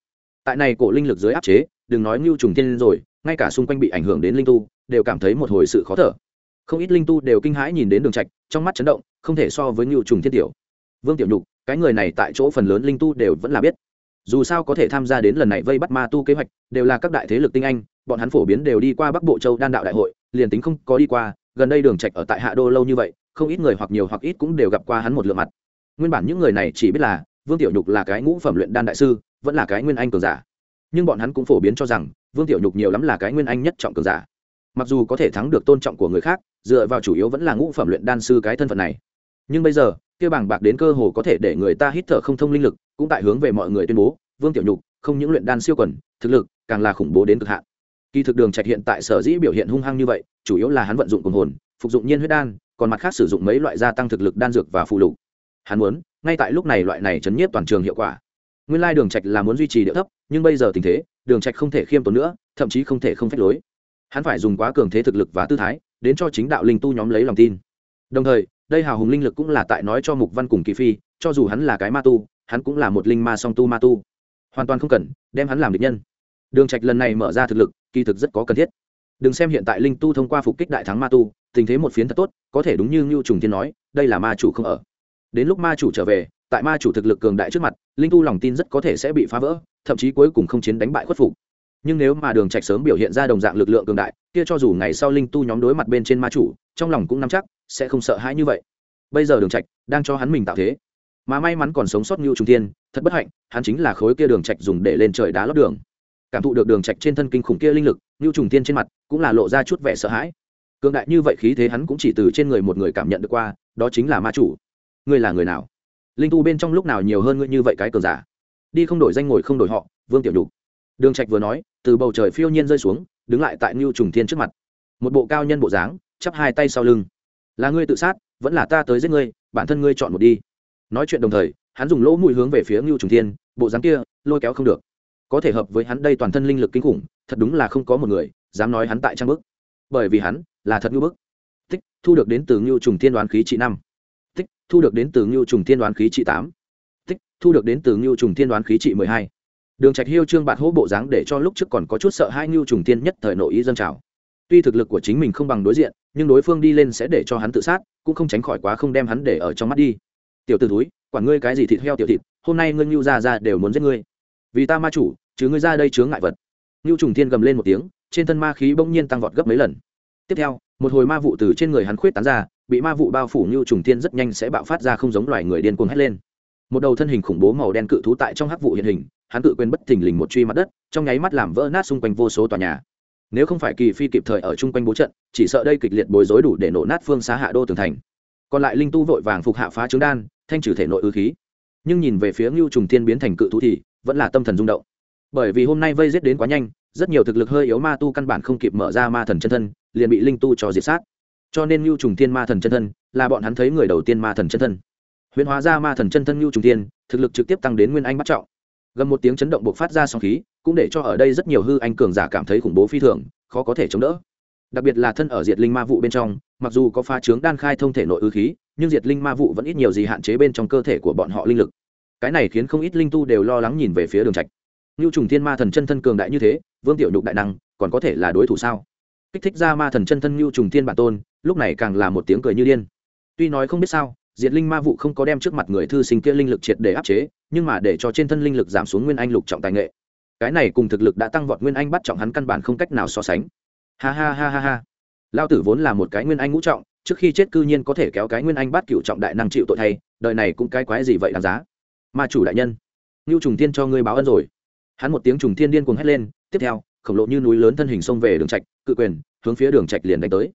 tại này cổ linh lực dưới áp chế, đừng nói ngưu trùng thiên rồi, ngay cả xung quanh bị ảnh hưởng đến linh tu, đều cảm thấy một hồi sự khó thở. Không ít linh tu đều kinh hãi nhìn đến đường trạch, trong mắt chấn động, không thể so với ngưu trùng thiên tiểu. Vương tiểu nhục, cái người này tại chỗ phần lớn linh tu đều vẫn là biết. Dù sao có thể tham gia đến lần này vây bắt ma tu kế hoạch, đều là các đại thế lực tinh anh, bọn hắn phổ biến đều đi qua bắc bộ châu đan đạo đại hội, liền tính không có đi qua, gần đây đường trạch ở tại hạ đô lâu như vậy, không ít người hoặc nhiều hoặc ít cũng đều gặp qua hắn một lượng mặt. Nguyên bản những người này chỉ biết là, vương tiểu nhục là cái ngũ phẩm luyện đan đại sư vẫn là cái nguyên anh cường giả. Nhưng bọn hắn cũng phổ biến cho rằng, vương tiểu nhục nhiều lắm là cái nguyên anh nhất trọng cường giả. Mặc dù có thể thắng được tôn trọng của người khác, dựa vào chủ yếu vẫn là ngũ phẩm luyện đan sư cái thân phận này. Nhưng bây giờ, kia bảng bạc đến cơ hồ có thể để người ta hít thở không thông linh lực, cũng tại hướng về mọi người tuyên bố, vương tiểu nhục, không những luyện đan siêu quần, thực lực càng là khủng bố đến cực hạn. Kỳ thực đường trạch hiện tại sở dĩ biểu hiện hung hăng như vậy, chủ yếu là hắn vận dụng cùng hồn, phục dụng nhiên huyết đan, còn mặt khác sử dụng mấy loại gia tăng thực lực đan dược và phụ lục. Hắn muốn, ngay tại lúc này loại này chấn nhiếp toàn trường hiệu quả nguyên lai đường trạch là muốn duy trì địa thấp, nhưng bây giờ tình thế, đường trạch không thể khiêm tốn nữa, thậm chí không thể không phép lối. Hắn phải dùng quá cường thế thực lực và tư thái, đến cho chính đạo linh tu nhóm lấy lòng tin. Đồng thời, đây hào hùng linh lực cũng là tại nói cho mục văn cùng kỳ phi, cho dù hắn là cái ma tu, hắn cũng là một linh ma song tu ma tu. Hoàn toàn không cần, đem hắn làm địch nhân. Đường trạch lần này mở ra thực lực, kỳ thực rất có cần thiết. Đừng xem hiện tại linh tu thông qua phục kích đại thắng ma tu, tình thế một phiến thật tốt, có thể đúng như ngưu trùng thiên nói, đây là ma chủ không ở. Đến lúc ma chủ trở về tại ma chủ thực lực cường đại trước mặt, linh tu lòng tin rất có thể sẽ bị phá vỡ, thậm chí cuối cùng không chiến đánh bại khuất phục. Nhưng nếu mà đường trạch sớm biểu hiện ra đồng dạng lực lượng cường đại, kia cho dù ngày sau linh tu nhóm đối mặt bên trên ma chủ, trong lòng cũng nắm chắc, sẽ không sợ hãi như vậy. Bây giờ đường trạch đang cho hắn mình tạo thế. Mà may mắn còn sống sót như trung Thiên. thật bất hạnh, hắn chính là khối kia đường trạch dùng để lên trời đá lót đường. Cảm thụ được đường trạch trên thân kinh khủng kia linh lực như trùng Thiên trên mặt cũng là lộ ra chút vẻ sợ hãi. Cường đại như vậy khí thế hắn cũng chỉ từ trên người một người cảm nhận được qua, đó chính là ma chủ. Ngươi là người nào? Linh tu bên trong lúc nào nhiều hơn ngươi như vậy cái cường giả? Đi không đổi danh ngồi không đổi họ, vương tiểu nhục. Đường trạch vừa nói, từ bầu trời phiêu nhiên rơi xuống, đứng lại tại ngưu trùng thiên trước mặt. Một bộ cao nhân bộ dáng, chắp hai tay sau lưng. Là ngươi tự sát, vẫn là ta tới giết ngươi, bản thân ngươi chọn một đi. Nói chuyện đồng thời, hắn dùng lỗ mũi hướng về phía ngưu trùng thiên, bộ dáng kia, lôi kéo không được. Có thể hợp với hắn đây toàn thân linh lực kinh khủng, thật đúng là không có một người dám nói hắn tại trang bức. Bởi vì hắn là thật ngưu bức. Tích, thu được đến từ ngưu trùng thiên đoán khí trị năm tích, thu được đến từ ngưu trùng thiên đoán khí trị tám. Tích, thu được đến từ ngưu trùng thiên đoán khí trị mười hai. Đường trạch hiêu trương bạt hỗ bộ dáng để cho lúc trước còn có chút sợ hai ngưu trùng thiên nhất thời nội ý dân trào. Tuy thực lực của chính mình không bằng đối diện, nhưng đối phương đi lên sẽ để cho hắn tự sát, cũng không tránh khỏi quá không đem hắn để ở trong mắt đi. Tiểu tử túi quản ngươi cái gì thịt heo tiểu thịt, hôm nay ngươi ngưu ra ra đều muốn giết ngươi. Vì ta ma chủ, chứ ngươi ra đây chướng ngại vật. Ngưu trùng thiên gầm lên một tiếng, trên thân ma khí bỗng nhiên tăng vọt gấp mấy lần. Tiếp theo, một hồi ma vụ từ trên người hắn khuyết tán ra bị ma vụ bao phủ như trùng thiên rất nhanh sẽ bạo phát ra không giống loài người điên cuồng hét lên. Một đầu thân hình khủng bố màu đen cự thú tại trong hắc vụ hiện hình, hắn cự quên bất thình lình một truy mặt đất, trong nháy mắt làm vỡ nát xung quanh vô số tòa nhà. Nếu không phải kỳ phi kịp thời ở chung quanh bố trận, chỉ sợ đây kịch liệt bối rối đủ để nổ nát phương xá hạ đô tường thành. Còn lại linh tu vội vàng phục hạ phá trứng đan, thanh trừ thể nội ư khí. Nhưng nhìn về phía ngưu trùng thiên biến thành cự thú thì vẫn là tâm thần rung động. Bởi vì hôm nay vây giết đến quá nhanh, rất nhiều thực lực hơi yếu ma tu căn bản không kịp mở ra ma thần chân thân, liền bị linh tu cho diệt sát cho nên lưu trùng thiên ma thần chân thân là bọn hắn thấy người đầu tiên ma thần chân thân. Huyễn hóa ra ma thần chân thân lưu trùng thiên, thực lực trực tiếp tăng đến nguyên anh bắt trọng. Gần một tiếng chấn động buộc phát ra sóng khí, cũng để cho ở đây rất nhiều hư anh cường giả cảm thấy khủng bố phi thường, khó có thể chống đỡ. Đặc biệt là thân ở diệt linh ma vụ bên trong, mặc dù có pha trướng đan khai thông thể nội ư khí, nhưng diệt linh ma vụ vẫn ít nhiều gì hạn chế bên trong cơ thể của bọn họ linh lực. Cái này khiến không ít linh tu đều lo lắng nhìn về phía đường trạch. Lưu trùng thiên ma thần chân thân cường đại như thế, vương tiểu nhục đại năng, còn có thể là đối thủ sao? Kích thích ra ma thần chân thân lưu trùng thiên bản tôn lúc này càng là một tiếng cười như điên. Tuy nói không biết sao, diệt linh ma vụ không có đem trước mặt người thư sinh kia linh lực triệt để áp chế, nhưng mà để cho trên thân linh lực giảm xuống nguyên anh lục trọng tài nghệ. Cái này cùng thực lực đã tăng vọt nguyên anh bắt trọng hắn căn bản không cách nào so sánh. Ha ha ha ha ha. Lao tử vốn là một cái nguyên anh ngũ trọng, trước khi chết cư nhiên có thể kéo cái nguyên anh bát cựu trọng đại năng chịu tội thay, đời này cũng cái quái gì vậy đáng giá? Ma chủ đại nhân, ngưu trùng thiên cho ngươi báo ân rồi. Hắn một tiếng trùng thiên điên cuồng hét lên, tiếp theo, khổng lộ như núi lớn thân hình xông về đường trạch, cự quyền, hướng phía đường trạch liền đánh tới.